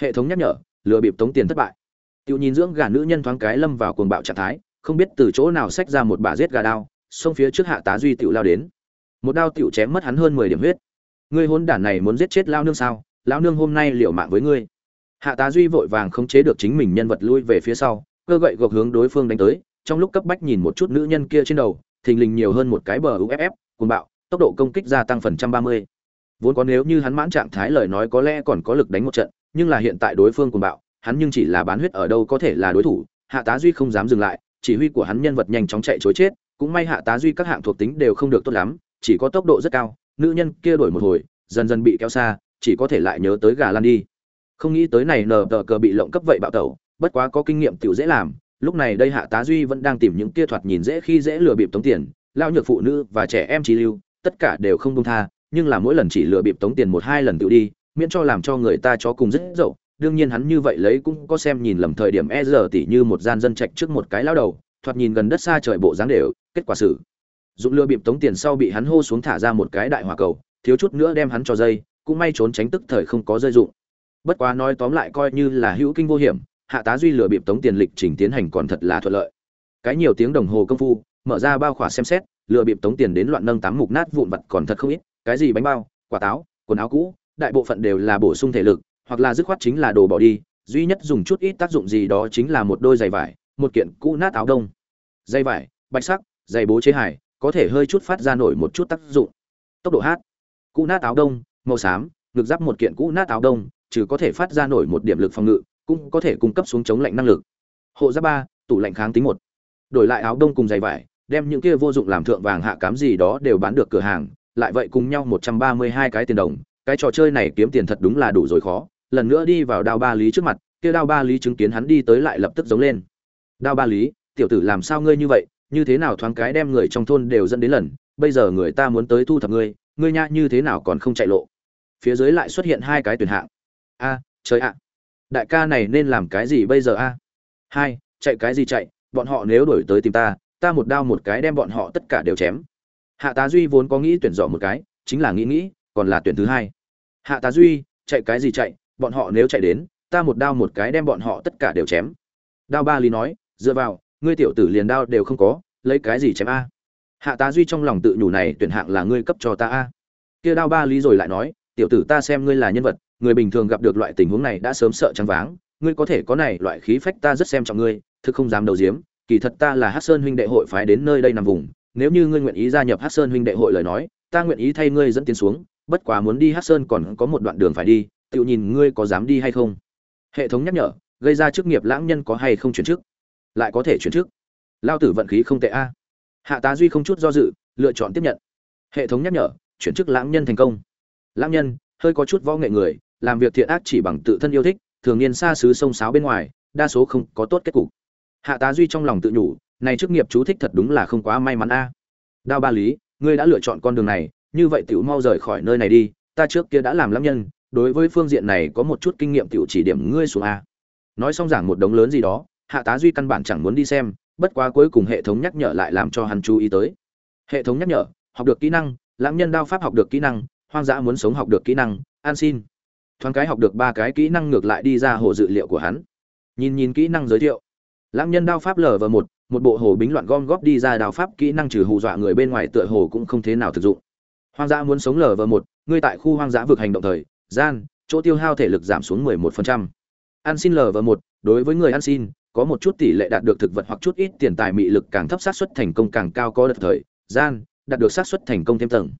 hệ thống nhắc nhở, lừa bịp tống tiền thất bại. Tiêu nhìn dưỡng gà nữ nhân thoáng cái lâm vào cuồng bạo trạng thái, không biết từ chỗ nào xách ra một bà giết gà đao, xông phía trước hạ tá duy tiểu lao đến. Một đao tiểu chém mất hắn hơn mười điểm huyết. Ngươi hôn đản này muốn giết chết lao nương sao? Lao nương hôm nay liều mạng với ngươi. Hạ tá duy vội vàng không chế được chính mình nhân vật lui về phía sau, cơ gậy gộc hướng đối phương đánh tới, trong lúc cấp bách nhìn một chút nữ nhân kia trên đầu, thình lình nhiều hơn một cái bờ uff cuồng bạo, tốc độ công kích gia tăng phần trăm ba mươi. Vốn có nếu như hắn mãn trạng thái lời nói có lẽ còn có lực đánh một trận nhưng là hiện tại đối phương cuồng bạo, hắn nhưng chỉ là bán huyết ở đâu có thể là đối thủ, hạ tá duy không dám dừng lại, chỉ huy của hắn nhân vật nhanh chóng chạy chối chết, cũng may hạ tá duy các hạng thuộc tính đều không được tốt lắm, chỉ có tốc độ rất cao, nữ nhân kia đổi một hồi, dần dần bị kéo xa, chỉ có thể lại nhớ tới gà lan đi. Không nghĩ tới này nờ tờ cờ bị lộng cấp vậy bạo tẩu, bất quá có kinh nghiệm tiểu dễ làm, lúc này đây hạ tá duy vẫn đang tìm những kia thoạt nhìn dễ khi dễ lừa bịp tống tiền lao nhược phụ nữ và trẻ em trí lưu, tất cả đều không dung tha, nhưng là mỗi lần chỉ lừa bịp tống tiền một hai lần tự đi miễn cho làm cho người ta cho cùng rất dậu. Đương nhiên hắn như vậy lấy cũng có xem nhìn lầm thời điểm e giờ tỉ như một gian dân trạch trước một cái lao đầu, thoạt nhìn gần đất xa trời bộ dáng đều, kết quả xử. Dụng lừa bịp tống tiền sau bị hắn hô xuống thả ra một cái đại hỏa cầu, thiếu chút nữa đem hắn cho dây, cũng may trốn tránh tức thời không có rơi dụng. Bất quá nói tóm lại coi như là hữu kinh vô hiểm, hạ tá duy lừa bịp tống tiền lịch trình tiến hành còn thật là thuận lợi. Cái nhiều tiếng đồng hồ công phu, mở ra bao khỏa xem xét, lừa bịp tống tiền đến loạn nâng tám mục nát vụn vặt còn thật không ít, cái gì bánh bao, quả táo, quần áo cũ đại bộ phận đều là bổ sung thể lực, hoặc là dứt khoát chính là đồ bỏ đi, duy nhất dùng chút ít tác dụng gì đó chính là một đôi giày vải, một kiện cũ nát áo đông. Dây vải, bạch sắc, giày bố chế hải có thể hơi chút phát ra nổi một chút tác dụng. Tốc độ hát, cũ nát áo đông, màu xám, ngực giáp một kiện cũ nát áo đông, trừ có thể phát ra nổi một điểm lực phòng ngự, cũng có thể cung cấp xuống chống lạnh năng lực. Hộ giáp ba, tủ lạnh kháng tính một. Đổi lại áo đông cùng giày vải, đem những kia vô dụng làm thượng vàng hạ cám gì đó đều bán được cửa hàng, lại vậy cùng nhau một trăm ba mươi hai cái tiền đồng cái trò chơi này kiếm tiền thật đúng là đủ rồi khó. Lần nữa đi vào đao ba lý trước mặt, kia đao ba lý chứng kiến hắn đi tới lại lập tức giống lên. Đao ba lý, tiểu tử làm sao ngươi như vậy? Như thế nào thoáng cái đem người trong thôn đều dẫn đến lần? Bây giờ người ta muốn tới thu thập ngươi ngươi nha như thế nào còn không chạy lộ? Phía dưới lại xuất hiện hai cái tuyển hạng. A, trời ạ. Đại ca này nên làm cái gì bây giờ a? Hai, chạy cái gì chạy? Bọn họ nếu đổi tới tìm ta ta một đao một cái đem bọn họ tất cả đều chém. Hạ tá duy vốn có nghĩ tuyển dọ một cái, chính là nghĩ nghĩ, còn là tuyển thứ hai hạ tá duy, chạy cái gì chạy, bọn họ nếu chạy đến, ta một đao một cái đem bọn họ tất cả đều chém. Đao ba lý nói, dựa vào, ngươi tiểu tử liền đao đều không có, lấy cái gì chém a? Hạ tá duy trong lòng tự nhủ này, tuyển hạng là ngươi cấp cho ta a. Kia đao ba lý rồi lại nói, tiểu tử ta xem ngươi là nhân vật, người bình thường gặp được loại tình huống này đã sớm sợ trắng váng, ngươi có thể có này loại khí phách ta rất xem trọng ngươi, thực không dám đầu diếm kỳ thật ta là hát sơn huynh đệ hội phái đến nơi đây nằm vùng, nếu như ngươi nguyện ý gia nhập hát sơn huynh đệ hội lời nói, ta nguyện ý thay ngươi dẫn tiến xuống bất quá muốn đi hát sơn còn có một đoạn đường phải đi tự nhìn ngươi có dám đi hay không? Hệ thống nhắc nhở, gây ra chức nghiệp lãng nhân có hay không chuyển chức? Lại có thể chuyển chức? Lao tử vận khí không tệ a. Hạ tá duy không chút do dự, lựa chọn tiếp nhận. Hệ thống nhắc nhở, chuyển chức lãng nhân thành công. Lãng nhân, hơi có chút võ nghệ người, làm việc thiện ác chỉ bằng tự thân yêu thích, thường niên xa xứ sông sáo bên ngoài, đa số không có tốt kết cục. Hạ tá duy trong lòng tự nhủ, này chức nghiệp chú thích thật đúng là không quá may mắn a. Đao ba lý, ngươi đã lựa chọn con đường này như vậy tiểu mau rời khỏi nơi này đi, ta trước kia đã làm lãng nhân, đối với phương diện này có một chút kinh nghiệm tiểu chỉ điểm ngươi xuống a. Nói xong giảng một đống lớn gì đó, hạ tá duy căn bản chẳng muốn đi xem, bất quá cuối cùng hệ thống nhắc nhở lại làm cho hắn chú ý tới. Hệ thống nhắc nhở, học được kỹ năng lãng nhân đao pháp học được kỹ năng, hoang dã muốn sống học được kỹ năng, an xin. Thoáng cái học được ba cái kỹ năng ngược lại đi ra hồ dự liệu của hắn. Nhìn nhìn kỹ năng giới thiệu. Lãng nhân đao pháp lở vào một một bộ hồ bính loạn gom góp đi ra đao pháp kỹ năng trừ hù dọa người bên ngoài tựa hồ cũng không thế nào thực dụng hoang dã muốn sống lở vào một, ngươi tại khu hoang dã vực hành động thời, gian, chỗ tiêu hao thể lực giảm xuống 11%. ăn xin lở vào một, đối với người ăn xin, có một chút tỷ lệ đạt được thực vật hoặc chút ít tiền tài mị lực càng thấp xác suất thành công càng cao có đợt thời, gian, đạt được xác suất thành công thêm tầng.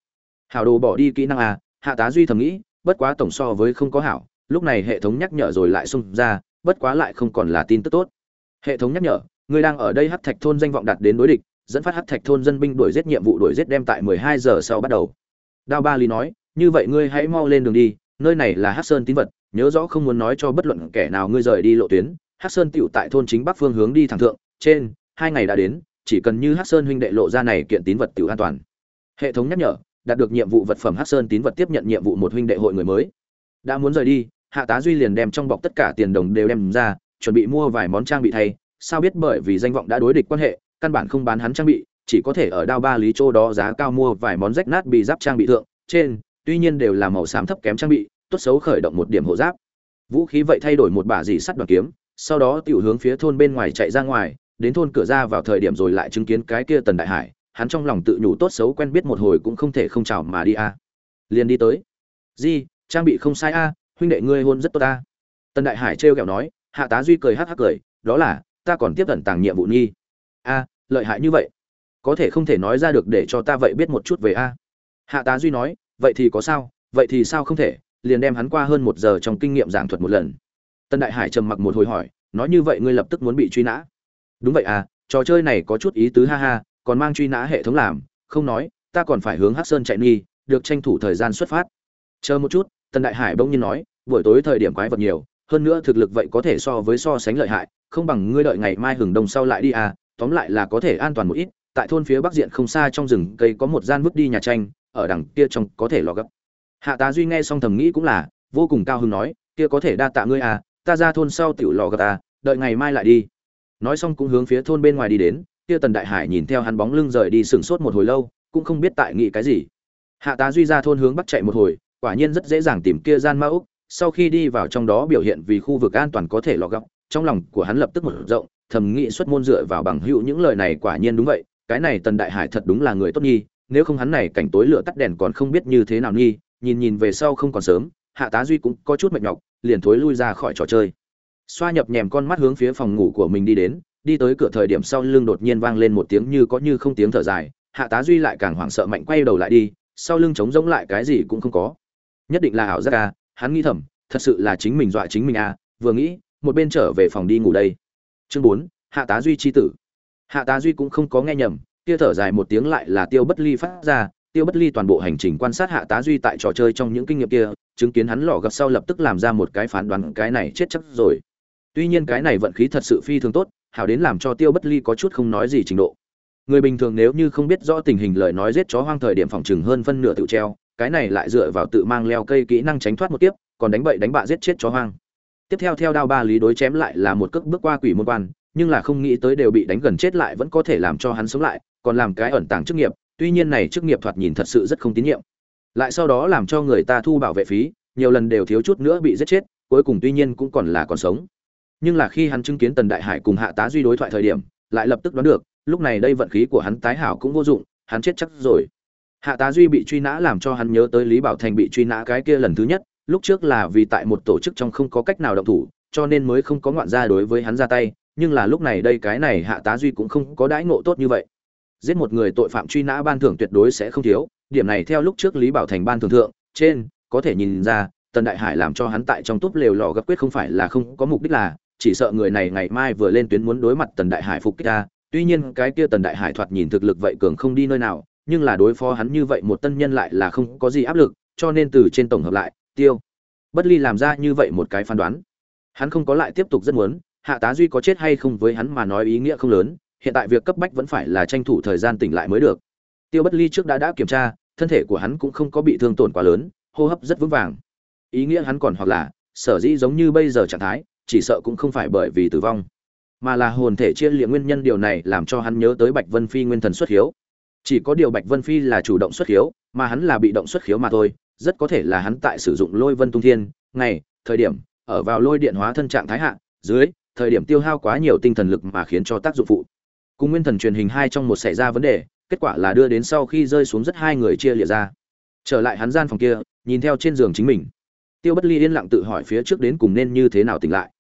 Hảo đồ bỏ đi kỹ năng a, hạ tá duy thầm nghĩ, bất quá tổng so với không có hảo, lúc này hệ thống nhắc nhở rồi lại xung ra, bất quá lại không còn là tin tức tốt. Hệ thống nhắc nhở, người đang ở đây hắc thạch thôn danh vọng đạt đến đối địch, dẫn phát hắc thạch thôn dân binh đuổi giết nhiệm vụ đuổi giết đem tại 12 giờ sau bắt đầu đao ba lý nói, như vậy ngươi hãy mau lên đường đi, nơi này là hắc sơn tín vật, nhớ rõ không muốn nói cho bất luận kẻ nào ngươi rời đi lộ tuyến. Hắc sơn tiểu tại thôn chính bắc phương hướng đi thẳng thượng, trên, hai ngày đã đến, chỉ cần như hắc sơn huynh đệ lộ ra này kiện tín vật tiểu an toàn. Hệ thống nhắc nhở, đạt được nhiệm vụ vật phẩm hắc sơn tín vật tiếp nhận nhiệm vụ một huynh đệ hội người mới. Đã muốn rời đi, hạ tá duy liền đem trong bọc tất cả tiền đồng đều đem ra, chuẩn bị mua vài món trang bị thay. Sao biết bởi vì danh vọng đã đối địch quan hệ, căn bản không bán hắn trang bị chỉ có thể ở đao ba lý châu đó giá cao mua vài món rách nát bị giáp trang bị thượng, trên, tuy nhiên đều là màu xám thấp kém trang bị, tốt xấu khởi động một điểm hộ giáp. Vũ khí vậy thay đổi một bả dì sắt đoàn kiếm, sau đó tiểu hướng phía thôn bên ngoài chạy ra ngoài, đến thôn cửa ra vào thời điểm rồi lại chứng kiến cái kia tần đại hải, hắn trong lòng tự nhủ tốt xấu quen biết một hồi cũng không thể không chào mà đi a. Liền đi tới. Di, trang bị không sai a, huynh đệ ngươi hôn rất tốt ta tần đại hải trêu ghẹo nói, hạ tá duy cười hắc hắc cười, đó là, ta còn tiếp cận tàng nhiệm vụ nghi. A, lợi hại như vậy có thể không thể nói ra được để cho ta vậy biết một chút về a. Hạ tá duy nói, vậy thì có sao, vậy thì sao không thể, liền đem hắn qua hơn một giờ trong kinh nghiệm giảng thuật một lần. Tân đại hải trầm mặc một hồi hỏi, nói như vậy ngươi lập tức muốn bị truy nã. Đúng vậy à trò chơi này có chút ý tứ ha ha, còn mang truy nã hệ thống làm, không nói, ta còn phải hướng hắc sơn chạy nghi, được tranh thủ thời gian xuất phát. Chờ một chút, tân đại hải bỗng nhiên nói, buổi tối thời điểm quái vật nhiều, hơn nữa thực lực vậy có thể so với so sánh lợi hại, không bằng ngươi đợi ngày mai hừng đông sau lại đi à tóm lại là có thể an toàn một ít tại thôn phía bắc diện không xa trong rừng cây có một gian vứt đi nhà tranh, ở đằng kia trong có thể lò gấp. Hạ tá duy nghe xong thầm nghĩ cũng là, vô cùng cao hứng nói, kia có thể đa tạ ngươi à ta ra thôn sau tiểu lò gấp ta à, đợi ngày mai lại đi. Nói xong cũng hướng phía thôn bên ngoài đi đến, kia tần đại hải nhìn theo hắn bóng lưng rời đi sừng sốt một hồi lâu, cũng không biết tại nghĩ cái gì. Hạ tá duy ra thôn hướng bắc chạy một hồi, quả nhiên rất dễ dàng tìm kia gian ma úc, sau khi đi vào trong đó biểu hiện vì khu vực an toàn có thể lò gấp, trong lòng của hắn lập tức mở rộng, thầm nghĩ xuất môn dựa vào bằng hữu những lời này quả nhiên đúng vậy cái này tần đại hải thật đúng là người tốt nhi, nếu không hắn này cảnh tối lửa tắt đèn còn không biết như thế nào nhi, nhìn nhìn về sau không còn sớm, hạ tá duy cũng có chút mệt nhọc, liền thối lui ra khỏi trò chơi. Xoa nhập nhèm con mắt hướng phía phòng ngủ của mình đi đến, đi tới cửa thời điểm sau lưng đột nhiên vang lên một tiếng như có như không tiếng thở dài, hạ tá duy lại càng hoảng sợ mạnh quay đầu lại đi, sau lưng trống rỗng lại cái gì cũng không có. Nhất định là ảo giác à hắn nghĩ thầm, thật sự là chính mình dọa chính mình à vừa nghĩ, một bên trở về phòng đi ngủ đây. Chương bốn, hạ tá duy chi tử hạ tá duy cũng không có nghe nhầm, kia thở dài một tiếng lại là tiêu bất ly phát ra, tiêu bất ly toàn bộ hành trình quan sát hạ tá duy tại trò chơi trong những kinh nghiệm kia, chứng kiến hắn lò gặp sau lập tức làm ra một cái phán đoán, cái này chết chắc rồi. Tuy nhiên cái này vận khí thật sự phi thường tốt, hảo đến làm cho tiêu bất ly có chút không nói gì trình độ. Người bình thường nếu như không biết rõ tình hình lời nói giết chó hoang thời điểm phòng chừng hơn phân nửa tự treo, cái này lại dựa vào tự mang leo cây kỹ năng tránh thoát một tiếp còn đánh bậy đánh bạ giết chết chó hoang. Tiếp theo theo đao ba lý đối chém lại là một cước bước qua quỷ môn quan nhưng là không nghĩ tới đều bị đánh gần chết lại vẫn có thể làm cho hắn sống lại, còn làm cái ẩn tàng chức nghiệp, tuy nhiên này chức nghiệp thoạt nhìn thật sự rất không tín nhiệm. Lại sau đó làm cho người ta thu bảo vệ phí, nhiều lần đều thiếu chút nữa bị giết chết, cuối cùng tuy nhiên cũng còn là còn sống. Nhưng là khi hắn chứng kiến tần đại hải cùng hạ tá duy đối thoại thời điểm, lại lập tức đoán được, lúc này đây vận khí của hắn tái hảo cũng vô dụng, hắn chết chắc rồi. Hạ tá duy bị truy nã làm cho hắn nhớ tới lý bảo thành bị truy nã cái kia lần thứ nhất, lúc trước là vì tại một tổ chức trong không có cách nào động thủ, cho nên mới không có ngoạn ra đối với hắn ra tay nhưng là lúc này đây cái này hạ tá duy cũng không có đãi ngộ tốt như vậy. Giết một người tội phạm truy nã ban thưởng tuyệt đối sẽ không thiếu, điểm này theo lúc trước lý bảo thành ban thường thượng, trên, có thể nhìn ra, tần đại hải làm cho hắn tại trong túp lều lò gấp quyết không phải là không có mục đích là, chỉ sợ người này ngày mai vừa lên tuyến muốn đối mặt tần đại hải phục kích ta, tuy nhiên cái kia tần đại hải thoạt nhìn thực lực vậy cường không đi nơi nào, nhưng là đối phó hắn như vậy một tân nhân lại là không có gì áp lực, cho nên từ trên tổng hợp lại, tiêu. Bất ly làm ra như vậy một cái phán đoán. Hắn không có lại tiếp tục rất muốn hạ tá duy có chết hay không với hắn mà nói ý nghĩa không lớn, hiện tại việc cấp bách vẫn phải là tranh thủ thời gian tỉnh lại mới được. Tiêu bất ly trước đã đã kiểm tra, thân thể của hắn cũng không có bị thương tổn quá lớn, hô hấp rất vững vàng. Ý nghĩa hắn còn hoặc là, sở dĩ giống như bây giờ trạng thái, chỉ sợ cũng không phải bởi vì tử vong, mà là hồn thể chia liệm nguyên nhân điều này làm cho hắn nhớ tới bạch vân phi nguyên thần xuất hiếu. Chỉ có điều bạch vân phi là chủ động xuất hiếu, mà hắn là bị động xuất hiếu mà thôi, rất có thể là hắn tại sử dụng lôi vân tung thiên, ngày, thời điểm, ở vào lôi điện hóa thân trạng thái hạ, dưới thời điểm tiêu hao quá nhiều tinh thần lực mà khiến cho tác dụng phụ. Cùng nguyên thần truyền hình hai trong một xảy ra vấn đề, kết quả là đưa đến sau khi rơi xuống rất hai người chia liệt ra. Trở lại hắn gian phòng kia, nhìn theo trên giường chính mình. Tiêu bất ly yên lặng tự hỏi phía trước đến cùng nên như thế nào tỉnh lại.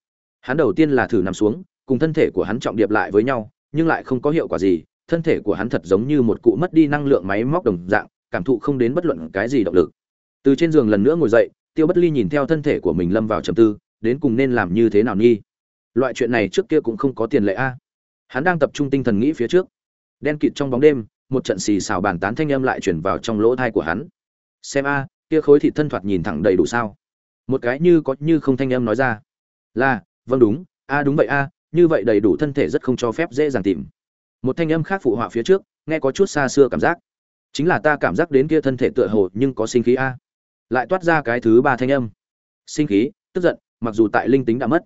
Hắn đầu tiên là thử nằm xuống, cùng thân thể của hắn trọng điệp lại với nhau, nhưng lại không có hiệu quả gì, thân thể của hắn thật giống như một cụ mất đi năng lượng máy móc đồng dạng, cảm thụ không đến bất luận cái gì động lực. Từ trên giường lần nữa ngồi dậy, tiêu bất ly nhìn theo thân thể của mình lâm vào trầm tư, đến cùng nên làm như thế nào nghi? Loại chuyện này trước kia cũng không có tiền lệ a. Hắn đang tập trung tinh thần nghĩ phía trước. Đen kịt trong bóng đêm, một trận xì xào bàn tán thanh âm lại chuyển vào trong lỗ thai của hắn. Xem a, kia khối thịt thân thoạt nhìn thẳng đầy đủ sao? Một cái như có như không thanh âm nói ra. Là vâng đúng, a đúng vậy a, như vậy đầy đủ thân thể rất không cho phép dễ dàng tìm. Một thanh âm khác phụ họa phía trước, nghe có chút xa xưa cảm giác. Chính là ta cảm giác đến kia thân thể tựa hồ nhưng có sinh khí a. Lại toát ra cái thứ ba thanh âm. Sinh khí, tức giận, mặc dù tại linh tính đã mất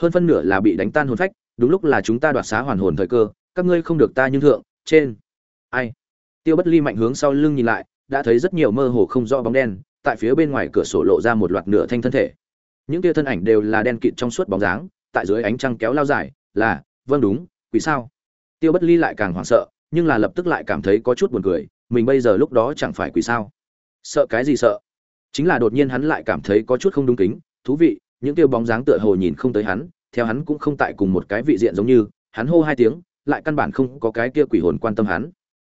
hơn phân nửa là bị đánh tan hồn phách, đúng lúc là chúng ta đoạt xá hoàn hồn thời cơ, các ngươi không được ta nhưng thượng, trên. Ai? Tiêu bất ly mạnh hướng sau lưng nhìn lại, đã thấy rất nhiều mơ hồ không rõ bóng đen, tại phía bên ngoài cửa sổ lộ ra một loạt nửa thanh thân thể. Những kia thân ảnh đều là đen kịt trong suốt bóng dáng, tại dưới ánh trăng kéo lao dài, là vâng đúng, quỷ sao? Tiêu bất ly lại càng hoảng sợ, nhưng là lập tức lại cảm thấy có chút buồn cười, mình bây giờ lúc đó chẳng phải quỷ sao? Sợ cái gì sợ? Chính là đột nhiên hắn lại cảm thấy có chút không đúng kính, thú vị những tiêu bóng dáng tựa hồ nhìn không tới hắn, theo hắn cũng không tại cùng một cái vị diện giống như, hắn hô hai tiếng, lại căn bản không có cái kia quỷ hồn quan tâm hắn.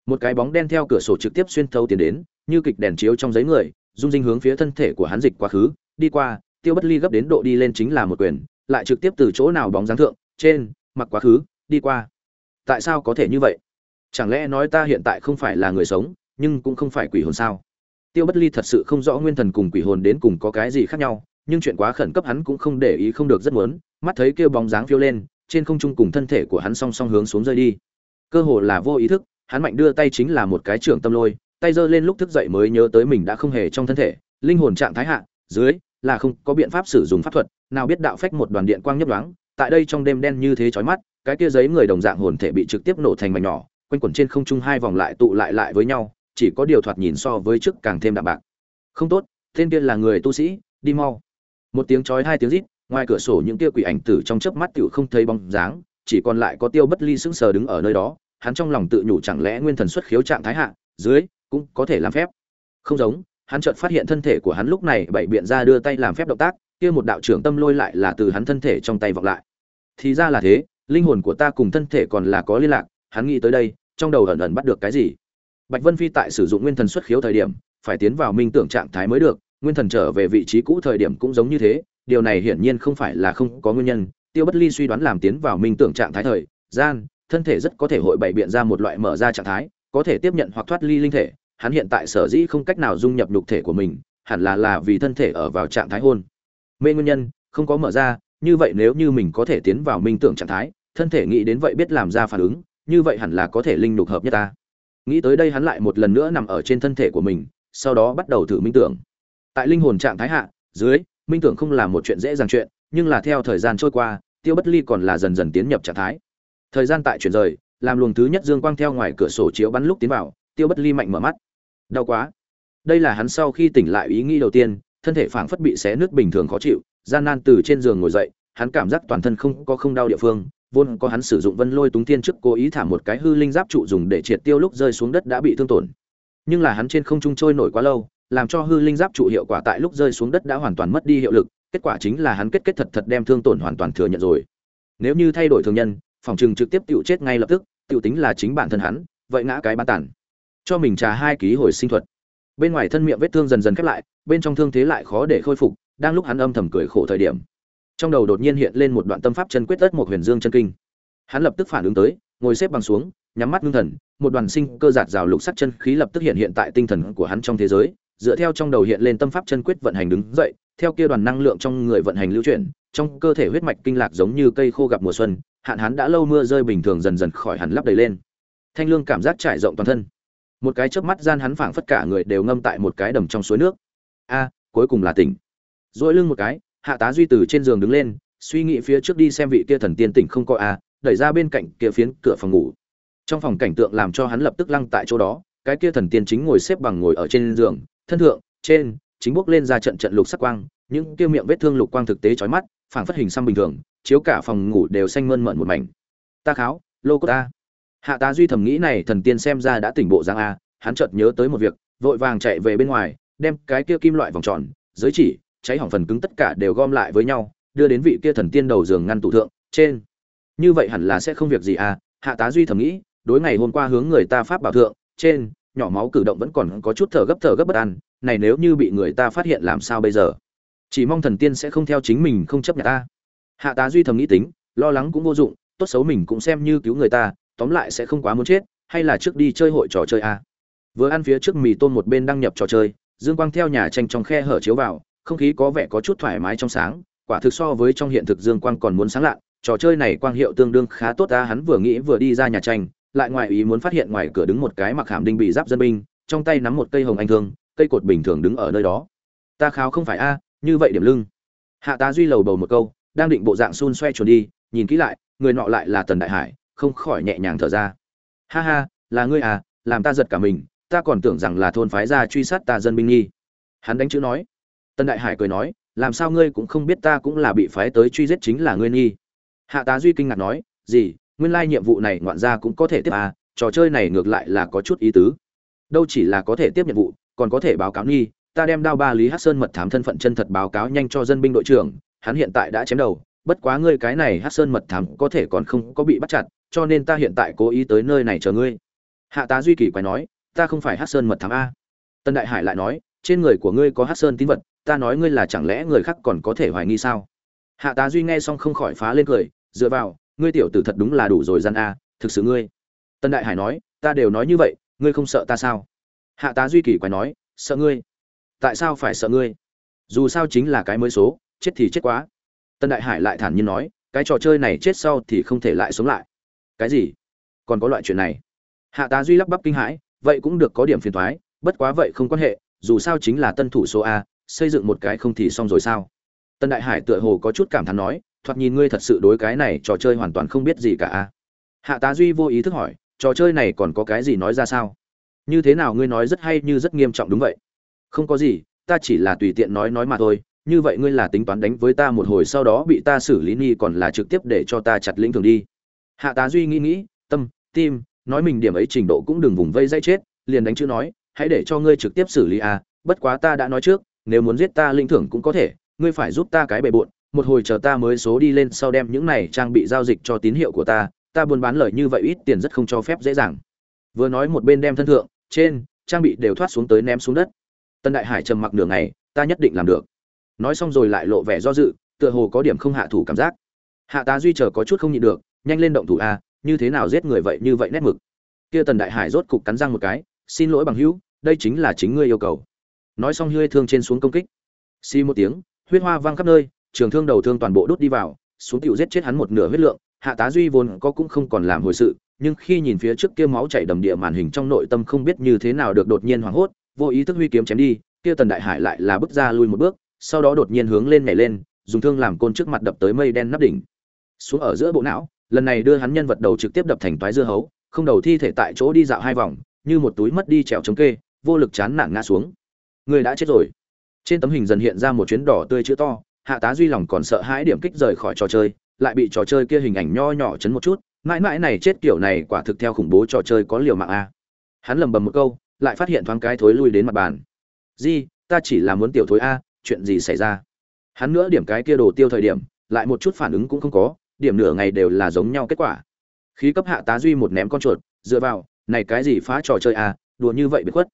Một cái bóng đen theo cửa sổ trực tiếp xuyên thấu tiến đến, như kịch đèn chiếu trong giấy người dung dinh hướng phía thân thể của hắn dịch quá khứ, đi qua, tiêu bất ly gấp đến độ đi lên chính là một quyền, lại trực tiếp từ chỗ nào bóng dáng thượng, trên, mặc quá khứ, đi qua. Tại sao có thể như vậy? Chẳng lẽ nói ta hiện tại không phải là người sống, nhưng cũng không phải quỷ hồn sao? Tiêu bất ly thật sự không rõ nguyên thần cùng quỷ hồn đến cùng có cái gì khác nhau nhưng chuyện quá khẩn cấp hắn cũng không để ý không được rất muốn, mắt thấy kêu bóng dáng phiêu lên, trên không trung cùng thân thể của hắn song song hướng xuống rơi đi. Cơ hồ là vô ý thức, hắn mạnh đưa tay chính là một cái trưởng tâm lôi, tay giơ lên lúc thức dậy mới nhớ tới mình đã không hề trong thân thể, linh hồn trạng thái hạ, dưới, là không có biện pháp sử dụng pháp thuật, nào biết đạo phách một đoàn điện quang nhấp nhoáng, tại đây trong đêm đen như thế chói mắt, cái kia giấy người đồng dạng hồn thể bị trực tiếp nổ thành mảnh nhỏ, quanh quẩn trên không trung hai vòng lại tụ lại lại với nhau, chỉ có điều thoạt nhìn so với trước càng thêm đạm bạc. Không tốt, tên kia là người tu sĩ, đi mau một tiếng chói hai tiếng rít, ngoài cửa sổ những tia quỷ ảnh tử trong chớp mắt tựu không thấy bóng dáng, chỉ còn lại có tiêu bất ly sững sờ đứng ở nơi đó, hắn trong lòng tự nhủ chẳng lẽ nguyên thần xuất khiếu trạng thái hạ, dưới, cũng có thể làm phép. Không giống, hắn chợt phát hiện thân thể của hắn lúc này bảy biện ra đưa tay làm phép động tác, kia một đạo trưởng tâm lôi lại là từ hắn thân thể trong tay vọng lại. Thì ra là thế, linh hồn của ta cùng thân thể còn là có liên lạc, hắn nghĩ tới đây, trong đầu ẩn ẩn bắt được cái gì? Bạch vân phi tại sử dụng nguyên thần xuất khiếu thời điểm, phải tiến vào minh tưởng trạng thái mới được nguyên thần trở về vị trí cũ thời điểm cũng giống như thế, điều này hiển nhiên không phải là không có nguyên nhân. Tiêu bất ly suy đoán làm tiến vào minh tưởng trạng thái thời, gian, thân thể rất có thể hội bày biện ra một loại mở ra trạng thái, có thể tiếp nhận hoặc thoát ly linh thể. Hắn hiện tại sở dĩ không cách nào dung nhập nhục thể của mình, hẳn là là vì thân thể ở vào trạng thái hôn. Mê nguyên nhân, không có mở ra, như vậy nếu như mình có thể tiến vào minh tưởng trạng thái, thân thể nghĩ đến vậy biết làm ra phản ứng, như vậy hẳn là có thể linh nhục hợp nhất ta. Nghĩ tới đây hắn lại một lần nữa nằm ở trên thân thể của mình, sau đó bắt đầu thử minh tưởng tại linh hồn trạng thái hạ, dưới, minh tưởng không là một chuyện dễ dàng chuyện, nhưng là theo thời gian trôi qua, tiêu bất ly còn là dần dần tiến nhập trạng thái. Thời gian tại chuyển rời, làm luồng thứ nhất dương quang theo ngoài cửa sổ chiếu bắn lúc tiến vào, tiêu bất ly mạnh mở mắt. Đau quá. Đây là hắn sau khi tỉnh lại ý nghĩ đầu tiên, thân thể phảng phất bị xé nứt bình thường khó chịu, gian nan từ trên giường ngồi dậy, hắn cảm giác toàn thân không có không đau địa phương, vốn có hắn sử dụng vân lôi túng tiên trước cố ý thả một cái hư linh giáp trụ dùng để triệt tiêu lúc rơi xuống đất đã bị thương tổn. Nhưng là hắn trên không trung trôi nổi quá lâu làm cho hư linh giáp trụ hiệu quả tại lúc rơi xuống đất đã hoàn toàn mất đi hiệu lực, kết quả chính là hắn kết kết thật thật đem thương tổn hoàn toàn thừa nhận rồi. Nếu như thay đổi thường nhân, phòng trừng trực tiếp tự chết ngay lập tức tự tính là chính bản thân hắn, vậy ngã cái bán tản. Cho mình trà hai ký hồi sinh thuật. Bên ngoài thân miệng vết thương dần dần khép lại, bên trong thương thế lại khó để khôi phục, đang lúc hắn âm thầm cười khổ thời điểm. Trong đầu đột nhiên hiện lên một đoạn tâm pháp chân quyết tất một huyền dương chân kinh. Hắn lập tức phản ứng tới, ngồi xếp bằng xuống, nhắm mắt ngưng thần, một đoàn sinh cơ giạt rào lục sắc chân khí lập tức hiện hiện tại tinh thần của hắn trong thế giới dựa theo trong đầu hiện lên tâm pháp chân quyết vận hành đứng dậy, theo kia đoàn năng lượng trong người vận hành lưu chuyển, trong cơ thể huyết mạch kinh lạc giống như cây khô gặp mùa xuân, hạn hán đã lâu mưa rơi bình thường dần dần khỏi hẳn lấp đầy lên. Thanh lương cảm giác trải rộng toàn thân. Một cái chớp mắt gian hắn phảng phất cả người đều ngâm tại một cái đầm trong suối nước. A, cuối cùng là tỉnh. Duỗi lưng một cái, hạ tá duy từ trên giường đứng lên, suy nghĩ phía trước đi xem vị kia thần tiên tỉnh không có a, đẩy ra bên cạnh kia phiến cửa phòng ngủ. Trong phòng cảnh tượng làm cho hắn lập tức lăng tại chỗ đó, cái kia thần tiên chính ngồi xếp bằng ngồi ở trên giường thân thượng, trên, chính bước lên ra trận trận lục sắc quang, những kia miệng vết thương lục quang thực tế chói mắt, phảng phất hình xăm bình thường, chiếu cả phòng ngủ đều xanh mơn mởn một mảnh. Ta kháo, lô cô ta. Hạ tá duy thầm nghĩ này, thần tiên xem ra đã tỉnh bộ giang a, hắn chợt nhớ tới một việc, vội vàng chạy về bên ngoài, đem cái kia kim loại vòng tròn, giới chỉ, cháy hỏng phần cứng tất cả đều gom lại với nhau, đưa đến vị kia thần tiên đầu giường ngăn tủ thượng, trên. Như vậy hẳn là sẽ không việc gì à hạ tá duy thầm nghĩ, đối ngày hôm qua hướng người ta pháp bảo thượng, trên nhỏ máu cử động vẫn còn có chút thở gấp thở gấp bất an, này nếu như bị người ta phát hiện làm sao bây giờ chỉ mong thần tiên sẽ không theo chính mình không chấp nhận ta hạ tá duy thầm nghĩ tính, lo lắng cũng vô dụng, tốt xấu mình cũng xem như cứu người ta, tóm lại sẽ không quá muốn chết, hay là trước đi chơi hội trò chơi a à. vừa ăn phía trước mì tôm một bên đăng nhập trò chơi, dương quang theo nhà tranh trong khe hở chiếu vào, không khí có vẻ có chút thoải mái trong sáng, quả thực so với trong hiện thực dương quang còn muốn sáng lạ trò chơi này quang hiệu tương đương khá tốt ta, hắn vừa nghĩ vừa đi ra nhà tranh lại ngoài ý muốn phát hiện ngoài cửa đứng một cái mặc hàm đinh bị giáp dân binh, trong tay nắm một cây hồng anh thương, cây cột bình thường đứng ở nơi đó. Ta kháo không phải a, như vậy điểm lưng. Hạ tá duy lầu bầu một câu, đang định bộ dạng xun xoe chuồn đi, nhìn kỹ lại, người nọ lại là tần đại hải, không khỏi nhẹ nhàng thở ra. Ha ha, là ngươi à làm ta giật cả mình, ta còn tưởng rằng là thôn phái ra truy sát ta dân binh nghi. Hắn đánh chữ nói. Tần đại hải cười nói, làm sao ngươi cũng không biết ta cũng là bị phái tới truy giết chính là ngươi nghi. Hạ tá duy kinh ngạc nói, gì nguyên lai nhiệm vụ này ngoạn ra cũng có thể tiếp à trò chơi này ngược lại là có chút ý tứ. Đâu chỉ là có thể tiếp nhiệm vụ, còn có thể báo cáo nghi, ta đem đao ba lý hắc sơn mật thám thân phận chân thật báo cáo nhanh cho dân binh đội trưởng, hắn hiện tại đã chém đầu, bất quá ngươi cái này hắc sơn mật thám có thể còn không có bị bắt chặt, cho nên ta hiện tại cố ý tới nơi này chờ ngươi. Hạ tá duy kỳ quái nói, ta không phải hắc sơn mật thám a. Tân đại hải lại nói, trên người của ngươi có hắc sơn tín vật, ta nói ngươi là chẳng lẽ người khác còn có thể hoài nghi sao? Hạ tá duy nghe xong không khỏi phá lên cười, dựa vào ngươi tiểu tử thật đúng là đủ rồi gian a, thực sự ngươi. Tân đại hải nói, ta đều nói như vậy, ngươi không sợ ta sao? Hạ tá duy kỳ quái nói, sợ ngươi? Tại sao phải sợ ngươi? Dù sao chính là cái mới số, chết thì chết quá. Tân đại hải lại thản nhiên nói, cái trò chơi này chết sau thì không thể lại sống lại. Cái gì? Còn có loại chuyện này? Hạ tá duy lắp bắp kinh hãi, vậy cũng được có điểm phiền thoái bất quá vậy không quan hệ, dù sao chính là tân thủ số a, xây dựng một cái không thì xong rồi sao? Tân đại hải tựa hồ có chút cảm thán nói thoạt nhìn ngươi thật sự đối cái này trò chơi hoàn toàn không biết gì cả a. Hạ tá duy vô ý thức hỏi, trò chơi này còn có cái gì nói ra sao? Như thế nào ngươi nói rất hay như rất nghiêm trọng đúng vậy? Không có gì, ta chỉ là tùy tiện nói nói mà thôi, như vậy ngươi là tính toán đánh với ta một hồi sau đó bị ta xử lý nghi còn là trực tiếp để cho ta chặt lĩnh thường đi. Hạ tá duy nghĩ nghĩ, tâm, tim, nói mình điểm ấy trình độ cũng đừng vùng vây dây chết, liền đánh chữ nói, hãy để cho ngươi trực tiếp xử lý à bất quá ta đã nói trước, nếu muốn giết ta linh thưởng cũng có thể, ngươi phải giúp ta cái bề bộn một hồi chờ ta mới số đi lên sau đem những này trang bị giao dịch cho tín hiệu của ta ta buôn bán lời như vậy ít tiền rất không cho phép dễ dàng. Vừa nói một bên đem thân thượng trên trang bị đều thoát xuống tới ném xuống đất. Tân đại hải trầm mặc đường này, ta nhất định làm được. Nói xong rồi lại lộ vẻ do dự tựa hồ có điểm không hạ thủ cảm giác. Hạ tá duy chờ có chút không nhịn được nhanh lên động thủ a như thế nào giết người vậy như vậy nét mực. Kia tần đại hải rốt cục cắn răng một cái xin lỗi bằng hữu đây chính là chính ngươi yêu cầu. Nói xong hơi thương trên xuống công kích. Xi một tiếng huyết hoa văng khắp nơi trường thương đầu thương toàn bộ đốt đi vào, xuống tiểu giết chết hắn một nửa huyết lượng, hạ tá duy vốn có cũng không còn làm hồi sự, nhưng khi nhìn phía trước kia máu chảy đầm địa màn hình trong nội tâm không biết như thế nào được đột nhiên hoảng hốt, vô ý thức huy kiếm chém đi, kia tần đại hải lại là bước ra lui một bước, sau đó đột nhiên hướng lên nhảy lên, dùng thương làm côn trước mặt đập tới mây đen nắp đỉnh. Xuống ở giữa bộ não, lần này đưa hắn nhân vật đầu trực tiếp đập thành toái dưa hấu, không đầu thi thể tại chỗ đi dạo hai vòng, như một túi mất đi trèo chống kê, vô lực chán nản ngã xuống. Người đã chết rồi. Trên tấm hình dần hiện ra một chuyến đỏ tươi chữ to hạ tá duy lòng còn sợ hãi điểm kích rời khỏi trò chơi, lại bị trò chơi kia hình ảnh nho nhỏ chấn một chút. Mãi mãi này chết kiểu này quả thực theo khủng bố trò chơi có liều mạng a. Hắn lầm bầm một câu, lại phát hiện thoáng cái thối lui đến mặt bàn. Di, ta chỉ là muốn tiểu thối a, chuyện gì xảy ra? Hắn nữa điểm cái kia đồ tiêu thời điểm, lại một chút phản ứng cũng không có, điểm nửa ngày đều là giống nhau kết quả. Khí cấp hạ tá duy một ném con chuột, dựa vào, này cái gì phá trò chơi a, đùa như vậy bị khuất.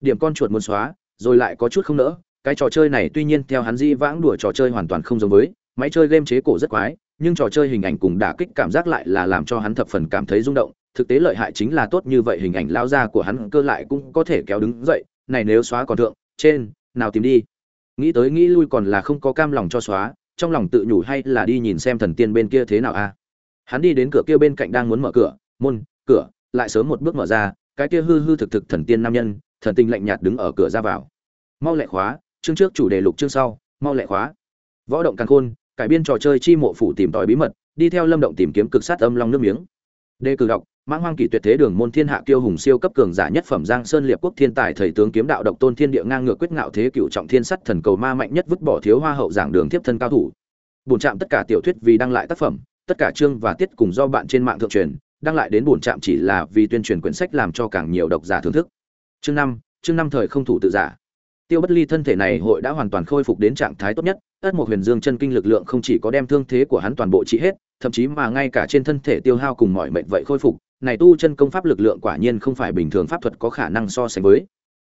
Điểm con chuột muốn xóa, rồi lại có chút không nỡ cái trò chơi này tuy nhiên theo hắn di vãng đùa trò chơi hoàn toàn không giống với, máy chơi game chế cổ rất quái, nhưng trò chơi hình ảnh cùng đả kích cảm giác lại là làm cho hắn thập phần cảm thấy rung động. Thực tế lợi hại chính là tốt như vậy, hình ảnh lao ra của hắn cơ lại cũng có thể kéo đứng dậy. Này nếu xóa còn thượng, trên, nào tìm đi. Nghĩ tới nghĩ lui còn là không có cam lòng cho xóa, trong lòng tự nhủ hay là đi nhìn xem thần tiên bên kia thế nào a. Hắn đi đến cửa kia bên cạnh đang muốn mở cửa, môn, cửa, lại sớm một bước mở ra, cái kia hư hư thực thực thần tiên nam nhân, thần tinh lạnh nhạt đứng ở cửa ra vào. Mau lẹ khóa chương trước chủ đề lục chương sau, mau lẹ khóa. Võ động càng khôn, cải biên trò chơi chi mộ phủ tìm tòi bí mật, đi theo lâm động tìm kiếm cực sát âm long nước miếng. Đề cử đọc, mãng hoang kỳ tuyệt thế đường môn thiên hạ kiêu hùng siêu cấp cường giả nhất phẩm giang sơn liệp quốc thiên tài thầy tướng kiếm đạo độc tôn thiên địa ngang ngược quyết ngạo thế cựu trọng thiên sắt thần cầu ma mạnh nhất vứt bỏ thiếu hoa hậu giảng đường tiếp thân cao thủ. Bổn trạm tất cả tiểu thuyết vì đăng lại tác phẩm, tất cả chương và tiết cùng do bạn trên mạng thượng truyền, đăng lại đến bổn trạm chỉ là vì tuyên truyền quyển sách làm cho càng nhiều độc giả thưởng thức. Chương năm chương năm thời không thủ tự giả tiêu bất ly thân thể này hội đã hoàn toàn khôi phục đến trạng thái tốt nhất, ất một huyền dương chân kinh lực lượng không chỉ có đem thương thế của hắn toàn bộ trị hết, thậm chí mà ngay cả trên thân thể tiêu hao cùng mọi mệnh vậy khôi phục, này tu chân công pháp lực lượng quả nhiên không phải bình thường pháp thuật có khả năng so sánh với.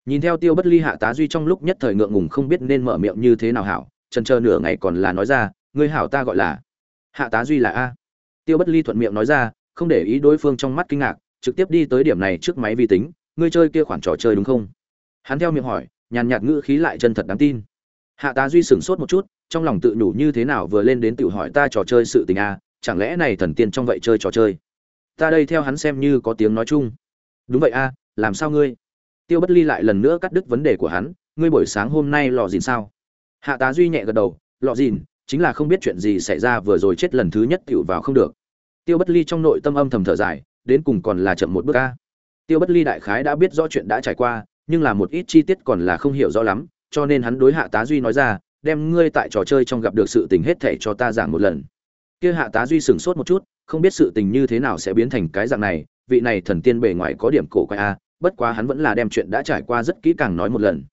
Nhìn theo tiêu bất ly hạ tá duy trong lúc nhất thời ngượng ngùng không biết nên mở miệng như thế nào hảo chân chờ nửa ngày còn là nói ra, ngươi hảo ta gọi là hạ tá duy là a. Tiêu bất ly thuận miệng nói ra, không để ý đối phương trong mắt kinh ngạc, trực tiếp đi tới điểm này trước máy vi tính, ngươi chơi kia khoản trò chơi đúng không? Hắn theo miệng hỏi nhàn nhạt ngữ khí lại chân thật đáng tin. Hạ tá duy sửng sốt một chút, trong lòng tự nhủ như thế nào vừa lên đến tự hỏi ta trò chơi sự tình a chẳng lẽ này thần tiên trong vậy chơi trò chơi? Ta đây theo hắn xem như có tiếng nói chung. Đúng vậy a làm sao ngươi? Tiêu bất ly lại lần nữa cắt đứt vấn đề của hắn, ngươi buổi sáng hôm nay lò dìn sao? Hạ tá duy nhẹ gật đầu, lọ dìn, chính là không biết chuyện gì xảy ra vừa rồi chết lần thứ nhất tựu vào không được. Tiêu bất ly trong nội tâm âm thầm thở dài, đến cùng còn là chậm một bước a. Tiêu bất ly đại khái đã biết rõ chuyện đã trải qua nhưng là một ít chi tiết còn là không hiểu rõ lắm, cho nên hắn đối hạ tá duy nói ra, đem ngươi tại trò chơi trong gặp được sự tình hết thể cho ta giảng một lần. Kia hạ tá duy sửng sốt một chút, không biết sự tình như thế nào sẽ biến thành cái dạng này, vị này thần tiên bề ngoài có điểm cổ quái a bất quá hắn vẫn là đem chuyện đã trải qua rất kỹ càng nói một lần.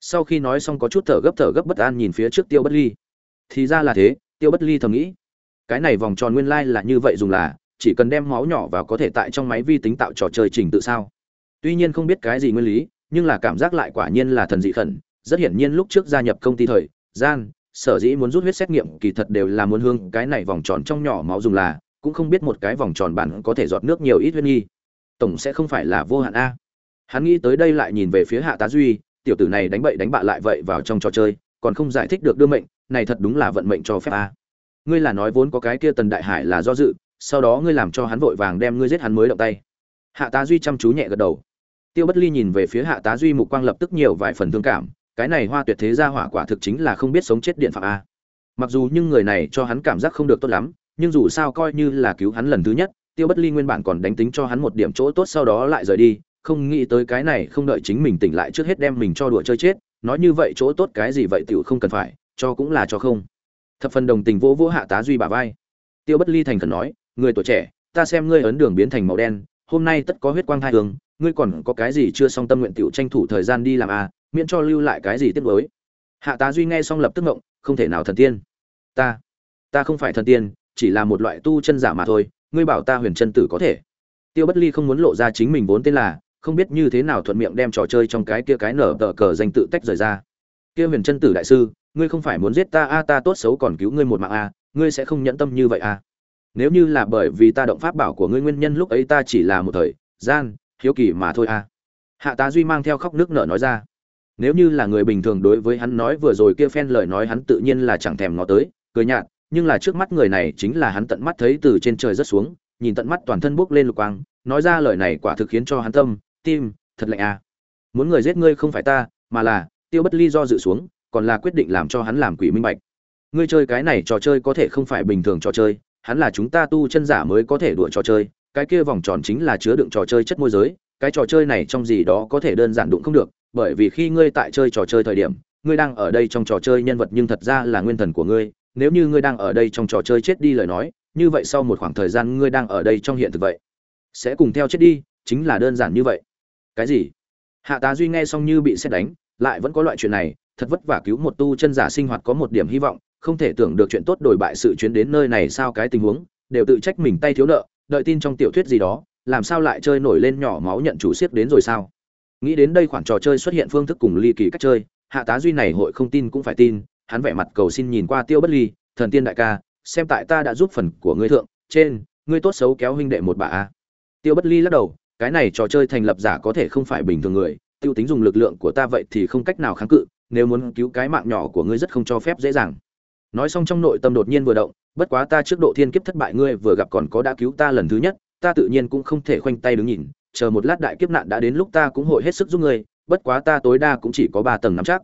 Sau khi nói xong có chút thở gấp thở gấp bất an nhìn phía trước tiêu bất ly. Thì ra là thế, tiêu bất ly thầm nghĩ, cái này vòng tròn nguyên lai là như vậy dùng là, chỉ cần đem máu nhỏ vào có thể tại trong máy vi tính tạo trò chơi trình tự sao? Tuy nhiên không biết cái gì nguyên lý nhưng là cảm giác lại quả nhiên là thần dị khẩn. Rất hiển nhiên lúc trước gia nhập công ty thời, gian, sở dĩ muốn rút huyết xét nghiệm kỳ thật đều là muốn hương cái này vòng tròn trong nhỏ máu dùng là, cũng không biết một cái vòng tròn bản có thể giọt nước nhiều ít huyết nghi. Tổng sẽ không phải là vô hạn a. Hắn nghĩ tới đây lại nhìn về phía hạ tá duy, tiểu tử này đánh bậy đánh bạ lại vậy vào trong trò chơi, còn không giải thích được đưa mệnh, này thật đúng là vận mệnh cho phép a. Ngươi là nói vốn có cái kia tần đại hải là do dự, sau đó ngươi làm cho hắn vội vàng đem ngươi giết hắn mới động tay. Hạ tá duy chăm chú nhẹ gật đầu tiêu bất ly nhìn về phía hạ tá duy mục quang lập tức nhiều vài phần thương cảm, cái này hoa tuyệt thế gia hỏa quả thực chính là không biết sống chết điện phạm a. Mặc dù nhưng người này cho hắn cảm giác không được tốt lắm, nhưng dù sao coi như là cứu hắn lần thứ nhất, tiêu bất ly nguyên bản còn đánh tính cho hắn một điểm chỗ tốt sau đó lại rời đi, không nghĩ tới cái này không đợi chính mình tỉnh lại trước hết đem mình cho đùa chơi chết, nói như vậy chỗ tốt cái gì vậy tiểu không cần phải, cho cũng là cho không. Thập phần đồng tình vỗ vỗ hạ tá duy bà vai. Tiêu bất ly thành khẩn nói, người tuổi trẻ, ta xem ngươi ấn đường biến thành màu đen hôm nay tất có huyết quang thai hương, ngươi còn có cái gì chưa xong tâm nguyện tiểu tranh thủ thời gian đi làm à miễn cho lưu lại cái gì tiếc nuối. Hạ tá duy nghe xong lập tức ngộng, không thể nào thần tiên. Ta ta không phải thần tiên, chỉ là một loại tu chân giả mà thôi, ngươi bảo ta huyền chân tử có thể. Tiêu bất ly không muốn lộ ra chính mình vốn tên là, không biết như thế nào thuận miệng đem trò chơi trong cái kia cái nở tờ cờ danh tự tách rời ra. Kia huyền chân tử đại sư, ngươi không phải muốn giết ta, a, ta tốt xấu còn cứu ngươi một mạng, a, ngươi sẽ không nhẫn tâm như vậy, a nếu như là bởi vì ta động pháp bảo của ngươi nguyên nhân lúc ấy ta chỉ là một thời, gian, hiếu kỳ mà thôi a hạ tá duy mang theo khóc nước nở nói ra. Nếu như là người bình thường đối với hắn nói vừa rồi kia phen lời nói hắn tự nhiên là chẳng thèm ngó tới, cười nhạt, nhưng là trước mắt người này chính là hắn tận mắt thấy từ trên trời rất xuống, nhìn tận mắt toàn thân bốc lên lục quang, nói ra lời này quả thực khiến cho hắn tâm, tim, thật lạnh a muốn người giết ngươi không phải ta, mà là, tiêu bất ly do dự xuống, còn là quyết định làm cho hắn làm quỷ minh bạch. Ngươi chơi cái này trò chơi có thể không phải bình thường trò chơi hắn là chúng ta tu chân giả mới có thể đuổi trò chơi, cái kia vòng tròn chính là chứa đựng trò chơi chất môi giới, cái trò chơi này trong gì đó có thể đơn giản đụng không được, bởi vì khi ngươi tại chơi trò chơi thời điểm, ngươi đang ở đây trong trò chơi nhân vật nhưng thật ra là nguyên thần của ngươi, nếu như ngươi đang ở đây trong trò chơi chết đi lời nói, như vậy sau một khoảng thời gian ngươi đang ở đây trong hiện thực vậy, sẽ cùng theo chết đi, chính là đơn giản như vậy. Cái gì? Hạ tá duy nghe xong như bị xét đánh, lại vẫn có loại chuyện này, thật vất vả cứu một tu chân giả sinh hoạt có một điểm hy vọng không thể tưởng được chuyện tốt đổi bại sự chuyến đến nơi này sao cái tình huống, đều tự trách mình tay thiếu nợ, đợi tin trong tiểu thuyết gì đó, làm sao lại chơi nổi lên nhỏ máu nhận chủ siết đến rồi sao? Nghĩ đến đây khoản trò chơi xuất hiện phương thức cùng ly kỳ cách chơi, hạ tá duy này hội không tin cũng phải tin, hắn vẻ mặt cầu xin nhìn qua tiêu bất ly, thần tiên đại ca, xem tại ta đã giúp phần của ngươi thượng, trên, ngươi tốt xấu kéo huynh đệ một bà a. Tiêu bất ly lắc đầu, cái này trò chơi thành lập giả có thể không phải bình thường người, tiêu tính dùng lực lượng của ta vậy thì không cách nào kháng cự, nếu muốn cứu cái mạng nhỏ của ngươi rất không cho phép dễ dàng nói xong trong nội tâm đột nhiên vừa động, bất quá ta trước độ thiên kiếp thất bại ngươi vừa gặp còn có đã cứu ta lần thứ nhất, ta tự nhiên cũng không thể khoanh tay đứng nhìn, chờ một lát đại kiếp nạn đã đến lúc ta cũng hội hết sức giúp ngươi, bất quá ta tối đa cũng chỉ có ba tầng nắm chắc.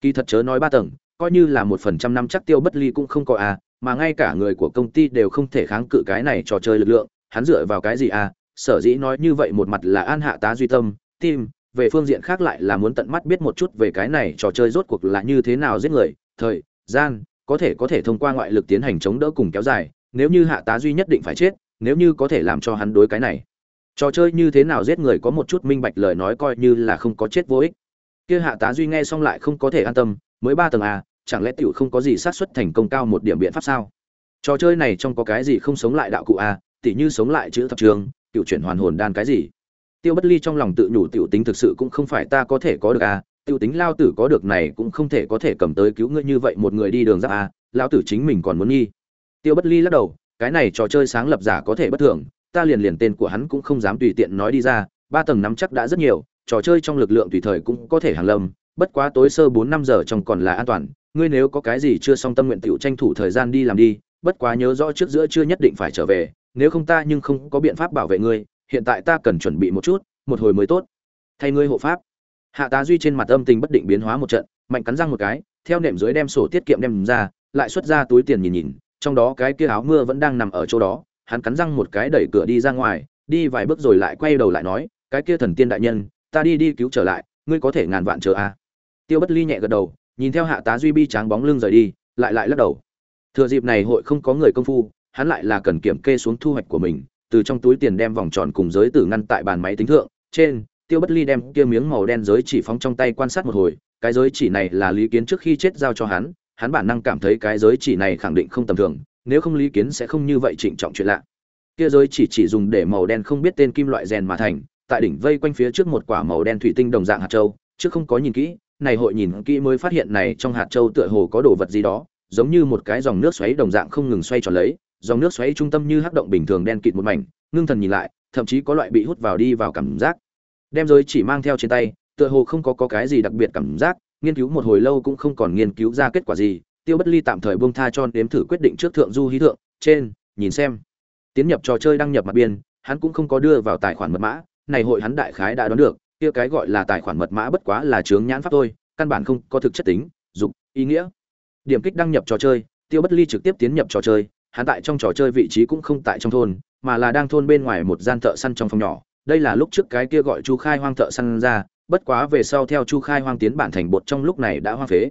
Kỳ thật chớ nói ba tầng, coi như là một phần trăm năm chắc tiêu bất ly cũng không có à mà ngay cả người của công ty đều không thể kháng cự cái này trò chơi lực lượng, hắn dựa vào cái gì à? Sở dĩ nói như vậy một mặt là an hạ tá duy tâm, tim, về phương diện khác lại là muốn tận mắt biết một chút về cái này trò chơi rốt cuộc là như thế nào giết người, thời, gian có thể có thể thông qua ngoại lực tiến hành chống đỡ cùng kéo dài, nếu như hạ tá duy nhất định phải chết, nếu như có thể làm cho hắn đối cái này. Trò chơi như thế nào giết người có một chút minh bạch lời nói coi như là không có chết vô ích. Kia hạ tá duy nghe xong lại không có thể an tâm, mới ba tầng à chẳng lẽ tiểu không có gì sát suất thành công cao một điểm biện pháp sao? Trò chơi này trong có cái gì không sống lại đạo cụ à tỉ như sống lại chữ thập trường, tiểu chuyển hoàn hồn đan cái gì? Tiêu bất ly trong lòng tự nhủ tiểu tính thực sự cũng không phải ta có thể có được à tiêu tính lao tử có được này cũng không thể có thể cầm tới cứu ngươi như vậy một người đi đường ra à lao tử chính mình còn muốn nghi. Tiêu bất ly lắc đầu, cái này trò chơi sáng lập giả có thể bất thường, ta liền liền tên của hắn cũng không dám tùy tiện nói đi ra, ba tầng nắm chắc đã rất nhiều, trò chơi trong lực lượng tùy thời cũng có thể hàng lâm, bất quá tối sơ bốn năm giờ trong còn là an toàn, ngươi nếu có cái gì chưa xong tâm nguyện tiểu tranh thủ thời gian đi làm đi, bất quá nhớ rõ trước giữa chưa nhất định phải trở về, nếu không ta nhưng không có biện pháp bảo vệ ngươi, hiện tại ta cần chuẩn bị một chút, một hồi mới tốt. Thay ngươi hộ pháp hạ tá duy trên mặt âm tình bất định biến hóa một trận, mạnh cắn răng một cái, theo nệm dưới đem sổ tiết kiệm đem ra, lại xuất ra túi tiền nhìn nhìn, trong đó cái kia áo mưa vẫn đang nằm ở chỗ đó, hắn cắn răng một cái đẩy cửa đi ra ngoài, đi vài bước rồi lại quay đầu lại nói, cái kia thần tiên đại nhân, ta đi đi cứu trở lại, ngươi có thể ngàn vạn chờ a. Tiêu bất ly nhẹ gật đầu, nhìn theo hạ tá duy bi tráng bóng lưng rời đi, lại lại lắc đầu. Thừa dịp này hội không có người công phu, hắn lại là cần kiểm kê xuống thu hoạch của mình, từ trong túi tiền đem vòng tròn cùng giới tử ngăn tại bàn máy tính thượng, trên tiêu bất ly đem kia miếng màu đen giới chỉ phóng trong tay quan sát một hồi, cái giới chỉ này là lý kiến trước khi chết giao cho hắn hắn bản năng cảm thấy cái giới chỉ này khẳng định không tầm thường, nếu không lý kiến sẽ không như vậy trịnh trọng chuyện lạ. Kia giới chỉ chỉ dùng để màu đen không biết tên kim loại rèn mà thành, tại đỉnh vây quanh phía trước một quả màu đen thủy tinh đồng dạng hạt châu trước không có nhìn kỹ, này hội nhìn kỹ mới phát hiện này trong hạt châu tựa hồ có đồ vật gì đó, giống như một cái dòng nước xoáy đồng dạng không ngừng xoay tròn lấy, dòng nước xoáy trung tâm như hắc động bình thường đen kịt một mảnh, ngưng thần nhìn lại, thậm chí có loại bị hút vào đi vào cảm giác đem giới chỉ mang theo trên tay tựa hồ không có, có cái gì đặc biệt cảm giác nghiên cứu một hồi lâu cũng không còn nghiên cứu ra kết quả gì tiêu bất ly tạm thời buông tha cho đếm thử quyết định trước thượng du hí thượng trên nhìn xem. Tiến nhập trò chơi đăng nhập mặt biên hắn cũng không có đưa vào tài khoản mật mã này hội hắn đại khái đã đoán được kia cái gọi là tài khoản mật mã bất quá là chướng nhãn pháp thôi căn bản không có thực chất tính dục ý nghĩa. Điểm kích đăng nhập trò chơi tiêu bất ly trực tiếp tiến nhập trò chơi hắn tại trong trò chơi vị trí cũng không tại trong thôn mà là đang thôn bên ngoài một gian thợ săn trong phòng nhỏ đây là lúc trước cái kia gọi chu khai hoang thợ săn ra, bất quá về sau theo chu khai hoang tiến bản thành bột trong lúc này đã hoang phế.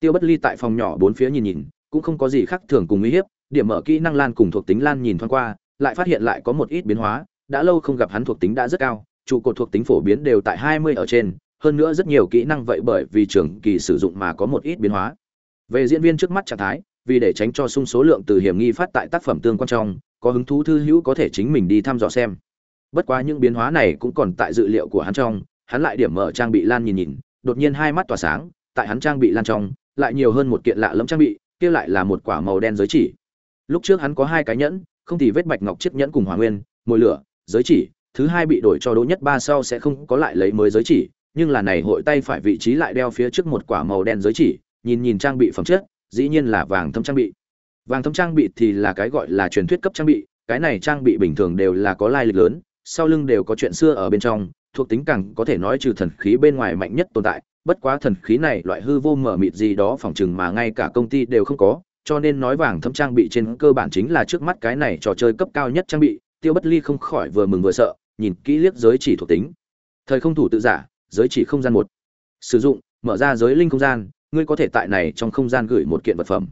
Tiêu bất ly tại phòng nhỏ bốn phía nhìn nhìn, cũng không có gì khác thường cùng uy hiếp, điểm mở kỹ năng lan cùng thuộc tính lan nhìn thoáng qua, lại phát hiện lại có một ít biến hóa, đã lâu không gặp hắn thuộc tính đã rất cao, trụ cột thuộc tính phổ biến đều tại 20 ở trên, hơn nữa rất nhiều kỹ năng vậy bởi vì trường kỳ sử dụng mà có một ít biến hóa. Về diễn viên trước mắt trạng thái, vì để tránh cho sung số lượng từ hiểm nghi phát tại tác phẩm tương quan trọng có hứng thú thư hữu có thể chính mình đi thăm dò xem bất quá những biến hóa này cũng còn tại dự liệu của hắn trong, hắn lại điểm mở trang bị lan nhìn nhìn, đột nhiên hai mắt tỏa sáng, tại hắn trang bị lan trong, lại nhiều hơn một kiện lạ lẫm trang bị, kia lại là một quả màu đen giới chỉ. Lúc trước hắn có hai cái nhẫn, không thì vết bạch ngọc chiếc nhẫn cùng hỏa nguyên, mồi lửa, giới chỉ, thứ hai bị đổi cho đỗ nhất ba sau sẽ không có lại lấy mới giới chỉ, nhưng là này hội tay phải vị trí lại đeo phía trước một quả màu đen giới chỉ, nhìn nhìn trang bị phẩm chất, dĩ nhiên là vàng thâm trang bị. Vàng thâm trang bị thì là cái gọi là truyền thuyết cấp trang bị, cái này trang bị bình thường đều là có lai lịch lớn sau lưng đều có chuyện xưa ở bên trong, thuộc tính càng có thể nói trừ thần khí bên ngoài mạnh nhất tồn tại, bất quá thần khí này loại hư vô mở mịt gì đó phòng chừng mà ngay cả công ty đều không có, cho nên nói vàng thâm trang bị trên cơ bản chính là trước mắt cái này trò chơi cấp cao nhất trang bị, tiêu bất ly không khỏi vừa mừng vừa sợ, nhìn kỹ liếc giới chỉ thuộc tính. Thời không thủ tự giả, giới chỉ không gian một. Sử dụng, mở ra giới linh không gian, ngươi có thể tại này trong không gian gửi một kiện vật phẩm.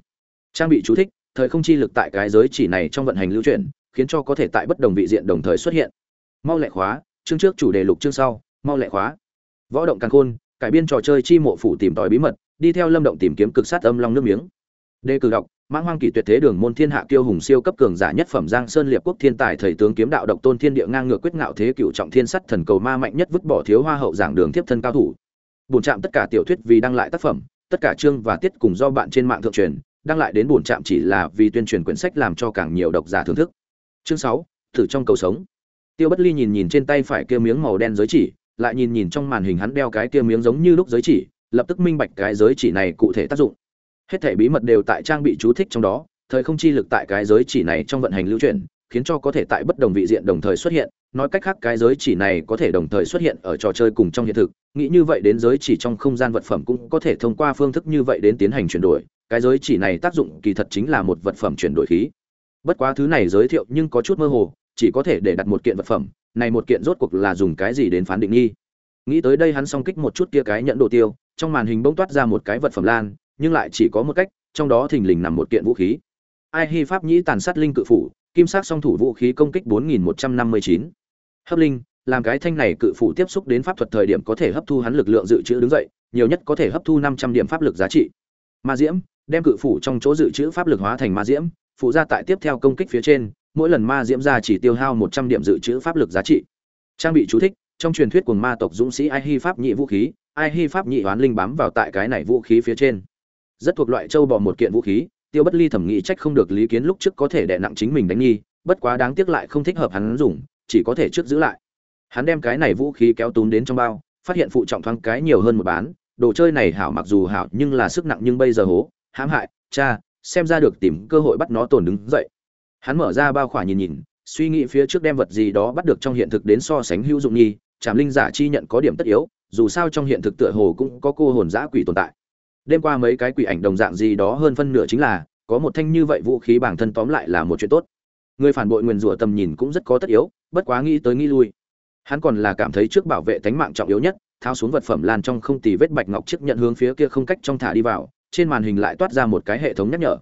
Trang bị chú thích, thời không chi lực tại cái giới chỉ này trong vận hành lưu chuyển, khiến cho có thể tại bất đồng vị diện đồng thời xuất hiện mau lẹ khóa, chương trước chủ đề lục chương sau, mau lẹ khóa. Võ động càng khôn, cải biên trò chơi chi mộ phủ tìm tòi bí mật, đi theo lâm động tìm kiếm cực sát âm long nước miếng. Đề cử đọc, mãng hoang kỳ tuyệt thế đường môn thiên hạ kiêu hùng siêu cấp cường giả nhất phẩm giang sơn liệp quốc thiên tài thầy tướng kiếm đạo độc tôn thiên địa ngang ngược quyết ngạo thế cựu trọng thiên sắt thần cầu ma mạnh nhất vứt bỏ thiếu hoa hậu giảng đường tiếp thân cao thủ. Bổn trạm tất cả tiểu thuyết vì đăng lại tác phẩm, tất cả chương và tiết cùng do bạn trên mạng thượng truyền, đăng lại đến bổn trạm chỉ là vì tuyên truyền quyển sách làm cho càng nhiều độc giả thưởng thức. Chương sáu, thử trong cầu sống tiêu bất ly nhìn nhìn trên tay phải kia miếng màu đen giới chỉ, lại nhìn nhìn trong màn hình hắn đeo cái kia miếng giống như lúc giới chỉ, lập tức minh bạch cái giới chỉ này cụ thể tác dụng. Hết thể bí mật đều tại trang bị chú thích trong đó, thời không chi lực tại cái giới chỉ này trong vận hành lưu chuyển, khiến cho có thể tại bất đồng vị diện đồng thời xuất hiện, nói cách khác cái giới chỉ này có thể đồng thời xuất hiện ở trò chơi cùng trong hiện thực, nghĩ như vậy đến giới chỉ trong không gian vật phẩm cũng có thể thông qua phương thức như vậy đến tiến hành chuyển đổi, cái giới chỉ này tác dụng kỳ thật chính là một vật phẩm chuyển đổi khí. Bất quá thứ này giới thiệu nhưng có chút mơ hồ chỉ có thể để đặt một kiện vật phẩm, này một kiện rốt cuộc là dùng cái gì đến phán định nghi? Nghĩ tới đây hắn song kích một chút kia cái nhận đồ tiêu, trong màn hình bỗng toát ra một cái vật phẩm lan, nhưng lại chỉ có một cách, trong đó thình lình nằm một kiện vũ khí. Ai hy pháp nhĩ tàn sát linh cự phủ, kim sát song thủ vũ khí công kích 4159. hấp linh, làm cái thanh này cự phủ tiếp xúc đến pháp thuật thời điểm có thể hấp thu hắn lực lượng dự trữ đứng dậy, nhiều nhất có thể hấp thu 500 điểm pháp lực giá trị. Ma diễm, đem cự phủ trong chỗ dự trữ pháp lực hóa thành ma diễm, phụ ra tại tiếp theo công kích phía trên mỗi lần ma diễm ra chỉ tiêu hao 100 điểm dự trữ pháp lực giá trị. Trang bị chú thích, trong truyền thuyết của ma tộc dũng sĩ ai hy pháp nhị vũ khí, ai hy pháp nhị oán linh bám vào tại cái này vũ khí phía trên. Rất thuộc loại châu bò một kiện vũ khí, tiêu bất ly thẩm nghĩ trách không được lý kiến lúc trước có thể đè nặng chính mình đánh nghi, bất quá đáng tiếc lại không thích hợp hắn dùng, chỉ có thể trước giữ lại. Hắn đem cái này vũ khí kéo túm đến trong bao, phát hiện phụ trọng thoáng cái nhiều hơn một bán, đồ chơi này hảo mặc dù hảo nhưng là sức nặng nhưng bây giờ hố, hãm hại, cha, xem ra được tìm cơ hội bắt nó tồn đứng dậy hắn mở ra bao khỏa nhìn nhìn, suy nghĩ phía trước đem vật gì đó bắt được trong hiện thực đến so sánh hữu dụng nhi, trảm linh giả chi nhận có điểm tất yếu, dù sao trong hiện thực tựa hồ cũng có cô hồn dã quỷ tồn tại. Đêm qua mấy cái quỷ ảnh đồng dạng gì đó hơn phân nửa chính là, có một thanh như vậy vũ khí bản thân tóm lại là một chuyện tốt. Người phản bội nguyền rủa tầm nhìn cũng rất có tất yếu, bất quá nghĩ tới nghĩ lui. Hắn còn là cảm thấy trước bảo vệ tánh mạng trọng yếu nhất thao xuống vật phẩm lan trong không tì vết bạch ngọc chiếc nhận hướng phía kia không cách trong thả đi vào, trên màn hình lại toát ra một cái hệ thống nhắc nhở.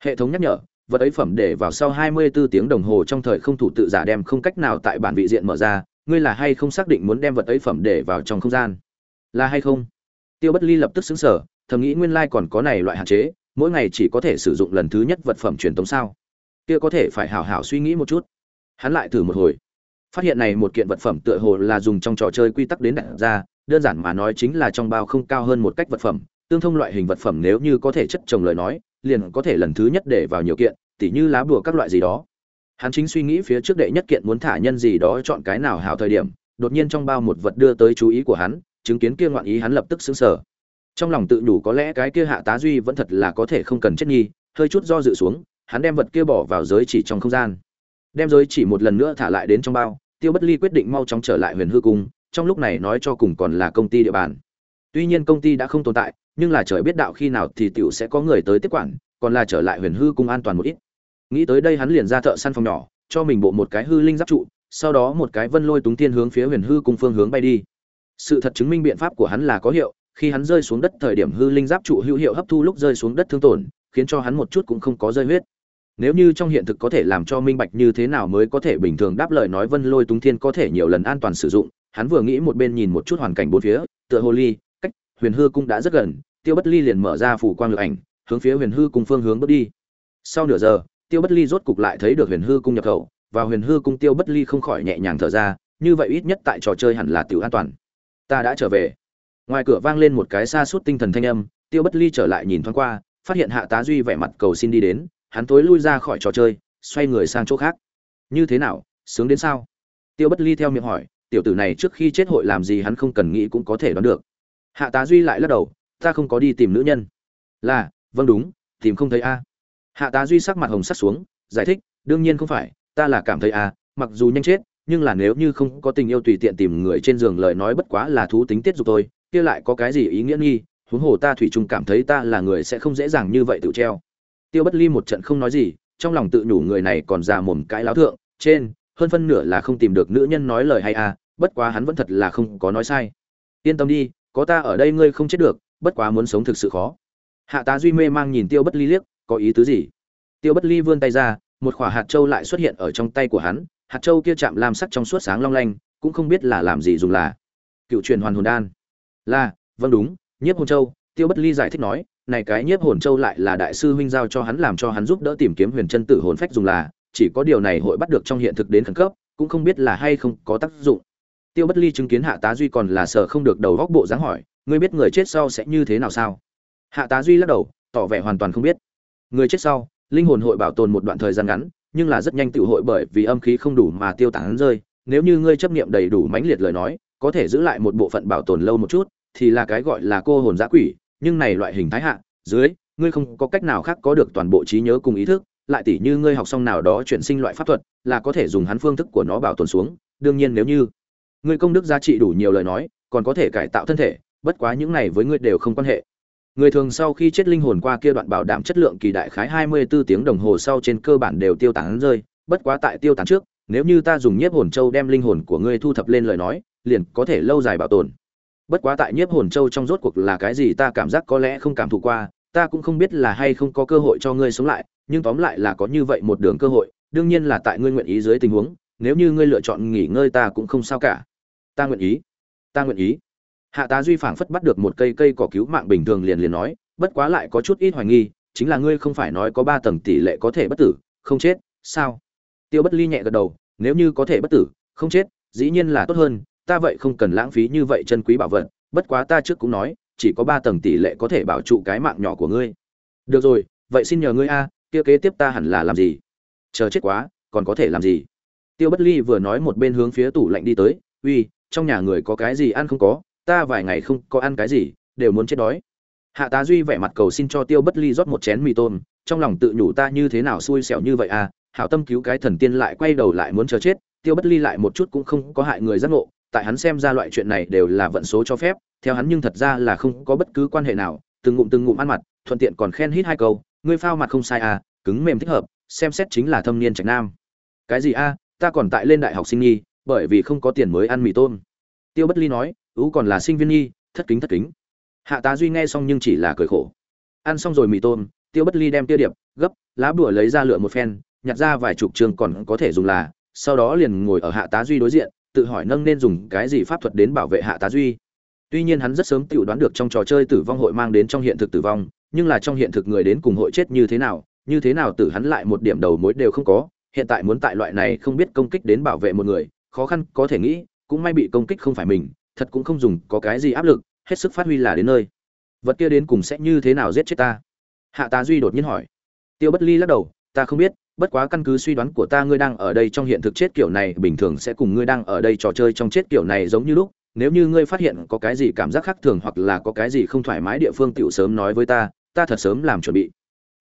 Hệ thống nhắc nhở vật ấy phẩm để vào sau 24 tiếng đồng hồ trong thời không thủ tự giả đem không cách nào tại bản vị diện mở ra, ngươi là hay không xác định muốn đem vật ấy phẩm để vào trong không gian? Là hay không? Tiêu bất ly lập tức sững sờ, thầm nghĩ nguyên lai còn có này loại hạn chế, mỗi ngày chỉ có thể sử dụng lần thứ nhất vật phẩm truyền tống sao? Kia có thể phải hảo hảo suy nghĩ một chút. Hắn lại thử một hồi. Phát hiện này một kiện vật phẩm tựa hồ là dùng trong trò chơi quy tắc đến đặt ra, đơn giản mà nói chính là trong bao không cao hơn một cách vật phẩm, tương thông loại hình vật phẩm nếu như có thể chất trồng lời nói liền có thể lần thứ nhất để vào nhiều kiện, tỉ như lá bùa các loại gì đó. Hắn chính suy nghĩ phía trước đệ nhất kiện muốn thả nhân gì đó chọn cái nào hảo thời điểm, đột nhiên trong bao một vật đưa tới chú ý của hắn, chứng kiến kia ngoạn ý hắn lập tức xứng sở trong lòng tự đủ có lẽ cái kia hạ tá duy vẫn thật là có thể không cần chết nghi, hơi chút do dự xuống, hắn đem vật kia bỏ vào giới chỉ trong không gian. Đem giới chỉ một lần nữa thả lại đến trong bao, tiêu bất ly quyết định mau chóng trở lại huyền hư cung, trong lúc này nói cho cùng còn là công ty địa bàn. Tuy nhiên công ty đã không tồn tại nhưng là trời biết đạo khi nào thì tiểu sẽ có người tới tiếp quản, còn là trở lại huyền hư cung an toàn một ít. Nghĩ tới đây hắn liền ra thợ săn phòng nhỏ, cho mình bộ một cái hư linh giáp trụ, sau đó một cái vân lôi túng tiên hướng phía huyền hư cung phương hướng bay đi. Sự thật chứng minh biện pháp của hắn là có hiệu, khi hắn rơi xuống đất thời điểm hư linh giáp trụ hữu hiệu hấp thu lúc rơi xuống đất thương tổn, khiến cho hắn một chút cũng không có rơi huyết. Nếu như trong hiện thực có thể làm cho minh bạch như thế nào mới có thể bình thường đáp lời nói vân lôi túng thiên có thể nhiều lần an toàn sử dụng, hắn vừa nghĩ một bên nhìn một chút hoàn cảnh bốn phía, tựa hồ ly huyền hư cung đã rất gần, tiêu bất ly liền mở ra phủ quang lực ảnh, hướng phía huyền hư cung phương hướng bước đi. Sau nửa giờ, tiêu bất ly rốt cục lại thấy được huyền hư cung nhập khẩu, và huyền hư cung tiêu bất ly không khỏi nhẹ nhàng thở ra, như vậy ít nhất tại trò chơi hẳn là tiểu an toàn. Ta đã trở về. Ngoài cửa vang lên một cái xa suốt tinh thần thanh âm, tiêu bất ly trở lại nhìn thoáng qua, phát hiện hạ tá duy vẻ mặt cầu xin đi đến, hắn tối lui ra khỏi trò chơi, xoay người sang chỗ khác. Như thế nào, sướng đến sao? Tiêu bất ly theo miệng hỏi, tiểu tử này trước khi chết hội làm gì hắn không cần nghĩ cũng có thể đoán được hạ tá duy lại lắc đầu, ta không có đi tìm nữ nhân. Là vâng đúng, tìm không thấy a. Hạ tá duy sắc mặt hồng sắc xuống, giải thích, đương nhiên không phải, ta là cảm thấy a, mặc dù nhanh chết, nhưng là nếu như không có tình yêu tùy tiện tìm người trên giường lời nói bất quá là thú tính tiết dục tôi kia lại có cái gì ý nghĩa nghi? Huống hồ ta thủy chung cảm thấy ta là người sẽ không dễ dàng như vậy tự treo. Tiêu bất ly một trận không nói gì, trong lòng tự nhủ người này còn già mồm cãi láo thượng, trên, hơn phân nửa là không tìm được nữ nhân nói lời hay à bất quá hắn vẫn thật là không có nói sai. Yên tâm đi có ta ở đây ngươi không chết được, bất quá muốn sống thực sự khó. Hạ tá duy mê mang nhìn tiêu bất ly liếc, có ý tứ gì? Tiêu bất ly vươn tay ra, một quả hạt châu lại xuất hiện ở trong tay của hắn, hạt châu kia chạm làm sắc trong suốt sáng long lanh, cũng không biết là làm gì dùng là. Cựu truyền hoàn hồn đan. Là vâng đúng, nhiếp hồn châu, tiêu bất ly giải thích nói, này cái nhiếp hồn châu lại là đại sư huynh giao cho hắn làm cho hắn giúp đỡ tìm kiếm huyền chân tử hồn phách dùng là, chỉ có điều này hội bắt được trong hiện thực đến khẩn cấp, cũng không biết là hay không có tác dụng tiêu bất ly chứng kiến hạ tá duy còn là sợ không được đầu góc bộ dáng hỏi, ngươi biết người chết sau sẽ như thế nào sao? Hạ tá duy lắc đầu, tỏ vẻ hoàn toàn không biết. Người chết sau, linh hồn hội bảo tồn một đoạn thời gian ngắn, nhưng là rất nhanh tự hội bởi vì âm khí không đủ mà tiêu tán rơi. Nếu như ngươi chấp niệm đầy đủ mãnh liệt lời nói, có thể giữ lại một bộ phận bảo tồn lâu một chút, thì là cái gọi là cô hồn giã quỷ, nhưng này loại hình thái hạ, dưới, ngươi không có cách nào khác có được toàn bộ trí nhớ cùng ý thức, lại tỉ như ngươi học xong nào đó chuyển sinh loại pháp thuật, là có thể dùng hắn phương thức của nó bảo tồn xuống. Đương nhiên nếu như ngươi công đức giá trị đủ nhiều lời nói, còn có thể cải tạo thân thể, bất quá những này với ngươi đều không quan hệ. Người thường sau khi chết linh hồn qua kia đoạn bảo đảm chất lượng kỳ đại khái 24 tiếng đồng hồ sau trên cơ bản đều tiêu tán rơi, bất quá tại tiêu tán trước, nếu như ta dùng nhiếp hồn châu đem linh hồn của ngươi thu thập lên lời nói, liền có thể lâu dài bảo tồn. Bất quá tại nhiếp hồn châu trong rốt cuộc là cái gì ta cảm giác có lẽ không cảm thụ qua, ta cũng không biết là hay không có cơ hội cho ngươi sống lại, nhưng tóm lại là có như vậy một đường cơ hội, đương nhiên là tại ngươi nguyện ý dưới tình huống, nếu như ngươi lựa chọn nghỉ ngơi ta cũng không sao cả ta nguyện ý, ta nguyện ý. Hạ tá duy phảng phất bắt được một cây cây cỏ cứu mạng bình thường liền liền nói, bất quá lại có chút ít hoài nghi, chính là ngươi không phải nói có ba tầng tỷ lệ có thể bất tử, không chết, sao? Tiêu bất ly nhẹ gật đầu, nếu như có thể bất tử, không chết, dĩ nhiên là tốt hơn, ta vậy không cần lãng phí như vậy chân quý bảo vật, bất quá ta trước cũng nói, chỉ có ba tầng tỷ lệ có thể bảo trụ cái mạng nhỏ của ngươi. Được rồi, vậy xin nhờ ngươi a, kia kế tiếp ta hẳn là làm gì? Chờ chết quá, còn có thể làm gì? Tiêu bất ly vừa nói một bên hướng phía tủ lạnh đi tới, uy trong nhà người có cái gì ăn không có, ta vài ngày không có ăn cái gì, đều muốn chết đói. Hạ tá duy vẻ mặt cầu xin cho tiêu bất ly rót một chén mì tôm, trong lòng tự nhủ ta như thế nào xui xẻo như vậy à hảo tâm cứu cái thần tiên lại quay đầu lại muốn chờ chết, tiêu bất ly lại một chút cũng không có hại người giác ngộ, tại hắn xem ra loại chuyện này đều là vận số cho phép, theo hắn nhưng thật ra là không có bất cứ quan hệ nào, từng ngụm từng ngụm ăn mặt, thuận tiện còn khen hít hai câu, ngươi phao mặt không sai à cứng mềm thích hợp, xem xét chính là thâm niên trạch nam. Cái gì a ta còn tại lên đại học sinh nghi bởi vì không có tiền mới ăn mì tôm. Tiêu bất ly nói, ú, còn là sinh viên nhi, thất kính thất kính. Hạ tá duy nghe xong nhưng chỉ là cười khổ. Ăn xong rồi mì tôm, tiêu bất ly đem tiêu điệp, gấp, lá bùa lấy ra lựa một phen, nhặt ra vài chục trường còn có thể dùng là, sau đó liền ngồi ở hạ tá duy đối diện, tự hỏi nâng nên dùng cái gì pháp thuật đến bảo vệ hạ tá duy. Tuy nhiên hắn rất sớm tự đoán được trong trò chơi tử vong hội mang đến trong hiện thực tử vong, nhưng là trong hiện thực người đến cùng hội chết như thế nào, như thế nào tử hắn lại một điểm đầu mối đều không có, hiện tại muốn tại loại này không biết công kích đến bảo vệ một người khó khăn có thể nghĩ, cũng may bị công kích không phải mình, thật cũng không dùng có cái gì áp lực, hết sức phát huy là đến nơi. Vật kia đến cùng sẽ như thế nào giết chết ta? Hạ tá duy đột nhiên hỏi. Tiêu bất ly lắc đầu, ta không biết, bất quá căn cứ suy đoán của ta ngươi đang ở đây trong hiện thực chết kiểu này, bình thường sẽ cùng ngươi đang ở đây trò chơi trong chết kiểu này giống như lúc. Nếu như ngươi phát hiện có cái gì cảm giác khác thường hoặc là có cái gì không thoải mái địa phương tiểu sớm nói với ta ta thật sớm làm chuẩn bị.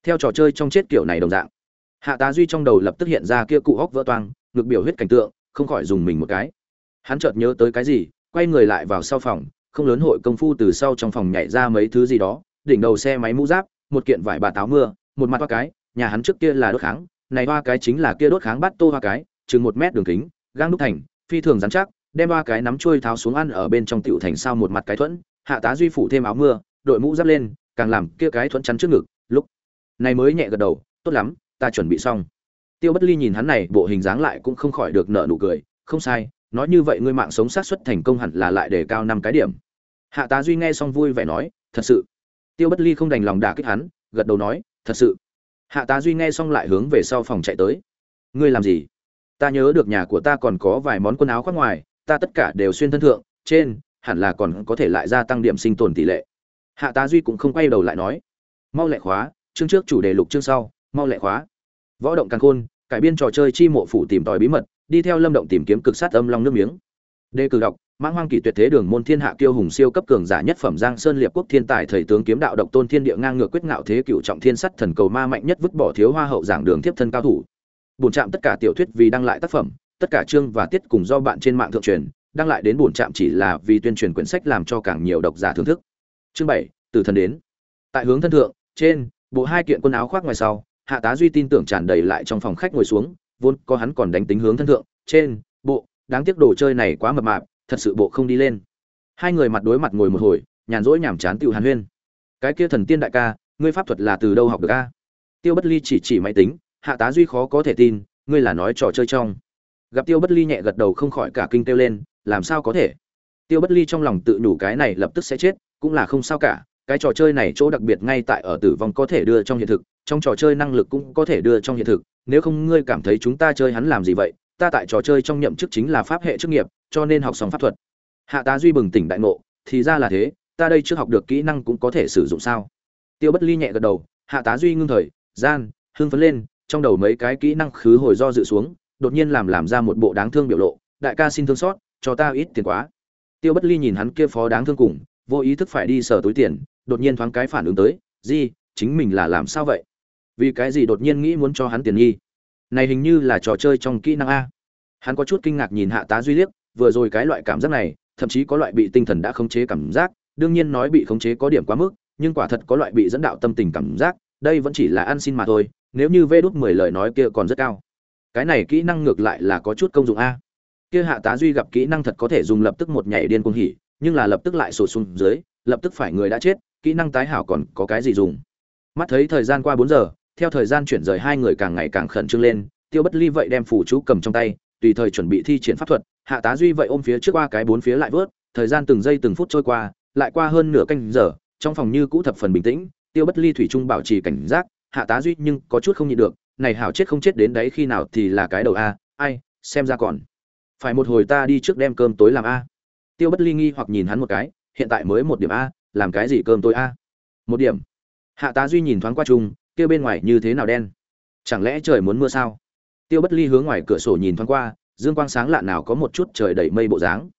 Theo trò chơi trong chết kiểu này đồng dạng. Hạ tá duy trong đầu lập tức hiện ra kia cụ hóc vỡ toang, ngực biểu huyết cảnh tượng không khỏi dùng mình một cái. Hắn chợt nhớ tới cái gì, quay người lại vào sau phòng, không lớn hội công phu từ sau trong phòng nhảy ra mấy thứ gì đó, đỉnh đầu xe máy mũ giáp, một kiện vải bà táo mưa, một mặt hoa cái, nhà hắn trước kia là đốt kháng, này hoa cái chính là kia đốt kháng bắt tô hoa cái, chừng một mét đường kính gang đúc thành, phi thường rắn chắc, đem hoa cái nắm trôi tháo xuống ăn ở bên trong tiểu thành sao một mặt cái thuẫn, hạ tá duy phủ thêm áo mưa, đội mũ giáp lên, càng làm kia cái thuẫn chắn trước ngực, lúc này mới nhẹ gật đầu, tốt lắm, ta chuẩn bị xong tiêu bất ly nhìn hắn này, bộ hình dáng lại cũng không khỏi được nợ nụ cười. Không sai, nói như vậy ngươi mạng sống sát xuất thành công hẳn là lại đề cao năm cái điểm. Hạ tá duy nghe xong vui vẻ nói, thật sự? Tiêu bất ly không đành lòng đả kích hắn, gật đầu nói, thật sự. Hạ tá duy nghe xong lại hướng về sau phòng chạy tới. Ngươi làm gì? Ta nhớ được nhà của ta còn có vài món quần áo khoác ngoài, ta tất cả đều xuyên thân thượng, trên, hẳn là còn có thể lại gia tăng điểm sinh tồn tỷ lệ. Hạ tá duy cũng không quay đầu lại nói, mau lẹ khóa, chương trước chủ đề lục chương sau, mau lẹ khóa. Võ động càng khôn cải biên trò chơi chi mộ phủ tìm tòi bí mật, đi theo lâm động tìm kiếm cực sát âm long nước miếng. Đề cử đọc, mãng hoang kỳ tuyệt thế đường môn thiên hạ kiêu hùng siêu cấp cường giả nhất phẩm giang sơn liệp quốc thiên tài thầy tướng kiếm đạo độc tôn thiên địa ngang ngược quyết ngạo thế cựu trọng thiên sắt thần cầu ma mạnh nhất vứt bỏ thiếu hoa hậu giảng đường tiếp thân cao thủ. Bổn trạm tất cả tiểu thuyết vì đăng lại tác phẩm, tất cả chương và tiết cùng do bạn trên mạng thượng truyền, đăng lại đến bổn trạm chỉ là vì tuyên truyền quyển sách làm cho càng nhiều độc giả thưởng thức. Chương bảy, từ thần đến. Tại hướng thân thượng, trên, bộ hai kiện quần áo khoác ngoài sau hạ tá duy tin tưởng tràn đầy lại trong phòng khách ngồi xuống, vốn có hắn còn đánh tính hướng thân thượng, trên, bộ, đáng tiếc đồ chơi này quá mập mạp, thật sự bộ không đi lên. Hai người mặt đối mặt ngồi một hồi, nhàn rỗi nhảm chán tiêu hàn huyên. Cái kia thần tiên đại ca, ngươi pháp thuật là từ đâu học được a? Tiêu bất ly chỉ chỉ máy tính, hạ tá duy khó có thể tin, ngươi là nói trò chơi trong. Gặp tiêu bất ly nhẹ gật đầu không khỏi cả kinh kêu lên, làm sao có thể? Tiêu bất ly trong lòng tự nhủ cái này lập tức sẽ chết, cũng là không sao cả, cái trò chơi này chỗ đặc biệt ngay tại ở tử vong có thể đưa trong hiện thực trong trò chơi năng lực cũng có thể đưa trong hiện thực. Nếu không ngươi cảm thấy chúng ta chơi hắn làm gì vậy, ta tại trò chơi trong nhậm chức chính là pháp hệ chức nghiệp, cho nên học xong pháp thuật. Hạ tá duy bừng tỉnh đại ngộ, thì ra là thế, ta đây trước học được kỹ năng cũng có thể sử dụng sao? Tiêu bất ly nhẹ gật đầu, hạ tá duy ngưng thời, gian, hưng phấn lên, trong đầu mấy cái kỹ năng khứ hồi do dự xuống, đột nhiên làm làm ra một bộ đáng thương biểu lộ, đại ca xin thương xót, cho ta ít tiền quá. Tiêu bất ly nhìn hắn kia phó đáng thương cùng, vô ý thức phải đi sở túi tiền, đột nhiên thoáng cái phản ứng tới gì chính mình là làm sao vậy? Vì cái gì đột nhiên nghĩ muốn cho hắn tiền nghi? Này hình như là trò chơi trong kỹ năng a. Hắn có chút kinh ngạc nhìn hạ tá duy liếc, vừa rồi cái loại cảm giác này, thậm chí có loại bị tinh thần đã khống chế cảm giác, đương nhiên nói bị khống chế có điểm quá mức, nhưng quả thật có loại bị dẫn đạo tâm tình cảm giác, đây vẫn chỉ là ăn xin mà thôi, nếu như vê đốt mười lời nói kia còn rất cao. Cái này kỹ năng ngược lại là có chút công dụng a. Kia hạ tá duy gặp kỹ năng thật có thể dùng lập tức một nhảy điên cuồng hỉ, nhưng là lập tức lại sổ xuống dưới, lập tức phải người đã chết, kỹ năng tái hảo còn có cái gì dùng? Mắt thấy thời gian qua bốn giờ theo thời gian chuyển rời hai người càng ngày càng khẩn trương lên, tiêu bất ly vậy đem phủ chú cầm trong tay, tùy thời chuẩn bị thi triển pháp thuật, hạ tá duy vậy ôm phía trước qua cái bốn phía lại vớt, thời gian từng giây từng phút trôi qua, lại qua hơn nửa canh giờ, trong phòng như cũ thập phần bình tĩnh, tiêu bất ly thủy trung bảo trì cảnh giác, hạ tá duy nhưng có chút không nhịn được, này hảo chết không chết đến đấy khi nào thì là cái đầu a, ai, xem ra còn phải một hồi ta đi trước đem cơm tối làm a. Tiêu bất ly nghi hoặc nhìn hắn một cái, hiện tại mới một điểm a, làm cái gì cơm tối a? Một điểm. Hạ tá duy nhìn thoáng qua chung kia bên ngoài như thế nào đen? Chẳng lẽ trời muốn mưa sao? Tiêu bất ly hướng ngoài cửa sổ nhìn thoáng qua, dương quang sáng lạ nào có một chút trời đầy mây bộ dáng.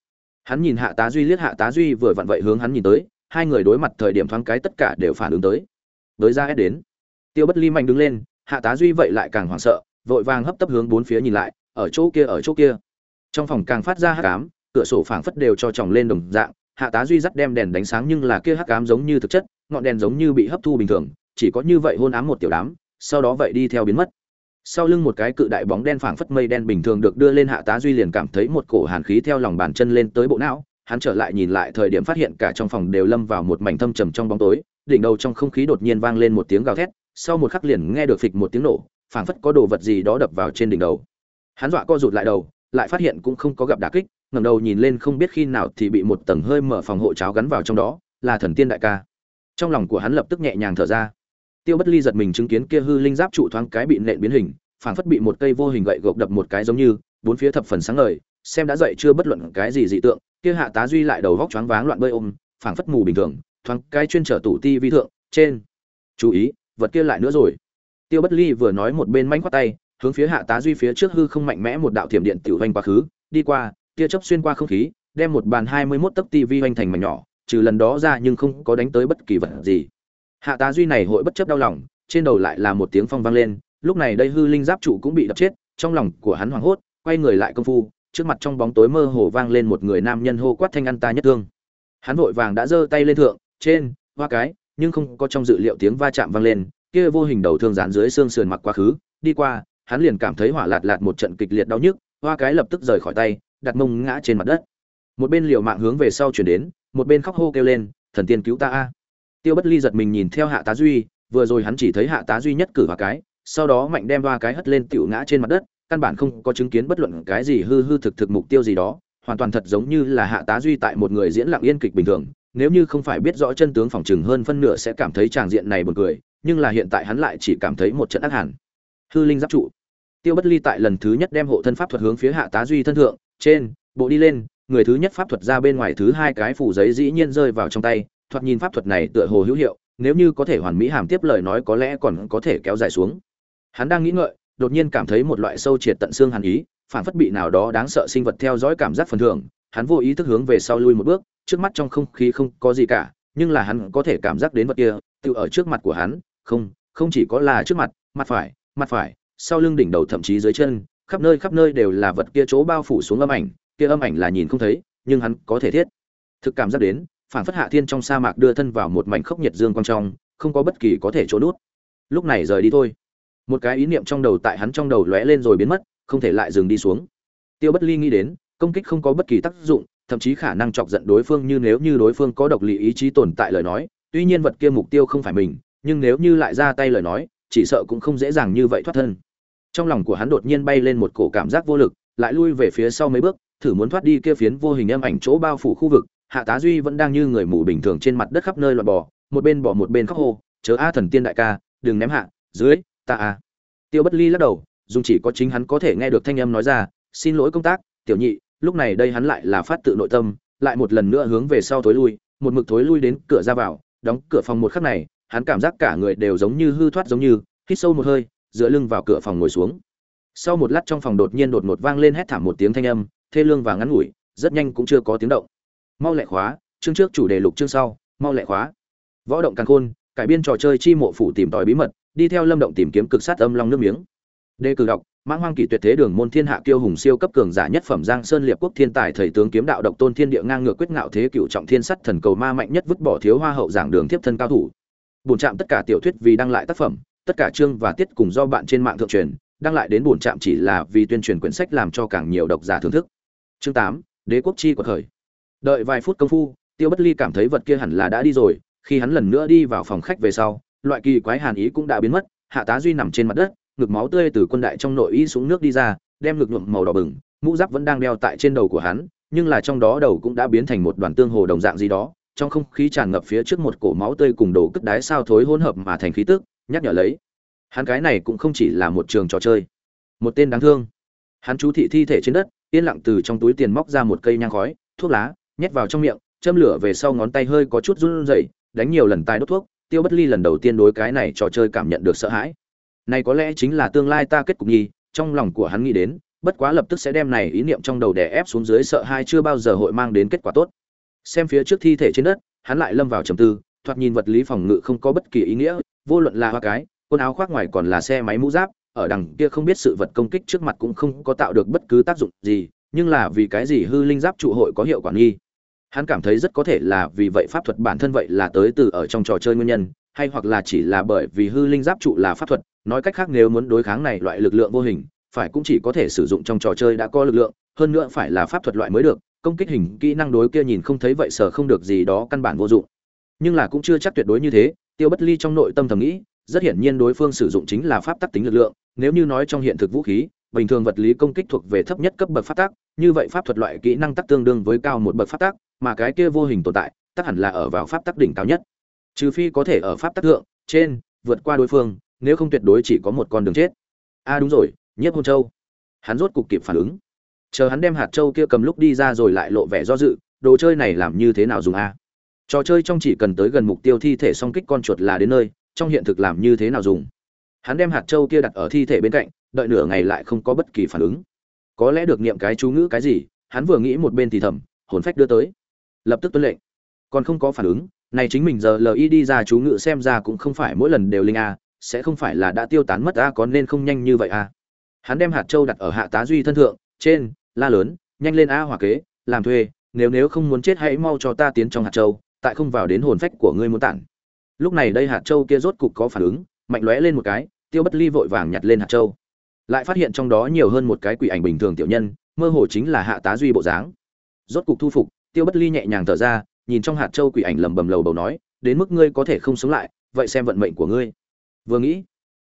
Hắn nhìn hạ tá duy liếc hạ tá duy vừa vặn vậy hướng hắn nhìn tới, hai người đối mặt thời điểm thoáng cái tất cả đều phản ứng tới. Tới ra ép đến. Tiêu bất ly mạnh đứng lên, hạ tá duy vậy lại càng hoảng sợ, vội vàng hấp tấp hướng bốn phía nhìn lại, ở chỗ kia, ở chỗ kia. Trong phòng càng phát ra hắc ám, cửa sổ phảng phất đều cho chồng lên đồng dạng, hạ tá duy dắt đem đèn đánh sáng nhưng là kia hắc ám giống như thực chất, ngọn đèn giống như bị hấp thu bình thường chỉ có như vậy hôn ám một tiểu đám, sau đó vậy đi theo biến mất. Sau lưng một cái cự đại bóng đen phảng phất mây đen bình thường được đưa lên hạ tá duy liền cảm thấy một cổ hàn khí theo lòng bàn chân lên tới bộ não, hắn trở lại nhìn lại thời điểm phát hiện cả trong phòng đều lâm vào một mảnh thâm trầm trong bóng tối, đỉnh đầu trong không khí đột nhiên vang lên một tiếng gào thét, sau một khắc liền nghe được phịch một tiếng nổ, phảng phất có đồ vật gì đó đập vào trên đỉnh đầu. Hắn dọa co rụt lại đầu, lại phát hiện cũng không có gặp đả kích, ngẩng đầu nhìn lên không biết khi nào thì bị một tầng hơi mở phòng hộ cháo gắn vào trong đó, là thần tiên đại ca. Trong lòng của hắn lập tức nhẹ nhàng thở ra tiêu bất ly giật mình chứng kiến kia hư linh giáp trụ thoáng cái bị nện biến hình, phảng phất bị một cây vô hình gậy gộc đập một cái giống như, bốn phía thập phần sáng ngời, xem đã dậy chưa bất luận cái gì dị tượng, kia hạ tá duy lại đầu vóc choáng váng loạn bơi ôm, phảng phất mù bình thường, thoáng cái chuyên trở tủ ti vi thượng, trên. Chú ý, vật kia lại nữa rồi. Tiêu bất ly vừa nói một bên manh khoát tay, hướng phía hạ tá duy phía trước hư không mạnh mẽ một đạo thiểm điện tiểu hoành quá khứ, đi qua, tia chớp xuyên qua không khí, đem một bàn hai mươi 21 tấc tivi hoành thành mảnh nhỏ, trừ lần đó ra nhưng không có đánh tới bất kỳ vật gì hạ tá duy này hội bất chấp đau lòng, trên đầu lại là một tiếng phong vang lên, lúc này đây hư linh giáp trụ cũng bị đập chết, trong lòng của hắn hoảng hốt, quay người lại công phu, trước mặt trong bóng tối mơ hồ vang lên một người nam nhân hô quát thanh ăn ta nhất thương. Hắn vội vàng đã giơ tay lên thượng, trên, hoa cái, nhưng không có trong dự liệu tiếng va chạm vang lên, kia vô hình đầu thương dán dưới xương sườn mặc quá khứ, đi qua, hắn liền cảm thấy hỏa lạt lạt một trận kịch liệt đau nhức, hoa cái lập tức rời khỏi tay, đặt mông ngã trên mặt đất. Một bên liều mạng hướng về sau chuyển đến, một bên khóc hô kêu lên, thần tiên cứu ta a tiêu bất ly giật mình nhìn theo hạ tá duy, vừa rồi hắn chỉ thấy hạ tá duy nhất cử và cái, sau đó mạnh đem ba cái hất lên tiểu ngã trên mặt đất, căn bản không có chứng kiến bất luận cái gì hư hư thực thực mục tiêu gì đó, hoàn toàn thật giống như là hạ tá duy tại một người diễn lặng yên kịch bình thường, nếu như không phải biết rõ chân tướng phòng chừng hơn phân nửa sẽ cảm thấy tràng diện này buồn cười, nhưng là hiện tại hắn lại chỉ cảm thấy một trận ác hẳn. Hư linh giáp trụ. Tiêu bất ly tại lần thứ nhất đem hộ thân pháp thuật hướng phía hạ tá duy thân thượng, trên, bộ đi lên, người thứ nhất pháp thuật ra bên ngoài thứ hai cái phủ giấy dĩ nhiên rơi vào trong tay thoạt nhìn pháp thuật này tựa hồ hữu hiệu, nếu như có thể hoàn mỹ hàm tiếp lời nói có lẽ còn có thể kéo dài xuống. Hắn đang nghĩ ngợi, đột nhiên cảm thấy một loại sâu triệt tận xương hàn ý, phản phất bị nào đó đáng sợ sinh vật theo dõi cảm giác phần thưởng. Hắn vô ý thức hướng về sau lui một bước, trước mắt trong không khí không có gì cả, nhưng là hắn có thể cảm giác đến vật kia, tự ở trước mặt của hắn, không không chỉ có là trước mặt mặt phải mặt phải, sau lưng đỉnh đầu thậm chí dưới chân, khắp nơi khắp nơi đều là vật kia chỗ bao phủ xuống âm ảnh, kia âm ảnh là nhìn không thấy, nhưng hắn có thể thiết thực cảm giác đến phản phất hạ thiên trong sa mạc đưa thân vào một mảnh khốc nhiệt dương quang trong, không có bất kỳ có thể chỗ nút. Lúc này rời đi thôi. Một cái ý niệm trong đầu tại hắn trong đầu lóe lên rồi biến mất, không thể lại dừng đi xuống. Tiêu bất ly nghĩ đến, công kích không có bất kỳ tác dụng, thậm chí khả năng chọc giận đối phương như nếu như đối phương có độc lý ý chí tồn tại lời nói, tuy nhiên vật kia mục tiêu không phải mình, nhưng nếu như lại ra tay lời nói, chỉ sợ cũng không dễ dàng như vậy thoát thân. Trong lòng của hắn đột nhiên bay lên một cổ cảm giác vô lực, lại lui về phía sau mấy bước, thử muốn thoát đi kia phiến vô hình âm ảnh chỗ bao phủ khu vực hạ tá duy vẫn đang như người mù bình thường trên mặt đất khắp nơi loạn bò, một bên bỏ một bên khóc hô, chớ a thần tiên đại ca, đừng ném hạ, dưới, ta a. Tiêu bất ly lắc đầu dùng chỉ có chính hắn có thể nghe được thanh âm nói ra, xin lỗi công tác, tiểu nhị, lúc này đây hắn lại là phát tự nội tâm, lại một lần nữa hướng về sau thối lui, một mực thối lui đến cửa ra vào, đóng cửa phòng một khắc này, hắn cảm giác cả người đều giống như hư thoát giống như, hít sâu một hơi, dựa lưng vào cửa phòng ngồi xuống. Sau một lát trong phòng đột nhiên đột ngột vang lên hét thảm một tiếng thanh âm, thê lương và ngắn ngủi, rất nhanh cũng chưa có tiếng động mau lẹ khóa, chương trước chủ đề lục chương sau, mau lẹ khóa. Võ động càng khôn, cải biên trò chơi chi mộ phủ tìm tòi bí mật, đi theo lâm động tìm kiếm cực sát âm long nước miếng. Đề cử đọc, mãng hoang kỳ tuyệt thế đường môn thiên hạ kiêu hùng siêu cấp cường giả nhất phẩm giang sơn liệp quốc thiên tài thầy tướng kiếm đạo độc tôn thiên địa ngang ngược quyết ngạo thế cựu trọng thiên sắt thần cầu ma mạnh nhất vứt bỏ thiếu hoa hậu giảng đường tiếp thân cao thủ. Bổn trạm tất cả tiểu thuyết vì đăng lại tác phẩm, tất cả chương và tiết cùng do bạn trên mạng thượng truyền, đăng lại đến bổn trạm chỉ là vì tuyên truyền quyển sách làm cho càng nhiều độc giả thưởng thức. Chương tám, đế quốc chi của thời đợi vài phút công phu, tiêu bất ly cảm thấy vật kia hẳn là đã đi rồi, khi hắn lần nữa đi vào phòng khách về sau, loại kỳ quái hàn ý cũng đã biến mất, hạ tá duy nằm trên mặt đất, ngực máu tươi từ quân đại trong nội y xuống nước đi ra, đem ngực nhuộm màu đỏ bừng, mũ giáp vẫn đang đeo tại trên đầu của hắn, nhưng là trong đó đầu cũng đã biến thành một đoàn tương hồ đồng dạng gì đó, trong không khí tràn ngập phía trước một cổ máu tươi cùng đồ cất đái sao thối hỗn hợp mà thành khí tức, nhắc nhở lấy. Hắn cái này cũng không chỉ là một trường trò chơi. Một tên đáng thương. Hắn chú thị thi thể trên đất, yên lặng từ trong túi tiền móc ra một cây nhang khói, thuốc lá nhét vào trong miệng, châm lửa về sau ngón tay hơi có chút run rẩy, đánh nhiều lần tai đốt thuốc, tiêu bất ly lần đầu tiên đối cái này trò chơi cảm nhận được sợ hãi. Này có lẽ chính là tương lai ta kết cục nhi trong lòng của hắn nghĩ đến, bất quá lập tức sẽ đem này ý niệm trong đầu đè ép xuống dưới sợ hai chưa bao giờ hội mang đến kết quả tốt. Xem phía trước thi thể trên đất, hắn lại lâm vào trầm tư, thoạt nhìn vật lý phòng ngự không có bất kỳ ý nghĩa, vô luận là hoa cái, quần áo khoác ngoài còn là xe máy mũ giáp, ở đằng kia không biết sự vật công kích trước mặt cũng không có tạo được bất cứ tác dụng gì, nhưng là vì cái gì hư linh giáp trụ hội có hiệu quả nghi? Hắn cảm thấy rất có thể là vì vậy pháp thuật bản thân vậy là tới từ ở trong trò chơi nguyên nhân, hay hoặc là chỉ là bởi vì hư linh giáp trụ là pháp thuật, nói cách khác nếu muốn đối kháng này loại lực lượng vô hình, phải cũng chỉ có thể sử dụng trong trò chơi đã có lực lượng, hơn nữa phải là pháp thuật loại mới được, công kích hình, kỹ năng đối kia nhìn không thấy vậy sở không được gì đó căn bản vô dụng. Nhưng là cũng chưa chắc tuyệt đối như thế, tiêu bất ly trong nội tâm thầm nghĩ, rất hiển nhiên đối phương sử dụng chính là pháp tắc tính lực lượng, nếu như nói trong hiện thực vũ khí, bình thường vật lý công kích thuộc về thấp nhất cấp bậc pháp tắc như vậy pháp thuật loại kỹ năng tắc tương đương với cao một bậc pháp tắc, mà cái kia vô hình tồn tại, tắc hẳn là ở vào pháp tắc đỉnh cao nhất. Trừ phi có thể ở pháp tắc thượng, trên, vượt qua đối phương, nếu không tuyệt đối chỉ có một con đường chết. A à đúng rồi, nhiếp hôn châu. Hắn rốt cục kịp phản ứng. Chờ hắn đem hạt châu kia cầm lúc đi ra rồi lại lộ vẻ do dự, đồ chơi này làm như thế nào dùng a? Trò chơi trong chỉ cần tới gần mục tiêu thi thể song kích con chuột là đến nơi, trong hiện thực làm như thế nào dùng? Hắn đem hạt châu kia đặt ở thi thể bên cạnh, đợi nửa ngày lại không có bất kỳ phản ứng có lẽ được niệm cái chú ngữ cái gì, hắn vừa nghĩ một bên thì thầm, hồn phách đưa tới. Lập tức tuân lệnh. Còn không có phản ứng, này chính mình giờ li đi ra chú ngữ xem ra cũng không phải mỗi lần đều linh a, sẽ không phải là đã tiêu tán mất a có nên không nhanh như vậy a. Hắn đem hạt châu đặt ở hạ tá duy thân thượng, trên, la lớn, nhanh lên a hỏa kế, làm thuê, nếu nếu không muốn chết hãy mau cho ta tiến trong hạt châu, tại không vào đến hồn phách của ngươi muốn tản. Lúc này đây hạt châu kia rốt cục có phản ứng, mạnh lóe lên một cái, tiêu bất ly vội vàng nhặt lên hạt châu lại phát hiện trong đó nhiều hơn một cái quỷ ảnh bình thường tiểu nhân, mơ hồ chính là hạ tá duy bộ dáng. Rốt cục thu phục, tiêu bất ly nhẹ nhàng thở ra, nhìn trong hạt châu quỷ ảnh lầm bầm lầu bầu nói, đến mức ngươi có thể không sống lại, vậy xem vận mệnh của ngươi. Vừa nghĩ,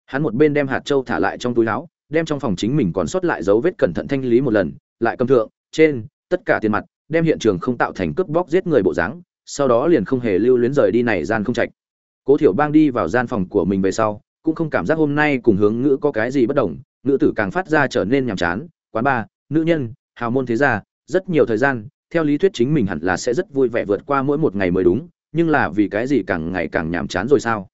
hắn một bên đem hạt châu thả lại trong túi áo, đem trong phòng chính mình còn sót lại dấu vết cẩn thận thanh lý một lần, lại cầm thượng, trên, tất cả tiền mặt, đem hiện trường không tạo thành cướp bóc giết người bộ dáng, sau đó liền không hề lưu luyến rời đi này gian không trạch. Cố thiểu bang đi vào gian phòng của mình về sau, cũng không cảm giác hôm nay cùng hướng ngữ có cái gì bất đồng nữ tử càng phát ra trở nên nhàm chán. Quán ba, nữ nhân, hào môn thế gia, rất nhiều thời gian, theo lý thuyết chính mình hẳn là sẽ rất vui vẻ vượt qua mỗi một ngày mới đúng, nhưng là vì cái gì càng ngày càng nhàm chán rồi sao?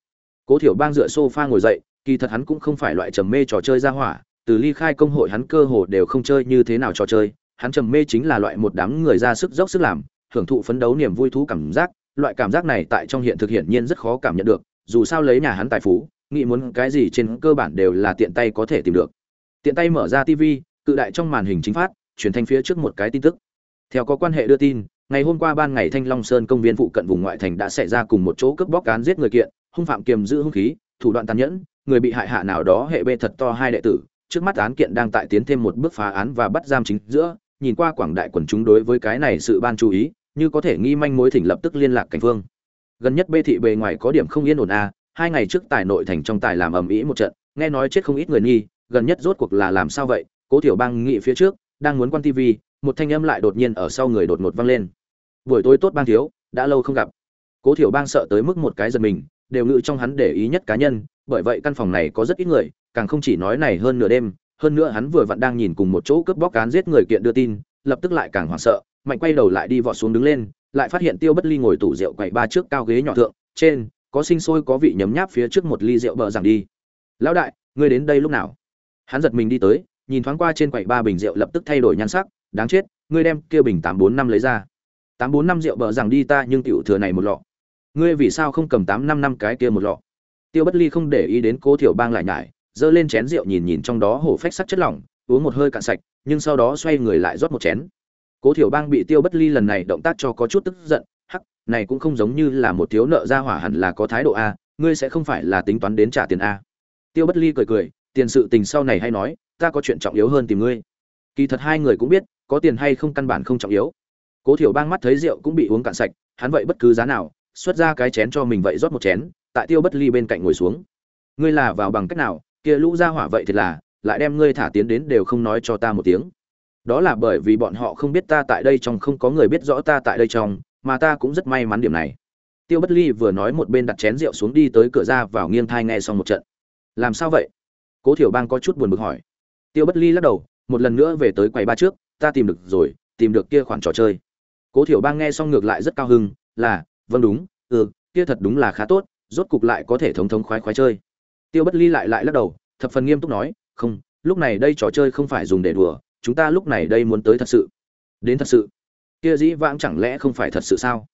Cố thiểu bang dựa sofa ngồi dậy, kỳ thật hắn cũng không phải loại trầm mê trò chơi ra hỏa, từ ly khai công hội hắn cơ hồ đều không chơi như thế nào trò chơi, hắn trầm mê chính là loại một đám người ra sức dốc sức làm, hưởng thụ phấn đấu niềm vui thú cảm giác, loại cảm giác này tại trong hiện thực hiển nhiên rất khó cảm nhận được, dù sao lấy nhà hắn tài phú, nghĩ muốn cái gì trên cơ bản đều là tiện tay có thể tìm được tiện tay mở ra tv cự đại trong màn hình chính phát, truyền thanh phía trước một cái tin tức. Theo có quan hệ đưa tin, ngày hôm qua ban ngày thanh long sơn công viên phụ cận vùng ngoại thành đã xảy ra cùng một chỗ cướp bóc cán giết người kiện, hung phạm kiềm giữ hung khí, thủ đoạn tàn nhẫn, người bị hại hạ nào đó hệ bê thật to hai đệ tử. Trước mắt án kiện đang tại tiến thêm một bước phá án và bắt giam chính giữa, nhìn qua quảng đại quần chúng đối với cái này sự ban chú ý, như có thể nghi manh mối thỉnh lập tức liên lạc cảnh phương. Gần nhất bê thị bề ngoài có điểm không yên ổn a hai ngày trước tài nội thành trong tài làm ầm ĩ một trận, nghe nói chết không ít người nghi gần nhất rốt cuộc là làm sao vậy? Cố tiểu bang nghị phía trước, đang muốn quan tv một thanh âm lại đột nhiên ở sau người đột ngột vang lên. Buổi tối tốt bang thiếu, đã lâu không gặp. Cố tiểu bang sợ tới mức một cái giật mình, đều ngự trong hắn để ý nhất cá nhân, bởi vậy căn phòng này có rất ít người, càng không chỉ nói này hơn nửa đêm, hơn nữa hắn vừa vặn đang nhìn cùng một chỗ cướp bóc cán giết người kiện đưa tin, lập tức lại càng hoảng sợ, mạnh quay đầu lại đi vọt xuống đứng lên, lại phát hiện tiêu bất ly ngồi tủ rượu quậy ba trước cao ghế nhỏ thượng, trên, có sinh sôi có vị nhấm nháp phía trước một ly rượu bờ rằng đi. Lão đại, ngươi đến đây lúc nào? Hắn giật mình đi tới, nhìn thoáng qua trên quầy ba bình rượu lập tức thay đổi nhan sắc, đáng chết, ngươi đem kia bình tám bốn năm lấy ra. Tám bốn năm rượu bợ rằng đi ta, nhưng tiểu thừa này một lọ. Ngươi vì sao không cầm tám năm năm cái kia một lọ? Tiêu bất ly không để ý đến cố thiểu bang lại nhải, giơ lên chén rượu nhìn nhìn trong đó hổ phách sắc chất lỏng, uống một hơi cạn sạch, nhưng sau đó xoay người lại rót một chén. Cố thiểu bang bị tiêu bất ly lần này động tác cho có chút tức giận, hắc, này cũng không giống như là một thiếu nợ ra hỏa hẳn là có thái độ a, ngươi sẽ không phải là tính toán đến trả tiền a. Tiêu bất ly cười cười tiền sự tình sau này hay nói, ta có chuyện trọng yếu hơn tìm ngươi. Kỳ thật hai người cũng biết, có tiền hay không căn bản không trọng yếu. Cố thiểu bang mắt thấy rượu cũng bị uống cạn sạch, hắn vậy bất cứ giá nào, xuất ra cái chén cho mình vậy rót một chén, tại tiêu bất ly bên cạnh ngồi xuống. Ngươi là vào bằng cách nào, kia lũ ra hỏa vậy thì là, lại đem ngươi thả tiến đến đều không nói cho ta một tiếng. Đó là bởi vì bọn họ không biết ta tại đây trong không có người biết rõ ta tại đây trong, mà ta cũng rất may mắn điểm này. Tiêu bất ly vừa nói một bên đặt chén rượu xuống đi tới cửa ra vào nghiêng thai nghe xong một trận. Làm sao vậy? Cố thiểu bang có chút buồn bực hỏi. Tiêu bất ly lắc đầu, một lần nữa về tới quầy ba trước, ta tìm được rồi, tìm được kia khoản trò chơi. Cố thiểu bang nghe xong ngược lại rất cao hưng là vâng đúng ừ kia thật đúng là khá tốt, rốt cục lại có thể thống thống khoái khoái chơi. Tiêu bất ly lại lại lắc đầu, thập phần nghiêm túc nói, không, lúc này đây trò chơi không phải dùng để đùa, chúng ta lúc này đây muốn tới thật sự. Đến thật sự? Kia dĩ vãng chẳng lẽ không phải thật sự sao?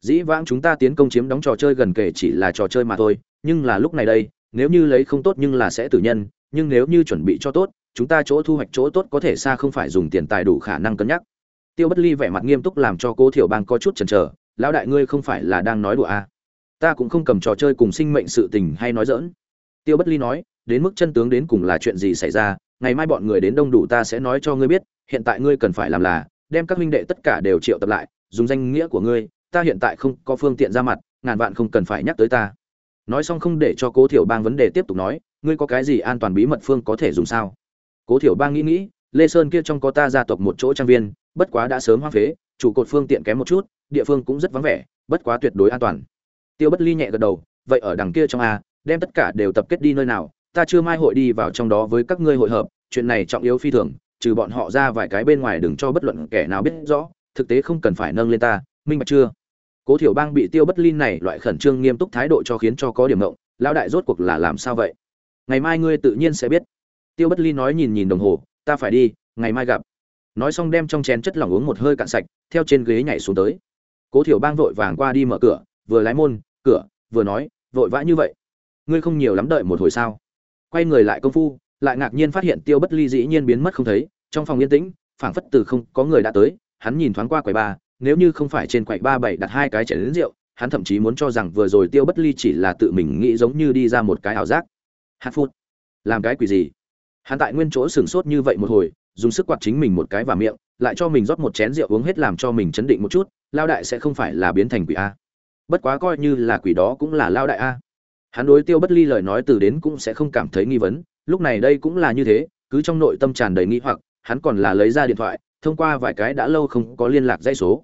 Dĩ vãng chúng ta tiến công chiếm đóng trò chơi gần kể chỉ là trò chơi mà thôi, nhưng là lúc này đây nếu như lấy không tốt nhưng là sẽ tử nhân, nhưng nếu như chuẩn bị cho tốt, chúng ta chỗ thu hoạch chỗ tốt có thể xa không phải dùng tiền tài đủ khả năng cân nhắc. Tiêu bất ly vẻ mặt nghiêm túc làm cho cố thiểu bang có chút chần chờ, lão đại ngươi không phải là đang nói đùa à. ta cũng không cầm trò chơi cùng sinh mệnh sự tình hay nói dỡn tiêu bất ly nói, đến mức chân tướng đến cùng là chuyện gì xảy ra, ngày mai bọn người đến đông đủ ta sẽ nói cho ngươi biết, hiện tại ngươi cần phải làm là, đem các huynh đệ tất cả đều triệu tập lại, dùng danh nghĩa của ngươi, ta hiện tại không có phương tiện ra mặt, ngàn vạn không cần phải nhắc tới ta nói xong không để cho cố thiểu bang vấn đề tiếp tục nói, ngươi có cái gì an toàn bí mật phương có thể dùng sao? Cố thiểu bang nghĩ nghĩ, lê sơn kia trong có ta gia tộc một chỗ trang viên, bất quá đã sớm hoang phế, chủ cột phương tiện kém một chút, địa phương cũng rất vắng vẻ, bất quá tuyệt đối an toàn. Tiêu bất ly nhẹ gật đầu, vậy ở đằng kia trong a, đem tất cả đều tập kết đi nơi nào, ta chưa mai hội đi vào trong đó với các ngươi hội hợp, chuyện này trọng yếu phi thường, trừ bọn họ ra vài cái bên ngoài đừng cho bất luận kẻ nào biết rõ, thực tế không cần phải nâng lên ta, minh bạch chưa? Cố thiểu bang bị tiêu bất linh này loại khẩn trương nghiêm túc thái độ cho khiến cho có điểm ngộng, lão đại rốt cuộc là làm sao vậy? Ngày mai ngươi tự nhiên sẽ biết. Tiêu bất linh nói nhìn nhìn đồng hồ, ta phải đi, ngày mai gặp. Nói xong đem trong chén chất lỏng uống một hơi cạn sạch, theo trên ghế nhảy xuống tới. Cố thiểu bang vội vàng qua đi mở cửa, vừa lái môn, cửa, vừa nói, vội vã như vậy? Ngươi không nhiều lắm đợi một hồi sao? Quay người lại công phu, lại ngạc nhiên phát hiện tiêu bất ly dĩ nhiên biến mất không thấy, trong phòng yên tĩnh, phảng phất từ không có người đã tới, hắn nhìn thoáng qua quầy ba nếu như không phải trên quầy ba bảy đặt hai cái chén lớn rượu, hắn thậm chí muốn cho rằng vừa rồi tiêu bất ly chỉ là tự mình nghĩ giống như đi ra một cái ảo giác. Hát phút làm cái quỷ gì? Hắn tại nguyên chỗ sửng sốt như vậy một hồi, dùng sức quạt chính mình một cái vào miệng, lại cho mình rót một chén rượu uống hết làm cho mình chấn định một chút, lao đại sẽ không phải là biến thành quỷ a. Bất quá coi như là quỷ đó cũng là lao đại a. Hắn đối tiêu bất ly lời nói từ đến cũng sẽ không cảm thấy nghi vấn, lúc này đây cũng là như thế, cứ trong nội tâm tràn đầy nghi hoặc, hắn còn là lấy ra điện thoại, thông qua vài cái đã lâu không có liên lạc dây số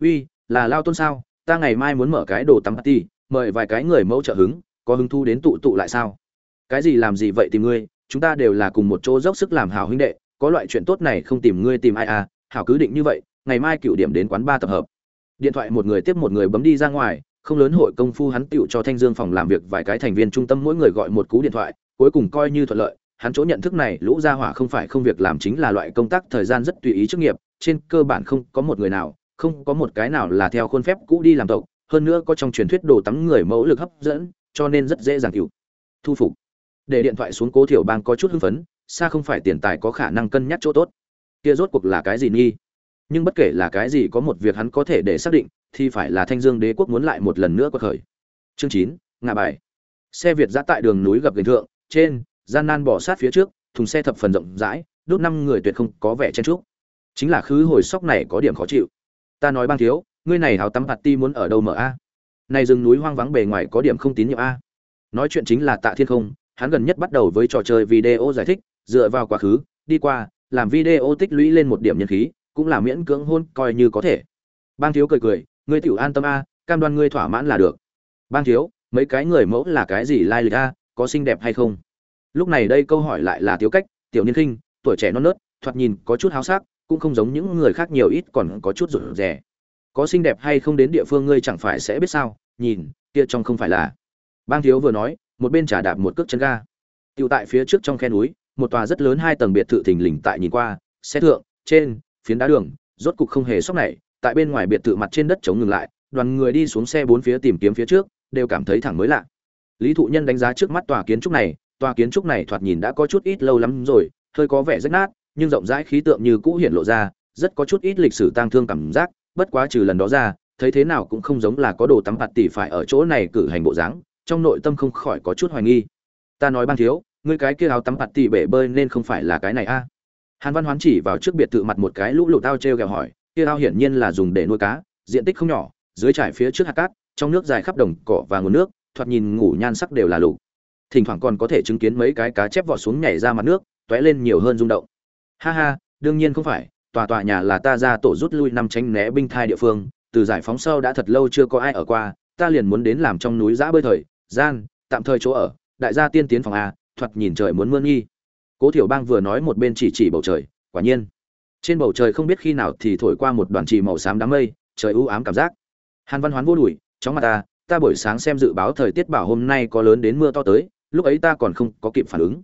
uy là lao tôn sao? Ta ngày mai muốn mở cái đồ tắm ti, mời vài cái người mẫu trợ hứng có hứng thu đến tụ tụ lại sao? Cái gì làm gì vậy tìm ngươi? Chúng ta đều là cùng một chỗ dốc sức làm hảo huynh đệ có loại chuyện tốt này không tìm ngươi tìm ai à? Hảo cứ định như vậy ngày mai cựu điểm đến quán ba tập hợp. Điện thoại một người tiếp một người bấm đi ra ngoài không lớn hội công phu hắn tựu cho thanh dương phòng làm việc vài cái thành viên trung tâm mỗi người gọi một cú điện thoại cuối cùng coi như thuận lợi hắn chỗ nhận thức này lũ gia hỏa không phải không việc làm chính là loại công tác thời gian rất tùy ý chức nghiệp trên cơ bản không có một người nào không có một cái nào là theo khuôn phép cũ đi làm tộc, hơn nữa có trong truyền thuyết đồ tắm người mẫu lực hấp dẫn, cho nên rất dễ dàng cựu. Thu phục. Để điện thoại xuống cố thiểu bang có chút hưng phấn, xa không phải tiền tài có khả năng cân nhắc chỗ tốt. Kia rốt cuộc là cái gì nghi? Nhưng bất kể là cái gì có một việc hắn có thể để xác định, thì phải là thanh dương đế quốc muốn lại một lần nữa quật khởi. Chương chín ngã bài. Xe việt giã tại đường núi gặp gành thượng, trên, gian nan bỏ sát phía trước, thùng xe thập phần rộng rãi, đốt năm người tuyệt không có vẻ chen trúc chính là khứ hồi sóc này có điểm khó chịu ta nói bang thiếu, ngươi này hào tắm hạt ti muốn ở đâu mở a? Này rừng núi hoang vắng bề ngoài có điểm không tín nhiệm a. Nói chuyện chính là tạ thiên không, hắn gần nhất bắt đầu với trò chơi video giải thích, dựa vào quá khứ, đi qua, làm video tích lũy lên một điểm nhân khí, cũng là miễn cưỡng hôn coi như có thể. Bang thiếu cười cười, ngươi tiểu an tâm a, cam đoan ngươi thỏa mãn là được. Bang thiếu, mấy cái người mẫu là cái gì lai lịch a, có xinh đẹp hay không? Lúc này đây câu hỏi lại là thiếu cách, tiểu niên khinh, tuổi trẻ non nớt, thoạt nhìn có chút háo sắc cũng không giống những người khác nhiều ít còn có chút rụt rè, có xinh đẹp hay không đến địa phương ngươi chẳng phải sẽ biết sao nhìn kia trong không phải là. Bang thiếu vừa nói một bên trả đạp một cước chân ga. Tựu tại phía trước trong khe núi một tòa rất lớn hai tầng biệt thự thình lình tại nhìn qua xe thượng trên phiến đá đường rốt cục không hề sốc này tại bên ngoài biệt thự mặt trên đất chống ngừng lại đoàn người đi xuống xe bốn phía tìm kiếm phía trước đều cảm thấy thẳng mới lạ. Lý thụ nhân đánh giá trước mắt tòa kiến trúc này tòa kiến trúc này thoạt nhìn đã có chút ít lâu lắm rồi hơi có vẻ rách nát nhưng rộng rãi khí tượng như cũ hiện lộ ra, rất có chút ít lịch sử tang thương cảm giác, bất quá trừ lần đó ra, thấy thế nào cũng không giống là có đồ tắm bạt tỷ phải ở chỗ này cử hành bộ dáng, trong nội tâm không khỏi có chút hoài nghi. Ta nói ban thiếu, ngươi cái kia áo tắm bạt tỷ bể bơi nên không phải là cái này a? Hàn văn hoán chỉ vào trước biệt thự mặt một cái lũ lụt tao treo gẹo hỏi, kia ao hiển nhiên là dùng để nuôi cá, diện tích không nhỏ, dưới trải phía trước hạt cát, trong nước dài khắp đồng cỏ và nguồn nước, thoạt nhìn ngủ nhan sắc đều là lục. Thỉnh thoảng còn có thể chứng kiến mấy cái cá chép vọt xuống nhảy ra mặt nước, tóe lên nhiều hơn rung động ha ha, đương nhiên không phải, tòa tòa nhà là ta ra tổ rút lui năm tránh né binh thai địa phương, từ giải phóng sau đã thật lâu chưa có ai ở qua, ta liền muốn đến làm trong núi giã bơi thời, gian, tạm thời chỗ ở, đại gia tiên tiến phòng a, thoạt nhìn trời muốn mưa nghi. Cố thiểu bang vừa nói một bên chỉ chỉ bầu trời, quả nhiên. Trên bầu trời không biết khi nào thì thổi qua một đoàn trì màu xám đám mây, trời u ám cảm giác. Hàn văn hoán vô đùi, chóng mặt ta ta buổi sáng xem dự báo thời tiết bảo hôm nay có lớn đến mưa to tới, lúc ấy ta còn không có kịp phản ứng.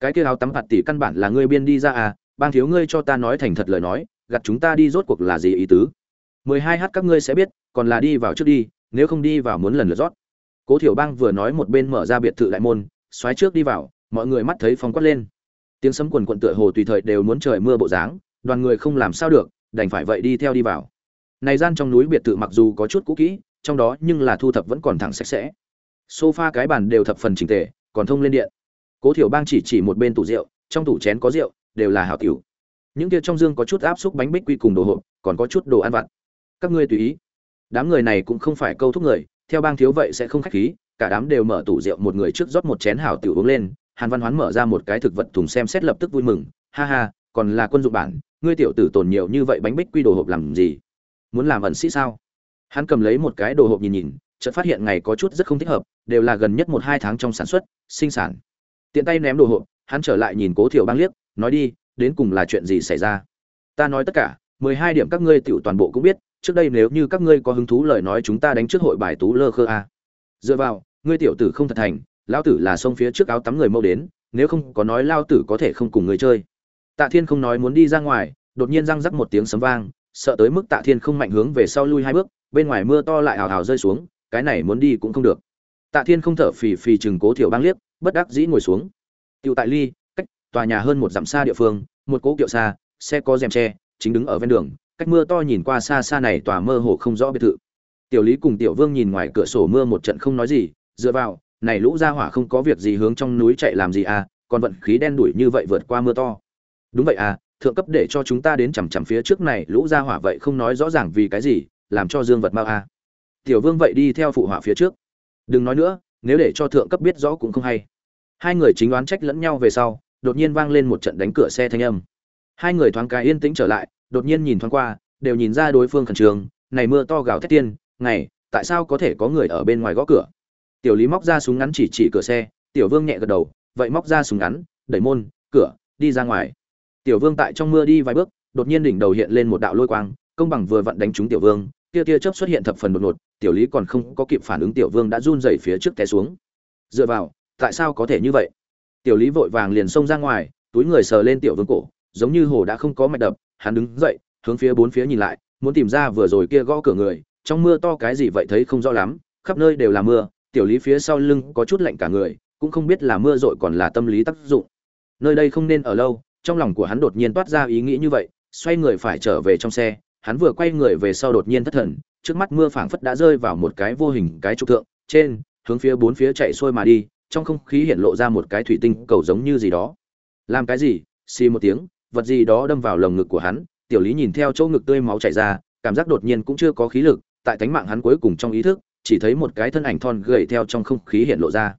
Cái kia áo tắm phạt tỷ căn bản là ngươi biên đi ra à bang thiếu ngươi cho ta nói thành thật lời nói gặt chúng ta đi rốt cuộc là gì ý tứ? Mười hai h các ngươi sẽ biết, còn là đi vào trước đi, nếu không đi vào muốn lần lượt rót. Cố thiểu bang vừa nói một bên mở ra biệt thự đại môn, xoáy trước đi vào, mọi người mắt thấy phong quát lên. Tiếng sấm quần quận tựa hồ tùy thời đều muốn trời mưa bộ dáng, đoàn người không làm sao được, đành phải vậy đi theo đi vào. Này gian trong núi biệt thự mặc dù có chút cũ kỹ, trong đó nhưng là thu thập vẫn còn thẳng sạch sẽ. Sofa cái bàn đều thập phần chỉnh tề, còn thông lên điện. Cố thiểu bang chỉ chỉ một bên tủ rượu, trong tủ chén có rượu đều là hảo tiểu. Những kia trong dương có chút áp xúc bánh bích quy cùng đồ hộp, còn có chút đồ ăn vặt. Các ngươi tùy ý. Đám người này cũng không phải câu thúc người, theo bang thiếu vậy sẽ không khách khí, cả đám đều mở tủ rượu một người trước rót một chén hảo tiểu uống lên, hàn văn hoán mở ra một cái thực vật thùng xem xét lập tức vui mừng, ha ha, còn là quân dụng bản, ngươi tiểu tử tồn nhiều như vậy bánh bích quy đồ hộp làm gì? Muốn làm ẩn sĩ sao? Hắn cầm lấy một cái đồ hộp nhìn nhìn, chợt phát hiện ngày có chút rất không thích hợp, đều là gần nhất một hai tháng trong sản xuất, sinh sản. Tiện tay ném đồ hộp hắn trở lại nhìn cố thiểu bang liếc, nói đi, đến cùng là chuyện gì xảy ra? Ta nói tất cả, mười hai điểm các ngươi tiểu toàn bộ cũng biết, trước đây nếu như các ngươi có hứng thú lời nói chúng ta đánh trước hội bài tú lơ khơ a. Dựa vào, ngươi tiểu tử không thật thành, lão tử là xông phía trước áo tắm người mâu đến, nếu không có nói lao tử có thể không cùng người chơi. Tạ thiên không nói muốn đi ra ngoài, đột nhiên răng rắc một tiếng sấm vang, sợ tới mức tạ thiên không mạnh hướng về sau lui hai bước, bên ngoài mưa to lại hào hào rơi xuống, cái này muốn đi cũng không được. Tạ thiên không thở phì phì chừng cố thiểu bang liếc, bất đắc dĩ ngồi xuống. Tiểu tại ly cách tòa nhà hơn một dặm xa địa phương một cố kiệu xa xe có rèm che, chính đứng ở ven đường cách mưa to nhìn qua xa xa này tòa mơ hồ không rõ biệt thự. Tiểu lý cùng tiểu vương nhìn ngoài cửa sổ mưa một trận không nói gì dựa vào này lũ ra hỏa không có việc gì hướng trong núi chạy làm gì à còn vận khí đen đuổi như vậy vượt qua mưa to. Đúng vậy à thượng cấp để cho chúng ta đến chằm chằm phía trước này lũ ra hỏa vậy không nói rõ ràng vì cái gì làm cho dương vật mau à. Tiểu vương vậy đi theo phụ hỏa phía trước. Đừng nói nữa nếu để cho thượng cấp biết rõ cũng không hay hai người chính đoán trách lẫn nhau về sau, đột nhiên vang lên một trận đánh cửa xe thanh âm. Hai người thoáng cái yên tĩnh trở lại, đột nhiên nhìn thoáng qua, đều nhìn ra đối phương khẩn trương, này mưa to gào thét tiên, ngày, tại sao có thể có người ở bên ngoài gõ cửa? Tiểu lý móc ra súng ngắn chỉ chỉ cửa xe, tiểu vương nhẹ gật đầu, vậy móc ra súng ngắn, đẩy môn, cửa, đi ra ngoài. Tiểu vương tại trong mưa đi vài bước, đột nhiên đỉnh đầu hiện lên một đạo lôi quang, công bằng vừa vặn đánh trúng tiểu vương, tia tia chớp xuất hiện thập phần đột ngột, tiểu lý còn không có kịp phản ứng, tiểu vương đã run rẩy phía trước té xuống. Dựa vào tại sao có thể như vậy? Tiểu lý vội vàng liền xông ra ngoài, túi người sờ lên tiểu vương cổ, giống như hồ đã không có mạch đập, hắn đứng dậy, hướng phía bốn phía nhìn lại, muốn tìm ra vừa rồi kia gõ cửa người, trong mưa to cái gì vậy thấy không rõ lắm, khắp nơi đều là mưa, tiểu lý phía sau lưng có chút lạnh cả người, cũng không biết là mưa rội còn là tâm lý tác dụng. Nơi đây không nên ở lâu, trong lòng của hắn đột nhiên toát ra ý nghĩ như vậy, xoay người phải trở về trong xe, hắn vừa quay người về sau đột nhiên thất thần, trước mắt mưa phảng phất đã rơi vào một cái vô hình cái trục thượng, trên, hướng phía bốn phía chạy xuôi mà đi trong không khí hiện lộ ra một cái thủy tinh cầu giống như gì đó. Làm cái gì? Xì một tiếng, vật gì đó đâm vào lồng ngực của hắn, tiểu lý nhìn theo chỗ ngực tươi máu chảy ra, cảm giác đột nhiên cũng chưa có khí lực, tại tánh mạng hắn cuối cùng trong ý thức, chỉ thấy một cái thân ảnh thon gầy theo trong không khí hiện lộ ra.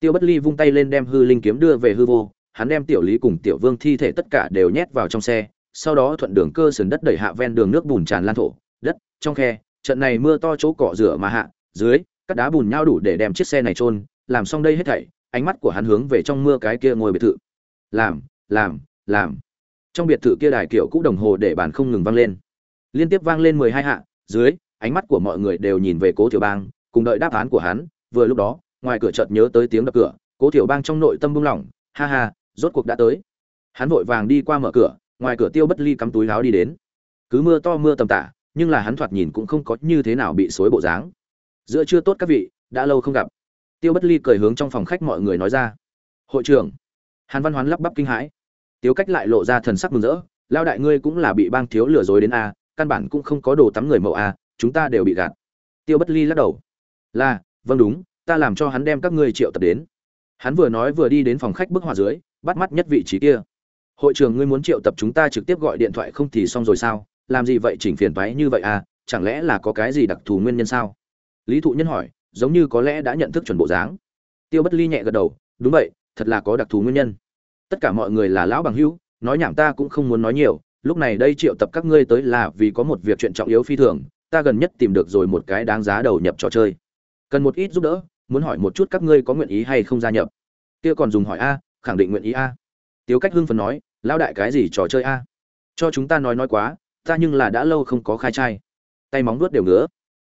Tiêu bất ly vung tay lên đem hư linh kiếm đưa về hư vô, hắn đem tiểu lý cùng tiểu vương thi thể tất cả đều nhét vào trong xe, sau đó thuận đường cơ sườn đất đẩy hạ ven đường nước bùn tràn lan thổ, đất, trong khe, trận này mưa to chỗ cỏ rửa mà hạ, dưới các đá bùn nhau đủ để đem chiếc xe này trôn làm xong đây hết thảy, ánh mắt của hắn hướng về trong mưa cái kia ngồi biệt thự. Làm làm làm. Trong biệt thự kia đài kiểu cũ đồng hồ để bàn không ngừng vang lên. Liên tiếp vang lên mười hai hạ, dưới, ánh mắt của mọi người đều nhìn về cố tiểu bang, cùng đợi đáp án của hắn, vừa lúc đó, ngoài cửa chợt nhớ tới tiếng đập cửa, cố tiểu bang trong nội tâm buông lỏng, ha ha, rốt cuộc đã tới. Hắn vội vàng đi qua mở cửa, ngoài cửa tiêu bất ly cắm túi láo đi đến. Cứ mưa to mưa tầm tả, nhưng là hắn thoạt nhìn cũng không có như thế nào bị xối bộ dáng. Giữa chưa tốt các vị, đã lâu không gặp tiêu bất ly cười hướng trong phòng khách mọi người nói ra. Hội trưởng. Hàn văn hoán lắp bắp kinh hãi. Tiêu cách lại lộ ra thần sắc mừng rỡ. Lao đại ngươi cũng là bị bang thiếu lừa dối đến a, căn bản cũng không có đồ tắm người mẫu a, chúng ta đều bị gạt. Tiêu bất ly lắc đầu. Là vâng đúng, ta làm cho hắn đem các ngươi triệu tập đến. Hắn vừa nói vừa đi đến phòng khách bức họa dưới, bắt mắt nhất vị trí kia. Hội trưởng ngươi muốn triệu tập chúng ta trực tiếp gọi điện thoại không thì xong rồi sao? Làm gì vậy chỉnh phiền toái như vậy à chẳng lẽ là có cái gì đặc thù nguyên nhân sao? Lý thụ nhân hỏi giống như có lẽ đã nhận thức chuẩn bộ dáng. Tiêu bất ly nhẹ gật đầu, đúng vậy, thật là có đặc thù nguyên nhân. Tất cả mọi người là lão bằng hữu, nói nhảm ta cũng không muốn nói nhiều, lúc này đây triệu tập các ngươi tới là vì có một việc chuyện trọng yếu phi thường, ta gần nhất tìm được rồi một cái đáng giá đầu nhập trò chơi. Cần một ít giúp đỡ, muốn hỏi một chút các ngươi có nguyện ý hay không gia nhập. Kia còn dùng hỏi a, khẳng định nguyện ý a. Tiếu cách hưng phần nói, lão đại cái gì trò chơi a? Cho chúng ta nói nói quá, ta nhưng là đã lâu không có khai trai. Tay móng nuốt đều ngứa.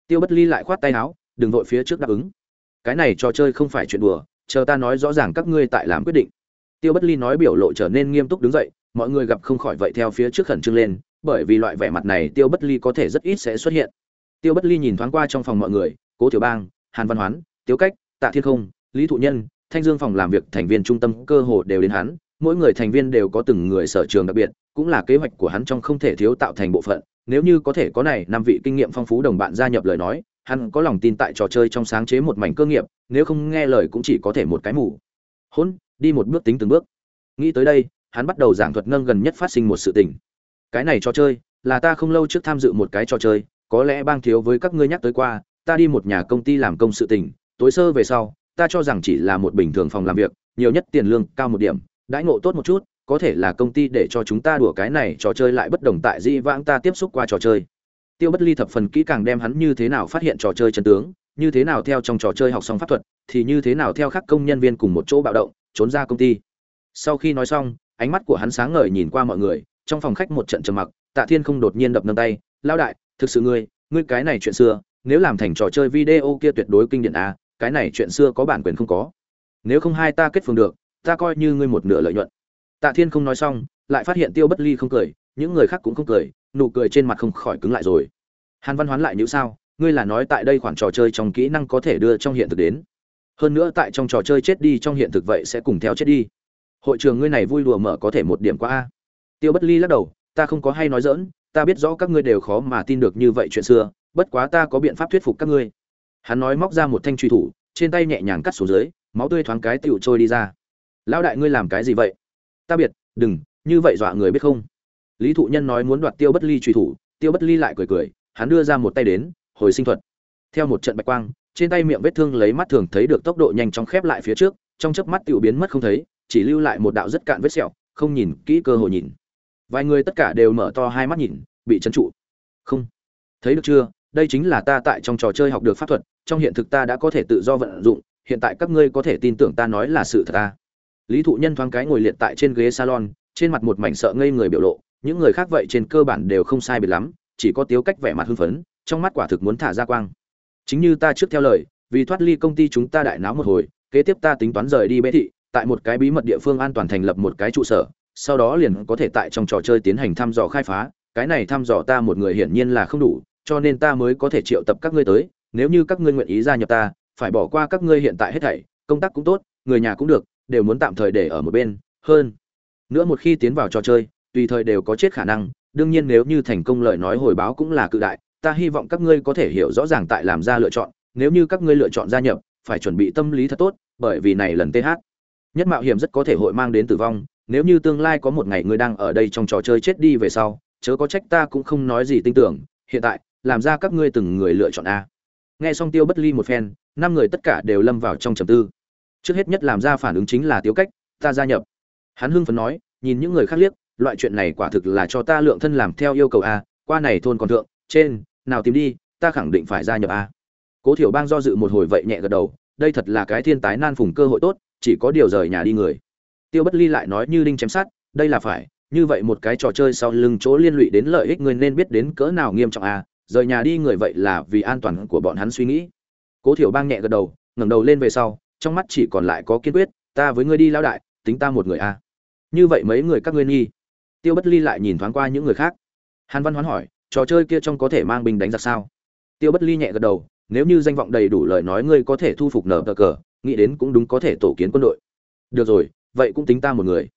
Tiêu bất ly lại khoát tay áo đừng vội phía trước đáp ứng. Cái này trò chơi không phải chuyện đùa, chờ ta nói rõ ràng các ngươi tại làm quyết định. Tiêu bất ly nói biểu lộ trở nên nghiêm túc đứng dậy, mọi người gặp không khỏi vậy theo phía trước khẩn trương lên, bởi vì loại vẻ mặt này tiêu bất ly có thể rất ít sẽ xuất hiện. Tiêu bất ly nhìn thoáng qua trong phòng mọi người, cố tiểu bang, hàn văn hoán tiêu cách, tạ thiên không, lý thụ nhân, thanh dương phòng làm việc thành viên trung tâm cơ hồ đều đến hắn, mỗi người thành viên đều có từng người sở trường đặc biệt, cũng là kế hoạch của hắn trong không thể thiếu tạo thành bộ phận, nếu như có thể có này năm vị kinh nghiệm phong phú đồng bạn gia nhập lời nói hắn có lòng tin tại trò chơi trong sáng chế một mảnh cơ nghiệp, nếu không nghe lời cũng chỉ có thể một cái mù. Hôn đi một bước tính từng bước. Nghĩ tới đây, hắn bắt đầu giảng thuật nâng gần nhất phát sinh một sự tình. Cái này trò chơi, là ta không lâu trước tham dự một cái trò chơi, có lẽ bang thiếu với các ngươi nhắc tới qua, ta đi một nhà công ty làm công sự tình, tối sơ về sau, ta cho rằng chỉ là một bình thường phòng làm việc, nhiều nhất tiền lương cao một điểm, đãi ngộ tốt một chút, có thể là công ty để cho chúng ta đùa cái này trò chơi lại bất đồng tại di vãng ta tiếp xúc qua trò chơi tiêu bất ly thập phần kỹ càng đem hắn như thế nào phát hiện trò chơi chân tướng, như thế nào theo trong trò chơi học xong pháp thuật, thì như thế nào theo các công nhân viên cùng một chỗ bạo động, trốn ra công ty. Sau khi nói xong, ánh mắt của hắn sáng ngời nhìn qua mọi người, trong phòng khách một trận trầm mặc, tạ thiên không đột nhiên đập nâng tay lao đại, thực sự ngươi ngươi cái này chuyện xưa, nếu làm thành trò chơi video kia tuyệt đối kinh điển a cái này chuyện xưa có bản quyền không có. Nếu không hai ta kết phường được, ta coi như ngươi một nửa lợi nhuận. Tạ thiên không nói xong, lại phát hiện tiêu bất ly không cười, những người khác cũng không cười nụ cười trên mặt không khỏi cứng lại rồi. Hàn văn hoán lại như sao, ngươi là nói tại đây khoản trò chơi trong kỹ năng có thể đưa trong hiện thực đến. Hơn nữa tại trong trò chơi chết đi trong hiện thực vậy sẽ cùng theo chết đi. Hội trường ngươi này vui đùa mở có thể một điểm qua a. Tiêu bất ly lắc đầu, ta không có hay nói dỡn ta biết rõ các ngươi đều khó mà tin được như vậy chuyện xưa, bất quá ta có biện pháp thuyết phục các ngươi. Hắn nói móc ra một thanh truy thủ, trên tay nhẹ nhàng cắt xuống dưới, máu tươi thoáng cái tựu trôi đi ra. Lão đại ngươi làm cái gì vậy? Ta biệt, đừng, như vậy dọa người biết không? Lý thụ nhân nói muốn đoạt tiêu bất ly truy thủ, tiêu bất ly lại cười cười, hắn đưa ra một tay đến, hồi sinh thuật. Theo một trận bạch quang, trên tay miệng vết thương lấy mắt thường thấy được tốc độ nhanh chóng khép lại phía trước, trong chớp mắt tiểu biến mất không thấy, chỉ lưu lại một đạo rất cạn vết sẹo, không nhìn kỹ cơ hội nhìn. Vài người tất cả đều mở to hai mắt nhìn, bị trấn trụ. Không. Thấy được chưa, đây chính là ta tại trong trò chơi học được pháp thuật, trong hiện thực ta đã có thể tự do vận dụng, hiện tại các ngươi có thể tin tưởng ta nói là sự thật ta. Lý thụ nhân thoáng cái ngồi liệt tại trên ghế salon, trên mặt một mảnh sợ ngây người biểu lộ những người khác vậy trên cơ bản đều không sai biệt lắm, chỉ có tiếu cách vẻ mặt hưng phấn, trong mắt quả thực muốn thả ra quang. Chính như ta trước theo lời, vì thoát ly công ty chúng ta đại náo một hồi, kế tiếp ta tính toán rời đi bế thị, tại một cái bí mật địa phương an toàn thành lập một cái trụ sở, sau đó liền có thể tại trong trò chơi tiến hành thăm dò khai phá, cái này thăm dò ta một người hiển nhiên là không đủ, cho nên ta mới có thể triệu tập các ngươi tới, nếu như các ngươi nguyện ý gia nhập ta, phải bỏ qua các ngươi hiện tại hết thảy, công tác cũng tốt, người nhà cũng được, đều muốn tạm thời để ở một bên, hơn nữa một khi tiến vào trò chơi tùy thời đều có chết khả năng, đương nhiên nếu như thành công lời nói hồi báo cũng là cự đại, ta hy vọng các ngươi có thể hiểu rõ ràng tại làm ra lựa chọn, nếu như các ngươi lựa chọn gia nhập, phải chuẩn bị tâm lý thật tốt, bởi vì này lần th nhất mạo hiểm rất có thể hội mang đến tử vong, nếu như tương lai có một ngày ngươi đang ở đây trong trò chơi chết đi về sau, chớ có trách ta cũng không nói gì tin tưởng, hiện tại, làm ra các ngươi từng người lựa chọn a. Nghe xong tiêu bất ly một phen, năm người tất cả đều lâm vào trong trầm tư. Trước hết nhất làm ra phản ứng chính là tiêu cách, ta gia nhập. Hắn hưng phấn nói, nhìn những người khác liếc loại chuyện này quả thực là cho ta lượng thân làm theo yêu cầu a, qua này thôn còn thượng, trên, nào tìm đi, ta khẳng định phải gia nhập a. Cố thiểu bang do dự một hồi vậy nhẹ gật đầu, đây thật là cái thiên tái nan phùng cơ hội tốt, chỉ có điều rời nhà đi người. Tiêu bất ly lại nói như đinh chém sát đây là phải, như vậy một cái trò chơi sau lưng chỗ liên lụy đến lợi ích người nên biết đến cỡ nào nghiêm trọng a, rời nhà đi người vậy là vì an toàn của bọn hắn suy nghĩ. Cố thiểu bang nhẹ gật đầu, ngẩng đầu lên về sau, trong mắt chỉ còn lại có kiên quyết, ta với ngươi đi lao đại, tính ta một người a. Như vậy mấy người các ngươi nghi tiêu bất ly lại nhìn thoáng qua những người khác. Hàn văn hoán hỏi, trò chơi kia trong có thể mang binh đánh giặc sao? Tiêu bất ly nhẹ gật đầu, nếu như danh vọng đầy đủ lời nói ngươi có thể thu phục nở cờ cờ, nghĩ đến cũng đúng có thể tổ kiến quân đội. Được rồi, vậy cũng tính ta một người.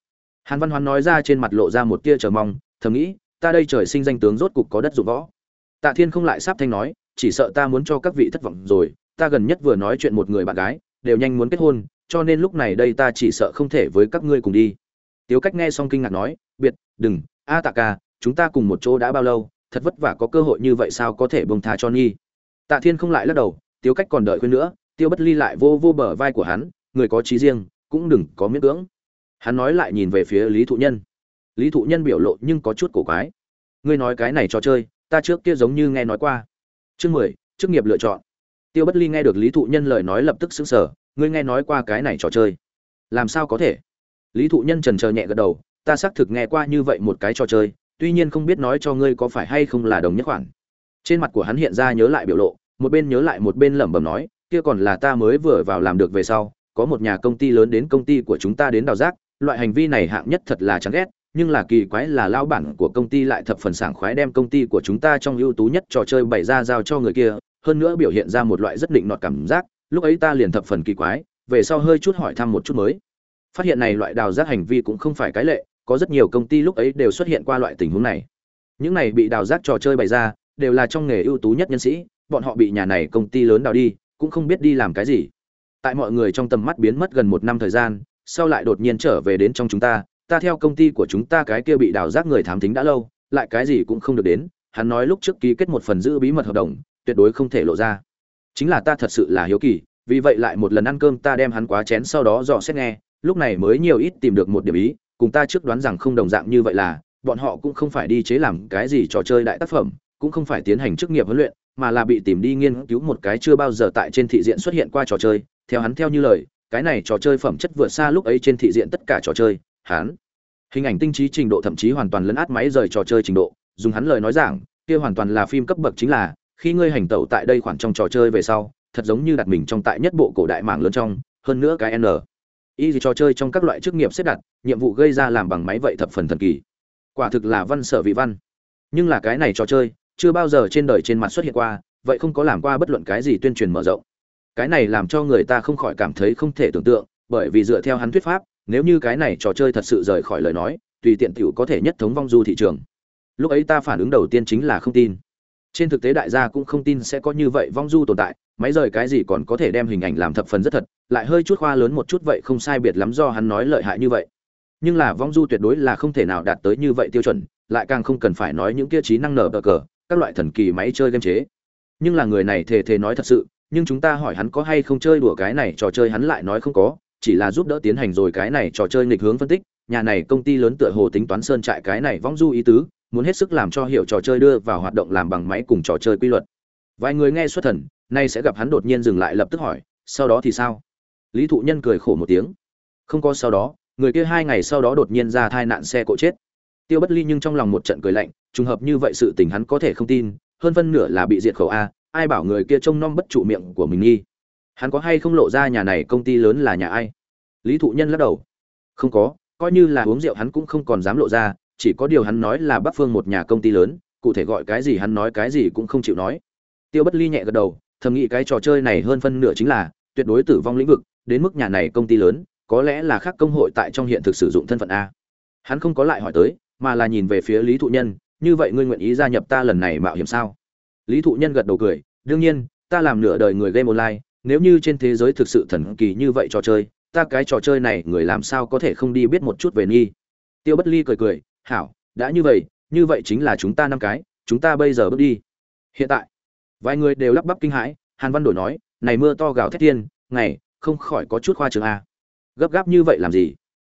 Hàn văn hoán nói ra trên mặt lộ ra một tia chờ mong, thầm nghĩ, ta đây trời sinh danh tướng rốt cục có đất dụng võ. Tạ thiên không lại sáp thanh nói, chỉ sợ ta muốn cho các vị thất vọng rồi, ta gần nhất vừa nói chuyện một người bạn gái, đều nhanh muốn kết hôn, cho nên lúc này đây ta chỉ sợ không thể với các ngươi cùng đi. Tiếu cách nghe xong kinh ngạc nói, biệt đừng, a tạ ca, chúng ta cùng một chỗ đã bao lâu, thật vất vả có cơ hội như vậy sao có thể bông tha cho nhi? Tạ thiên không lại lắc đầu, tiếu cách còn đợi khuyên nữa, tiêu bất ly lại vô vô bờ vai của hắn, người có trí riêng, cũng đừng có miễn cưỡng. Hắn nói lại nhìn về phía lý thụ nhân. Lý thụ nhân biểu lộ nhưng có chút cổ quái. Ngươi nói cái này cho chơi, ta trước kia giống như nghe nói qua. Chương mười, chức nghiệp lựa chọn. Tiêu bất ly nghe được lý thụ nhân lời nói lập tức xứng sở ngươi nghe nói qua cái này trò chơi. Làm sao có thể? Lý thụ nhân trần trờ nhẹ gật đầu ta xác thực nghe qua như vậy một cái trò chơi, tuy nhiên không biết nói cho ngươi có phải hay không là đồng nhất khoản. Trên mặt của hắn hiện ra nhớ lại biểu lộ, một bên nhớ lại một bên lẩm bẩm nói, kia còn là ta mới vừa vào làm được về sau, có một nhà công ty lớn đến công ty của chúng ta đến đào rác, loại hành vi này hạng nhất thật là chán ghét, nhưng là kỳ quái là lao bản của công ty lại thập phần sảng khoái đem công ty của chúng ta trong ưu tú nhất trò chơi bày ra giao cho người kia, hơn nữa biểu hiện ra một loại rất định nọt cảm giác, lúc ấy ta liền thập phần kỳ quái, về sau hơi chút hỏi thăm một chút mới. Phát hiện này loại đào rác hành vi cũng không phải cái lệ có rất nhiều công ty lúc ấy đều xuất hiện qua loại tình huống này. Những này bị đào rác trò chơi bày ra, đều là trong nghề ưu tú nhất nhân sĩ, bọn họ bị nhà này công ty lớn đào đi, cũng không biết đi làm cái gì. Tại mọi người trong tầm mắt biến mất gần một năm thời gian, sau lại đột nhiên trở về đến trong chúng ta ta theo công ty của chúng ta cái kia bị đào rác người thám tính đã lâu, lại cái gì cũng không được đến, hắn nói lúc trước ký kết một phần giữ bí mật hợp đồng, tuyệt đối không thể lộ ra. Chính là ta thật sự là hiếu kỳ, vì vậy lại một lần ăn cơm ta đem hắn quá chén sau đó dò xét nghe, lúc này mới nhiều ít tìm được một điểm ý cùng ta trước đoán rằng không đồng dạng như vậy là, bọn họ cũng không phải đi chế làm cái gì trò chơi đại tác phẩm, cũng không phải tiến hành chức nghiệp huấn luyện, mà là bị tìm đi nghiên cứu một cái chưa bao giờ tại trên thị diện xuất hiện qua trò chơi. Theo hắn theo như lời, cái này trò chơi phẩm chất vượt xa lúc ấy trên thị diện tất cả trò chơi. Hắn, hình ảnh tinh trí trình độ thậm chí hoàn toàn lấn át máy rời trò chơi trình độ, dùng hắn lời nói giảng, kia hoàn toàn là phim cấp bậc chính là, khi ngươi hành tẩu tại đây khoảng trong trò chơi về sau, thật giống như đặt mình trong tại nhất bộ cổ đại mạng lớn trong, hơn nữa cái n y gì trò chơi trong các loại chức nghiệp xếp đặt, nhiệm vụ gây ra làm bằng máy vậy thập phần thần kỳ. Quả thực là văn sở vị văn. Nhưng là cái này trò chơi, chưa bao giờ trên đời trên mặt xuất hiện qua, vậy không có làm qua bất luận cái gì tuyên truyền mở rộng. Cái này làm cho người ta không khỏi cảm thấy không thể tưởng tượng, bởi vì dựa theo hắn thuyết pháp, nếu như cái này trò chơi thật sự rời khỏi lời nói, tùy tiện tiểu có thể nhất thống vong du thị trường. Lúc ấy ta phản ứng đầu tiên chính là không tin trên thực tế đại gia cũng không tin sẽ có như vậy vong du tồn tại, máy rời cái gì còn có thể đem hình ảnh làm thập phần rất thật, lại hơi chút khoa lớn một chút vậy không sai biệt lắm do hắn nói lợi hại như vậy. Nhưng là vong du tuyệt đối là không thể nào đạt tới như vậy tiêu chuẩn, lại càng không cần phải nói những kia trí năng nở bờ cờ, các loại thần kỳ máy chơi game chế. Nhưng là người này thề thề nói thật sự, nhưng chúng ta hỏi hắn có hay không chơi đùa cái này trò chơi hắn lại nói không có, chỉ là giúp đỡ tiến hành rồi cái này trò chơi nghịch hướng phân tích, nhà này công ty lớn tựa hồ tính toán sơn trại cái này vong du ý tứ muốn hết sức làm cho hiểu trò chơi đưa vào hoạt động làm bằng máy cùng trò chơi quy luật. Vài người nghe xuất thần, nay sẽ gặp hắn đột nhiên dừng lại lập tức hỏi, sau đó thì sao? Lý thụ nhân cười khổ một tiếng, không có sau đó, người kia hai ngày sau đó đột nhiên ra thai nạn xe cộ chết. Tiêu bất ly nhưng trong lòng một trận cười lạnh, trùng hợp như vậy sự tình hắn có thể không tin, hơn phân nửa là bị diệt khẩu a, ai bảo người kia trông nom bất trụ miệng của mình nghi. Hắn có hay không lộ ra nhà này công ty lớn là nhà ai? Lý thụ nhân lắc đầu, không có, coi như là uống rượu hắn cũng không còn dám lộ ra chỉ có điều hắn nói là bắc phương một nhà công ty lớn, cụ thể gọi cái gì hắn nói cái gì cũng không chịu nói. Tiêu bất ly nhẹ gật đầu, thầm nghĩ cái trò chơi này hơn phân nửa chính là tuyệt đối tử vong lĩnh vực, đến mức nhà này công ty lớn, có lẽ là khác công hội tại trong hiện thực sử dụng thân phận a. Hắn không có lại hỏi tới, mà là nhìn về phía lý thụ nhân, như vậy ngươi nguyện ý gia nhập ta lần này mạo hiểm sao? Lý thụ nhân gật đầu cười, đương nhiên, ta làm nửa đời người game online, nếu như trên thế giới thực sự thần kỳ như vậy trò chơi, ta cái trò chơi này người làm sao có thể không đi biết một chút về nghi? Tiêu bất ly cười cười hảo, đã như vậy như vậy chính là chúng ta năm cái, chúng ta bây giờ bước đi. Hiện tại, vài người đều lắp bắp kinh hãi, hàn văn đổi nói, này mưa to gào thét tiên, ngày, không khỏi có chút khoa trường a gấp gáp như vậy làm gì?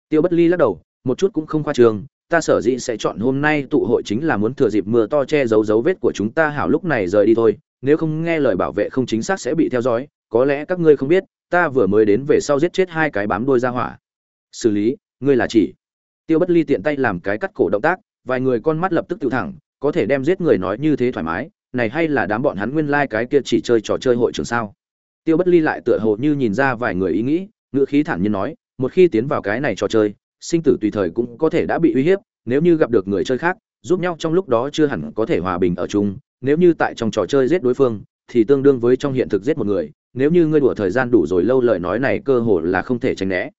Tiêu bất ly lắc đầu, một chút cũng không khoa trường, ta sở dĩ sẽ chọn hôm nay tụ hội chính là muốn thừa dịp mưa to che giấu dấu vết của chúng ta hảo lúc này rời đi thôi, nếu không nghe lời bảo vệ không chính xác sẽ bị theo dõi, có lẽ các ngươi không biết, ta vừa mới đến về sau giết chết hai cái bám đuôi ra hỏa. Xử lý, ngươi là chỉ tiêu bất ly tiện tay làm cái cắt cổ động tác, vài người con mắt lập tức tự thẳng, có thể đem giết người nói như thế thoải mái, này hay là đám bọn hắn nguyên lai like cái kia chỉ chơi trò chơi hội trường sao? Tiêu bất ly lại tựa hồ như nhìn ra vài người ý nghĩ, ngữ khí thản nhiên nói, một khi tiến vào cái này trò chơi, sinh tử tùy thời cũng có thể đã bị uy hiếp, nếu như gặp được người chơi khác, giúp nhau trong lúc đó chưa hẳn có thể hòa bình ở chung, nếu như tại trong trò chơi giết đối phương, thì tương đương với trong hiện thực giết một người, nếu như ngươi đùa thời gian đủ rồi lâu lời nói này cơ hội là không thể tránh né.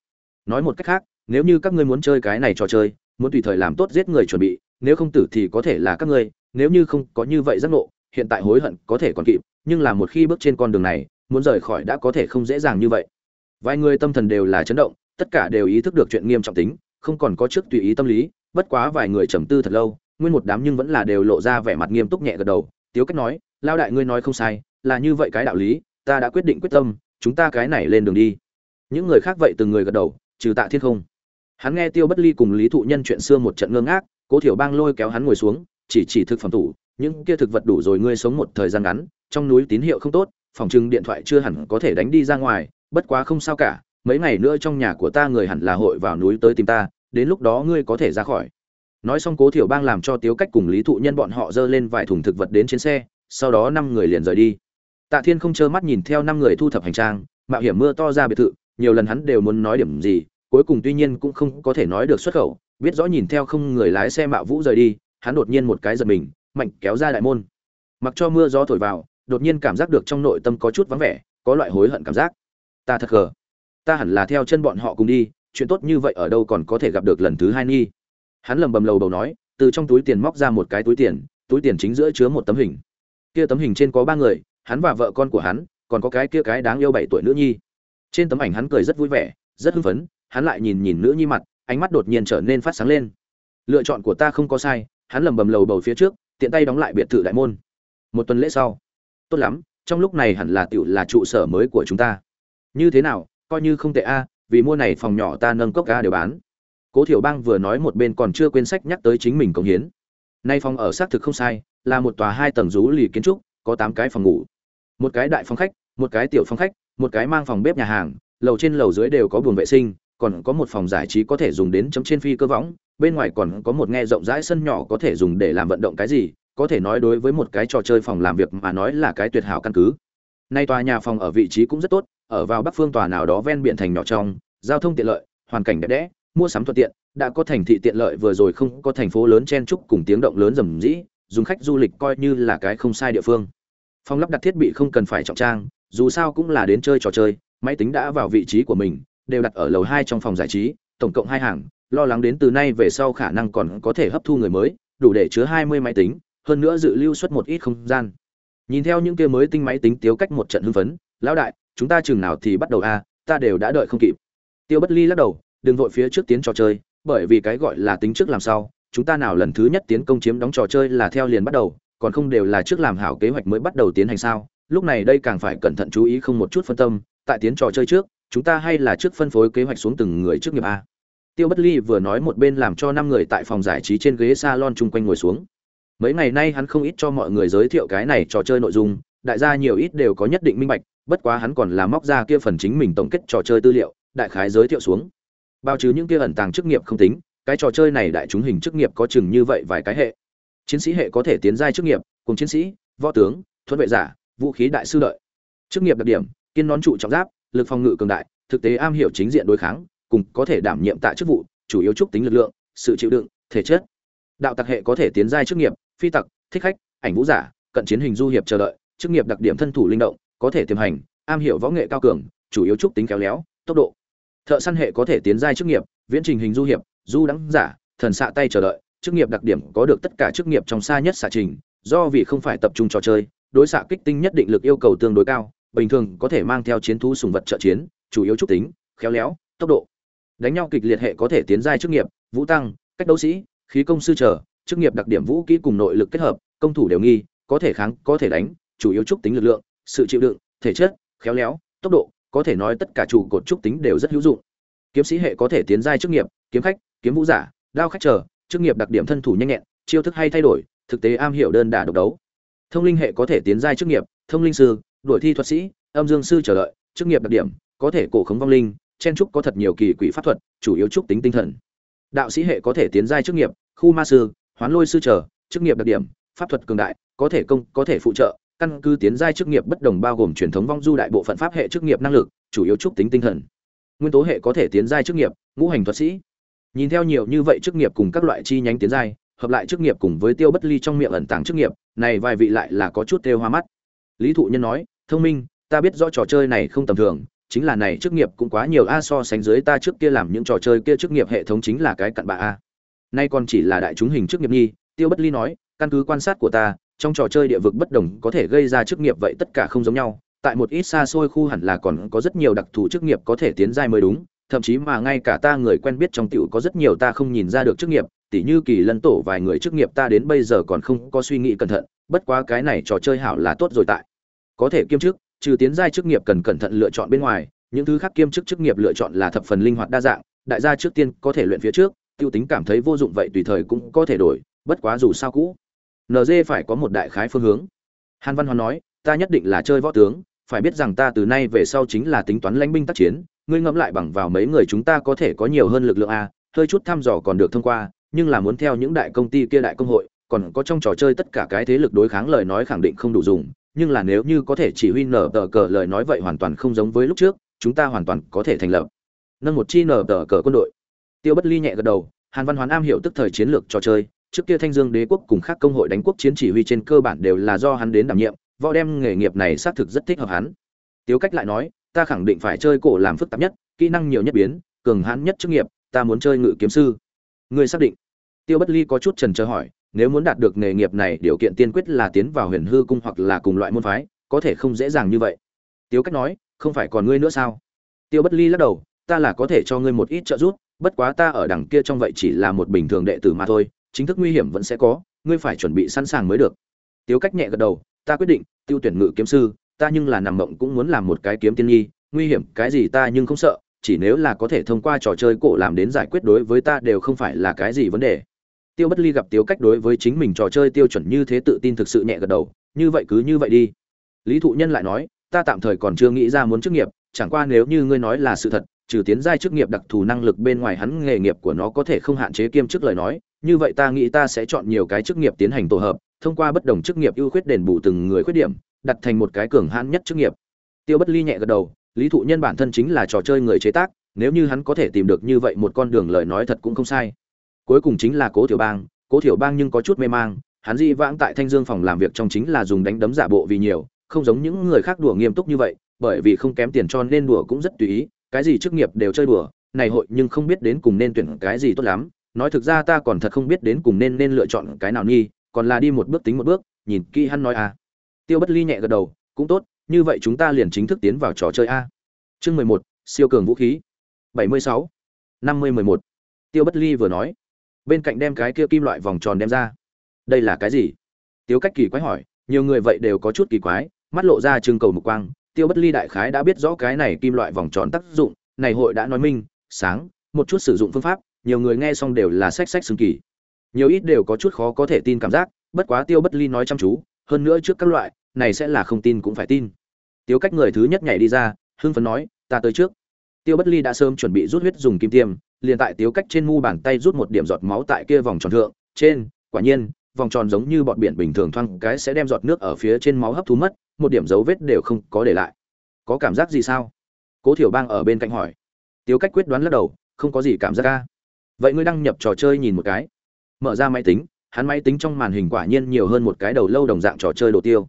Nói một cách khác nếu như các ngươi muốn chơi cái này trò chơi, muốn tùy thời làm tốt giết người chuẩn bị, nếu không tử thì có thể là các ngươi, nếu như không có như vậy giác ngộ, hiện tại hối hận có thể còn kịp, nhưng là một khi bước trên con đường này, muốn rời khỏi đã có thể không dễ dàng như vậy. Vài người tâm thần đều là chấn động, tất cả đều ý thức được chuyện nghiêm trọng tính, không còn có trước tùy ý tâm lý, bất quá vài người trầm tư thật lâu, nguyên một đám nhưng vẫn là đều lộ ra vẻ mặt nghiêm túc nhẹ gật đầu, tiếu cách nói, lao đại ngươi nói không sai, là như vậy cái đạo lý, ta đã quyết định quyết tâm, chúng ta cái này lên đường đi. Những người khác vậy từng người gật đầu, trừ tạ thiên không hắn nghe tiêu bất ly cùng lý thụ nhân chuyện xưa một trận ngơ ngác, cố thiểu bang lôi kéo hắn ngồi xuống, chỉ chỉ thực phẩm tủ, những kia thực vật đủ rồi ngươi sống một thời gian ngắn, trong núi tín hiệu không tốt, phòng trưng điện thoại chưa hẳn có thể đánh đi ra ngoài, bất quá không sao cả, mấy ngày nữa trong nhà của ta người hẳn là hội vào núi tới tìm ta, đến lúc đó ngươi có thể ra khỏi. Nói xong cố thiểu bang làm cho tiếu cách cùng lý thụ nhân bọn họ dơ lên vài thùng thực vật đến trên xe, sau đó năm người liền rời đi. Tạ thiên không trơ mắt nhìn theo năm người thu thập hành trang, mạo hiểm mưa to ra biệt thự, nhiều lần hắn đều muốn nói điểm gì cuối cùng tuy nhiên cũng không có thể nói được xuất khẩu, biết rõ nhìn theo không người lái xe mạo vũ rời đi, hắn đột nhiên một cái giật mình, mạnh kéo ra đại môn. Mặc cho mưa gió thổi vào, đột nhiên cảm giác được trong nội tâm có chút vắng vẻ, có loại hối hận cảm giác. Ta thật gờ. Ta hẳn là theo chân bọn họ cùng đi, chuyện tốt như vậy ở đâu còn có thể gặp được lần thứ hai nghi. Hắn lầm bầm lầu bầu nói, từ trong túi tiền móc ra một cái túi tiền túi tiền chính giữa chứa một tấm hình. Kia tấm hình trên có ba người, hắn và vợ con của hắn, còn có cái kia cái đáng yêu bảy tuổi nữ nhi. Trên tấm ảnh hắn cười rất vui vẻ, rất hưng phấn hắn lại nhìn nhìn nữ nhi mặt, ánh mắt đột nhiên trở nên phát sáng lên. Lựa chọn của ta không có sai, hắn lầm bầm lầu bầu phía trước, tiện tay đóng lại biệt thự đại môn. Một tuần lễ sau, tốt lắm, trong lúc này hẳn là tiểu là trụ sở mới của chúng ta. Như thế nào, coi như không tệ a, vì mua này phòng nhỏ ta nâng cốc ga đều bán. Cố thiểu bang vừa nói một bên còn chưa quên sách nhắc tới chính mình công hiến. Nay phòng ở xác thực không sai, là một tòa hai tầng rú lì kiến trúc, có tám cái phòng ngủ. Một cái đại phòng khách, một cái tiểu phòng khách, một cái mang phòng bếp nhà hàng, lầu trên lầu dưới đều có buồng vệ sinh còn có một phòng giải trí có thể dùng đến chấm trên phi cơ võng, bên ngoài còn có một nghe rộng rãi sân nhỏ có thể dùng để làm vận động cái gì, có thể nói đối với một cái trò chơi phòng làm việc mà nói là cái tuyệt hảo căn cứ. Nay tòa nhà phòng ở vị trí cũng rất tốt, ở vào bắc phương tòa nào đó ven biển thành nhỏ trong, giao thông tiện lợi, hoàn cảnh đẹp đẽ, mua sắm thuận tiện, đã có thành thị tiện lợi vừa rồi không có thành phố lớn chen trúc cùng tiếng động lớn rầm rĩ, dùng khách du lịch coi như là cái không sai địa phương. Phòng lắp đặt thiết bị không cần phải trọng trang, dù sao cũng là đến chơi trò chơi, máy tính đã vào vị trí của mình đều đặt ở lầu hai trong phòng giải trí, tổng cộng hai hàng, lo lắng đến từ nay về sau khả năng còn có thể hấp thu người mới, đủ để chứa hai mươi máy tính, hơn nữa dự lưu suất một ít không gian. Nhìn theo những kia mới tinh máy tính tiếu cách một trận hưng phấn, lão đại, chúng ta chừng nào thì bắt đầu a, ta đều đã đợi không kịp. Tiêu bất ly lắc đầu, đừng vội phía trước tiến trò chơi, bởi vì cái gọi là tính trước làm sao chúng ta nào lần thứ nhất tiến công chiếm đóng trò chơi là theo liền bắt đầu, còn không đều là trước làm hảo kế hoạch mới bắt đầu tiến hành sao? Lúc này đây càng phải cẩn thận chú ý không một chút phân tâm, tại tiến trò chơi trước chúng ta hay là trước phân phối kế hoạch xuống từng người trước nghiệp a. Tiêu bất ly vừa nói một bên làm cho năm người tại phòng giải trí trên ghế salon chung quanh ngồi xuống. Mấy ngày nay hắn không ít cho mọi người giới thiệu cái này trò chơi nội dung, đại gia nhiều ít đều có nhất định minh bạch, bất quá hắn còn làm móc ra kia phần chính mình tổng kết trò chơi tư liệu, đại khái giới thiệu xuống. Bao trừ những kia ẩn tàng chức nghiệp không tính, cái trò chơi này đại chúng hình chức nghiệp có chừng như vậy vài cái hệ. Chiến sĩ hệ có thể tiến giai chức nghiệp, cùng chiến sĩ, võ tướng thuận vệ giả, vũ khí đại sư đợi. Chức nghiệp đặc điểm, kiên nón trụ trọng giáp lực phòng ngự cường đại, thực tế am hiểu chính diện đối kháng, cùng có thể đảm nhiệm tại chức vụ, chủ yếu trúc tính lực lượng, sự chịu đựng, thể chất. Đạo tặc hệ có thể tiến giai chức nghiệp, phi tặc, thích khách, ảnh vũ giả, cận chiến hình du hiệp chờ đợi, chức nghiệp đặc điểm thân thủ linh động, có thể tiềm hành, am hiểu võ nghệ cao cường, chủ yếu trúc tính kéo léo, tốc độ. Thợ săn hệ có thể tiến giai chức nghiệp, viễn trình hình du hiệp, du đắng giả, thần xạ tay chờ đợi, chức nghiệp đặc điểm có được tất cả chức nghiệp trong xa nhất xạ trình, do vì không phải tập trung trò chơi, đối xạ kích tinh nhất định lực yêu cầu tương đối cao bình thường có thể mang theo chiến thú sùng vật trợ chiến, chủ yếu trúc tính, khéo léo, tốc độ. Đánh nhau kịch liệt hệ có thể tiến giai chức nghiệp, vũ tăng, cách đấu sĩ, khí công sư trở, chức nghiệp đặc điểm vũ kỹ cùng nội lực kết hợp, công thủ đều nghi, có thể kháng, có thể đánh, chủ yếu trúc tính lực lượng, sự chịu đựng, thể chất, khéo léo, tốc độ, có thể nói tất cả trụ cột trúc tính đều rất hữu dụng. Kiếm sĩ hệ có thể tiến giai chức nghiệp, kiếm khách, kiếm vũ giả, đao khách chờ chức nghiệp đặc điểm thân thủ nhanh nhẹn, chiêu thức hay thay đổi, thực tế am hiểu đơn đả độc đấu. Thông linh hệ có thể tiến giai chức nghiệp, thông linh sư đuổi thi thuật sĩ, âm dương sư chờ đợi, chức nghiệp đặc điểm, có thể cổ khống vong linh, chen trúc có thật nhiều kỳ quỷ pháp thuật, chủ yếu trúc tính tinh thần. Đạo sĩ hệ có thể tiến giai chức nghiệp, khu ma sư, hoán lôi sư trở chức nghiệp đặc điểm, pháp thuật cường đại, có thể công, có thể phụ trợ, căn cứ tiến giai chức nghiệp bất đồng bao gồm truyền thống vong du đại bộ phận pháp hệ chức nghiệp năng lực, chủ yếu trúc tính tinh thần. Nguyên tố hệ có thể tiến giai chức nghiệp, ngũ hành thuật sĩ. Nhìn theo nhiều như vậy chức nghiệp cùng các loại chi nhánh tiến giai, hợp lại chức nghiệp cùng với tiêu bất ly trong miệng ẩn tàng chức nghiệp, này vài vị lại là có chút têu hoa mắt. Lý thụ nhân nói thông minh, ta biết rõ trò chơi này không tầm thường, chính là này chức nghiệp cũng quá nhiều a, so sánh dưới ta trước kia làm những trò chơi kia chức nghiệp hệ thống chính là cái cặn bạ a. Nay còn chỉ là đại chúng hình chức nghiệp nhi, tiêu bất ly nói, căn cứ quan sát của ta, trong trò chơi địa vực bất đồng có thể gây ra chức nghiệp vậy tất cả không giống nhau, tại một ít xa xôi khu hẳn là còn có rất nhiều đặc thù chức nghiệp có thể tiến giai mới đúng, thậm chí mà ngay cả ta người quen biết trong tiểu có rất nhiều ta không nhìn ra được chức nghiệp, tỉ như kỳ lân tổ vài người chức nghiệp ta đến bây giờ còn không có suy nghĩ cẩn thận, bất quá cái này trò chơi hảo là tốt rồi tại có thể kiêm chức, trừ tiến giai chức nghiệp cần cẩn thận lựa chọn bên ngoài, những thứ khác kiêm chức chức nghiệp lựa chọn là thập phần linh hoạt đa dạng, đại gia trước tiên có thể luyện phía trước, tiêu tính cảm thấy vô dụng vậy tùy thời cũng có thể đổi, bất quá dù sao cũ. Nd phải có một đại khái phương hướng. Hàn văn hoàn nói, ta nhất định là chơi võ tướng, phải biết rằng ta từ nay về sau chính là tính toán lãnh binh tác chiến, ngươi ngẫm lại bằng vào mấy người chúng ta có thể có nhiều hơn lực lượng a, hơi chút thăm dò còn được thông qua, nhưng là muốn theo những đại công ty kia đại công hội, còn có trong trò chơi tất cả cái thế lực đối kháng lời nói khẳng định không đủ dùng nhưng là nếu như có thể chỉ huy nở tờ cờ lời nói vậy hoàn toàn không giống với lúc trước, chúng ta hoàn toàn có thể thành lập. Nâng một chi nở tờ cờ quân đội. Tiêu bất ly nhẹ gật đầu, hàn văn hoán am hiểu tức thời chiến lược trò chơi, trước kia thanh dương đế quốc cùng các công hội đánh quốc chiến chỉ huy trên cơ bản đều là do hắn đến đảm nhiệm, võ đem nghề nghiệp này xác thực rất thích hợp hắn. Tiêu cách lại nói, ta khẳng định phải chơi cổ làm phức tạp nhất, kỹ năng nhiều nhất biến, cường hãn nhất chức nghiệp, ta muốn chơi ngự kiếm sư. Ngươi xác định? Tiêu bất ly có chút trần chờ hỏi nếu muốn đạt được nghề nghiệp này, điều kiện tiên quyết là tiến vào huyền hư cung hoặc là cùng loại môn phái, có thể không dễ dàng như vậy. Tiêu cách nói, không phải còn ngươi nữa sao? Tiêu bất ly lắc đầu, ta là có thể cho ngươi một ít trợ giúp, bất quá ta ở đằng kia trong vậy chỉ là một bình thường đệ tử mà thôi, chính thức nguy hiểm vẫn sẽ có, ngươi phải chuẩn bị sẵn sàng mới được. Tiếu cách nhẹ gật đầu, ta quyết định, tiêu tuyển ngự kiếm sư, ta nhưng là nằm mộng cũng muốn làm một cái kiếm tiên nhi, nguy hiểm cái gì ta nhưng không sợ, chỉ nếu là có thể thông qua trò chơi cổ làm đến giải quyết đối với ta đều không phải là cái gì vấn đề tiêu bất ly gặp tiếu cách đối với chính mình trò chơi tiêu chuẩn như thế tự tin thực sự nhẹ gật đầu, như vậy cứ như vậy đi. Lý thụ nhân lại nói, ta tạm thời còn chưa nghĩ ra muốn chức nghiệp, chẳng qua nếu như ngươi nói là sự thật, trừ tiến giai chức nghiệp đặc thù năng lực bên ngoài hắn nghề nghiệp của nó có thể không hạn chế kiêm chức lời nói, như vậy ta nghĩ ta sẽ chọn nhiều cái chức nghiệp tiến hành tổ hợp, thông qua bất đồng chức nghiệp ưu khuyết đền bù từng người khuyết điểm, đặt thành một cái cường hãn nhất chức nghiệp. Tiêu bất ly nhẹ gật đầu, lý thụ nhân bản thân chính là trò chơi người chế tác, nếu như hắn có thể tìm được như vậy một con đường lời nói thật cũng không sai cuối cùng chính là cố thiểu bang, cố thiểu bang nhưng có chút mê mang, hắn di vãng tại thanh dương phòng làm việc trong chính là dùng đánh đấm giả bộ vì nhiều, không giống những người khác đùa nghiêm túc như vậy, bởi vì không kém tiền cho nên đùa cũng rất tùy ý, cái gì chức nghiệp đều chơi đùa, này hội nhưng không biết đến cùng nên tuyển cái gì tốt lắm, nói thực ra ta còn thật không biết đến cùng nên nên lựa chọn cái nào nghi, còn là đi một bước tính một bước, nhìn kỹ hắn nói à tiêu bất ly nhẹ gật đầu, cũng tốt, như vậy chúng ta liền chính thức tiến vào trò chơi a. Chương mười một, siêu cường vũ khí. Bảy mươi sáu, năm mươi mười một. Tiêu bất ly vừa nói bên cạnh đem cái kia kim loại vòng tròn đem ra. Đây là cái gì? Tiêu cách kỳ quái hỏi, nhiều người vậy đều có chút kỳ quái, mắt lộ ra trưng cầu mục quang, tiêu bất ly đại khái đã biết rõ cái này kim loại vòng tròn tác dụng, này hội đã nói minh, sáng, một chút sử dụng phương pháp, nhiều người nghe xong đều là sách sách xương kỳ. Nhiều ít đều có chút khó có thể tin cảm giác, bất quá tiêu bất ly nói chăm chú, hơn nữa trước các loại, này sẽ là không tin cũng phải tin. Tiêu cách người thứ nhất nhảy đi ra, hưng phấn nói, ta tới trước. Tiêu bất ly đã sớm chuẩn bị rút huyết dùng kim tiêm liền tại tiếu cách trên mu bàn tay rút một điểm giọt máu tại kia vòng tròn thượng, trên, quả nhiên, vòng tròn giống như bọt biển bình thường thoang cái sẽ đem giọt nước ở phía trên máu hấp thu mất, một điểm dấu vết đều không có để lại. Có cảm giác gì sao? Cố thiểu bang ở bên cạnh hỏi. Tiếu cách quyết đoán lắc đầu, không có gì cảm giác ca vậy ngươi đăng nhập trò chơi nhìn một cái. Mở ra máy tính, hắn máy tính trong màn hình quả nhiên nhiều hơn một cái đầu lâu đồng dạng trò chơi đồ tiêu.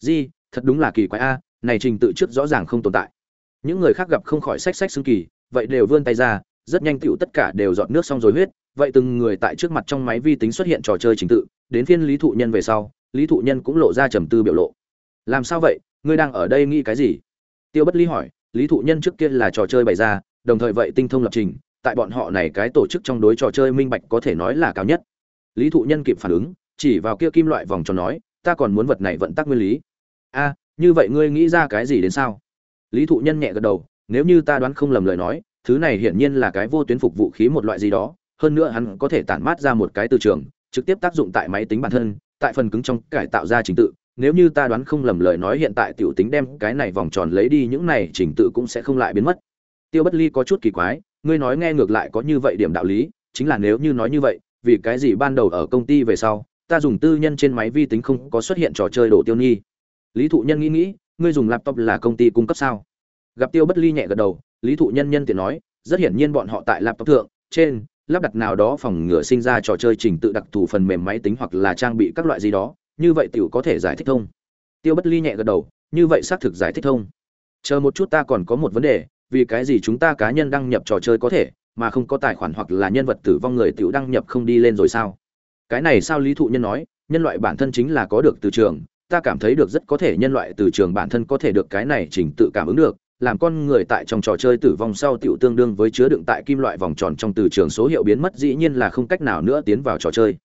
Di, thật đúng là kỳ quái a, này trình tự trước rõ ràng không tồn tại. Những người khác gặp không khỏi sách sách xương kỳ, vậy đều vươn tay ra rất nhanh tựu tất cả đều dọn nước xong rồi huyết, vậy từng người tại trước mặt trong máy vi tính xuất hiện trò chơi trình tự, đến phiên lý thụ nhân về sau, lý thụ nhân cũng lộ ra trầm tư biểu lộ. Làm sao vậy? Ngươi đang ở đây nghĩ cái gì? Tiêu bất lý hỏi, lý thụ nhân trước kia là trò chơi bày ra, đồng thời vậy tinh thông lập trình, tại bọn họ này cái tổ chức trong đối trò chơi minh bạch có thể nói là cao nhất. Lý thụ nhân kịp phản ứng, chỉ vào kia kim loại vòng tròn nói, ta còn muốn vật này vận tắc nguyên lý. A, như vậy ngươi nghĩ ra cái gì đến sao? Lý thụ nhân nhẹ gật đầu, nếu như ta đoán không lầm lời nói thứ này hiển nhiên là cái vô tuyến phục vũ khí một loại gì đó, hơn nữa hắn có thể tản mát ra một cái từ trường, trực tiếp tác dụng tại máy tính bản thân, tại phần cứng trong cải tạo ra trình tự. Nếu như ta đoán không lầm lời nói hiện tại tiểu tính đem cái này vòng tròn lấy đi, những này trình tự cũng sẽ không lại biến mất. Tiêu bất ly có chút kỳ quái, ngươi nói nghe ngược lại có như vậy điểm đạo lý, chính là nếu như nói như vậy, vì cái gì ban đầu ở công ty về sau, ta dùng tư nhân trên máy vi tính không có xuất hiện trò chơi đồ tiêu nghi. lý thụ nhân nghĩ nghĩ, ngươi dùng laptop là công ty cung cấp sao? Gặp tiêu bất ly nhẹ gật đầu lý thụ nhân nhân tiện nói, rất hiển nhiên bọn họ tại laptop thượng, trên lắp đặt nào đó phòng ngừa sinh ra trò chơi trình tự đặc thù phần mềm máy tính hoặc là trang bị các loại gì đó, như vậy tiểu có thể giải thích thông. Tiêu bất ly nhẹ gật đầu, như vậy xác thực giải thích thông. Chờ một chút ta còn có một vấn đề, vì cái gì chúng ta cá nhân đăng nhập trò chơi có thể, mà không có tài khoản hoặc là nhân vật tử vong người tiểu đăng nhập không đi lên rồi sao? Cái này sao lý thụ nhân nói, nhân loại bản thân chính là có được từ trường, ta cảm thấy được rất có thể nhân loại từ trường bản thân có thể được cái này chỉnh tự cảm ứng được làm con người tại trong trò chơi tử vong sau tiểu tương đương với chứa đựng tại kim loại vòng tròn trong từ trường số hiệu biến mất dĩ nhiên là không cách nào nữa tiến vào trò chơi.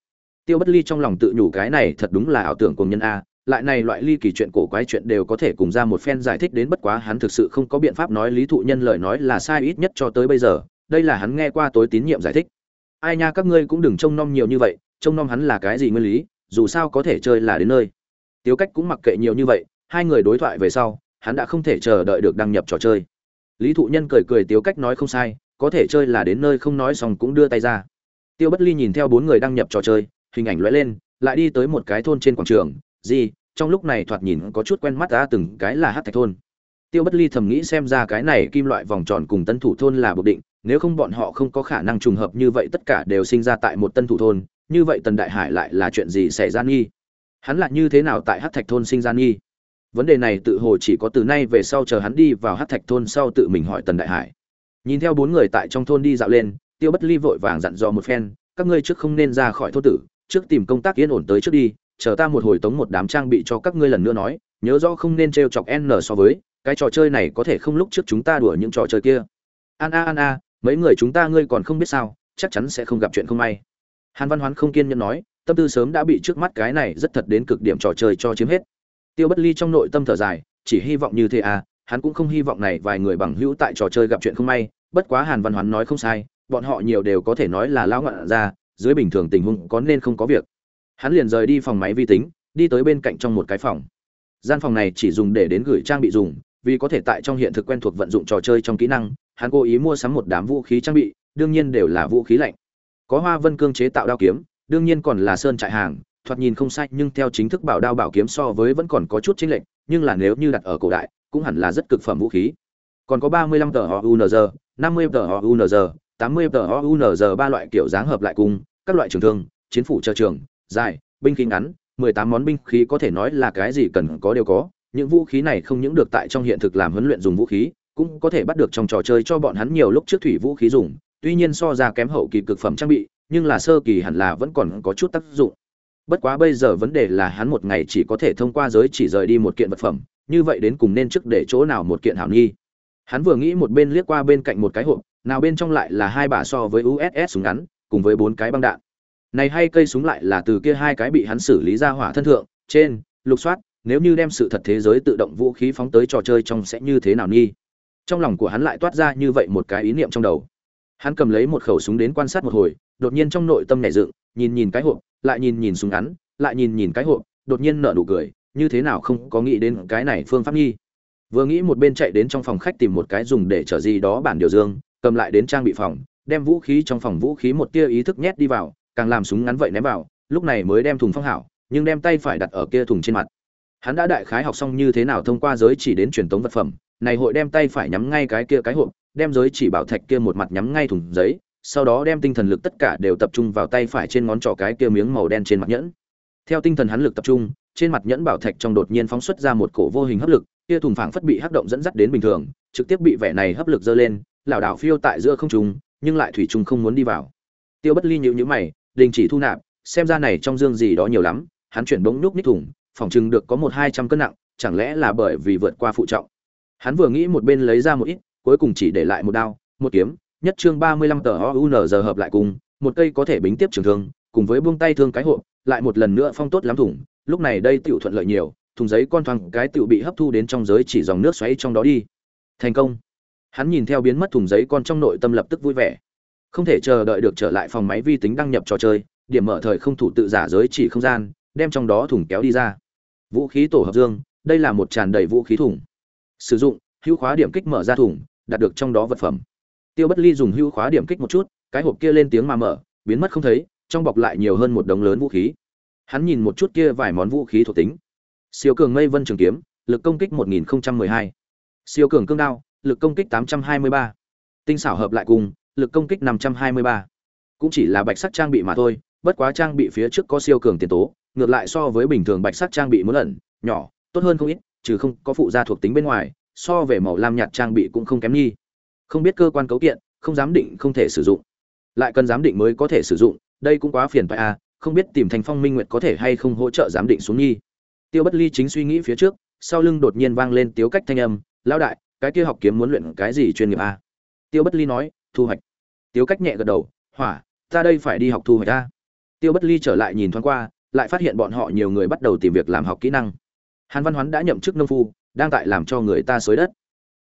Tiêu bất ly trong lòng tự nhủ cái này thật đúng là ảo tưởng cùng nhân a lại này loại ly kỳ chuyện cổ quái chuyện đều có thể cùng ra một phen giải thích đến bất quá hắn thực sự không có biện pháp nói lý thụ nhân lời nói là sai ít nhất cho tới bây giờ đây là hắn nghe qua tối tín nhiệm giải thích. Ai nha các ngươi cũng đừng trông nom nhiều như vậy trông nom hắn là cái gì nguyên lý dù sao có thể chơi là đến nơi. Tiêu Cách cũng mặc kệ nhiều như vậy, hai người đối thoại về sau, hắn đã không thể chờ đợi được đăng nhập trò chơi. Lý Thụ Nhân cười cười Tiêu Cách nói không sai, có thể chơi là đến nơi không nói xong cũng đưa tay ra. Tiêu Bất Ly nhìn theo bốn người đăng nhập trò chơi, hình ảnh lóe lên, lại đi tới một cái thôn trên quảng trường, gì, trong lúc này thoạt nhìn có chút quen mắt ra từng cái là Hắc Thạch thôn. Tiêu Bất Ly thầm nghĩ xem ra cái này kim loại vòng tròn cùng Tân Thủ thôn là bộ định, nếu không bọn họ không có khả năng trùng hợp như vậy tất cả đều sinh ra tại một Tân Thủ thôn, như vậy Tần Đại Hải lại là chuyện gì xảy ra nghi? hắn lại như thế nào tại hát thạch thôn sinh ra nghi vấn đề này tự hồ chỉ có từ nay về sau chờ hắn đi vào hát thạch thôn sau tự mình hỏi tần đại hải. Nhìn theo bốn người tại trong thôn đi dạo lên, tiêu bất ly vội vàng dặn dò một phen, các ngươi trước không nên ra khỏi thôn tử, trước tìm công tác yên ổn tới trước đi, chờ ta một hồi tống một đám trang bị cho các ngươi lần nữa nói, nhớ rõ không nên t r e o chọc n so với, cái trò chơi này có thể không lúc trước chúng ta đùa những trò chơi kia. An a an a, mấy người chúng ta ngươi còn không biết sao, chắc chắn sẽ không gặp chuyện không may. Hàn văn hoán không kiên nhẫn nói, tâm tư sớm đã bị trước mắt cái này rất thật đến cực điểm trò chơi cho chiếm hết tiêu bất ly trong nội tâm thở dài, chỉ hy vọng như thế à hắn cũng không hy vọng này vài người bằng hữu tại trò chơi gặp chuyện không may, bất quá hàn văn hoán nói không sai, bọn họ nhiều đều có thể nói là lão ngạn ra, dưới bình thường tình huống có nên không có việc. Hắn liền rời đi phòng máy vi tính, đi tới bên cạnh trong một cái phòng. Gian phòng này chỉ dùng để đến gửi trang bị dùng, vì có thể tại trong hiện thực quen thuộc vận dụng trò chơi trong kỹ năng, hắn cố ý mua sắm một đám vũ khí trang bị, đương nhiên đều là vũ khí lạnh. Có hoa vân cương chế tạo đao kiếm, đương nhiên còn là sơn trại hàng thoạt nhìn không sai nhưng theo chính thức bảo đao bảo kiếm so với vẫn còn có chút chênh lệch nhưng là nếu như đặt ở cổ đại cũng hẳn là rất cực phẩm vũ khí. Còn có 35 tờ UNZ, 50 tờ UNZ, 80 tờ UNZ ba loại kiểu dáng hợp lại cùng các loại trường thương chiến phủ chờ trường dài binh khí ngắn 18 món binh khí có thể nói là cái gì cần có đều có. Những vũ khí này không những được tại trong hiện thực làm huấn luyện dùng vũ khí cũng có thể bắt được trong trò chơi cho bọn hắn nhiều lúc trước thủy vũ khí dùng. Tuy nhiên so ra kém hậu kỳ cực phẩm trang bị nhưng là sơ kỳ hẳn là vẫn còn có chút tác dụng bất quá bây giờ vấn đề là hắn một ngày chỉ có thể thông qua giới chỉ rời đi một kiện vật phẩm, như vậy đến cùng nên trước để chỗ nào một kiện hảo nghi. Hắn vừa nghĩ một bên liếc qua bên cạnh một cái hộp, nào bên trong lại là hai bả so với uss súng ngắn, cùng với bốn cái băng đạn. Này hay cây súng lại là từ kia hai cái bị hắn xử lý ra hỏa thân thượng, trên, lục soát, nếu như đem sự thật thế giới tự động vũ khí phóng tới trò chơi trong sẽ như thế nào nghi? Trong lòng của hắn lại toát ra như vậy một cái ý niệm trong đầu. Hắn cầm lấy một khẩu súng đến quan sát một hồi, đột nhiên trong nội tâm nảy dựng, nhìn nhìn cái hộp lại nhìn nhìn súng ngắn, lại nhìn nhìn cái hộp, đột nhiên nở nụ cười, như thế nào không có nghĩ đến cái này phương pháp nghi. Vừa nghĩ một bên chạy đến trong phòng khách tìm một cái dùng để chở gì đó bản điều dương, cầm lại đến trang bị phòng, đem vũ khí trong phòng vũ khí một tia ý thức nhét đi vào, càng làm súng ngắn vậy ném vào, lúc này mới đem thùng phong hảo, nhưng đem tay phải đặt ở kia thùng trên mặt. Hắn đã đại khái học xong như thế nào thông qua giới chỉ đến truyền tống vật phẩm, này hội đem tay phải nhắm ngay cái kia cái hộp, đem giới chỉ bảo thạch kia một mặt nhắm ngay thùng giấy sau đó đem tinh thần lực tất cả đều tập trung vào tay phải trên ngón trỏ cái kia miếng màu đen trên mặt nhẫn. Theo tinh thần hắn lực tập trung, trên mặt nhẫn bảo thạch trong đột nhiên phóng xuất ra một cổ vô hình hấp lực, kia thùng phảng phất bị hấp động dẫn dắt đến bình thường, trực tiếp bị vẻ này hấp lực dơ lên, lảo đảo phiêu tại giữa không trung, nhưng lại thủy trung không muốn đi vào. Tiêu bất ly nhíu nhíu mày, đình chỉ thu nạp, xem ra này trong dương gì đó nhiều lắm, hắn chuyển bỗng núp nít thùng, phòng trưng được có một hai trăm cân nặng, chẳng lẽ là bởi vì vượt qua phụ trọng. Hắn vừa nghĩ một bên lấy ra một ít, cuối cùng chỉ để lại một đao, một kiếm nhất chương ba mươi lăm tờ ounz hợp lại cùng, một cây có thể bính tiếp trường thương, cùng với buông tay thương cái hộp, lại một lần nữa phong tốt lắm thủng, lúc này đây tiểu thuận lợi nhiều, thùng giấy con thoáng cái tiểu bị hấp thu đến trong giới chỉ dòng nước xoáy trong đó đi. Thành công. Hắn nhìn theo biến mất thùng giấy con trong nội tâm lập tức vui vẻ. Không thể chờ đợi được trở lại phòng máy vi tính đăng nhập trò chơi, điểm mở thời không thủ tự giả giới chỉ không gian, đem trong đó thùng kéo đi ra. Vũ khí tổ hợp dương, đây là một tràn đầy vũ khí thùng. Sử dụng, hữu khóa điểm kích mở ra thùng, đạt được trong đó vật phẩm tiêu bất ly dùng hưu khóa điểm kích một chút, cái hộp kia lên tiếng mà mở, biến mất không thấy, trong bọc lại nhiều hơn một đống lớn vũ khí hắn nhìn một chút kia vài món vũ khí thuộc tính siêu cường mây vân trường kiếm, lực công kích 1012. siêu cường cương đao, lực công kích 823. tinh xảo hợp lại cùng, lực công kích 523. cũng chỉ là bạch sắc trang bị mà thôi, bất quá trang bị phía trước có siêu cường tiền tố, ngược lại so với bình thường bạch sắc trang bị muốn ẩn, nhỏ, tốt hơn không ít, trừ không có phụ gia thuộc tính bên ngoài, so về màu lam nhạt trang bị cũng không kém nghi không biết cơ quan cấu kiện, không giám định không thể sử dụng. Lại cần giám định mới có thể sử dụng, đây cũng quá phiền phải à không biết tìm thành phong minh nguyệt có thể hay không hỗ trợ giám định xuống nghi. Tiêu bất ly chính suy nghĩ phía trước, sau lưng đột nhiên vang lên tiếu cách thanh âm, lão đại, cái kia học kiếm muốn luyện cái gì chuyên nghiệp à? tiêu bất ly nói, thu hoạch. Tiếu cách nhẹ gật đầu, hỏa, ta đây phải đi học thu hoạch ta tiêu bất ly trở lại nhìn thoáng qua, lại phát hiện bọn họ nhiều người bắt đầu tìm việc làm học kỹ năng. Hàn văn hoán đã nhậm chức nông phu, đang tại làm cho người ta xới đất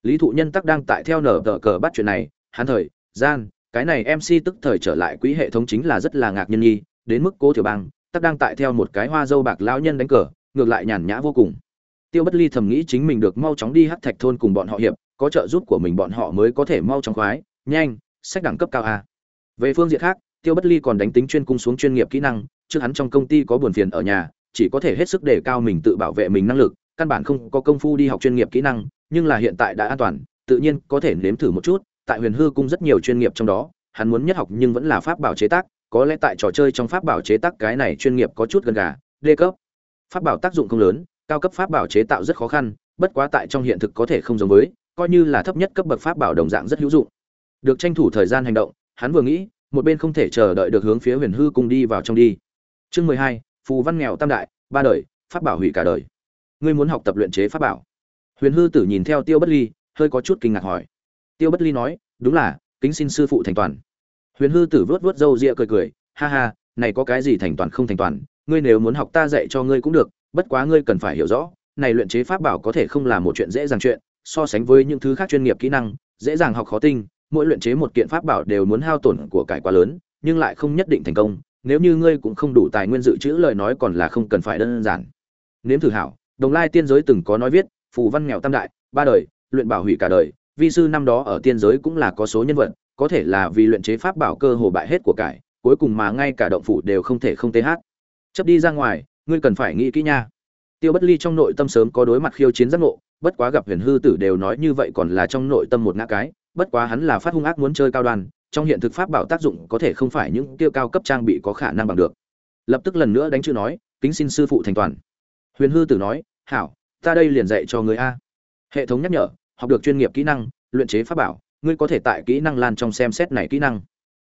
lý thụ nhân tắc đang tại theo nở tờ cờ bắt chuyện này, hắn thời, gian, cái này mc tức thời trở lại quỹ hệ thống chính là rất là ngạc nhân nhi đến mức cố tiểu bang, tắc đang tại theo một cái hoa dâu bạc lão nhân đánh cờ, ngược lại nhàn nhã vô cùng. Tiêu bất ly thầm nghĩ chính mình được mau chóng đi hắc thạch thôn cùng bọn họ hiệp, có trợ giúp của mình bọn họ mới có thể mau chóng khoái, nhanh, sách đẳng cấp cao a. Về phương diện khác, tiêu bất ly còn đánh tính chuyên cung xuống chuyên nghiệp kỹ năng, trước hắn trong công ty có buồn phiền ở nhà, chỉ có thể hết sức đề cao mình tự bảo vệ mình năng lực căn bản không có công phu đi học chuyên nghiệp kỹ năng, nhưng là hiện tại đã an toàn, tự nhiên có thể nếm thử một chút, tại huyền hư cung rất nhiều chuyên nghiệp trong đó, hắn muốn nhất học nhưng vẫn là pháp bảo chế tác, có lẽ tại trò chơi trong pháp bảo chế tác cái này chuyên nghiệp có chút gần gà, đê cấp. Pháp bảo tác dụng không lớn, cao cấp pháp bảo chế tạo rất khó khăn, bất quá tại trong hiện thực có thể không giống với, coi như là thấp nhất cấp bậc pháp bảo đồng dạng rất hữu dụng. Được tranh thủ thời gian hành động, hắn vừa nghĩ, một bên không thể chờ đợi được hướng phía huyền hư cung đi vào trong đi. Chương mười hai, phù văn nghèo tam đại, ba đời, pháp bảo hủy cả đời ngươi muốn học tập luyện chế pháp bảo. Huyền hư tử nhìn theo tiêu bất ly, hơi có chút kinh ngạc hỏi. Tiêu bất ly nói, đúng là, kính xin sư phụ thành toàn. Huyền hư tử vớt vớt râu ria cười cười, ha ha, này có cái gì thành toàn không thành toàn, ngươi nếu muốn học ta dạy cho ngươi cũng được, bất quá ngươi cần phải hiểu rõ, này luyện chế pháp bảo có thể không là một chuyện dễ dàng chuyện, so sánh với những thứ khác chuyên nghiệp kỹ năng, dễ dàng học khó tinh, mỗi luyện chế một kiện pháp bảo đều muốn hao tổn của cải quá lớn, nhưng lại không nhất định thành công, nếu như ngươi cũng không đủ tài nguyên dự trữ lời nói còn là không cần phải đơn giản. Nếm thử hảo đồng lai tiên giới từng có nói viết, phù văn nghèo tam đại, ba đời, luyện bảo hủy cả đời, vi sư năm đó ở tiên giới cũng là có số nhân vật, có thể là vì luyện chế pháp bảo cơ hồ bại hết của cải, cuối cùng mà ngay cả động phủ đều không thể không th chấp đi ra ngoài, ngươi cần phải nghĩ kỹ nha. Tiêu bất ly trong nội tâm sớm có đối mặt khiêu chiến giác ngộ, bất quá gặp huyền hư tử đều nói như vậy còn là trong nội tâm một ngã cái, bất quá hắn là phát hung ác muốn chơi cao đoan trong hiện thực pháp bảo tác dụng có thể không phải những tiêu cao cấp trang bị có khả năng bằng được. Lập tức lần nữa đánh chữ nói, kính xin sư phụ thành toàn huyền hư tử nói, hảo, ta đây liền dạy cho người a. Hệ thống nhắc nhở, học được chuyên nghiệp kỹ năng, luyện chế pháp bảo, ngươi có thể tại kỹ năng lan trong xem xét này kỹ năng.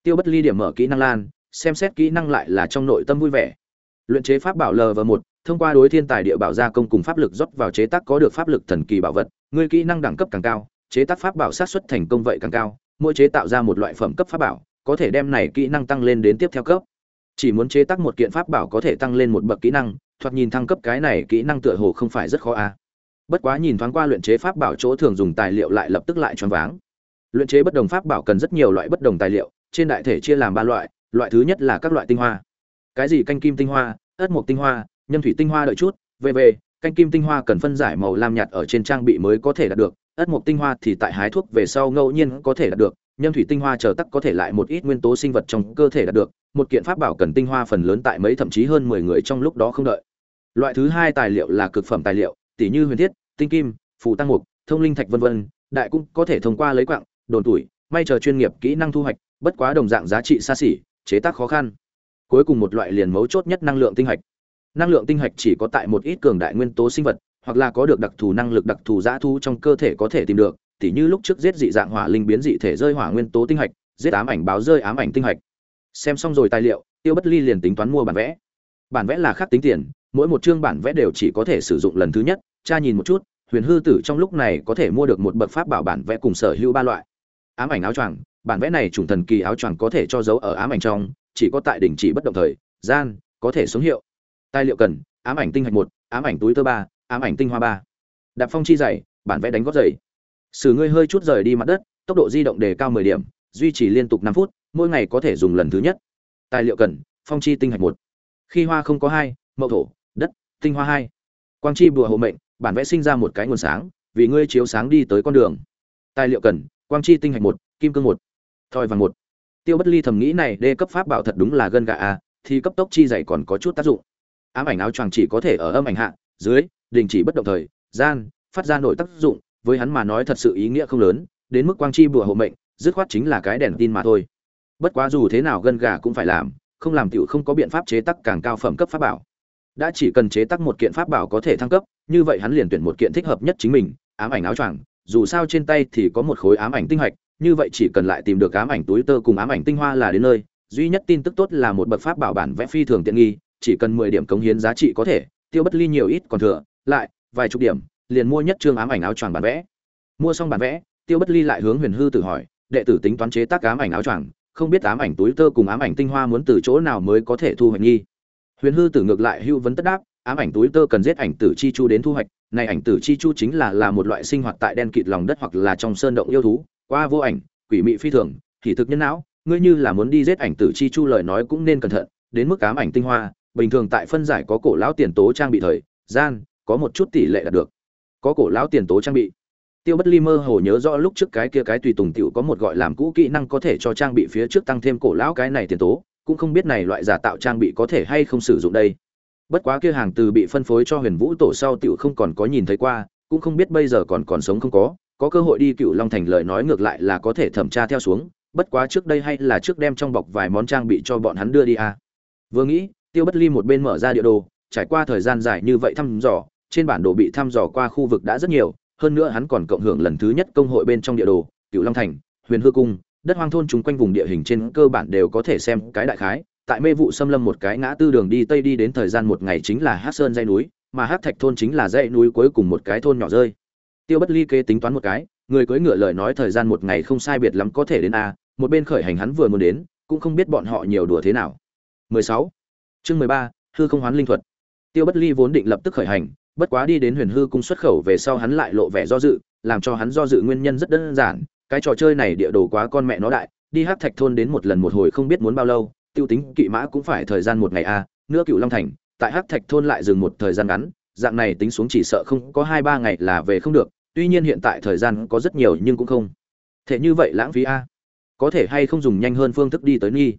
Tiêu bất ly điểm mở kỹ năng lan, xem xét kỹ năng lại là trong nội tâm vui vẻ. Luyện chế pháp bảo lv một, thông qua đối thiên tài địa bảo gia công cùng pháp lực rót vào chế tác có được pháp lực thần kỳ bảo vật, ngươi kỹ năng đẳng cấp càng cao, chế tác pháp bảo sát xuất thành công vậy càng cao, mỗi chế tạo ra một loại phẩm cấp pháp bảo, có thể đem này kỹ năng tăng lên đến tiếp theo cấp. Chỉ muốn chế tác một kiện pháp bảo có thể tăng lên một bậc kỹ năng thoạt nhìn thăng cấp cái này kỹ năng tựa hồ không phải rất khó a bất quá nhìn thoáng qua luyện chế pháp bảo chỗ thường dùng tài liệu lại lập tức lại choáng váng. Luyện chế bất đồng pháp bảo cần rất nhiều loại bất đồng tài liệu, trên đại thể chia làm ba loại loại thứ nhất là các loại tinh hoa. Cái gì canh kim tinh hoa ất mục tinh hoa nhân thủy tinh hoa đợi chút vv canh kim tinh hoa cần phân giải màu lam nhạt ở trên trang bị mới có thể đạt được ất mục tinh hoa thì tại hái thuốc về sau ngẫu nhiên có thể đạt được nhân thủy tinh hoa chờ tắc có thể lại một ít nguyên tố sinh vật trong cơ thể đạt được, một kiện pháp bảo cần tinh hoa phần lớn tại mấy thậm chí hơn mười người trong lúc đó không đợi loại thứ hai tài liệu là cực phẩm tài liệu tỷ như huyền thiết, tinh kim, phù tăng mục, thông linh thạch vân vân, đại cũng có thể thông qua lấy quặng đồn tuổi may chờ chuyên nghiệp kỹ năng thu hoạch, bất quá đồng dạng giá trị xa xỉ, chế tác khó khăn. Cuối cùng một loại liền mấu chốt nhất năng lượng tinh hạch. Năng lượng tinh hạch chỉ có tại một ít cường đại nguyên tố sinh vật, hoặc là có được đặc thù năng lực đặc thù giã thu trong cơ thể có thể tìm được, tỉ như lúc trước giết dị dạng hỏa linh biến dị thể rơi hỏa nguyên tố tinh hạch, giết ám ảnh báo rơi ám ảnh tinh hạch. Xem xong rồi tài liệu, tiêu bất ly liền tính toán mua bản vẽ. Bản vẽ là khác tính tiền mỗi một chương bản vẽ đều chỉ có thể sử dụng lần thứ nhất, cha nhìn một chút, huyền hư tử trong lúc này có thể mua được một bậc pháp bảo bản vẽ cùng sở hữu ba loại. Ám ảnh áo choàng, bản vẽ này trùng thần kỳ áo choàng có thể cho dấu ở ám ảnh trong, chỉ có tại đỉnh chỉ bất động thời, gian, có thể xuống hiệu. Tài liệu cần, ám ảnh tinh hạch một, ám ảnh túi tơ ba, ám ảnh tinh hoa ba. Đạp phong chi dày, bản vẽ đánh góp dày. Sử ngươi hơi chút rời đi mặt đất, tốc độ di động đề cao 10 điểm, duy trì liên tục năm phút, mỗi ngày có thể dùng lần thứ nhất. Tài liệu cần, phong chi tinh hạch một. Khi hoa không có hai, mậu thổ tinh hoa hai. Quang chi bùa hộ mệnh, bản vẽ sinh ra một cái nguồn sáng, vì ngươi chiếu sáng đi tới con đường. Tài liệu cần, quang chi tinh hạch một, kim cương một, thoi vàng một. Tiêu bất ly thầm nghĩ này, đê cấp pháp bảo thật đúng là gân gà a thì cấp tốc chi dày còn có chút tác dụng. Ám ảnh áo choàng chỉ có thể ở âm ảnh hạ, dưới, đình chỉ bất động thời, gian, phát ra nội tác dụng, với hắn mà nói thật sự ý nghĩa không lớn, đến mức quang chi bùa hộ mệnh, dứt khoát chính là cái đèn tin mà thôi. Bất quá dù thế nào gân gà cũng phải làm, không làm tiểu không có biện pháp chế tác càng cao phẩm cấp pháp bảo đã chỉ cần chế tác một kiện pháp bảo có thể thăng cấp, như vậy hắn liền tuyển một kiện thích hợp nhất chính mình, ám ảnh áo choàng. Dù sao trên tay thì có một khối ám ảnh tinh hạch, như vậy chỉ cần lại tìm được ám ảnh túi tơ cùng ám ảnh tinh hoa là đến nơi. Duy nhất tin tức tốt là một bậc pháp bảo bản vẽ phi thường tiện nghi, chỉ cần mười điểm cống hiến giá trị có thể, tiêu bất ly nhiều ít còn thừa, lại, vài chục điểm, liền mua nhất trương ám ảnh áo choàng bản vẽ. Mua xong bản vẽ, tiêu bất ly lại hướng huyền hư tự hỏi, đệ tử tính toán chế tác ám ảnh áo choàng, không biết ám ảnh túi tơ cùng ám ảnh tinh hoa muốn từ chỗ nào mới có thể thu hoạch nghi? Huyền hư tử ngược lại hưu vấn tất đáp, ám ảnh túi tơ cần giết ảnh tử chi chu đến thu hoạch, này ảnh tử chi chu chính là là một loại sinh hoạt tại đen kịt lòng đất hoặc là trong sơn động yêu thú, qua vô ảnh, quỷ mị phi thường, thì thực nhân não, ngươi như là muốn đi giết ảnh tử chi chu lời nói cũng nên cẩn thận, đến mức ám ảnh tinh hoa, bình thường tại phân giải có cổ lão tiền tố trang bị thời, gian, có một chút tỷ lệ đạt được. Có cổ lão tiền tố trang bị. Tiêu bất ly mơ hồ nhớ rõ lúc trước cái kia cái tùy tùng tiểu có một gọi làm cũ kỹ năng có thể cho trang bị phía trước tăng thêm cổ lão cái này tiền tố cũng không biết này loại giả tạo trang bị có thể hay không sử dụng đây bất quá kia hàng từ bị phân phối cho huyền vũ tổ sau tiểu không còn có nhìn thấy qua, cũng không biết bây giờ còn còn sống không có có cơ hội đi cựu long thành lời nói ngược lại là có thể thẩm tra theo xuống, bất quá trước đây hay là trước đem trong bọc vài món trang bị cho bọn hắn đưa đi à. vừa nghĩ, tiêu bất ly một bên mở ra địa đồ, trải qua thời gian dài như vậy thăm dò, trên bản đồ bị thăm dò qua khu vực đã rất nhiều, hơn nữa hắn còn cộng hưởng lần thứ nhất công hội bên trong địa đồ, cựu long thành, huyền hư cung đất hoang thôn chúng quanh vùng địa hình trên cơ bản đều có thể xem cái đại khái. Tại mê vụ xâm lâm một cái ngã tư đường đi tây đi đến thời gian một ngày chính là hát sơn dây núi mà hát thạch thôn chính là dãy núi cuối cùng một cái thôn nhỏ rơi. Tiêu bất ly kế tính toán một cái người cưỡi ngựa lời nói thời gian một ngày không sai biệt lắm có thể đến a một bên khởi hành hắn vừa muốn đến cũng không biết bọn họ nhiều đùa thế nào. 16. chương 13, hư không hoán linh thuật. Tiêu bất ly vốn định lập tức khởi hành bất quá đi đến huyền hư cung xuất khẩu về sau hắn lại lộ vẻ do dự làm cho hắn do dự nguyên nhân rất đơn giản cái trò chơi này địa đồ quá con mẹ nó đại, đi hát thạch thôn đến một lần một hồi không biết muốn bao lâu, tiêu tính kỵ mã cũng phải thời gian một ngày a nữa cựu long thành, tại hát thạch thôn lại dừng một thời gian ngắn, dạng này tính xuống chỉ sợ không có hai ba ngày là về không được, tuy nhiên hiện tại thời gian có rất nhiều nhưng cũng không Thế như vậy lãng phí a có thể hay không dùng nhanh hơn phương thức đi tới nghi.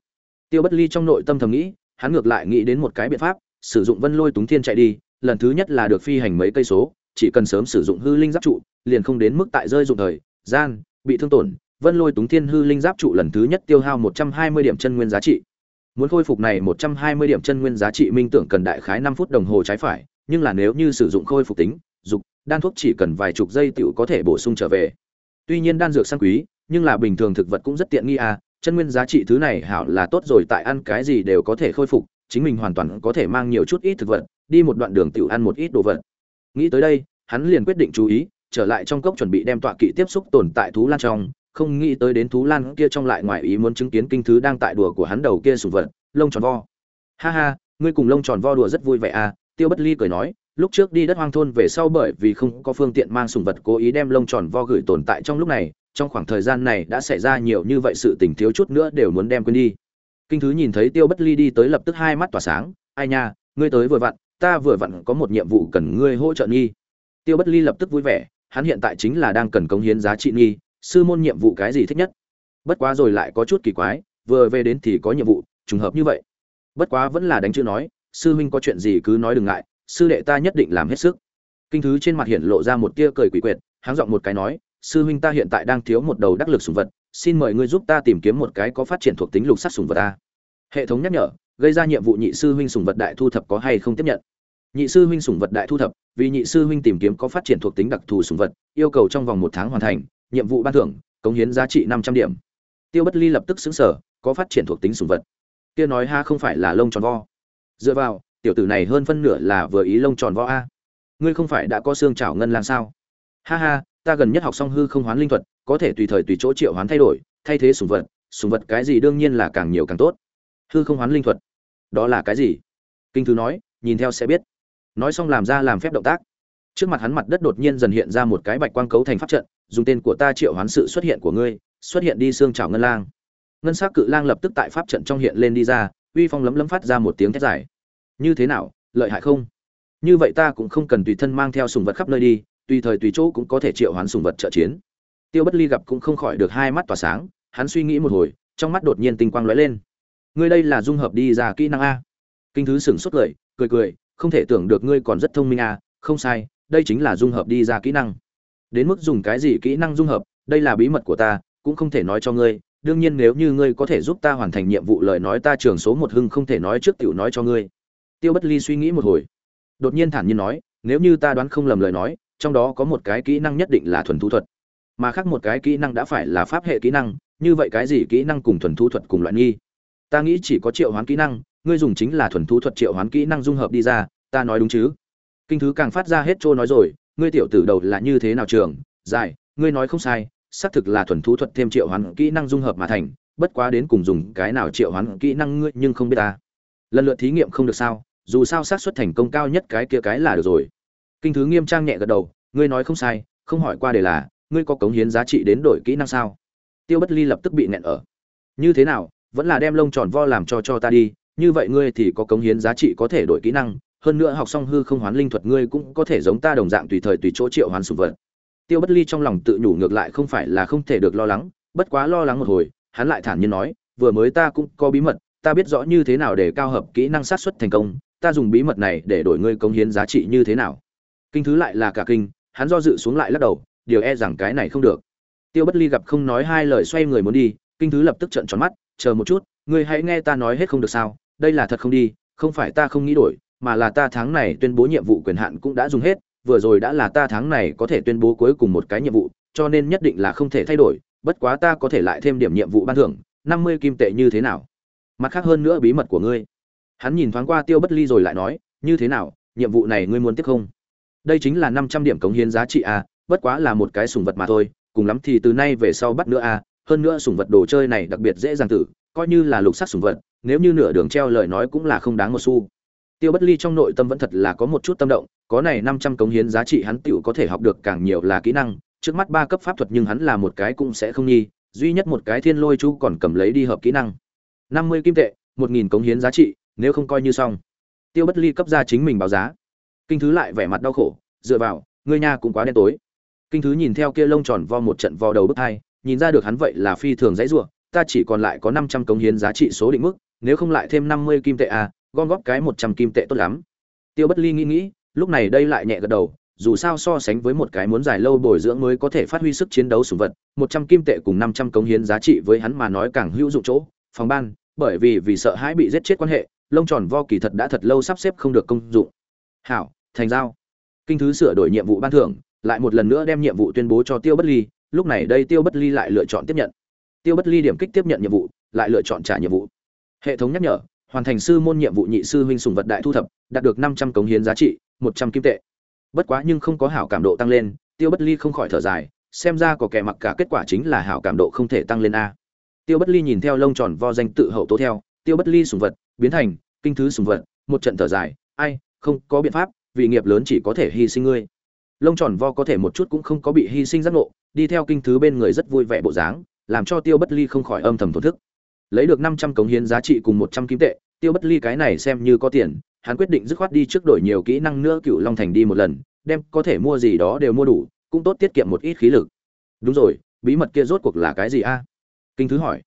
Tiêu bất ly trong nội tâm thầm nghĩ, hắn ngược lại nghĩ đến một cái biện pháp, sử dụng vân lôi túng thiên chạy đi, lần thứ nhất là được phi hành mấy cây số, chỉ cần sớm sử dụng hư linh giáp trụ, liền không đến mức tại rơi dụng thời, gian bị thương tổn, vân lôi túng thiên hư linh giáp trụ lần thứ nhất tiêu hao một trăm hai mươi điểm chân nguyên giá trị. Muốn khôi phục này một trăm hai mươi điểm chân nguyên giá trị minh tưởng cần đại khái năm phút đồng hồ trái phải, nhưng là nếu như sử dụng khôi phục tính, dục, đan thuốc chỉ cần vài chục giây tựu có thể bổ sung trở về. Tuy nhiên đan dược sang quý, nhưng là bình thường thực vật cũng rất tiện nghi à chân nguyên giá trị thứ này hảo là tốt rồi tại ăn cái gì đều có thể khôi phục, chính mình hoàn toàn có thể mang nhiều chút ít thực vật, đi một đoạn đường tiểu ăn một ít đồ vật. Nghĩ tới đây, hắn liền quyết định chú ý trở lại trong cốc chuẩn bị đem tọa kỵ tiếp xúc tồn tại thú lan trong, không nghĩ tới đến thú lan kia trong lại ngoài ý muốn chứng kiến kinh thứ đang tại đùa của hắn đầu kia sủng vật, lông tròn vo. Ha ha, ngươi cùng lông tròn vo đùa rất vui vẻ à tiêu bất ly cười nói, lúc trước đi đất hoang thôn về sau bởi vì không có phương tiện mang sùng vật cố ý đem lông tròn vo gửi tồn tại trong lúc này, trong khoảng thời gian này đã xảy ra nhiều như vậy sự tình thiếu chút nữa đều muốn đem quên đi. Kinh thứ nhìn thấy tiêu bất ly đi tới lập tức hai mắt tỏa sáng, ai nha, ngươi tới vừa vặn, ta vừa vặn có một nhiệm vụ cần ngươi hỗ trợ nghi. Tiêu bất ly lập tức vui vẻ hắn hiện tại chính là đang cần cống hiến giá trị nghi, sư môn nhiệm vụ cái gì thích nhất? Bất quá rồi lại có chút kỳ quái, vừa về đến thì có nhiệm vụ, trùng hợp như vậy. Bất quá vẫn là đánh chữ nói, sư huynh có chuyện gì cứ nói đừng ngại, sư đệ ta nhất định làm hết sức. Kinh thứ trên mặt hiện lộ ra một tia cười quỷ quyệt, háng giọng một cái nói, sư huynh ta hiện tại đang thiếu một đầu đắc lực sùng vật, xin mời ngươi giúp ta tìm kiếm một cái có phát triển thuộc tính lục sắc sùng vật ta. Hệ thống nhắc nhở, gây ra nhiệm vụ nhị sư huynh sùng vật đại thu thập có hay không tiếp nhận? Nhị sư huynh sủng vật đại thu thập, vì nhị sư huynh tìm kiếm có phát triển thuộc tính đặc thù sủng vật, yêu cầu trong vòng một tháng hoàn thành, nhiệm vụ ban thưởng, cống hiến giá trị năm trăm điểm. Tiêu bất ly lập tức xứng sở, có phát triển thuộc tính sủng vật. Kia nói ha không phải là lông tròn vo. Dựa vào, tiểu tử này hơn phân nửa là vừa ý lông tròn vo a. Ngươi không phải đã có xương chảo ngân làm sao? Ha ha, ta gần nhất học xong hư không hoán linh thuật, có thể tùy thời tùy chỗ triệu hoán thay đổi, thay thế sùng vật sùng vật cái gì đương nhiên là càng nhiều càng tốt. Hư không hoán linh thuật, đó là cái gì? Kinh thư nói, nhìn theo sẽ biết nói xong làm ra làm phép động tác. Trước mặt hắn mặt đất đột nhiên dần hiện ra một cái bạch quang cấu thành pháp trận, dùng tên của ta triệu hoán sự xuất hiện của ngươi, xuất hiện đi xương trào ngân lang. Ngân s á c cự lang lập tức tại pháp trận trong hiện lên đi ra, uy phong lấm lấm phát ra một tiếng thét dài. Như thế nào, lợi hại không? Như vậy ta cũng không cần tùy thân mang theo sùng vật khắp nơi đi, tùy thời tùy chỗ cũng có thể triệu hoán sùng vật trợ chiến. Tiêu bất ly gặp cũng không khỏi được hai mắt tỏa sáng, hắn suy nghĩ một hồi, trong mắt đột nhiên tinh quang lóe lên. Ngươi đây là dung hợp đi ra kỹ năng a. Kinh thứ sửng sốt cười cười cười không thể tưởng được ngươi còn rất thông minh à? không sai, đây chính là dung hợp đi ra kỹ năng. Đến mức dùng cái gì kỹ năng dung hợp, đây là bí mật của ta, cũng không thể nói cho ngươi. Đương nhiên nếu như ngươi có thể giúp ta hoàn thành nhiệm vụ lời nói ta trường số một hưng không thể nói trước tiểu nói cho ngươi. Tiêu bất ly suy nghĩ một hồi. Đột nhiên thản nhiên nói, nếu như ta đoán không lầm lời nói, trong đó có một cái kỹ năng nhất định là thuần thú thuật. Mà khác một cái kỹ năng đã phải là pháp hệ kỹ năng, như vậy cái gì kỹ năng cùng thuần thú thuật cùng loại nghi? Ta nghĩ chỉ có triệu hoán kỹ năng ngươi dùng chính là thuần thú thuật triệu hoán kỹ năng dung hợp đi ra, ta nói đúng chứ? Kinh thứ càng phát ra hết trôi nói rồi, ngươi tiểu tử đầu là như thế nào trường? Dài, ngươi nói không sai, xác thực là thuần thú thuật thêm triệu hoán kỹ năng dung hợp mà thành, bất quá đến cùng dùng cái nào triệu hoán kỹ năng ngươi nhưng không biết ta. Lần lượt thí nghiệm không được sao, dù sao xác suất thành công cao nhất cái kia cái là được rồi. Kinh thứ nghiêm trang nhẹ gật đầu, ngươi nói không sai, không hỏi qua để là, ngươi có cống hiến giá trị đến đổi kỹ năng sao? Tiêu bất ly lập tức bị nẹn ở. Như thế nào, vẫn là đem lông tròn vo làm cho cho ta đi như vậy ngươi thì có cống hiến giá trị có thể đổi kỹ năng, hơn nữa học xong hư không hoán linh thuật ngươi cũng có thể giống ta đồng dạng tùy thời tùy chỗ triệu hoán sùng vật. Tiêu bất ly trong lòng tự nhủ ngược lại không phải là không thể được lo lắng, bất quá lo lắng một hồi, hắn lại thản nhiên nói, vừa mới ta cũng có bí mật, ta biết rõ như thế nào để cao hợp kỹ năng sát xuất thành công, ta dùng bí mật này để đổi ngươi cống hiến giá trị như thế nào. Kinh thứ lại là cả kinh, hắn do dự xuống lại lắc đầu, điều e rằng cái này không được. Tiêu bất ly gặp không nói hai lời xoay người muốn đi, kinh thứ lập tức trợn tròn mắt, chờ một chút, ngươi hãy nghe ta nói hết không được sao đây là thật không đi, không phải ta không nghĩ đổi, mà là ta tháng này tuyên bố nhiệm vụ quyền hạn cũng đã dùng hết, vừa rồi đã là ta tháng này có thể tuyên bố cuối cùng một cái nhiệm vụ, cho nên nhất định là không thể thay đổi, bất quá ta có thể lại thêm điểm nhiệm vụ ban thưởng, năm mươi kim tệ như thế nào? Mặt khác hơn nữa bí mật của ngươi. Hắn nhìn thoáng qua tiêu bất ly rồi lại nói, như thế nào, nhiệm vụ này ngươi muốn tiếp không? Đây chính là năm trăm điểm cống hiến giá trị a, bất quá là một cái sùng vật mà thôi, cùng lắm thì từ nay về sau bắt nữa a, hơn nữa sủng vật đồ chơi này đặc biệt dễ dàng tử, coi như là lục sắc sủng vật nếu như nửa đường treo lời nói cũng là không đáng một xu. Tiêu bất ly trong nội tâm vẫn thật là có một chút tâm động, có này năm trăm cống hiến giá trị hắn tựu có thể học được càng nhiều là kỹ năng, trước mắt ba cấp pháp thuật nhưng hắn là một cái cũng sẽ không nghi, duy nhất một cái thiên lôi chú còn cầm lấy đi hợp kỹ năng. năm mươi kim tệ, một nghìn cống hiến giá trị, nếu không coi như xong. Tiêu bất ly cấp ra chính mình báo giá. Kinh thứ lại vẻ mặt đau khổ, dựa vào ngươi nha cũng quá đen tối. Kinh thứ nhìn theo kia lông tròn vo một trận vo đầu bức hai, nhìn ra được hắn vậy là phi thường dãy ruộng ta chỉ còn lại có năm trăm cống hiến giá trị số định mức nếu không lại thêm năm mươi kim tệ à gom góp cái một trăm kim tệ tốt lắm. Tiêu bất ly nghĩ nghĩ, lúc này đây lại nhẹ gật đầu, dù sao so sánh với một cái muốn dài lâu bồi dưỡng mới có thể phát huy sức chiến đấu sủng vật, một trăm kim tệ cùng năm trăm cống hiến giá trị với hắn mà nói càng hữu dụng chỗ, phòng ban, bởi vì vì sợ hãi bị giết chết quan hệ, lông tròn vo kỳ thật đã thật lâu sắp xếp không được công dụng. Hảo, thành giao. Kinh thứ sửa đổi nhiệm vụ ban thưởng, lại một lần nữa đem nhiệm vụ tuyên bố cho tiêu bất ly, lúc này đây tiêu bất ly lại lựa chọn tiếp nhận. Tiêu bất ly điểm kích tiếp nhận nhiệm vụ, lại lựa chọn trả nhiệm vụ hệ thống nhắc nhở, hoàn thành sư môn nhiệm vụ nhị sư huynh sùng vật đại thu thập, đạt được năm trăm cống hiến giá trị, một trăm kim tệ. Bất quá nhưng không có hảo cảm độ tăng lên, tiêu bất ly không khỏi thở dài, xem ra có kẻ mặc cả kết quả chính là hảo cảm độ không thể tăng lên a. Tiêu bất ly nhìn theo lông tròn vo danh tự hậu tố theo, tiêu bất ly sùng vật, biến thành, kinh thứ sùng vật, một trận thở dài, ai, không có biện pháp, vì nghiệp lớn chỉ có thể hy sinh ngươi. Lông tròn vo có thể một chút cũng không có bị hy sinh giác ngộ, đi theo kinh thứ bên người rất vui vẻ bộ dáng, làm cho tiêu bất ly không khỏi âm thầm thổn thức lấy được năm trăm cống hiến giá trị cùng một trăm kim tệ, tiêu bất ly cái này xem như có tiền, hắn quyết định dứt khoát đi trước đổi nhiều kỹ năng nữa cựu long thành đi một lần, đem có thể mua gì đó đều mua đủ, cũng tốt tiết kiệm một ít khí lực. Đúng rồi, bí mật kia rốt cuộc là cái gì a? Kinh thứ hỏi.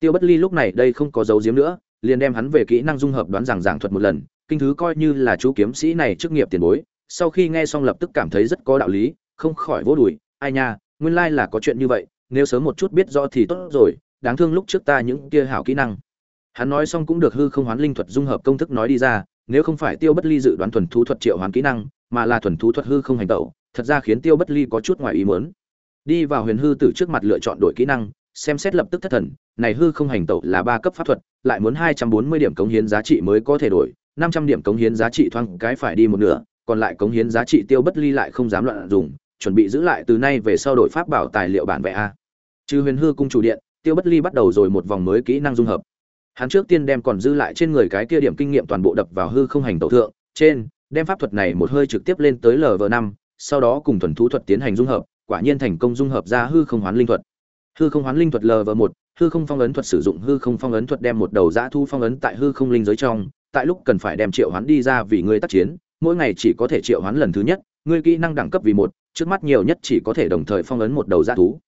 Tiêu bất ly lúc này đây không có dấu diếm nữa, liền đem hắn về kỹ năng dung hợp đoán giảng giảng thuật một lần. Kinh thứ coi như là chú kiếm sĩ này chức nghiệp tiền bối, sau khi nghe xong lập tức cảm thấy rất có đạo lý, không khỏi vỗ đùi. Ai nha, nguyên lai là có chuyện như vậy, nếu sớm một chút biết rõ thì tốt rồi đáng thương lúc trước ta những kia hảo kỹ năng. Hắn nói xong cũng được hư không hoán linh thuật dung hợp công thức nói đi ra, nếu không phải tiêu bất ly dự đoán thuần thú thuật triệu hoán kỹ năng, mà là thuần thú thuật hư không hành tẩu, thật ra khiến tiêu bất ly có chút ngoài ý muốn. Đi vào huyền hư từ trước mặt lựa chọn đổi kỹ năng, xem xét lập tức thất thần, này hư không hành tẩu là ba cấp pháp thuật, lại muốn hai trăm bốn mươi điểm cống hiến giá trị mới có thể đổi, năm trăm điểm cống hiến giá trị thoang cái phải đi một nửa, còn lại cống hiến giá trị tiêu bất ly lại không dám loạn dùng, chuẩn bị giữ lại từ nay về sau đổi pháp bảo tài liệu bản vẽ a. Trừ huyền hư cung chủ điện tiêu bất ly bắt đầu rồi một vòng mới kỹ năng dung hợp. Hắn trước tiên đem còn dư lại trên người cái kia điểm kinh nghiệm toàn bộ đập vào hư không hành tẩu thượng, trên, đem pháp thuật này một hơi trực tiếp lên tới lv năm, sau đó cùng thuần thú thuật tiến hành dung hợp, quả nhiên thành công dung hợp ra hư không hoán linh thuật. Hư không hoán linh thuật lv một, hư không phong ấn thuật sử dụng hư không phong ấn thuật đem một đầu dã thu phong ấn tại hư không linh giới trong, tại lúc cần phải đem triệu hoán đi ra vì ngươi tác chiến, mỗi ngày chỉ có thể triệu hoán lần thứ nhất ngươi kỹ năng đẳng cấp vì một, trước mắt nhiều nhất chỉ có thể đồng thời phong ấn một đầu dã thú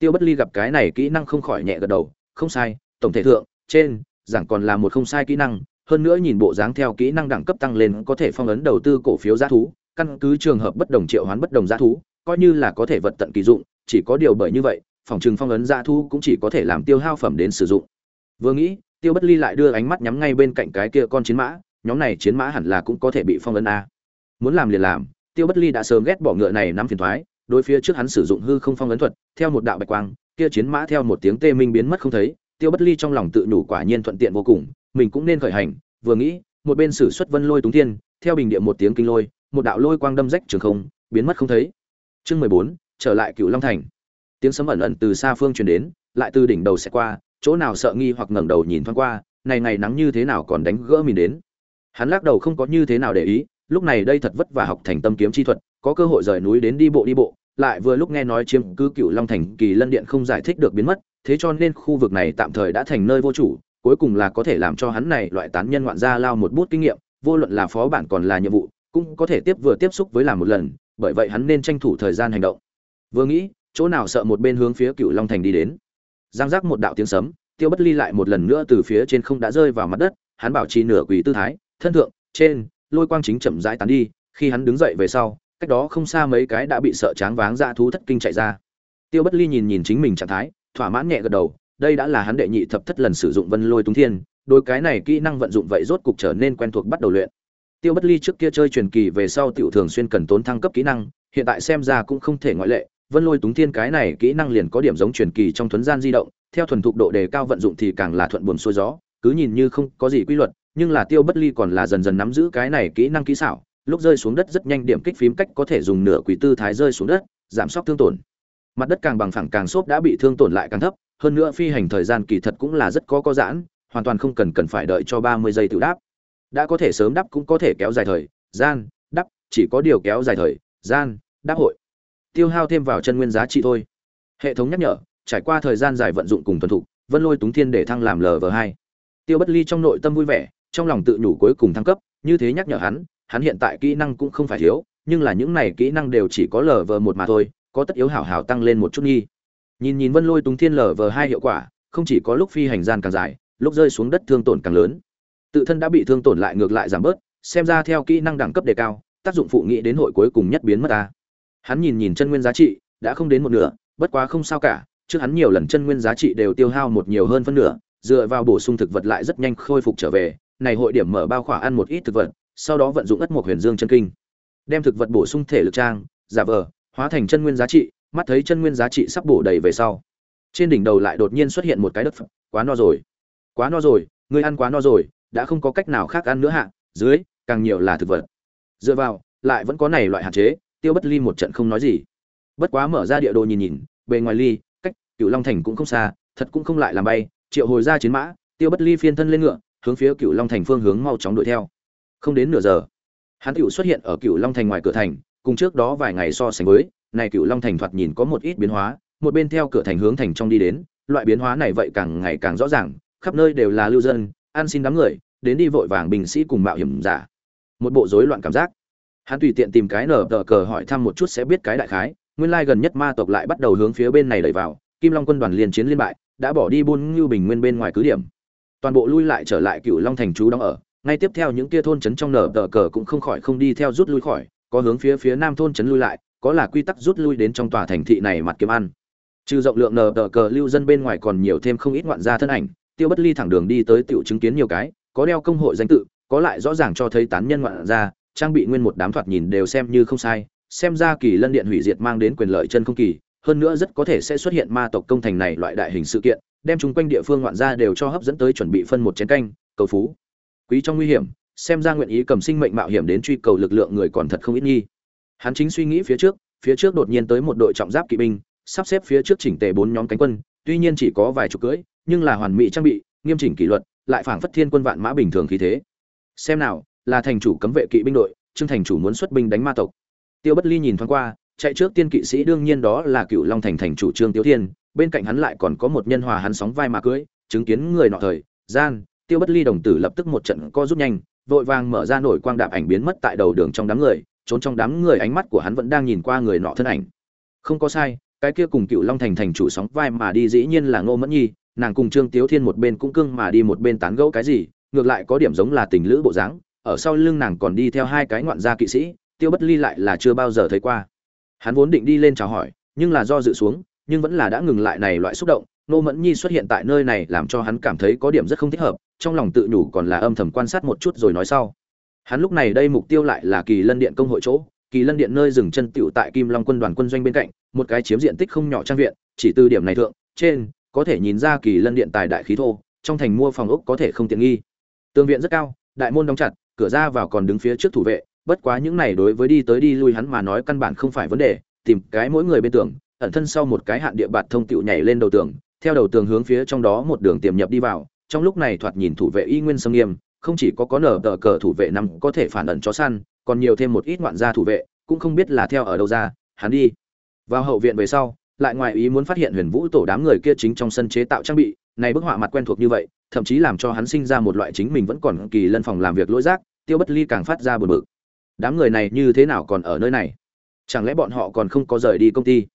tiêu bất ly gặp cái này kỹ năng không khỏi nhẹ gật đầu, không sai, tổng thể thượng, trên, giảng còn là một không sai kỹ năng, hơn nữa nhìn bộ dáng theo kỹ năng đẳng cấp tăng lên có thể phong ấn đầu tư cổ phiếu giá thú, căn cứ trường hợp bất đồng triệu hoán bất đồng giá thú, coi như là có thể vật tận kỳ dụng, chỉ có điều bởi như vậy, phòng trừng phong ấn giá thú cũng chỉ có thể làm tiêu hao phẩm đến sử dụng. Vừa nghĩ, tiêu bất ly lại đưa ánh mắt nhắm ngay bên cạnh cái kia con chiến mã, nhóm này chiến mã hẳn là cũng có thể bị phong ấn a. Muốn làm liền làm, tiêu bất ly đã sớm ghét bỏ ngựa này nắm phiền thoái đối phía trước hắn sử dụng hư không phong ấn thuật, theo một đạo bạch quang, kia chiến mã theo một tiếng tê minh biến mất không thấy, tiêu bất ly trong lòng tự nhủ quả nhiên thuận tiện vô cùng, mình cũng nên khởi hành, vừa nghĩ, một bên sử xuất vân lôi túng thiên, theo bình địa một tiếng kinh lôi, một đạo lôi quang đâm rách trường không, biến mất không thấy. Chương mười bốn, trở lại cửu long thành. Tiếng sấm ẩn ẩn từ xa phương truyền đến, lại từ đỉnh đầu sẽ qua, chỗ nào sợ nghi hoặc ngẩng đầu nhìn thoáng qua, này ngày nắng như thế nào còn đánh gỡ mình đến. Hắn lắc đầu không có như thế nào để ý, lúc này đây thật vất vả học thành tâm kiếm chi thuật, có cơ hội rời núi đến đi bộ đi bộ lại vừa lúc nghe nói chiếm cứ cựu long thành, kỳ lân điện không giải thích được biến mất, thế cho nên khu vực này tạm thời đã thành nơi vô chủ, cuối cùng là có thể làm cho hắn này loại tán nhân ngoạn gia lao một bút kinh nghiệm, vô luận là phó bản còn là nhiệm vụ, cũng có thể tiếp vừa tiếp xúc với làm một lần, bởi vậy hắn nên tranh thủ thời gian hành động. Vừa nghĩ, chỗ nào sợ một bên hướng phía cựu long thành đi đến. Giang giác một đạo tiếng sấm, tiêu bất ly lại một lần nữa từ phía trên không đã rơi vào mặt đất, hắn bảo trì nửa quỳ tư thái, thân thượng, trên, lôi quang chính chậm rãi tán đi, khi hắn đứng dậy về sau cách đó không xa mấy cái đã bị sợ tráng váng ra thú thất kinh chạy ra. Tiêu bất ly nhìn nhìn chính mình trạng thái, thỏa mãn nhẹ gật đầu, đây đã là hắn đệ nhị thập thất lần sử dụng vân lôi túng thiên đôi cái này kỹ năng vận dụng vậy rốt cục trở nên quen thuộc bắt đầu luyện. Tiêu bất ly trước kia chơi truyền kỳ về sau tiểu thường xuyên cần tốn thăng cấp kỹ năng, hiện tại xem ra cũng không thể ngoại lệ, vân lôi túng thiên cái này kỹ năng liền có điểm giống truyền kỳ trong thuấn gian di động, theo thuần thục độ đề cao vận dụng thì càng là thuận buồm xuôi gió, cứ nhìn như không có gì quy luật, nhưng là tiêu bất ly còn là dần dần nắm giữ cái này kỹ năng kỹ xảo lúc rơi xuống đất rất nhanh điểm kích phím cách có thể dùng nửa quỷ tư thái rơi xuống đất, giảm sốc thương tổn. Mặt đất càng bằng phẳng càng xốp đã bị thương tổn lại càng thấp, hơn nữa phi hành thời gian kỳ thật cũng là rất có có giãn, hoàn toàn không cần cần phải đợi cho ba mươi giây tự đáp. Đã có thể sớm đáp cũng có thể kéo dài thời gian, đáp, chỉ có điều kéo dài thời gian, đáp hội. Tiêu hao thêm vào chân nguyên giá trị thôi. Hệ thống nhắc nhở, trải qua thời gian dài vận dụng cùng tuần thục vân lôi túng thiên để thăng làm lv hai. Tiêu bất ly trong nội tâm vui vẻ, trong lòng tự nhủ cuối cùng thăng cấp, như thế nhắc nhở hắn hắn hiện tại kỹ năng cũng không phải thiếu, nhưng là những này kỹ năng đều chỉ có lv một mà thôi, có tất yếu hảo hảo tăng lên một chút nghi nhìn nhìn vân lôi túng thiên lv hai hiệu quả, không chỉ có lúc phi hành gian càng dài, lúc rơi xuống đất thương tổn càng lớn. Tự thân đã bị thương tổn lại ngược lại giảm bớt, xem ra theo kỹ năng đẳng cấp đề cao, tác dụng phụ nghĩ đến hội cuối cùng nhất biến mất ta. Hắn nhìn nhìn chân nguyên giá trị, đã không đến một nửa, bất quá không sao cả, trước hắn nhiều lần chân nguyên giá trị đều tiêu hao một nhiều hơn phân nửa, dựa vào bổ sung thực vật lại rất nhanh khôi phục trở về, này hội điểm mở bao khỏa ăn một ít thực vật sau đó vận dụng ất một huyền dương chân kinh, đem thực vật bổ sung thể lực trang, giả vờ, hóa thành chân nguyên giá trị, mắt thấy chân nguyên giá trị sắp bổ đầy về sau. Trên đỉnh đầu lại đột nhiên xuất hiện một cái đất phật, quá no rồi. Quá no rồi ngươi ăn quá no rồi, đã không có cách nào khác ăn nữa hạ, dưới, càng nhiều là thực vật. Dựa vào, lại vẫn có này loại hạn chế, tiêu bất ly một trận không nói gì. Bất quá mở ra địa đồ nhìn nhìn, bề ngoài ly, cách cựu long thành cũng không xa, thật cũng không lại làm bay, triệu hồi ra chiến mã, tiêu bất ly phiên thân lên ngựa, hướng phía cựu long thành phương hướng mau chóng đuổi theo không đến nửa giờ, hắn cựu xuất hiện ở cựu long thành ngoài cửa thành, cùng trước đó vài ngày so sánh với, này cựu long thành thoạt nhìn có một ít biến hóa, một bên theo cửa thành hướng thành trong đi đến, loại biến hóa này vậy càng ngày càng rõ ràng, khắp nơi đều là lưu dân ăn xin đám người, đến đi vội vàng bình sĩ cùng mạo hiểm giả. Một bộ rối loạn cảm giác. Hắn tùy tiện tìm cái nở tờ cờ hỏi thăm một chút sẽ biết cái đại khái, nguyên lai gần nhất ma tộc lại bắt đầu hướng phía bên này đẩy vào, kim long quân đoàn liên chiến liên bại, đã bỏ đi buôn ngưu bình nguyên bên ngoài cứ điểm. Toàn bộ lui lại trở lại cựu long thành chú đóng ở ngay tiếp theo những kia thôn trấn trong nở tờ cờ cũng không khỏi không đi theo rút lui khỏi, có hướng phía phía nam thôn trấn lui lại, có là quy tắc rút lui đến trong tòa thành thị này mặt kiếm ăn. Trừ rộng lượng nở tờ cờ lưu dân bên ngoài còn nhiều thêm không ít ngoạn gia thân ảnh, tiêu bất ly thẳng đường đi tới tiểu chứng kiến nhiều cái, có đeo công hội danh tự, có lại rõ ràng cho thấy tán nhân ngoạn gia, trang bị nguyên một đám thoạt nhìn đều xem như không sai, xem ra kỳ lân điện hủy diệt mang đến quyền lợi chân không kỳ, hơn nữa rất có thể sẽ xuất hiện ma tộc công thành này loại đại hình sự kiện, đem chung quanh địa phương ngoạn gia đều cho hấp dẫn tới chuẩn bị phân một chén canh, cầu phú quý trong nguy hiểm xem ra nguyện ý cầm sinh mệnh mạo hiểm đến truy cầu lực lượng người còn thật không ít nghi. Hắn chính suy nghĩ phía trước phía trước đột nhiên tới một đội trọng giáp kỵ binh sắp xếp phía trước chỉnh tề bốn nhóm cánh quân tuy nhiên chỉ có vài chục cưỡi nhưng là hoàn mỹ trang bị nghiêm chỉnh kỷ luật lại phảng phất thiên quân vạn mã bình thường khí thế. Xem nào là thành chủ cấm vệ kỵ binh đội trương thành chủ muốn xuất binh đánh ma tộc. Tiêu bất ly nhìn thoáng qua chạy trước tiên kỵ sĩ đương nhiên đó là cựu long thành thành chủ trương tiêu thiên bên cạnh hắn lại còn có một nhân hòa hắn sóng vai mà cưỡi, chứng kiến người nọ thời gian tiêu bất ly đồng tử lập tức một trận co rút nhanh, vội vàng mở ra nổi quang đạp ảnh biến mất tại đầu đường trong đám người, trốn trong đám người ánh mắt của hắn vẫn đang nhìn qua người nọ thân ảnh. Không có sai, cái kia cùng cựu long thành thành chủ sóng vai mà đi dĩ nhiên là ngô mẫn nhi, nàng cùng trương tiếu thiên một bên cũng cưng mà đi một bên tán gẫu cái gì, ngược lại có điểm giống là tình lữ bộ dáng, ở sau lưng nàng còn đi theo hai cái ngoạn gia kỵ sĩ, tiêu bất ly lại là chưa bao giờ thấy qua. Hắn vốn định đi lên chào hỏi, nhưng là do dự xuống, nhưng vẫn là đã ngừng lại này loại xúc động nô mẫn nhi xuất hiện tại nơi này làm cho hắn cảm thấy có điểm rất không thích hợp, trong lòng tự nhủ còn là âm thầm quan sát một chút rồi nói sau. Hắn lúc này đây mục tiêu lại là kỳ lân điện công hội chỗ, kỳ lân điện nơi dừng chân tiểu tại kim long quân đoàn quân doanh bên cạnh, một cái chiếm diện tích không nhỏ trang viện, chỉ từ điểm này thượng, trên, có thể nhìn ra kỳ lân điện tài đại khí thô, trong thành mua phòng ốc có thể không tiện nghi. Tường viện rất cao, đại môn đóng chặt, cửa ra vào còn đứng phía trước thủ vệ, bất quá những này đối với đi tới đi lui hắn mà nói căn bản không phải vấn đề, tìm cái mỗi người bên tường, ẩn thân sau một cái hạn địa bạt thông tiểu nhảy lên đầu tường theo đầu tường hướng phía trong đó một đường tiềm nhập đi vào, trong lúc này thoạt nhìn thủ vệ y nguyên sâm nghiêm, không chỉ có có nở tờ cờ thủ vệ nằm có thể phản ẩn chó săn, còn nhiều thêm một ít ngoạn gia thủ vệ, cũng không biết là theo ở đâu ra, hắn đi. Vào hậu viện về sau, lại ngoài ý muốn phát hiện huyền vũ tổ đám người kia chính trong sân chế tạo trang bị, này bức họa mặt quen thuộc như vậy, thậm chí làm cho hắn sinh ra một loại chính mình vẫn còn kỳ lân phòng làm việc lỗi rác tiêu bất ly càng phát ra buồn bực. Đám người này như thế nào còn ở nơi này? Chẳng lẽ bọn họ còn không có rời đi công ty?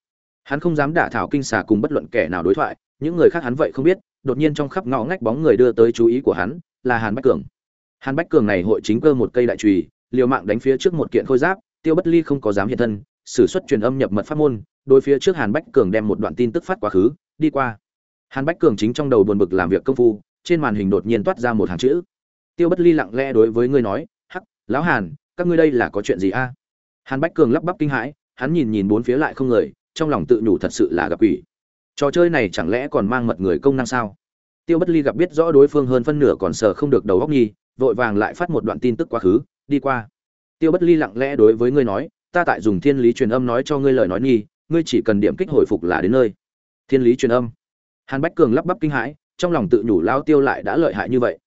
Hắn không dám đả thảo kinh xà cùng bất luận kẻ nào đối thoại những người khác hắn vậy không biết, đột nhiên trong khắp ngõ ngách bóng người đưa tới chú ý của hắn, là hàn bách cường. Hàn bách cường này hội chính cơ một cây đại trùy liều mạng đánh phía trước một kiện khôi giáp, tiêu bất ly không có dám hiện thân, sử xuất truyền âm nhập mật pháp môn, đối phía trước hàn bách cường đem một đoạn tin tức phát quá khứ, đi qua. Hàn bách cường chính trong đầu buồn bực làm việc công phu, trên màn hình đột nhiên toát ra một hàng chữ. Tiêu bất ly lặng lẽ đối với ngươi nói, hắc, lão hàn, các ngươi đây là có chuyện gì a? Hàn bách cường lắp bắp kinh hãi, hắn nhìn nhìn bốn phía lại không người, trong lòng tự nhủ thật sự là gặp quỷ trò chơi này chẳng lẽ còn mang mật người công năng sao? Tiêu bất ly gặp biết rõ đối phương hơn phân nửa còn sờ không được đầu góc nhi vội vàng lại phát một đoạn tin tức quá khứ, đi qua. Tiêu bất ly lặng lẽ đối với ngươi nói, ta tại dùng thiên lý truyền âm nói cho ngươi lời nói nhi ngươi chỉ cần điểm kích hồi phục là đến nơi. Thiên lý truyền âm. Hàn bách cường lắp bắp kinh hãi, trong lòng tự nhủ lao tiêu lại đã lợi hại như vậy.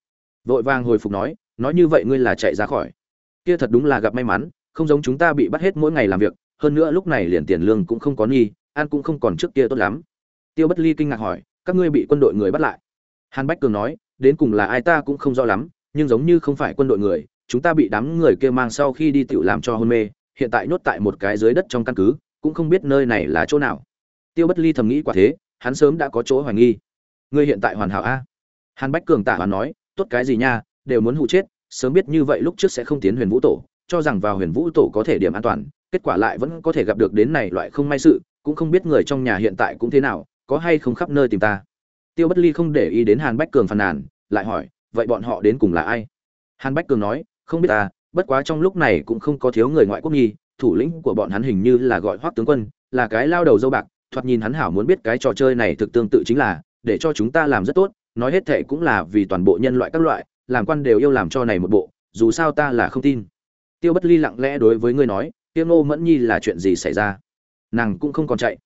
Vội vàng hồi phục nói nói như vậy ngươi là chạy ra khỏi. Kia thật đúng là gặp may mắn, không giống chúng ta bị bắt hết mỗi ngày làm việc, hơn nữa lúc này liền tiền lương cũng không có nghi, ăn cũng không còn trước kia tốt lắm tiêu bất ly kinh ngạc hỏi, các ngươi bị quân đội người bắt lại? Hàn bách cường nói, đến cùng là ai ta cũng không rõ lắm, nhưng giống như không phải quân đội người, chúng ta bị đám người kia mang sau khi đi tiểu làm cho hôn mê, hiện tại nhốt tại một cái dưới đất trong căn cứ, cũng không biết nơi này là chỗ nào. Tiêu bất ly thầm nghĩ quả thế, hắn sớm đã có chỗ hoài nghi. Ngươi hiện tại hoàn hảo a? Hàn bách cường tả hoàn nói, tốt cái gì nha, đều muốn hụ chết, sớm biết như vậy lúc trước sẽ không tiến huyền vũ tổ, cho rằng vào huyền vũ tổ có thể điểm an toàn, kết quả lại vẫn có thể gặp được đến này loại không may sự, cũng không biết người trong nhà hiện tại cũng thế nào có hay không khắp nơi tìm ta? Tiêu bất ly không để ý đến hàn bách cường phàn nàn, lại hỏi, vậy bọn họ đến cùng là ai? Hàn bách cường nói, không biết ta, bất quá trong lúc này cũng không có thiếu người ngoại quốc nhi thủ lĩnh của bọn hắn hình như là gọi hoắc tướng quân, là cái lao đầu dâu bạc, thoạt nhìn hắn hảo muốn biết cái trò chơi này thực tương tự chính là, để cho chúng ta làm rất tốt, nói hết thệ cũng là vì toàn bộ nhân loại các loại, làm quan đều yêu làm cho này một bộ, dù sao ta là không tin. Tiêu bất ly lặng lẽ đối với ngươi nói, tiêu ngô mẫn nhi là chuyện gì xảy ra? Nàng cũng không còn chạy.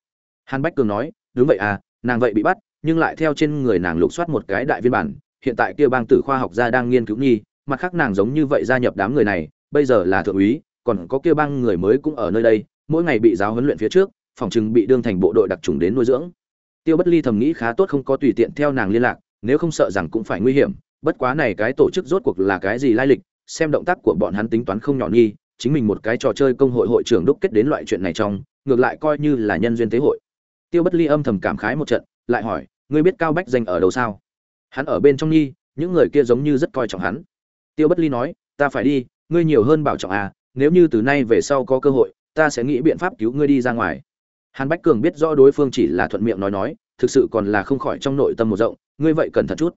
Hàn bách cường nói đúng vậy à nàng vậy bị bắt, nhưng lại theo trên người nàng lục soát một cái đại viên bản, hiện tại kia bang tử khoa học gia đang nghiên cứu nhi, mặt khác nàng giống như vậy gia nhập đám người này, bây giờ là thượng úy, còn có kia bang người mới cũng ở nơi đây, mỗi ngày bị giáo huấn luyện phía trước, phòng chừng bị đương thành bộ đội đặc trùng đến nuôi dưỡng. Tiêu bất ly thầm nghĩ khá tốt không có tùy tiện theo nàng liên lạc, nếu không sợ rằng cũng phải nguy hiểm, bất quá này cái tổ chức rốt cuộc là cái gì lai lịch, xem động tác của bọn hắn tính toán không nhỏ nghi chính mình một cái trò chơi công hội hội trưởng đúc kết đến loại chuyện này trong, ngược lại coi như là nhân duyên tế hội tiêu bất ly âm thầm cảm khái một trận, lại hỏi, ngươi biết cao bách danh ở đâu sao? Hắn ở bên trong nhi, những người kia giống như rất coi trọng hắn. Tiêu bất ly nói, ta phải đi, ngươi nhiều hơn bảo trọng à nếu như từ nay về sau có cơ hội, ta sẽ nghĩ biện pháp cứu ngươi đi ra ngoài. Hàn bách cường biết rõ đối phương chỉ là thuận miệng nói nói, thực sự còn là không khỏi trong nội tâm một rộng, ngươi vậy cẩn thận chút.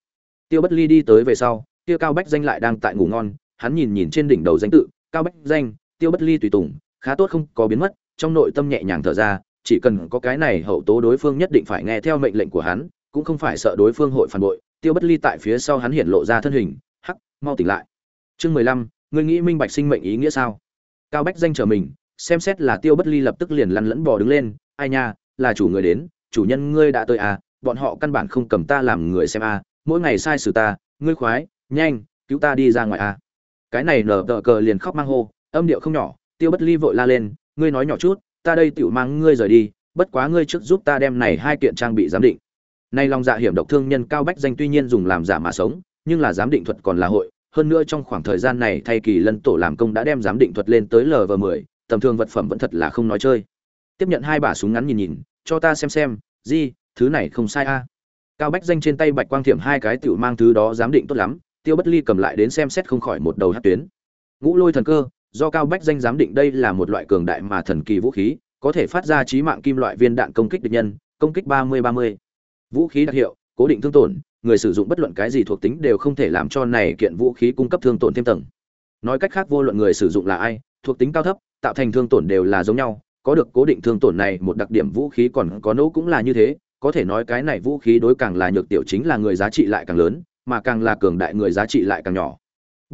Tiêu bất ly đi tới về sau tiêu cao bách danh lại đang tại ngủ ngon, hắn nhìn nhìn trên đỉnh đầu danh tự, cao bách danh. Tiêu bất ly tùy tùng, khá tốt không có biến mất, trong nội tâm nhẹ nhàng thở ra chỉ cần có cái này hậu tố đối phương nhất định phải nghe theo mệnh lệnh của hắn, cũng không phải sợ đối phương hội phản bội. Tiêu bất ly tại phía sau hắn hiện lộ ra thân hình, hắc, mau tỉnh lại. Chương mười lăm, ngươi nghĩ minh bạch sinh mệnh ý nghĩa sao? Cao bách danh chờ mình, xem xét là tiêu bất ly lập tức liền lăn lẫn bò đứng lên, ai nha, là chủ người đến, chủ nhân ngươi đã tới à bọn họ căn bản không cầm ta làm người xem à mỗi ngày sai sử ta, ngươi khoái, nhanh, cứu ta đi ra ngoài à. Cái này nở tờ cờ liền khóc mang hô, âm điệu không nhỏ, tiêu bất ly vội la lên, ngươi nói nhỏ chút ta đây tiểu mang ngươi rời đi, bất quá ngươi trước giúp ta đem này hai kiện trang bị giám định. Nay long dạ hiểm độc thương nhân cao bách danh tuy nhiên dùng làm giả mà sống, nhưng là giám định thuật còn là hội, hơn nữa trong khoảng thời gian này thay kỳ lân tổ làm công đã đem giám định thuật lên tới lv mười, tầm thường vật phẩm vẫn thật là không nói chơi. Tiếp nhận hai bả súng ngắn nhìn nhìn, cho ta xem xem, di, thứ này không sai a. Cao bách danh trên tay bạch quang thiểm hai cái tiểu mang thứ đó giám định tốt lắm, tiêu bất ly cầm lại đến xem xét không khỏi một đầu hát tuyến. Ngũ lôi thần cơ do cao bách danh giám định đây là một loại cường đại mà thần kỳ vũ khí, có thể phát ra trí mạng kim loại viên đạn công kích địch nhân, công kích ba mươi ba mươi. Vũ khí đặc hiệu, cố định thương tổn, người sử dụng bất luận cái gì thuộc tính đều không thể làm cho này kiện vũ khí cung cấp thương tổn thêm tầng. Nói cách khác, vô luận người sử dụng là ai, thuộc tính cao thấp, tạo thành thương tổn đều là giống nhau, có được cố định thương tổn này, một đặc điểm vũ khí còn có nỗ cũng là như thế, có thể nói cái này vũ khí đối càng là nhược tiểu chính là người giá trị lại càng lớn, mà càng là cường đại người giá trị lại càng nhỏ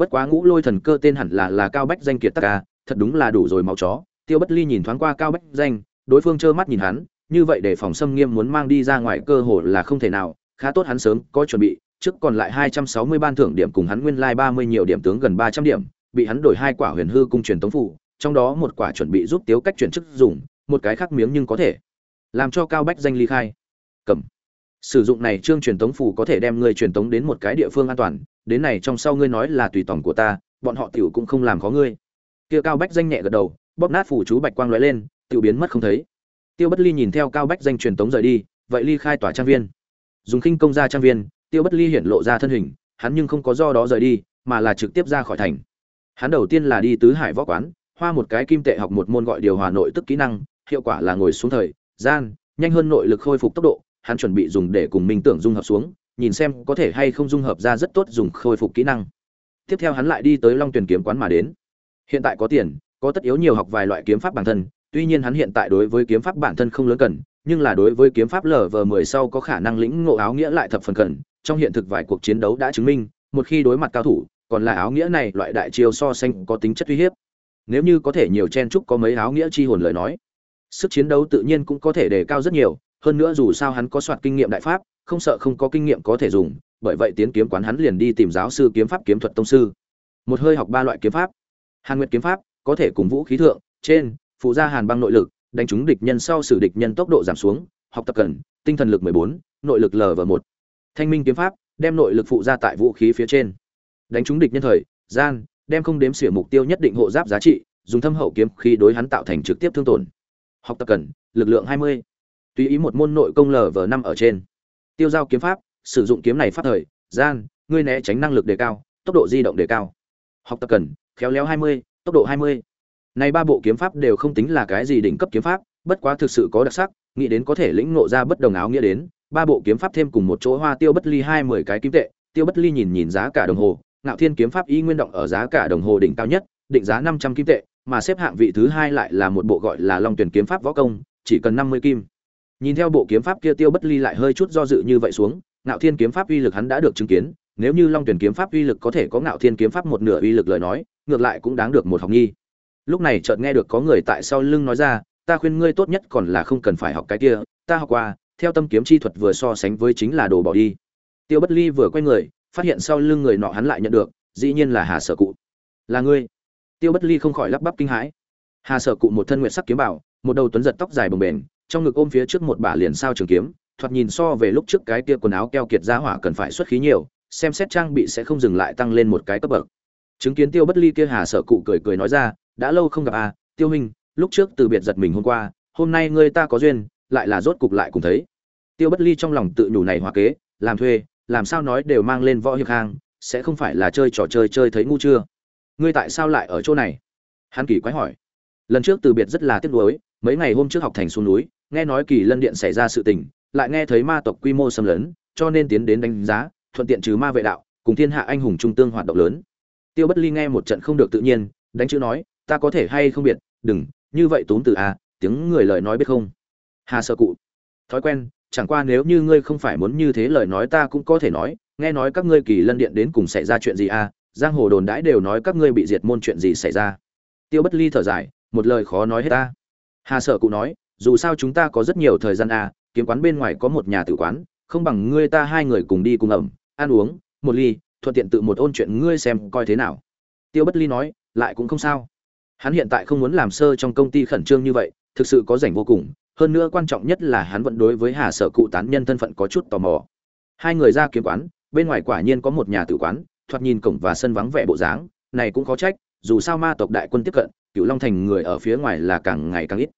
bất quá ngũ lôi thần cơ tên hẳn là là cao bách danh kiệt tất cả à, thật đúng là đủ rồi máu chó. Tiêu bất ly nhìn thoáng qua cao bách danh, đối phương trơ mắt nhìn hắn, như vậy để phòng xâm nghiêm muốn mang đi ra ngoài cơ hội là không thể nào, khá tốt hắn sớm có chuẩn bị, trước còn lại hai trăm sáu mươi ban thưởng điểm cùng hắn nguyên lai ba mươi nhiều điểm tướng gần ba trăm điểm, bị hắn đổi hai quả huyền hư cung truyền tống phủ, trong đó một quả chuẩn bị giúp tiếu cách chuyển chức dùng, một cái khác miếng nhưng có thể, làm cho cao bách danh ly khai. Cầm sử dụng này trương truyền tống phủ có thể đem ngươi truyền tống đến một cái địa phương an toàn, đến này trong sau ngươi nói là tùy tòng của ta, bọn họ tiểu cũng không làm khó ngươi. Kia cao bách danh nhẹ gật đầu, bóp nát phủ chú bạch quang lóe lên, tiểu biến mất không thấy. Tiêu bất ly nhìn theo cao bách danh truyền tống rời đi, vậy ly khai tòa trang viên. Dùng khinh công ra trang viên, tiêu bất ly hiện lộ ra thân hình, hắn nhưng không có do đó rời đi, mà là trực tiếp ra khỏi thành. Hắn đầu tiên là đi tứ hải võ quán, hoa một cái kim tệ học một môn gọi điều hòa nội tức kỹ năng, hiệu quả là ngồi xuống thời, gian, nhanh hơn nội lực khôi phục tốc độ hắn chuẩn bị dùng để cùng minh tưởng dung hợp xuống, nhìn xem có thể hay không dung hợp ra rất tốt dùng khôi phục kỹ năng. Tiếp theo hắn lại đi tới long tuyển kiếm quán mà đến. Hiện tại có tiền, có tất yếu nhiều học vài loại kiếm pháp bản thân, tuy nhiên hắn hiện tại đối với kiếm pháp bản thân không lớn cần, nhưng là đối với kiếm pháp lv mười sau có khả năng lĩnh ngộ áo nghĩa lại thập phần cần, trong hiện thực vài cuộc chiến đấu đã chứng minh, một khi đối mặt cao thủ, còn là áo nghĩa này loại đại chiêu so sánh có tính chất uy hiếp. Nếu như có thể nhiều chen chúc có mấy áo nghĩa chi hồn lời nói, sức chiến đấu tự nhiên cũng có thể đề cao rất nhiều hơn nữa dù sao hắn có soạt kinh nghiệm đại pháp không sợ không có kinh nghiệm có thể dùng bởi vậy tiến kiếm quán hắn liền đi tìm giáo sư kiếm pháp kiếm thuật tông sư. Một hơi học ba loại kiếm pháp. Hàn nguyệt kiếm pháp có thể cùng vũ khí thượng trên phụ gia hàn băng nội lực đánh trúng địch nhân sau xử địch nhân tốc độ giảm xuống học tập cần tinh thần lực 14, nội lực lv một. Thanh minh kiếm pháp đem nội lực phụ ra tại vũ khí phía trên. Đánh trúng địch nhân thời gian đem không đếm xỉa mục tiêu nhất định hộ giáp giá trị dùng thâm hậu kiếm khi đối hắn tạo thành trực tiếp thương tổn. Học tập cần lực lượng 20 tùy ý một môn nội công lv năm ở trên tiêu giao kiếm pháp sử dụng kiếm này phát thời gian ngươi né tránh năng lực đề cao tốc độ di động đề cao học tập cần khéo léo 20, tốc độ 20. Này ba bộ kiếm pháp đều không tính là cái gì đỉnh cấp kiếm pháp, bất quá thực sự có đặc sắc, nghĩ đến có thể lĩnh ngộ ra bất đồng áo nghĩa đến, ba bộ kiếm pháp thêm cùng một chỗ hoa tiêu bất ly hai mười cái kim tệ, tiêu bất ly nhìn nhìn giá cả đồng hồ, ngạo thiên kiếm pháp y nguyên động ở giá cả đồng hồ đỉnh cao nhất, định giá 500 kim tệ, mà xếp hạng vị thứ hai lại là một bộ gọi là Long Tuyển kiếm pháp võ công, chỉ cần 50 kim. Nhìn theo bộ kiếm pháp kia tiêu bất ly lại hơi chút do dự như vậy xuống, ngạo thiên kiếm pháp uy lực hắn đã được chứng kiến, nếu như Long Tuyển kiếm pháp uy lực có thể có ngạo thiên kiếm pháp một nửa uy lực lời nói, ngược lại cũng đáng được một học nghi. Lúc này chợt nghe được có người tại sau lưng nói ra ta khuyên ngươi tốt nhất còn là không cần phải học cái kia ta học qua theo tâm kiếm chi thuật vừa so sánh với chính là đồ bỏ đi. Tiêu bất ly vừa quay người phát hiện sau lưng người nọ hắn lại nhận được dĩ nhiên là hà sở cụ. Là ngươi? Tiêu bất ly không khỏi lắp bắp kinh hãi. Hà sở cụ một thân nguyện sắc kiếm bảo một đầu tuấn giật tóc dài bồng bềnh trong ngực ôm phía trước một bả liền sao trường kiếm, thoạt nhìn so về lúc trước cái kia quần áo keo kiệt giá hỏa cần phải xuất khí nhiều, xem xét trang bị sẽ không dừng lại tăng lên một cái cấp bậc. Chứng kiến tiêu bất ly kia hà sở cụ cười cười nói ra, đã lâu không gặp à tiêu huynh, lúc trước từ biệt giật mình hôm qua, hôm nay ngươi ta có duyên, lại là rốt cục lại cùng thấy. Tiêu bất ly trong lòng tự nhủ này hòa kế, làm thuê, làm sao nói đều mang lên võ hiệp hang, sẽ không phải là chơi trò chơi chơi thấy ngu chưa? Ngươi tại sao lại ở chỗ này? Hắn kỳ quái hỏi. Lần trước từ biệt rất là tiếc nuối, mấy ngày hôm trước học thành xuống núi nghe nói kỳ lân điện xảy ra sự tình, lại nghe thấy ma tộc quy mô xâm lấn, cho nên tiến đến đánh giá, thuận tiện trừ ma vệ đạo, cùng thiên hạ anh hùng trung tương hoạt động lớn. Tiêu bất ly nghe một trận không được tự nhiên, đánh chữ nói, ta có thể hay không biệt? Đừng, như vậy tốn từ a tiếng người lời nói biết không? Hà sợ cụ. Thói quen, chẳng qua nếu như ngươi không phải muốn như thế lời nói ta cũng có thể nói, nghe nói các ngươi kỳ lân điện đến cùng xảy ra chuyện gì a giang hồ đồn đãi đều nói các ngươi bị diệt môn chuyện gì xảy ra. Tiêu bất ly thở dài, một lời khó nói hết ta. Hà sợ cụ nói dù sao chúng ta có rất nhiều thời gian à, kiếm quán bên ngoài có một nhà tử quán không bằng ngươi ta hai người cùng đi cùng ẩm ăn uống một ly thuận tiện tự một ôn chuyện ngươi xem coi thế nào tiêu bất ly nói lại cũng không sao Hắn hiện tại không muốn làm sơ trong công ty khẩn trương như vậy, thực sự có rảnh vô cùng, hơn nữa quan trọng nhất là hắn vẫn đối với Hà Sở cụ tán nhân thân phận có chút tò mò. Hai người ra kiếm quán, bên ngoài quả nhiên có một nhà tử quán, thoạt nhìn cổng và sân vắng vẻ bộ dáng, này cũng có trách, dù sao ma tộc đại quân tiếp cận, Cửu Long thành người ở phía ngoài là càng ngày càng ít.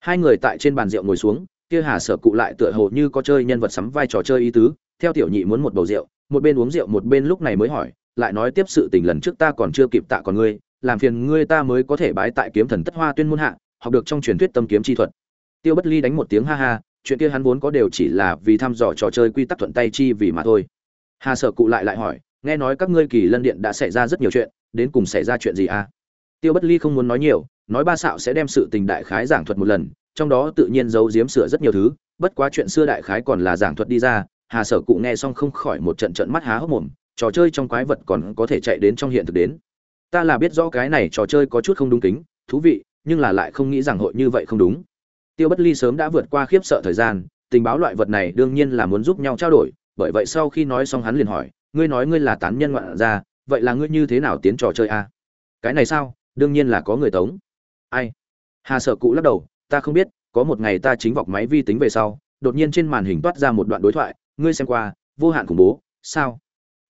Hai người tại trên bàn rượu ngồi xuống, kia Hà Sở cụ lại tựa hồ như có chơi nhân vật sắm vai trò chơi ý tứ, theo tiểu nhị muốn một bầu rượu, một bên uống rượu một bên lúc này mới hỏi, lại nói tiếp sự tình lần trước ta còn chưa kịp tạ còn ngươi, làm phiền ngươi ta mới có thể bái tại kiếm thần tất hoa tuyên môn hạ học được trong truyền thuyết tâm kiếm chi thuật. Tiêu bất ly đánh một tiếng ha ha chuyện kia hắn vốn có đều chỉ là vì thăm dò trò chơi quy tắc thuận tay chi vì mà thôi. Hà sở cụ lại lại hỏi nghe nói các ngươi kỳ lân điện đã xảy ra rất nhiều chuyện đến cùng xảy ra chuyện gì à? Tiêu bất ly không muốn nói nhiều nói ba xạo sẽ đem sự tình đại khái giảng thuật một lần, trong đó tự nhiên giấu giếm sửa rất nhiều thứ, bất quá chuyện xưa đại khái còn là giảng thuật đi ra, hà sở cụ nghe xong không khỏi một trận trận mắt há hốc mồm, trò chơi trong quái vật còn có thể chạy đến trong hiện thực đến. Ta là biết rõ cái này trò chơi có chút không đúng kính, thú vị, nhưng là lại không nghĩ rằng hội như vậy không đúng. Tiêu bất ly sớm đã vượt qua khiếp sợ thời gian, tình báo loại vật này đương nhiên là muốn giúp nhau trao đổi, bởi vậy sau khi nói xong hắn liền hỏi, ngươi nói ngươi là tán nhân ngoạn ra vậy là ngươi như thế nào tiến trò chơi a? Cái này sao? Đương nhiên là có người tống ai? Hà sở cụ lắc đầu, ta không biết, có một ngày ta chính vọc máy vi tính về sau, đột nhiên trên màn hình toát ra một đoạn đối thoại, ngươi xem qua, vô hạn khủng bố, sao?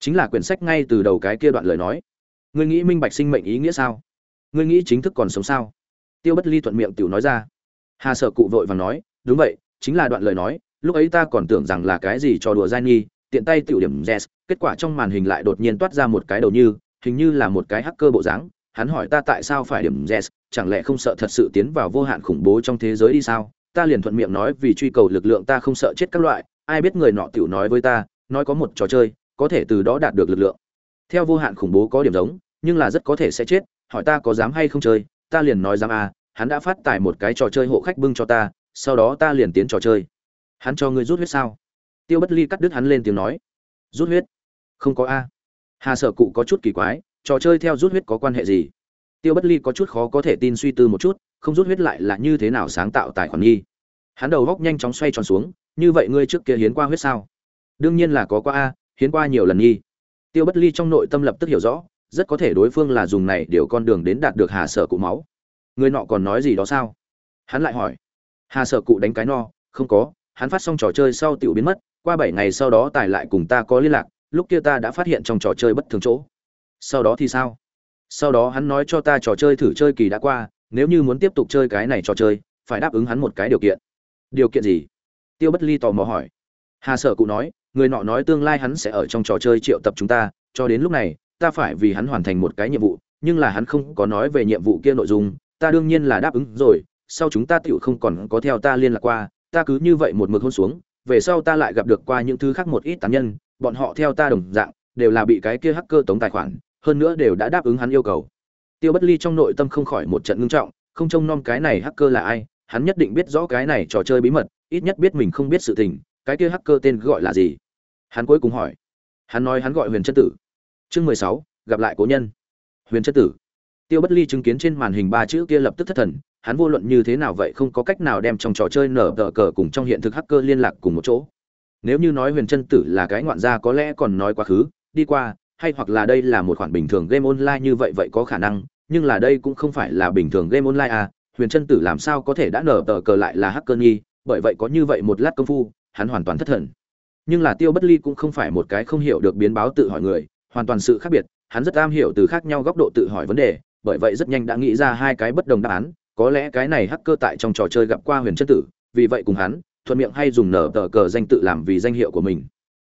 Chính là quyển sách ngay từ đầu cái kia đoạn lời nói. Ngươi nghĩ minh bạch sinh mệnh ý nghĩa sao? Ngươi nghĩ chính thức còn sống sao? Tiêu bất ly thuận miệng tiểu nói ra. Hà sở cụ vội vàng nói, đúng vậy, chính là đoạn lời nói, lúc ấy ta còn tưởng rằng là cái gì trò đùa giai nghi, tiện tay tiểu điểm z kết quả trong màn hình lại đột nhiên toát ra một cái đầu như, hình như là một cái hacker bộ dáng. Hắn hỏi ta tại sao phải điểm z chẳng lẽ không sợ thật sự tiến vào vô hạn khủng bố trong thế giới đi sao? Ta liền thuận miệng nói vì truy cầu lực lượng ta không sợ chết các loại, ai biết người nọ tiểu nói với ta, nói có một trò chơi, có thể từ đó đạt được lực lượng. Theo vô hạn khủng bố có điểm giống, nhưng là rất có thể sẽ chết, hỏi ta có dám hay không chơi, ta liền nói dám à hắn đã phát tải một cái trò chơi hộ khách bưng cho ta, sau đó ta liền tiến trò chơi. Hắn cho ngươi rút huyết sao? Tiêu bất ly cắt đứt hắn lên tiếng nói. Rút huyết? Không có a. Hà sở cụ có chút kỳ quái, trò chơi theo rút huyết có quan hệ gì? Tiêu bất ly có chút khó có thể tin suy tư một chút, không rút huyết lại là như thế nào sáng tạo tài khoản nghi. Hắn đầu góc nhanh chóng xoay tròn xuống, như vậy ngươi trước kia hiến qua huyết sao? Đương nhiên là có qua a, hiến qua nhiều lần nghi. Tiêu bất ly trong nội tâm lập tức hiểu rõ, rất có thể đối phương là dùng này điều con đường đến đạt được hà sở cụ máu. Người nọ còn nói gì đó sao? Hắn lại hỏi. Hà sở cụ đánh cái no, không có, hắn phát xong trò chơi sau tiểu biến mất, qua bảy ngày sau đó tài lại cùng ta có liên lạc, lúc kia ta đã phát hiện trong trò chơi bất thường chỗ. Sau đó thì sao? Sau đó hắn nói cho ta trò chơi thử chơi kỳ đã qua, nếu như muốn tiếp tục chơi cái này trò chơi, phải đáp ứng hắn một cái điều kiện. Điều kiện gì? Tiêu bất ly tò mò hỏi. Hà sở cụ nói, người nọ nói tương lai hắn sẽ ở trong trò chơi triệu tập chúng ta, cho đến lúc này, ta phải vì hắn hoàn thành một cái nhiệm vụ, nhưng là hắn không có nói về nhiệm vụ kia nội dung, ta đương nhiên là đáp ứng rồi, sau chúng ta tựu không còn có theo ta liên lạc qua, ta cứ như vậy một mực hôn xuống, về sau ta lại gặp được qua những thứ khác một ít tán nhân, bọn họ theo ta đồng dạng, đều là bị cái kia hacker tống tài khoản hơn nữa đều đã đáp ứng hắn yêu cầu. Tiêu bất ly trong nội tâm không khỏi một trận ngưng trọng, không trông nom cái này hacker là ai, hắn nhất định biết rõ cái này trò chơi bí mật, ít nhất biết mình không biết sự tình, cái kia hacker tên gọi là gì? Hắn cuối cùng hỏi. Hắn nói hắn gọi huyền chân tử. Chương mười sáu, gặp lại cố nhân. Huyền chân tử. Tiêu bất ly chứng kiến trên màn hình ba chữ kia lập tức thất thần, hắn vô luận như thế nào vậy không có cách nào đem trong trò chơi nở tờ cờ cùng trong hiện thực hacker liên lạc cùng một chỗ. Nếu như nói huyền chân tử là cái ngoạn gia có lẽ còn nói quá khứ, đi qua hay hoặc là đây là một khoản bình thường game online như vậy vậy có khả năng, nhưng là đây cũng không phải là bình thường game online à. Huyền chân tử làm sao có thể đã nở tờ cờ lại là hacker nghi, bởi vậy có như vậy một lát công phu, hắn hoàn toàn thất thần. Nhưng là tiêu bất ly cũng không phải một cái không hiểu được biến báo tự hỏi người, hoàn toàn sự khác biệt, hắn rất am hiểu từ khác nhau góc độ tự hỏi vấn đề, bởi vậy rất nhanh đã nghĩ ra hai cái bất đồng đáp án, có lẽ cái này hacker tại trong trò chơi gặp qua huyền chân tử, vì vậy cùng hắn, thuận miệng hay dùng nở tờ cờ danh tự làm vì danh hiệu của mình.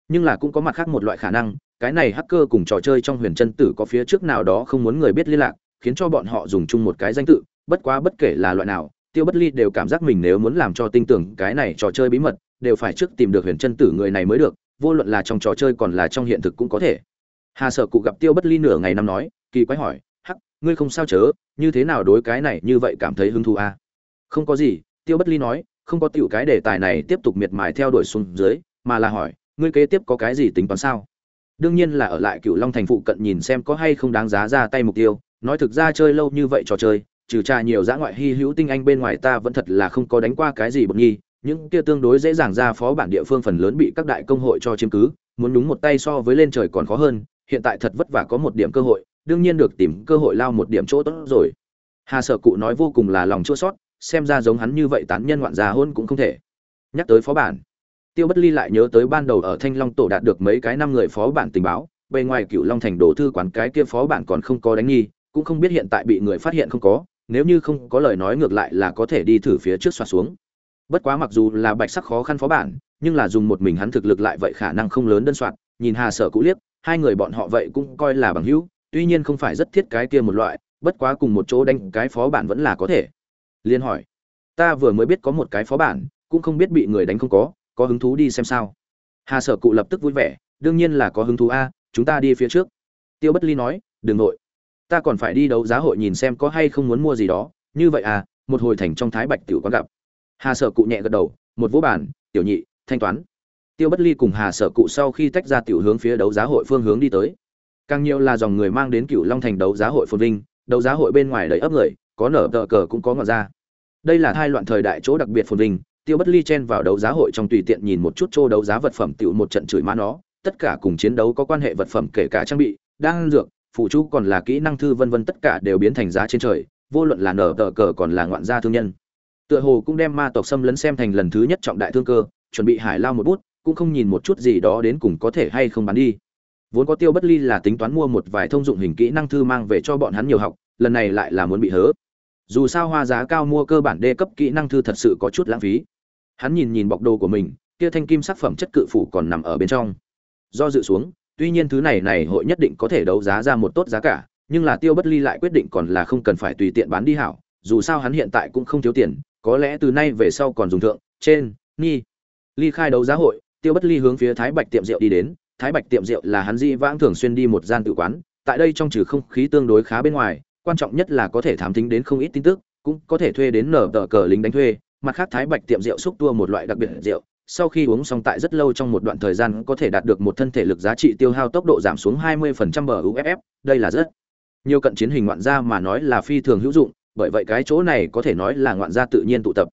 Nhưng là cũng có mặt khác một loại khả năng cái này hacker cùng trò chơi trong huyền chân tử có phía trước nào đó không muốn người biết liên lạc, khiến cho bọn họ dùng chung một cái danh tự, bất quá bất kể là loại nào, tiêu bất ly đều cảm giác mình nếu muốn làm cho tin tưởng cái này trò chơi bí mật, đều phải trước tìm được huyền chân tử người này mới được, vô luận là trong trò chơi còn là trong hiện thực cũng có thể hà sở cụ gặp tiêu bất ly nửa ngày năm nói, kỳ quái hỏi, hắc, ngươi không sao chớ, như thế nào đối cái này như vậy cảm thấy hứng thú à? không có gì, tiêu bất ly nói, không có tiểu cái đề tài này tiếp tục miệt mài theo đuổi xuống dưới, mà là hỏi, ngươi kế tiếp có cái gì tính toán sao đương nhiên là ở lại cựu long thành phụ cận nhìn xem có hay không đáng giá ra tay mục tiêu. Nói thực ra chơi lâu như vậy trò chơi, trừ trà nhiều dã ngoại hy hữu tinh anh bên ngoài ta vẫn thật là không có đánh qua cái gì bột nghi. Những kia tương đối dễ dàng ra phó bản địa phương phần lớn bị các đại công hội cho chiếm cứ, muốn đúng một tay so với lên trời còn khó hơn. Hiện tại thật vất vả có một điểm cơ hội, đương nhiên được tìm cơ hội lao một điểm chỗ tốt rồi. Hà sở cụ nói vô cùng là lòng chua sót xem ra giống hắn như vậy tán nhân ngoạn già hôn cũng không thể. Nhắc tới phó bản tiêu bất ly lại nhớ tới ban đầu ở thanh long tổ đạt được mấy cái năm người phó bản tình báo, bề ngoài cựu long thành đồ thư quán cái kia phó bản còn không có đánh nghi, cũng không biết hiện tại bị người phát hiện không có, nếu như không có lời nói ngược lại là có thể đi thử phía trước xoa xuống. Bất quá mặc dù là bạch sắc khó khăn phó bản, nhưng là dùng một mình hắn thực lực lại vậy khả năng không lớn đơn soạn, nhìn hà sở cũ liếc, hai người bọn họ vậy cũng coi là bằng hữu, tuy nhiên không phải rất thiết cái kia một loại, bất quá cùng một chỗ đánh cái phó bản vẫn là có thể. Liên hỏi, ta vừa mới biết có một cái phó bản, cũng không biết bị người đánh không có có hứng thú đi xem sao. Hà sở cụ lập tức vui vẻ, đương nhiên là có hứng thú a, chúng ta đi phía trước. Tiêu bất ly nói, đừng nội. Ta còn phải đi đấu giá hội nhìn xem có hay không muốn mua gì đó. Như vậy à một hồi thành trong thái bạch tiểu có gặp. Hà sở cụ nhẹ gật đầu, một vỗ bản tiểu nhị, thanh toán. Tiêu bất ly cùng hà sở cụ sau khi tách ra tiểu hướng phía đấu giá hội phương hướng đi tới. Càng nhiều là dòng người mang đến cựu long thành đấu giá hội phồn vinh, đấu giá hội bên ngoài đầy ấp người, có nở tờ cờ cũng có ngọt ra. Đây là hai loạn thời đại chỗ đặc biệt phồn vinh tiêu bất ly chen vào đấu giá hội trong tùy tiện nhìn một chút chỗ đấu giá vật phẩm tiểu một trận chửi má nó. Tất cả cùng chiến đấu có quan hệ vật phẩm kể cả trang bị đang dược, phụ chú còn là kỹ năng thư vân vân tất cả đều biến thành giá trên trời, vô luận là nở tờ cờ còn là ngoạn gia thương nhân. Tựa hồ cũng đem ma tộc xâm lấn xem thành lần thứ nhất trọng đại thương cơ, chuẩn bị hải lao một bút, cũng không nhìn một chút gì đó đến cùng có thể hay không bán đi. Vốn có tiêu bất ly là tính toán mua một vài thông dụng hình kỹ năng thư mang về cho bọn hắn nhiều học, lần này lại là muốn bị hớ. Dù sao hoa giá cao mua cơ bản đê cấp kỹ năng thư thật sự có chút lãng phí hắn nhìn nhìn bọc đồ của mình, kia thanh kim sắc phẩm chất cự phủ còn nằm ở bên trong. Do dự xuống, tuy nhiên thứ này này hội nhất định có thể đấu giá ra một tốt giá cả, nhưng là tiêu bất ly lại quyết định còn là không cần phải tùy tiện bán đi hảo, dù sao hắn hiện tại cũng không thiếu tiền, có lẽ từ nay về sau còn dùng thượng, trên, nghi. Ly khai đấu giá hội, tiêu bất ly hướng phía thái bạch tiệm rượu đi đến, thái bạch tiệm rượu là hắn di vãng thường xuyên đi một gian tự quán, tại đây trong trừ không khí tương đối khá bên ngoài, quan trọng nhất là có thể thám tính đến không ít tin tức, cũng có thể thuê đến nở tờ cờ lính đánh thuê mặt khác thái bạch tiệm rượu xúc tua một loại đặc biệt rượu sau khi uống xong tại rất lâu trong một đoạn thời gian có thể đạt được một thân thể lực giá trị tiêu hao tốc độ giảm xuống 20% bờ UFF, đây là rất nhiều cận chiến hình ngoạn gia mà nói là phi thường hữu dụng bởi vậy cái chỗ này có thể nói là ngoạn gia tự nhiên tụ tập.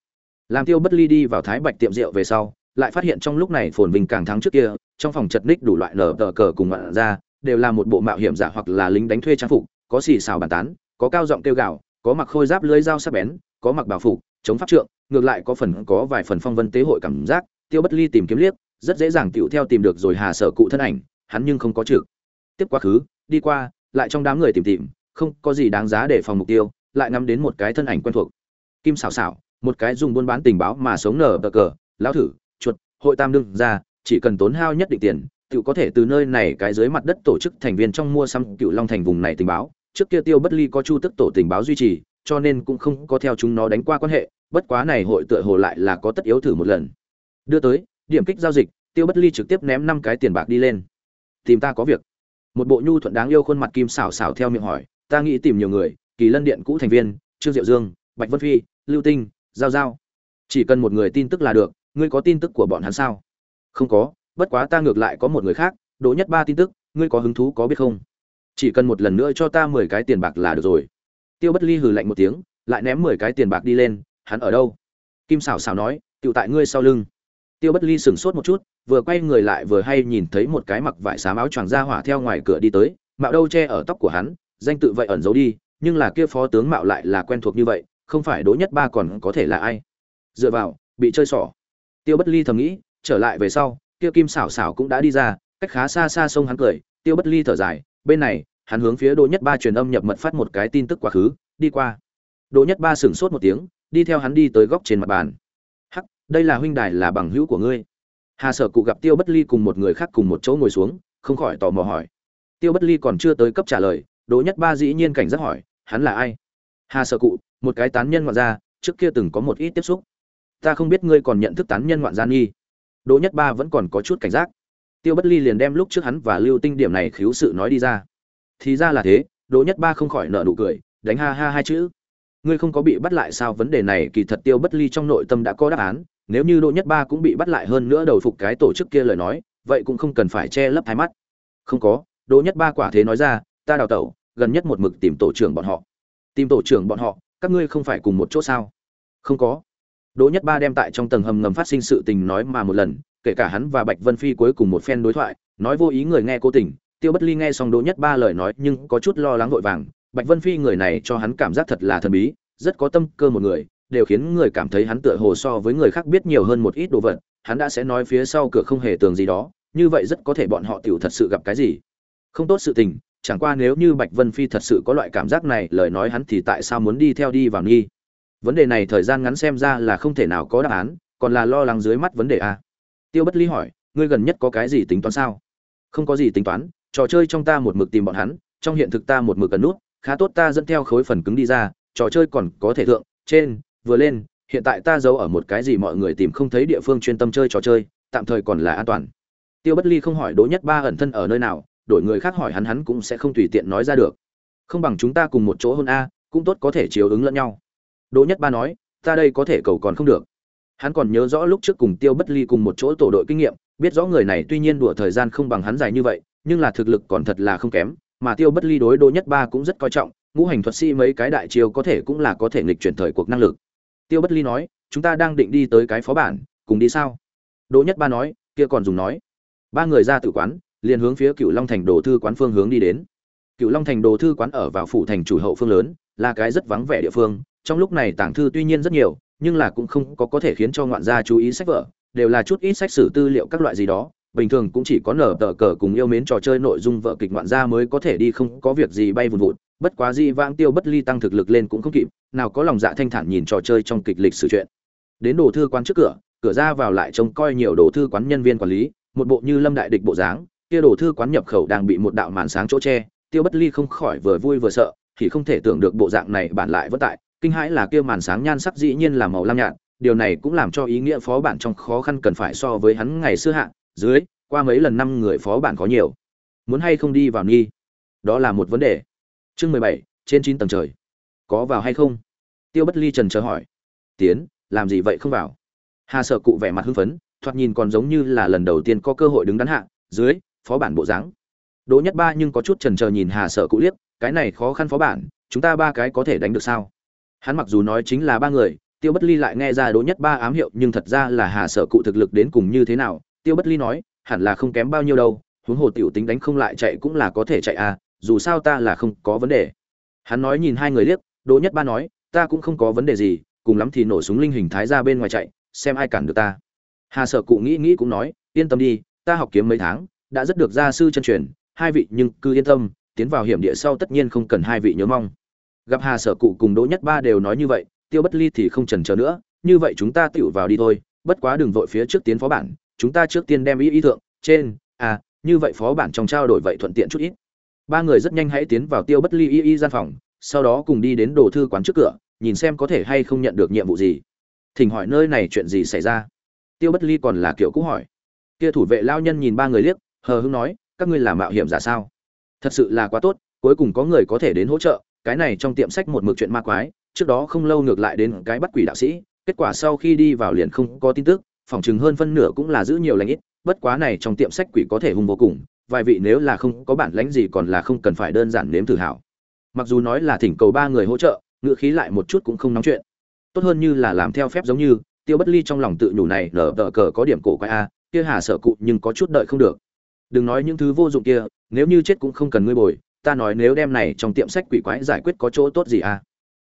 Làm tiêu bất ly đi vào thái bạch tiệm rượu về sau lại phát hiện trong lúc này phồn vinh càng thắng trước kia trong phòng chật ních đủ loại nở tờ cờ cùng ngoạn gia đều là một bộ mạo hiểm giả hoặc là lính đánh thuê trang phục có xì xào bàn tán có cao giọng kêu gạo có mặc khôi giáp lưới dao sắc bén có mặc bảo phục chống pháp trượng ngược lại có phần có vài phần phong vân tế hội cảm giác, tiêu bất ly tìm kiếm liếc, rất dễ dàng tựu theo tìm được rồi hà sở cụ thân ảnh, hắn nhưng không có trực. Tiếp quá khứ, đi qua, lại trong đám người tìm tìm, không có gì đáng giá để phòng mục tiêu, lại ngắm đến một cái thân ảnh quen thuộc. Kim xảo xảo một cái dùng buôn bán tình báo mà sống nở bờ cờ, lão thử, chuột, hội tam đương ra chỉ cần tốn hao nhất định tiền tự có thể từ nơi này cái dưới mặt đất tổ chức thành viên trong mua xăm cựu long thành vùng này tình báo. Trước kia tiêu bất ly có chu tức tổ tình báo duy trì cho nên cũng không có theo chúng nó đánh qua quan hệ, bất quá này hội tựa hồ lại là có tất yếu thử một lần. Đưa tới, điểm kích giao dịch, tiêu bất ly trực tiếp ném năm cái tiền bạc đi lên. Tìm ta có việc. Một bộ nhu thuận đáng yêu khuôn mặt kim xảo xảo theo miệng hỏi, ta nghĩ tìm nhiều người, kỳ lân điện cũ thành viên, trương diệu dương, bạch vân phi, lưu tinh, giao giao. Chỉ cần một người tin tức là được, ngươi có tin tức của bọn hắn sao? Không có, bất quá ta ngược lại có một người khác, đỗ nhất ba tin tức, ngươi có hứng thú có biết không? Chỉ cần một lần nữa cho ta mười cái tiền bạc là được rồi tiêu bất ly hừ lạnh một tiếng, lại ném mười cái tiền bạc đi lên, hắn ở đâu? Kim xảo xảo nói tựu tại ngươi sau lưng. Tiêu bất ly sửng sốt một chút, vừa quay người lại vừa hay nhìn thấy một cái mặc vải xám áo choàng ra hỏa theo ngoài cửa đi tới, mạo đâu che ở tóc của hắn, danh tự vậy ẩn giấu đi, nhưng là kia phó tướng mạo lại là quen thuộc như vậy, không phải đỗ nhất ba còn có thể là ai? Dựa vào, bị chơi xỏ. Tiêu bất ly thầm nghĩ, trở lại về sau, kia kim xảo xảo cũng đã đi ra, cách khá xa xa sông hắn cười, tiêu bất ly thở dài, bên này hắn hướng phía đỗ nhất ba truyền âm nhập mật phát một cái tin tức quá khứ, đi qua. Đỗ nhất ba sửng sốt một tiếng, đi theo hắn đi tới góc trên mặt bàn. Hắc, đây là huynh đài là bằng hữu của ngươi. Hà sở cụ gặp tiêu bất ly cùng một người khác cùng một chỗ ngồi xuống, không khỏi tò mò hỏi. Tiêu bất ly còn chưa tới cấp trả lời, đỗ nhất ba dĩ nhiên cảnh giác hỏi, hắn là ai? Hà sở cụ, một cái tán nhân ngoạn gia, trước kia từng có một ít tiếp xúc. Ta không biết ngươi còn nhận thức tán nhân ngoạn gia nghi. Đỗ nhất ba vẫn còn có chút cảnh giác. Tiêu bất ly liền đem lúc trước hắn và lưu tinh điểm này khiếu sự nói đi ra thì ra là thế, đỗ nhất ba không khỏi nợ nụ cười, đánh ha ha hai chữ. Ngươi không có bị bắt lại sao? Vấn đề này kỳ thật tiêu bất ly trong nội tâm đã có đáp án, nếu như đỗ nhất ba cũng bị bắt lại hơn nữa đầu phục cái tổ chức kia lời nói, vậy cũng không cần phải che lấp thái mắt. Không có, đỗ nhất ba quả thế nói ra, ta đào tẩu, gần nhất một mực tìm tổ trưởng bọn họ. Tìm tổ trưởng bọn họ? Các ngươi không phải cùng một chỗ sao? Không có. Đỗ nhất ba đem tại trong tầng hầm ngầm phát sinh sự tình nói mà một lần, kể cả hắn và bạch vân phi cuối cùng một phen đối thoại, nói vô ý người nghe cố tình tiêu bất ly nghe xong đỗ nhất ba lời nói nhưng có chút lo lắng vội vàng, bạch vân phi người này cho hắn cảm giác thật là thần bí, rất có tâm cơ một người, đều khiến người cảm thấy hắn tựa hồ so với người khác biết nhiều hơn một ít đồ vật, hắn đã sẽ nói phía sau cửa không hề tường gì đó, như vậy rất có thể bọn họ tiểu thật sự gặp cái gì. Không tốt sự tình, chẳng qua nếu như bạch vân phi thật sự có loại cảm giác này, lời nói hắn thì tại sao muốn đi theo đi vào nghi? Vấn đề này thời gian ngắn xem ra là không thể nào có đáp án, còn là lo lắng dưới mắt vấn đề a. Tiêu bất ly hỏi, ngươi gần nhất có cái gì tính toán sao? Không có gì tính toán trò chơi trong ta một mực tìm bọn hắn, trong hiện thực ta một mực cần nút, khá tốt ta dẫn theo khối phần cứng đi ra, trò chơi còn có thể thượng, trên, vừa lên, hiện tại ta giấu ở một cái gì mọi người tìm không thấy địa phương chuyên tâm chơi trò chơi, tạm thời còn là an toàn. Tiêu bất ly không hỏi đỗ nhất ba ẩn thân ở nơi nào, đổi người khác hỏi hắn hắn cũng sẽ không tùy tiện nói ra được. Không bằng chúng ta cùng một chỗ hôn a, cũng tốt có thể chiếu ứng lẫn nhau. Đỗ nhất ba nói, ta đây có thể cầu còn không được. Hắn còn nhớ rõ lúc trước cùng tiêu bất ly cùng một chỗ tổ đội kinh nghiệm, biết rõ người này tuy nhiên đùa thời gian không bằng hắn dài như vậy nhưng là thực lực còn thật là không kém, mà tiêu bất ly đối đỗ nhất ba cũng rất coi trọng, ngũ hành thuật sĩ mấy cái đại chiêu có thể cũng là có thể nghịch chuyển thời cuộc năng lực. Tiêu bất ly nói, chúng ta đang định đi tới cái phó bản, cùng đi sao? Đỗ nhất ba nói, kia còn dùng nói. Ba người ra tử quán, liền hướng phía cựu long thành đồ thư quán phương hướng đi đến. Cựu long thành đồ thư quán ở vào phủ thành chủ hậu phương lớn, là cái rất vắng vẻ địa phương, trong lúc này tàng thư tuy nhiên rất nhiều, nhưng là cũng không có có thể khiến cho ngoạn gia chú ý sách vở, đều là chút ít sách sử tư liệu các loại gì đó bình thường cũng chỉ có nở tờ cờ cùng yêu mến trò chơi nội dung vợ kịch ngoạn gia mới có thể đi không có việc gì bay vùn vụt. Bất quá di vãng tiêu bất ly tăng thực lực lên cũng không kịp, nào có lòng dạ thanh thản nhìn trò chơi trong kịch lịch sử chuyện. Đến đồ thư quán trước cửa cửa ra vào lại trông coi nhiều đồ thư quán nhân viên quản lý, một bộ như lâm đại địch bộ dáng, kia đồ thư quán nhập khẩu đang bị một đạo màn sáng chỗ che, tiêu bất ly không khỏi vừa vui vừa sợ, thì không thể tưởng được bộ dạng này bản lại vẫn tại, kinh hãi là kia màn sáng nhan sắc dĩ nhiên là màu lam nhạt, điều này cũng làm cho ý nghĩa phó bản trong khó khăn cần phải so với hắn ngày xưa hạ dưới, qua mấy lần năm người phó bản có nhiều. Muốn hay không đi vào nghi? Đó là một vấn đề. Chương mười bảy, trên chín tầng trời. Có vào hay không? Tiêu bất ly trần chờ hỏi. Tiến, làm gì vậy không vào? Hà sợ cụ vẻ mặt hưng phấn, thoạt nhìn còn giống như là lần đầu tiên có cơ hội đứng đắn hạ, dưới, phó bản bộ dáng. Đỗ nhất ba nhưng có chút trần chờ nhìn hà sợ cụ liếc, cái này khó khăn phó bản, chúng ta ba cái có thể đánh được sao? Hắn mặc dù nói chính là ba người, tiêu bất ly lại nghe ra đỗ nhất ba ám hiệu, nhưng thật ra là hà sở cụ thực lực đến cùng như thế nào tiêu bất ly nói, hẳn là không kém bao nhiêu đâu, huống hồ tiểu tính đánh không lại chạy cũng là có thể chạy à dù sao ta là không có vấn đề. Hắn nói nhìn hai người liếc, đỗ nhất ba nói, ta cũng không có vấn đề gì, cùng lắm thì nổ súng linh hình thái ra bên ngoài chạy, xem ai cản được ta. Hà sở cụ nghĩ nghĩ cũng nói, yên tâm đi, ta học kiếm mấy tháng, đã rất được gia sư chân truyền, hai vị nhưng cứ yên tâm, tiến vào hiểm địa sau tất nhiên không cần hai vị nhớ mong. Gặp hà sở cụ cùng đỗ nhất ba đều nói như vậy, tiêu bất ly thì không chần chờ nữa, như vậy chúng ta tựu vào đi thôi, bất quá đừng vội phía trước tiến phó bản chúng ta trước tiên đem ý ý thượng, trên à như vậy phó bản trong trao đổi vậy thuận tiện chút ít. Ba người rất nhanh hãy tiến vào tiêu bất ly y y gian phòng, sau đó cùng đi đến đồ thư quán trước cửa, nhìn xem có thể hay không nhận được nhiệm vụ gì. Thỉnh hỏi nơi này chuyện gì xảy ra? Tiêu bất ly còn là kiểu cũ hỏi. Kia thủ vệ lao nhân nhìn ba người liếc, hờ hưng nói, các ngươi làm mạo hiểm giả sao? Thật sự là quá tốt, cuối cùng có người có thể đến hỗ trợ, cái này trong tiệm sách một mực chuyện ma quái, trước đó không lâu ngược lại đến cái bắt quỷ đạo sĩ, kết quả sau khi đi vào liền không có tin tức phỏng chừng hơn phân nửa cũng là giữ nhiều lãnh ít, bất quá này trong tiệm sách quỷ có thể hung vô cùng, vài vị nếu là không có bản lãnh gì còn là không cần phải đơn giản nếm thử hảo. Mặc dù nói là thỉnh cầu ba người hỗ trợ ngựa khí lại một chút cũng không nóng chuyện. Tốt hơn như là làm theo phép giống như, tiêu bất ly trong lòng tự nhủ này, nở tở cờ có điểm cổ quái a, kia hà sợ cụ nhưng có chút đợi không được. Đừng nói những thứ vô dụng kia, nếu như chết cũng không cần ngươi bồi, ta nói nếu đem này trong tiệm sách quỷ quái giải quyết có chỗ tốt gì à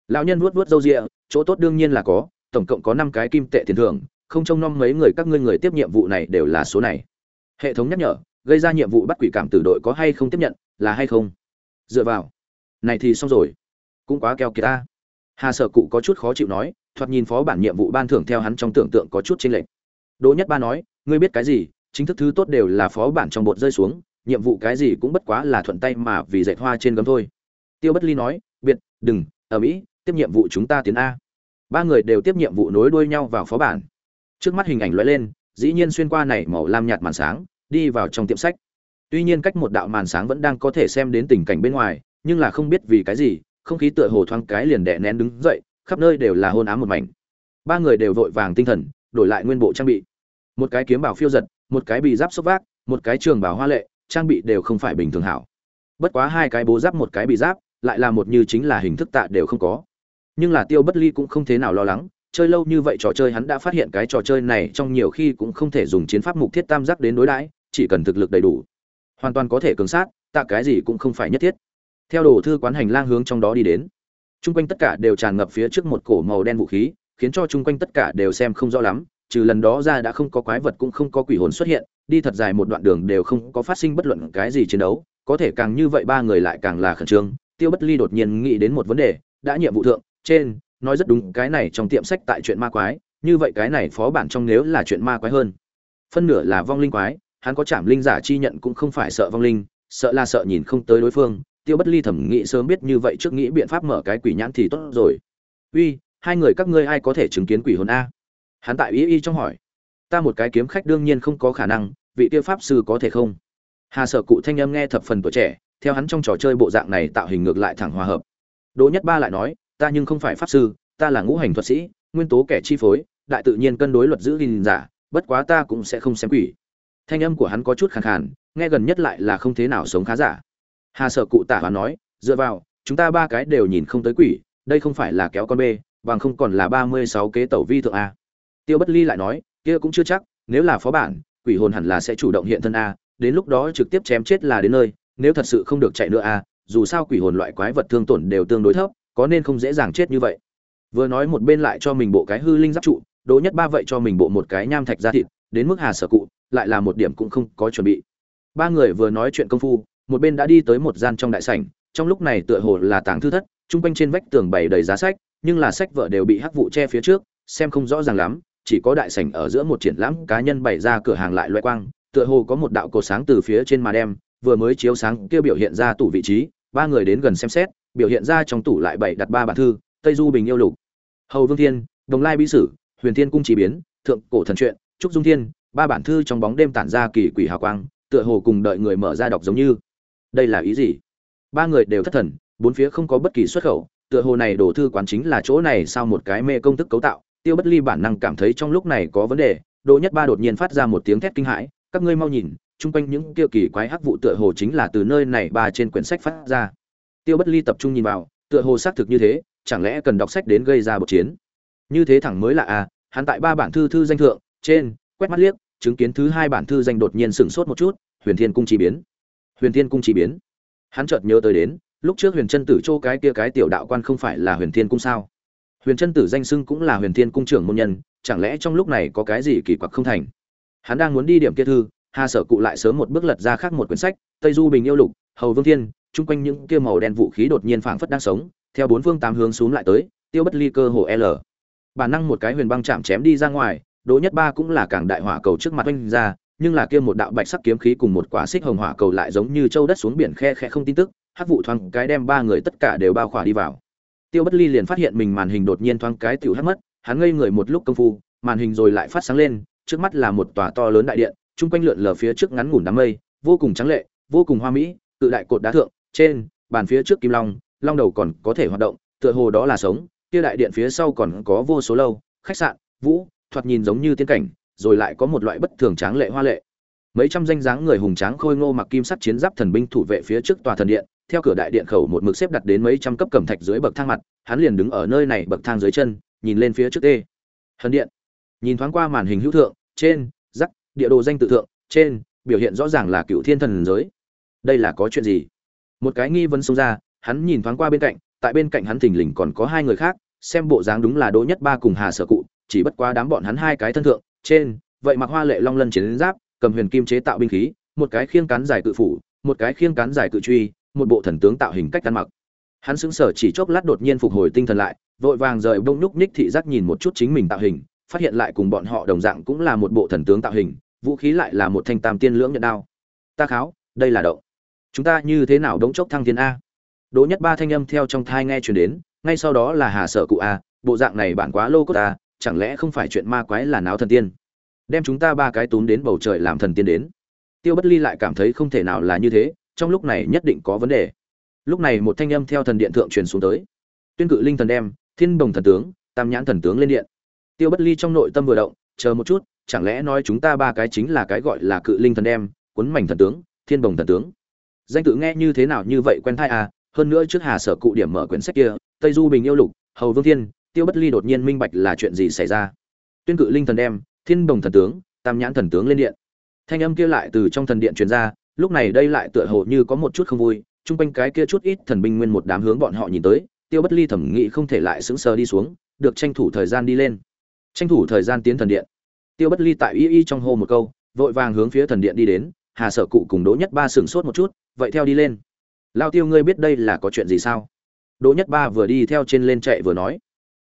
lão nhân vuốt vuốt râu ria, chỗ tốt đương nhiên là có, tổng cộng có năm cái kim tệ tiền thưởng không trông nom mấy người các ngươi người tiếp nhiệm vụ này đều là số này. Hệ thống nhắc nhở, gây ra nhiệm vụ bắt quỷ cảm tử đội có hay không tiếp nhận, là hay không? Dựa vào. Này thì xong rồi. Cũng quá keo kiệt ta. Hà sở cụ có chút khó chịu nói, thoạt nhìn phó bản nhiệm vụ ban thưởng theo hắn trong tưởng tượng có chút chênh lệch. Đỗ nhất ba nói, ngươi biết cái gì, chính thức thứ tốt đều là phó bản trong bột rơi xuống, nhiệm vụ cái gì cũng bất quá là thuận tay mà vì dạy hoa trên gấm thôi. Tiêu bất ly nói, biệt, đừng, ở mỹ, tiếp nhiệm vụ chúng ta tiến a. Ba người đều tiếp nhiệm vụ nối đuôi nhau vào phó bản trước mắt hình ảnh lóe lên, dĩ nhiên xuyên qua này màu lam nhạt màn sáng, đi vào trong tiệm sách. Tuy nhiên cách một đạo màn sáng vẫn đang có thể xem đến tình cảnh bên ngoài, nhưng là không biết vì cái gì, không khí tựa hồ thoáng cái liền đè nén đứng dậy, khắp nơi đều là hôn ám một mảnh. Ba người đều vội vàng tinh thần, đổi lại nguyên bộ trang bị. Một cái kiếm bảo phiêu giật, một cái bị giáp xốc vác, một cái trường bảo hoa lệ, trang bị đều không phải bình thường hảo. Bất quá hai cái bố giáp một cái bị giáp, lại là một như chính là hình thức tạ đều không có. Nhưng là tiêu bất ly cũng không thế nào lo lắng chơi lâu như vậy trò chơi hắn đã phát hiện cái trò chơi này trong nhiều khi cũng không thể dùng chiến pháp mục thiết tam giác đến đối đãi, chỉ cần thực lực đầy đủ. Hoàn toàn có thể cường sát, tạ cái gì cũng không phải nhất thiết. Theo đồ thư quán hành lang hướng trong đó đi đến. Chung quanh tất cả đều tràn ngập phía trước một cổ màu đen vũ khí, khiến cho chung quanh tất cả đều xem không rõ lắm, trừ lần đó ra đã không có quái vật cũng không có quỷ hồn xuất hiện, đi thật dài một đoạn đường đều không có phát sinh bất luận cái gì chiến đấu, có thể càng như vậy ba người lại càng là khẩn trương, tiêu bất ly đột nhiên nghĩ đến một vấn đề, đã nhiệm vụ thượng, trên nói rất đúng, cái này trong tiệm sách tại chuyện ma quái, như vậy cái này phó bản trong nếu là chuyện ma quái hơn. Phân nửa là vong linh quái, hắn có chạm linh giả chi nhận cũng không phải sợ vong linh, sợ là sợ nhìn không tới đối phương. Tiêu bất ly thẩm nghĩ sớm biết như vậy, trước nghĩ biện pháp mở cái quỷ nhãn thì tốt rồi. Uy, hai người các ngươi ai có thể chứng kiến quỷ hồn a? Hắn tại ý y trong hỏi. Ta một cái kiếm khách đương nhiên không có khả năng, vị tiêu pháp sư có thể không? Hà sở cụ thanh âm nghe thập phần tuổi trẻ, theo hắn trong trò chơi bộ dạng này tạo hình ngược lại thẳng hòa hợp. Đỗ nhất ba lại nói ta nhưng không phải pháp sư, ta là ngũ hành thuật sĩ, nguyên tố kẻ chi phối, đại tự nhiên cân đối luật giữ gìn giả, bất quá ta cũng sẽ không xem quỷ. Thanh âm của hắn có chút khàn khàn, nghe gần nhất lại là không thế nào sống khá giả. Hà sở cụ tả và nói, dựa vào, chúng ta ba cái đều nhìn không tới quỷ, đây không phải là kéo con bê, bằng không còn là ba mươi sáu kế tẩu vi thượng a. Tiêu bất ly lại nói, kia cũng chưa chắc, nếu là phó bản, quỷ hồn hẳn là sẽ chủ động hiện thân a, đến lúc đó trực tiếp chém chết là đến nơi, nếu thật sự không được chạy nữa a, dù sao quỷ hồn loại quái vật thương tổn đều tương đối thấp có nên không dễ dàng chết như vậy? Vừa nói một bên lại cho mình bộ cái hư linh giáp trụ, đỗ nhất ba vậy cho mình bộ một cái nham thạch ra thịt, đến mức hà sở cụ, lại là một điểm cũng không có chuẩn bị. Ba người vừa nói chuyện công phu, một bên đã đi tới một gian trong đại sảnh, trong lúc này tựa hồ là tàng thư thất, chung quanh trên vách tường bày đầy giá sách, nhưng là sách vợ đều bị hắc vụ che phía trước, xem không rõ ràng lắm, chỉ có đại sảnh ở giữa một triển lãm cá nhân bày ra cửa hàng lại loại quang, tựa hồ có một đạo cột sáng từ phía trên mà đem, vừa mới chiếu sáng, kia biểu hiện ra tủ vị trí, ba người đến gần xem xét biểu hiện ra trong tủ lại bảy đặt ba bản thư, tây du bình yêu lục, hầu vương thiên, đồng lai bí sử, huyền thiên cung chỉ biến, thượng cổ thần truyện, trúc dung thiên. Ba bản thư trong bóng đêm tản ra kỳ quỷ hào quang, tựa hồ cùng đợi người mở ra đọc giống như. Đây là ý gì? Ba người đều thất thần, bốn phía không có bất kỳ xuất khẩu, tựa hồ này đổ thư quán chính là chỗ này sau một cái mê công thức cấu tạo. Tiêu bất ly bản năng cảm thấy trong lúc này có vấn đề, đỗ nhất ba đột nhiên phát ra một tiếng thét kinh hãi, các ngươi mau nhìn, chung quanh những kia kỳ quái hắc vụ tựa hồ chính là từ nơi này ba trên quyển sách phát ra tiêu bất ly tập trung nhìn vào, tựa hồ xác thực như thế, chẳng lẽ cần đọc sách đến gây ra một chiến? Như thế thẳng mới là à hắn tại ba bản thư thư danh thượng, trên, quét mắt liếc, chứng kiến thứ hai bản thư danh đột nhiên sửng sốt một chút, huyền thiên cung chỉ biến. Huyền thiên cung chỉ biến. Hắn chợt nhớ tới đến, lúc trước huyền chân tử châu cái kia cái tiểu đạo quan không phải là huyền thiên cung sao? Huyền chân tử danh xưng cũng là huyền thiên cung trưởng môn nhân, chẳng lẽ trong lúc này có cái gì kỳ quặc không thành? Hắn đang muốn đi điểm kia thư, hà sở cụ lại sớm một bước lật ra khác một quyển sách, tây du bình yêu lục, hầu vương thiên chung quanh những kia màu đen vũ khí đột nhiên phảng phất đang sống, theo bốn phương tám hướng xuống lại tới, tiêu bất ly cơ hồ l. Bản năng một cái huyền băng chạm chém đi ra ngoài, đỗ nhất ba cũng là cảng đại hỏa cầu trước mặt oanh ra, nhưng là kia một đạo bạch sắc kiếm khí cùng một quả xích hồng hỏa cầu lại giống như châu đất xuống biển khe khẽ không tin tức, hắc vụ thoáng cái đem ba người tất cả đều bao khỏa đi vào. Tiêu bất ly liền phát hiện mình màn hình đột nhiên thoáng cái tiểu hắt mất, hắn ngây người một lúc công phu, màn hình rồi lại phát sáng lên, trước mắt là một tòa to lớn đại điện, chung quanh lượn lờ phía trước ngắn ngủn đám mây, vô cùng trắng lệ, vô cùng hoa mỹ tự đại cột đá thượng trên, bàn phía trước kim long long đầu còn có thể hoạt động, tựa hồ đó là sống, kia đại điện phía sau còn có vô số lâu, khách sạn, vũ, thoạt nhìn giống như tiên cảnh, rồi lại có một loại bất thường tráng lệ hoa lệ. Mấy trăm danh dáng người hùng tráng khôi ngô mặc kim sắt chiến giáp thần binh thủ vệ phía trước tòa thần điện, theo cửa đại điện khẩu một mực xếp đặt đến mấy trăm cấp cẩm thạch dưới bậc thang mặt, hắn liền đứng ở nơi này bậc thang dưới chân, nhìn lên phía trước tê. Hần điện. Nhìn thoáng qua màn hình hữu thượng, trên, rắc, địa đồ danh tự thượng, trên, biểu hiện rõ ràng là cựu thiên thần giới. Đây là có chuyện gì? Một cái nghi vấn xông ra, hắn nhìn thoáng qua bên cạnh, tại bên cạnh hắn thình lình còn có hai người khác, xem bộ dáng đúng là đỗ nhất ba cùng hà sở cụ, chỉ bất quá đám bọn hắn hai cái thân thượng, trên, vậy mặc hoa lệ long lân chiến giáp, cầm huyền kim chế tạo binh khí, một cái khiêng cán dài cự phủ, một cái khiêng cán dài cự truy, một bộ thần tướng tạo hình cách ăn mặc. Hắn sững sờ chỉ chốc lát đột nhiên phục hồi tinh thần lại, vội vàng rời bông núc nhích thị giác nhìn một chút chính mình tạo hình, phát hiện lại cùng bọn họ đồng dạng cũng là một bộ thần tướng tạo hình, vũ khí lại là một thanh tam tiên lưỡng nhận đao. Ta kháo, đây là đậu chúng ta như thế nào đống chốc thăng thiên a? Đỗ nhất ba thanh âm theo trong thai nghe truyền đến, ngay sau đó là hà sở cụ a, bộ dạng này bản quá lô cốt ta chẳng lẽ không phải chuyện ma quái là náo thần tiên? Đem chúng ta ba cái túm đến bầu trời làm thần tiên đến. Tiêu bất ly lại cảm thấy không thể nào là như thế, trong lúc này nhất định có vấn đề. Lúc này một thanh âm theo thần điện thượng truyền xuống tới. Tuyên cự linh thần đem, thiên đồng thần tướng, tam nhãn thần tướng lên điện. Tiêu bất ly trong nội tâm vừa động, chờ một chút, chẳng lẽ nói chúng ta ba cái chính là cái gọi là cự linh thần đem, cuốn mảnh thần tướng, thiên đồng thần tướng? Danh tự nghe như thế nào như vậy quen thai à? Hơn nữa trước hà sở cụ điểm mở quyển sách kia, tây du bình yêu lục, hầu vương thiên, tiêu bất ly đột nhiên minh bạch là chuyện gì xảy ra. Tuyên cự linh thần đem, thiên đồng thần tướng, tam nhãn thần tướng lên điện. Thanh âm kia lại từ trong thần điện truyền ra, lúc này đây lại tựa hồ như có một chút không vui, chung quanh cái kia chút ít thần binh nguyên một đám hướng bọn họ nhìn tới, tiêu bất ly thẩm nghị không thể lại sững sờ đi xuống, được tranh thủ thời gian đi lên. Tranh thủ thời gian tiến thần điện. Tiêu bất ly tại y y trong hô một câu, vội vàng hướng phía thần điện đi đến, hà sở cụ cùng đỗ nhất ba sửng sốt một chút vậy theo đi lên. Lao tiêu ngươi biết đây là có chuyện gì sao? Đỗ nhất ba vừa đi theo trên lên chạy vừa nói.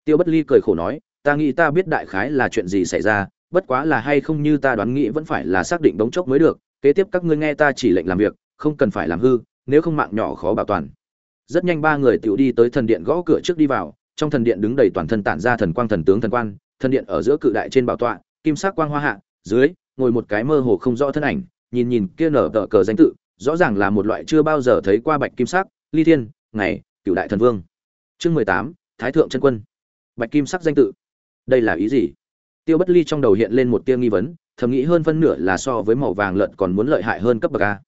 Tiêu bất ly cười khổ nói, ta nghĩ ta biết đại khái là chuyện gì xảy ra, bất quá là hay không như ta đoán nghĩ vẫn phải là xác định đống chốc mới được. Kế tiếp các ngươi nghe ta chỉ lệnh làm việc, không cần phải làm hư, nếu không mạng nhỏ khó bảo toàn. Rất nhanh ba người tiểu đi tới thần điện gõ cửa trước đi vào. Trong thần điện đứng đầy toàn thân tản ra thần quang thần tướng thần quan, thần điện ở giữa cự đại trên bảo tọa, kim sắc quang hoa hạ, dưới, ngồi một cái mơ hồ không rõ thân ảnh, nhìn nhìn kia nở tờ cờ danh tự rõ ràng là một loại chưa bao giờ thấy qua bạch kim sắc, ly thiên, ngày cựu đại thần vương. Chương mười tám, thái thượng chân quân. Bạch kim sắc danh tự. Đây là ý gì? Tiêu bất ly trong đầu hiện lên một tia nghi vấn, thầm nghĩ hơn phân nửa là so với màu vàng lợn còn muốn lợi hại hơn cấp bậc a.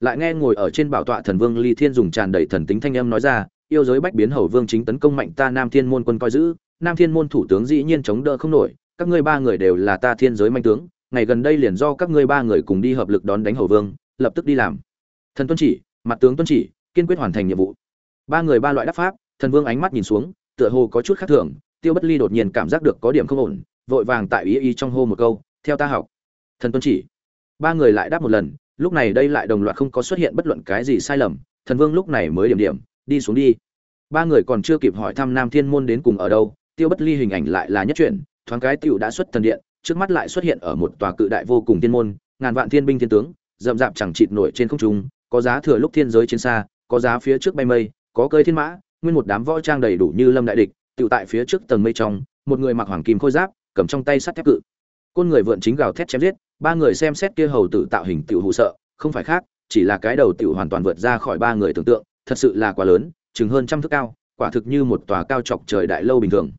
Lại nghe ngồi ở trên bảo tọa thần vương ly thiên dùng tràn đầy thần tính thanh âm nói ra, yêu giới bách biến hầu vương chính tấn công mạnh ta nam thiên môn quân coi giữ, nam thiên môn thủ tướng dĩ nhiên chống đỡ không nổi, các ngươi ba người đều là ta thiên giới manh tướng, ngày gần đây liền do các ngươi ba người cùng đi hợp lực đón đánh hầu vương, lập tức đi làm thần tuân chỉ, mặt tướng tuân chỉ, kiên quyết hoàn thành nhiệm vụ. Ba người ba loại đáp pháp, thần vương ánh mắt nhìn xuống, tựa hồ có chút khác thường, tiêu bất ly đột nhiên cảm giác được có điểm không ổn, vội vàng tại ý ý trong hô một câu, theo ta học. Thần tuân chỉ. Ba người lại đáp một lần, lúc này đây lại đồng loạt không có xuất hiện bất luận cái gì sai lầm, thần vương lúc này mới điểm điểm, đi xuống đi. Ba người còn chưa kịp hỏi thăm nam thiên môn đến cùng ở đâu, tiêu bất ly hình ảnh lại là nhất chuyển, thoáng cái tiểu đã xuất thần điện, trước mắt lại xuất hiện ở một tòa cự đại vô cùng thiên môn, ngàn vạn thiên binh thiên tướng, rậm rạp chẳng chịt nổi trên không trung có giá thừa lúc thiên giới chiến xa, có giá phía trước bay mây, có cơi thiên mã, nguyên một đám võ trang đầy đủ như lâm đại địch tiểu tại phía trước tầng mây trong, một người mặc hoàng kim khôi giáp, cầm trong tay sắt thép cự. Côn người vượn chính gào thét chém giết, ba người xem xét kia hầu tử tạo hình tiểu hụ sợ, không phải khác, chỉ là cái đầu tiểu hoàn toàn vượt ra khỏi ba người tưởng tượng, thật sự là quá lớn, chừng hơn trăm thước cao, quả thực như một tòa cao chọc trời đại lâu bình thường.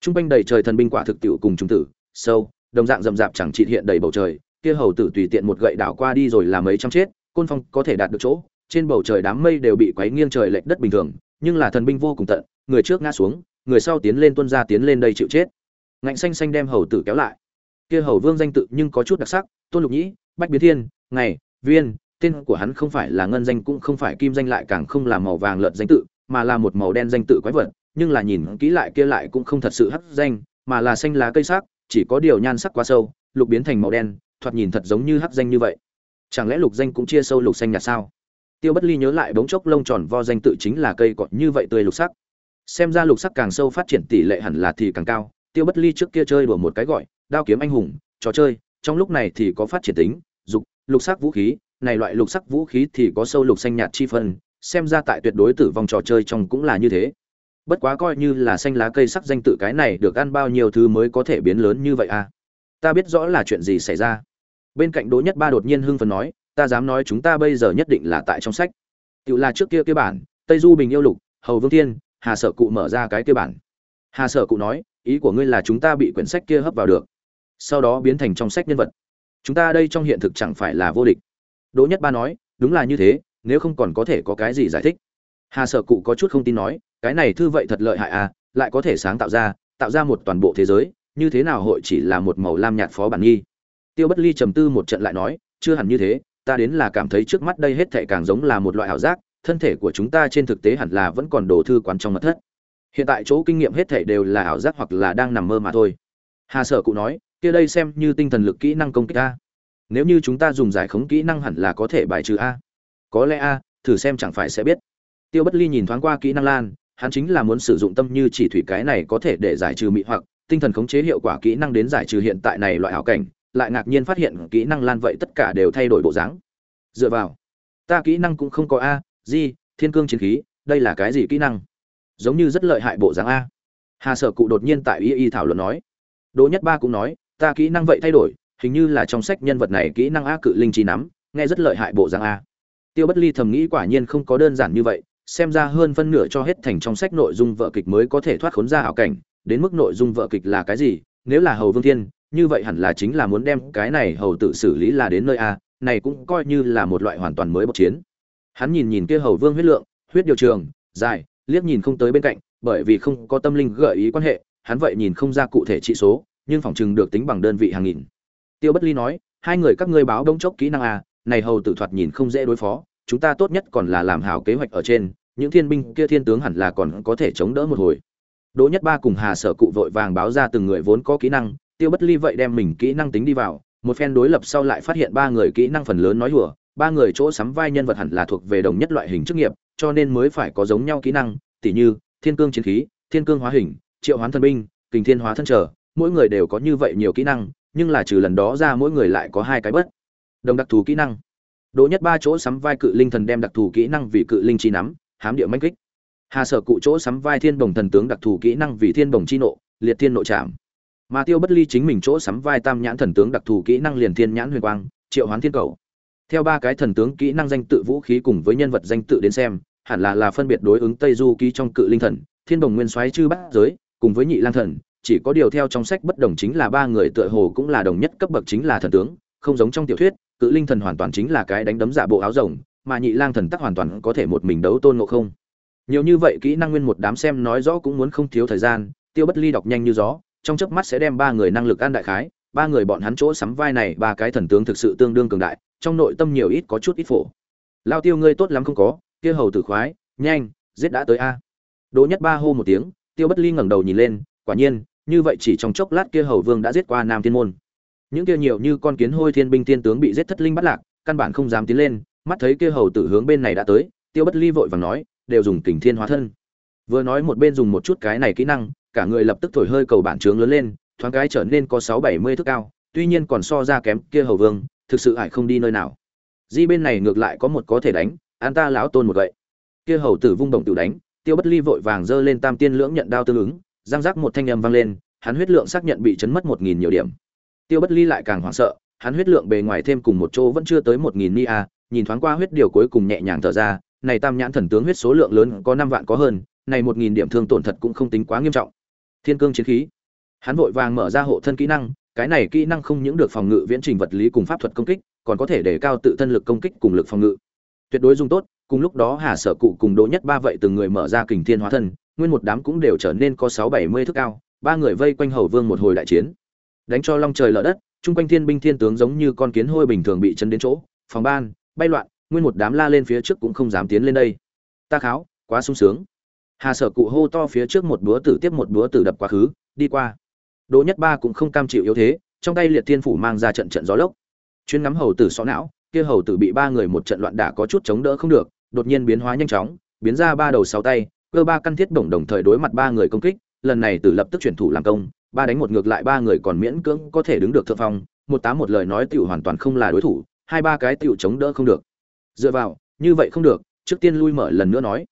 Trung quanh đầy trời thần binh quả thực tiểu cùng chúng tử, sâu, đồng dạng rậm rạp chẳng trị hiện đầy bầu trời, kia hầu tử tùy tiện một gậy đảo qua đi rồi làm mấy trăm chết côn phong có thể đạt được chỗ, trên bầu trời đám mây đều bị quấy nghiêng trời lệch đất bình thường, nhưng là thần binh vô cùng tận, người trước ngã xuống, người sau tiến lên tuân ra tiến lên đây chịu chết. Ngạnh xanh xanh đem hầu tử kéo lại. Kia hầu vương danh tự nhưng có chút đặc sắc, tôn lục nhĩ, bách biến thiên, ngày, viên, tên của hắn không phải là ngân danh cũng không phải kim danh lại càng không là màu vàng lợn danh tự, mà là một màu đen danh tự quái vật, nhưng là nhìn kỹ lại kia lại cũng không thật sự hấp danh, mà là xanh lá cây sắc, chỉ có điều nhan sắc quá sâu, lục biến thành màu đen, thoạt nhìn thật giống như hấp danh như vậy chẳng lẽ lục danh cũng chia sâu lục xanh nhạt sao? Tiêu bất ly nhớ lại bóng chốc lông tròn vo danh tự chính là cây cọt như vậy tươi lục sắc. Xem ra lục sắc càng sâu phát triển tỷ lệ hẳn là thì càng cao. Tiêu bất ly trước kia chơi đùa một cái gọi, đao kiếm anh hùng, trò chơi, trong lúc này thì có phát triển tính, dục, lục sắc vũ khí, này loại lục sắc vũ khí thì có sâu lục xanh nhạt chi phân, xem ra tại tuyệt đối tử vong trò chơi trong cũng là như thế. Bất quá coi như là xanh lá cây sắc danh tự cái này được ăn bao nhiêu thứ mới có thể biến lớn như vậy à? Ta biết rõ là chuyện gì xảy ra bên cạnh đỗ nhất ba đột nhiên hưng phấn nói, ta dám nói chúng ta bây giờ nhất định là tại trong sách. Tự là trước kia kia bản, tây du bình yêu lục, hầu vương thiên, hà sở cụ mở ra cái kia bản. Hà sở cụ nói, ý của ngươi là chúng ta bị quyển sách kia hấp vào được, sau đó biến thành trong sách nhân vật. Chúng ta đây trong hiện thực chẳng phải là vô địch. Đỗ nhất ba nói, đúng là như thế, nếu không còn có thể có cái gì giải thích. Hà sở cụ có chút không tin nói, cái này thư vậy thật lợi hại à lại có thể sáng tạo ra tạo ra một toàn bộ thế giới, như thế nào hội chỉ là một màu lam nhạt phó bản nghi? Tiêu bất ly trầm tư một trận lại nói, chưa hẳn như thế, ta đến là cảm thấy trước mắt đây hết thảy càng giống là một loại ảo giác, thân thể của chúng ta trên thực tế hẳn là vẫn còn đồ thư quán trong mật thất. Hiện tại chỗ kinh nghiệm hết thảy đều là ảo giác hoặc là đang nằm mơ mà thôi. Hà sở cụ nói, kia đây xem như tinh thần lực kỹ năng công kích a. Nếu như chúng ta dùng giải khống kỹ năng hẳn là có thể bài trừ a. Có lẽ a, thử xem chẳng phải sẽ biết. Tiêu bất ly nhìn thoáng qua kỹ năng lan, hắn chính là muốn sử dụng tâm như chỉ thủy cái này có thể để giải trừ mị hoặc, tinh thần khống chế hiệu quả kỹ năng đến giải trừ hiện tại này loại ảo cảnh lại ngạc nhiên phát hiện kỹ năng lan vậy tất cả đều thay đổi bộ dáng. Dựa vào, ta kỹ năng cũng không có a di thiên cương chiến khí, đây là cái gì kỹ năng? Giống như rất lợi hại bộ dáng a. Hà sở cụ đột nhiên tại y y thảo luận nói. Đỗ nhất ba cũng nói, ta kỹ năng vậy thay đổi, hình như là trong sách nhân vật này kỹ năng a cự linh trí nắm, nghe rất lợi hại bộ dáng a. Tiêu bất ly thầm nghĩ quả nhiên không có đơn giản như vậy, xem ra hơn phân nửa cho hết thành trong sách nội dung vợ kịch mới có thể thoát khốn ra ảo cảnh, đến mức nội dung vợ kịch là cái gì, nếu là hầu vương thiên như vậy hẳn là chính là muốn đem cái này hầu tự xử lý là đến nơi a, này cũng coi như là một loại hoàn toàn mới bộc chiến. Hắn nhìn nhìn kia hầu vương huyết lượng, huyết điều trường, dài, liếc nhìn không tới bên cạnh, bởi vì không có tâm linh gợi ý quan hệ, hắn vậy nhìn không ra cụ thể trị số, nhưng phỏng chừng được tính bằng đơn vị hàng nghìn. Tiêu bất ly nói, hai người các ngươi báo đông chốc kỹ năng a, này hầu tự thoạt nhìn không dễ đối phó, chúng ta tốt nhất còn là làm hảo kế hoạch ở trên, những thiên binh kia thiên tướng hẳn là còn có thể chống đỡ một hồi. Đỗ nhất ba cùng hà sở cụ vội vàng báo ra từng người vốn có kỹ năng tiêu bất ly vậy đem mình kỹ năng tính đi vào, một phen đối lập sau lại phát hiện ba người kỹ năng phần lớn nói hùa ba người chỗ sắm vai nhân vật hẳn là thuộc về đồng nhất loại hình chức nghiệp, cho nên mới phải có giống nhau kỹ năng, tỉ như, thiên cương chiến khí, thiên cương hóa hình, triệu hoán thân binh, kình thiên hóa thân trở, mỗi người đều có như vậy nhiều kỹ năng, nhưng là trừ lần đó ra mỗi người lại có hai cái bất đồng đặc thù kỹ năng. Đỗ nhất ba chỗ sắm vai cự linh thần đem đặc thù kỹ năng vì cự linh chi nắm, hám địa manh kích. Hà sở cụ chỗ sắm vai thiên bồng thần tướng đặc thù kỹ năng vì thiên bồng chi nộ, liệt thiên nội trạm mà tiêu bất ly chính mình chỗ sắm vai tam nhãn thần tướng đặc thù kỹ năng liền thiên nhãn huyền quang, triệu hoán thiên cầu. Theo ba cái thần tướng kỹ năng danh tự vũ khí cùng với nhân vật danh tự đến xem, hẳn là là phân biệt đối ứng tây du ký trong cự linh thần, thiên đồng nguyên soái chư bát giới, cùng với nhị lang thần, chỉ có điều theo trong sách bất đồng chính là ba người tựa hồ cũng là đồng nhất cấp bậc chính là thần tướng, không giống trong tiểu thuyết, cự linh thần hoàn toàn chính là cái đánh đấm giả bộ áo rồng, mà nhị lang thần tắc hoàn toàn có thể một mình đấu tôn ngộ không. Nhiều như vậy kỹ năng nguyên một đám xem nói rõ cũng muốn không thiếu thời gian, tiêu bất ly đọc nhanh như gió trong chớp mắt sẽ đem ba người năng lực an đại khái, ba người bọn hắn chỗ sắm vai này ba cái thần tướng thực sự tương đương cường đại, trong nội tâm nhiều ít có chút ít phổ. Lao tiêu ngươi tốt lắm không có, kia hầu tử khoái, nhanh, giết đã tới a. Đỗ nhất ba hô một tiếng, tiêu bất ly ngẩng đầu nhìn lên, quả nhiên, như vậy chỉ trong chốc lát kia hầu vương đã giết qua nam thiên môn. Những kia nhiều như con kiến hôi thiên binh thiên tướng bị giết thất linh bắt lạc, căn bản không dám tiến lên, mắt thấy kia hầu tử hướng bên này đã tới, tiêu bất ly vội vàng nói, đều dùng kình thiên hóa thân. Vừa nói một bên dùng một chút cái này kỹ năng cả người lập tức thổi hơi cầu bản trướng lớn lên, thoáng cái trở nên có sáu bảy mươi thước cao, tuy nhiên còn so ra kém kia hầu vương, thực sự ải không đi nơi nào. Di bên này ngược lại có một có thể đánh, an ta lão tôn một gậy. Kia hầu tử vung đồng tự đánh, tiêu bất ly vội vàng giơ lên tam tiên lưỡng nhận đao tương ứng giang giác một thanh âm vang lên, hắn huyết lượng xác nhận bị chấn mất một nghìn nhiều điểm. Tiêu bất ly lại càng hoảng sợ, hắn huyết lượng bề ngoài thêm cùng một chỗ vẫn chưa tới một nghìn ni a, nhìn thoáng qua huyết điều cuối cùng nhẹ nhàng thở ra, này tam nhãn thần tướng huyết số lượng lớn có năm vạn có hơn, này một nghìn điểm thương tổn thật cũng không tính quá nghiêm trọng thiên cương chiến khí. Hắn vội vàng mở ra hộ thân kỹ năng, cái này kỹ năng không những được phòng ngự viễn trình vật lý cùng pháp thuật công kích, còn có thể để cao tự thân lực công kích cùng lực phòng ngự. Tuyệt đối dùng tốt, cùng lúc đó hà sở cụ cùng đỗ nhất ba vậy từng người mở ra kình thiên hóa thân, nguyên một đám cũng đều trở nên có sáu bảy mươi thước cao, ba người vây quanh hầu vương một hồi đại chiến. Đánh cho long trời lở đất, chung quanh thiên binh thiên tướng giống như con kiến hôi bình thường bị chấn đến chỗ, phòng ban, bay loạn, nguyên một đám la lên phía trước cũng không dám tiến lên đây. Ta kháo, quá sung sướng hà sở cụ hô to phía trước một búa tử tiếp một búa tử đập quá khứ, đi qua. Đỗ nhất ba cũng không cam chịu yếu thế, trong tay liệt thiên phủ mang ra trận trận gió lốc. Chuyên ngắm hầu tử xó não, kia hầu tử bị ba người một trận loạn đả có chút chống đỡ không được, đột nhiên biến hóa nhanh chóng, biến ra ba đầu sáu tay, cơ ba căn thiết bổng đồng thời đối mặt ba người công kích, lần này tử lập tức chuyển thủ làm công, ba đánh một ngược lại ba người còn miễn cưỡng có thể đứng được thượng phong, một tám một lời nói tiểu hoàn toàn không là đối thủ, hai ba cái tiểu chống đỡ không được. Dựa vào, như vậy không được, trước tiên lui mở lần nữa nói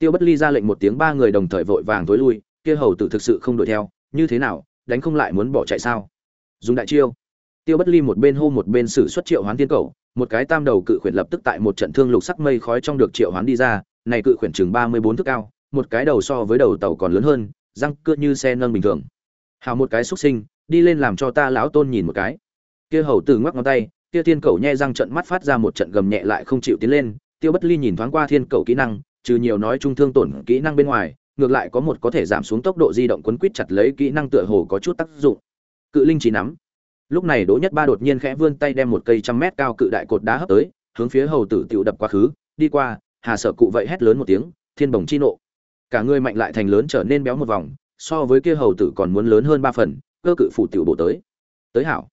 tiêu bất ly ra lệnh một tiếng, ba người đồng thời vội vàng tối lui, kia hầu tử thực sự không đuổi theo, như thế nào, đánh không lại muốn bỏ chạy sao? Dùng đại chiêu. Tiêu bất ly một bên hô một bên sử xuất triệu hoán tiên cầu, một cái tam đầu cự khuyển lập tức tại một trận thương lục sắc mây khói trong được triệu hoán đi ra, này cự khuyển chừng ba mươi bốn thước cao, một cái đầu so với đầu tàu còn lớn hơn, răng cưa như xe nâng bình thường. Hào một cái xuất sinh, đi lên làm cho ta lão tôn nhìn một cái. Kia hầu tử ngoắc ngón tay, kia thiên cầu nhe răng trận mắt phát ra một trận gầm nhẹ lại không chịu tiến lên, tiêu bất ly nhìn thoáng qua thiên cầu kỹ năng trừ nhiều nói trung thương tổn kỹ năng bên ngoài, ngược lại có một có thể giảm xuống tốc độ di động quấn quýt chặt lấy kỹ năng tựa hồ có chút tác dụng. Cự linh chỉ nắm. Lúc này đỗ nhất ba đột nhiên khẽ vươn tay đem một cây trăm mét cao cự đại cột đá hấp tới, hướng phía hầu tử tiểu đập quá khứ, đi qua, hà sợ cụ vậy hét lớn một tiếng, thiên bồng chi nộ. Cả người mạnh lại thành lớn trở nên béo một vòng, so với kia hầu tử còn muốn lớn hơn ba phần, cơ cự phủ tiểu bộ tới. Tới hảo.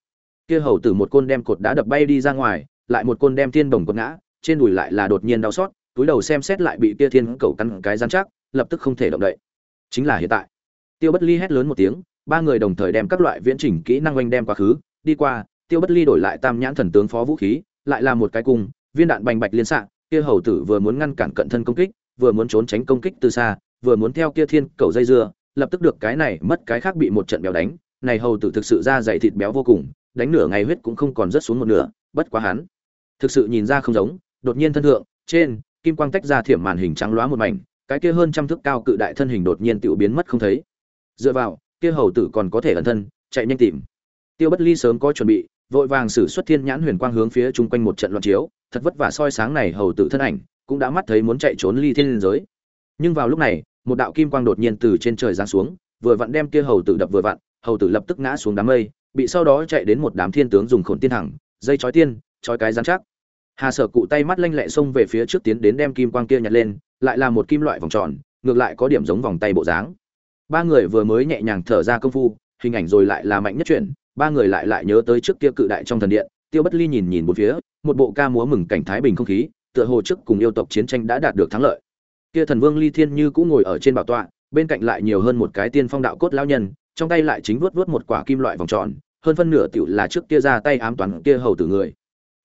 Kia hầu tử một côn đem cột đá đập bay đi ra ngoài, lại một côn đem thiên bồng quật ngã, trên đùi lại là đột nhiên đau xót túi đầu xem xét lại bị kia thiên cầu cắn cái rắn chắc, lập tức không thể động đậy. Chính là hiện tại. Tiêu bất ly hét lớn một tiếng, ba người đồng thời đem các loại viễn chỉnh kỹ năng oanh đem quá khứ. Đi qua, tiêu bất ly đổi lại tam nhãn thần tướng phó vũ khí, lại là một cái cung, viên đạn bành bạch liên xạ kia hầu tử vừa muốn ngăn cản cận thân công kích, vừa muốn trốn tránh công kích từ xa, vừa muốn theo kia thiên cầu dây dưa, lập tức được cái này mất cái khác bị một trận béo đánh. Này hầu tử thực sự ra dày thịt béo vô cùng, đánh nửa ngày huyết cũng không còn rớt xuống một nửa, bất quá hắn thực sự nhìn ra không giống, đột nhiên thân thượng, trên kim quang tách ra thiểm màn hình trắng loá một mảnh, cái kia hơn trăm thước cao cự đại thân hình đột nhiên tự biến mất không thấy. Dựa vào, kia hầu tử còn có thể ẩn thân, chạy nhanh tìm. Tiêu bất ly sớm có chuẩn bị, vội vàng sử xuất thiên nhãn huyền quang hướng phía chung quanh một trận loạn chiếu, thật vất vả soi sáng này hầu tử thân ảnh, cũng đã mắt thấy muốn chạy trốn ly thiên liên giới. Nhưng vào lúc này, một đạo kim quang đột nhiên từ trên trời giáng xuống, vừa vặn đem kia hầu tử đập vừa vặn, hầu tử lập tức ngã xuống đám mây, bị sau đó chạy đến một đám thiên tướng dùng khổn tiên thẳng dây chói tiên, chói cái rắn chắc hà sở cụ tay mắt lanh lẹ xông về phía trước tiến đến đem kim quang kia nhặt lên, lại là một kim loại vòng tròn, ngược lại có điểm giống vòng tay bộ dáng. Ba người vừa mới nhẹ nhàng thở ra công phu, hình ảnh rồi lại là mạnh nhất chuyển ba người lại lại nhớ tới trước kia cự đại trong thần điện, tiêu bất ly nhìn nhìn một phía, một bộ ca múa mừng cảnh thái bình không khí, tựa hồ trước cùng yêu tộc chiến tranh đã đạt được thắng lợi. Kia thần vương ly thiên như cũng ngồi ở trên bảo tọa, bên cạnh lại nhiều hơn một cái tiên phong đạo cốt lão nhân, trong tay lại chính vuốt vuốt một quả kim loại vòng tròn, hơn phân nửa tiểu là trước kia ra tay ám toán kia hầu tử người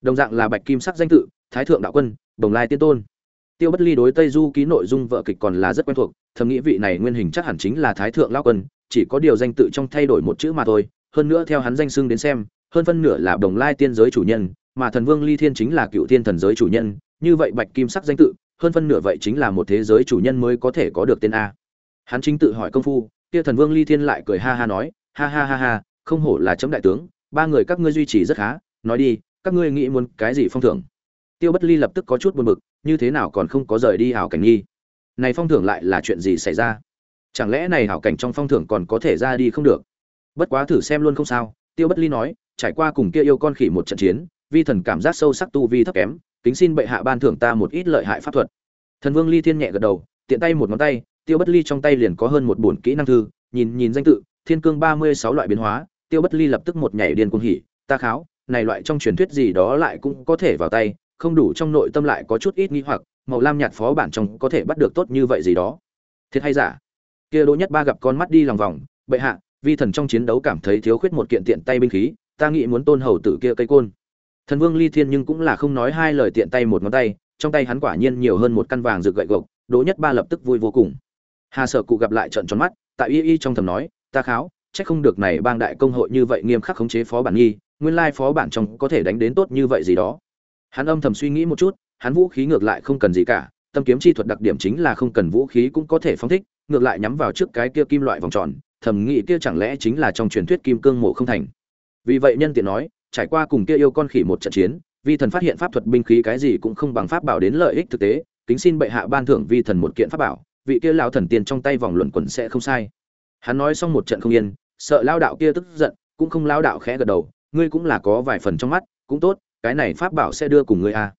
đồng dạng là bạch kim sắc danh tự, thái thượng đạo quân đồng lai tiên tôn. Tiêu bất ly đối tây du ký nội dung vợ kịch còn là rất quen thuộc, thầm nghĩ vị này nguyên hình chắc hẳn chính là thái thượng lao quân, chỉ có điều danh tự trong thay đổi một chữ mà thôi. Hơn nữa theo hắn danh xưng đến xem, hơn phân nửa là đồng lai tiên giới chủ nhân, mà thần vương ly thiên chính là cựu thiên thần giới chủ nhân. Như vậy bạch kim sắc danh tự, hơn phân nửa vậy chính là một thế giới chủ nhân mới có thể có được tên a. Hắn chính tự hỏi công phu, kia thần vương ly thiên lại cười ha ha nói, ha ha ha ha, không hổ là chấm đại tướng, ba người các ngươi duy trì rất khá, nói đi các ngươi nghĩ muốn cái gì phong thưởng? Tiêu bất ly lập tức có chút buồn bực, như thế nào còn không có rời đi hảo cảnh nghi? Này phong thưởng lại là chuyện gì xảy ra? Chẳng lẽ này hảo cảnh trong phong thưởng còn có thể ra đi không được? Bất quá thử xem luôn không sao, tiêu bất ly nói, trải qua cùng kia yêu con khỉ một trận chiến, vi thần cảm giác sâu sắc tu vi thấp kém, kính xin bệ hạ ban thưởng ta một ít lợi hại pháp thuật. Thần vương ly thiên nhẹ gật đầu, tiện tay một ngón tay, tiêu bất ly trong tay liền có hơn một bổn kỹ năng thư, nhìn nhìn danh tự, thiên cương ba mươi sáu loại biến hóa, tiêu bất ly lập tức một nhảy điên cuồng hỉ, ta kháo này loại trong truyền thuyết gì đó lại cũng có thể vào tay, không đủ trong nội tâm lại có chút ít nghi hoặc, màu lam nhạt phó bản trong có thể bắt được tốt như vậy gì đó. Thiệt hay giả? Kia đỗ nhất ba gặp con mắt đi lòng vòng, bệ hạ, vi thần trong chiến đấu cảm thấy thiếu khuyết một kiện tiện tay binh khí, ta nghĩ muốn tôn hầu tử kia cây côn. Thần vương ly thiên nhưng cũng là không nói hai lời tiện tay một ngón tay, trong tay hắn quả nhiên nhiều hơn một căn vàng rực gậy gộc, đỗ nhất ba lập tức vui vô cùng. Hà sở cụ gặp lại trận tròn mắt, tại y y trong thầm nói, ta kháo, chắc không được này bang đại công hội như vậy nghiêm khắc khống chế phó bản nghi nguyên lai phó bản trong có thể đánh đến tốt như vậy gì đó. Hắn âm thầm suy nghĩ một chút, hắn vũ khí ngược lại không cần gì cả, tâm kiếm chi thuật đặc điểm chính là không cần vũ khí cũng có thể phóng thích, ngược lại nhắm vào trước cái kia kim loại vòng tròn, thầm nghĩ kia chẳng lẽ chính là trong truyền thuyết kim cương mộ không thành. Vì vậy nhân tiện nói, trải qua cùng kia yêu con khỉ một trận chiến, vi thần phát hiện pháp thuật binh khí cái gì cũng không bằng pháp bảo đến lợi ích thực tế, kính xin bệ hạ ban thưởng vi thần một kiện pháp bảo, vị kia lão thần tiên trong tay vòng luẩn quẩn sẽ không sai. Hắn nói xong một trận không yên, sợ lao đạo kia tức giận, cũng không lao đạo khẽ gật đầu ngươi cũng là có vài phần trong mắt, cũng tốt, cái này pháp bảo sẽ đưa cùng ngươi a.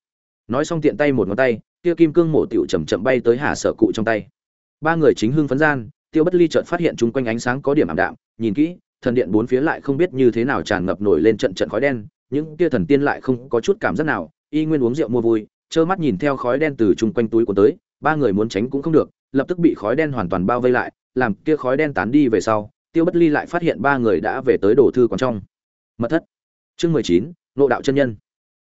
Nói xong tiện tay một ngón tay, kia kim cương mổ tiểu chậm chậm bay tới hà sở cụ trong tay. Ba người chính hưng phấn gian, tiêu bất ly chợt phát hiện chung quanh ánh sáng có điểm ảm đạm, nhìn kỹ, thần điện bốn phía lại không biết như thế nào tràn ngập nổi lên trận trận khói đen, những kia thần tiên lại không có chút cảm giác nào, y nguyên uống rượu mua vui, trơ mắt nhìn theo khói đen từ chung quanh túi của tới, ba người muốn tránh cũng không được, lập tức bị khói đen hoàn toàn bao vây lại, làm kia khói đen tán đi về sau, tiêu bất ly lại phát hiện ba người đã về tới đồ thư quán trong mật thất. Chương mười chín nộ đạo chân nhân.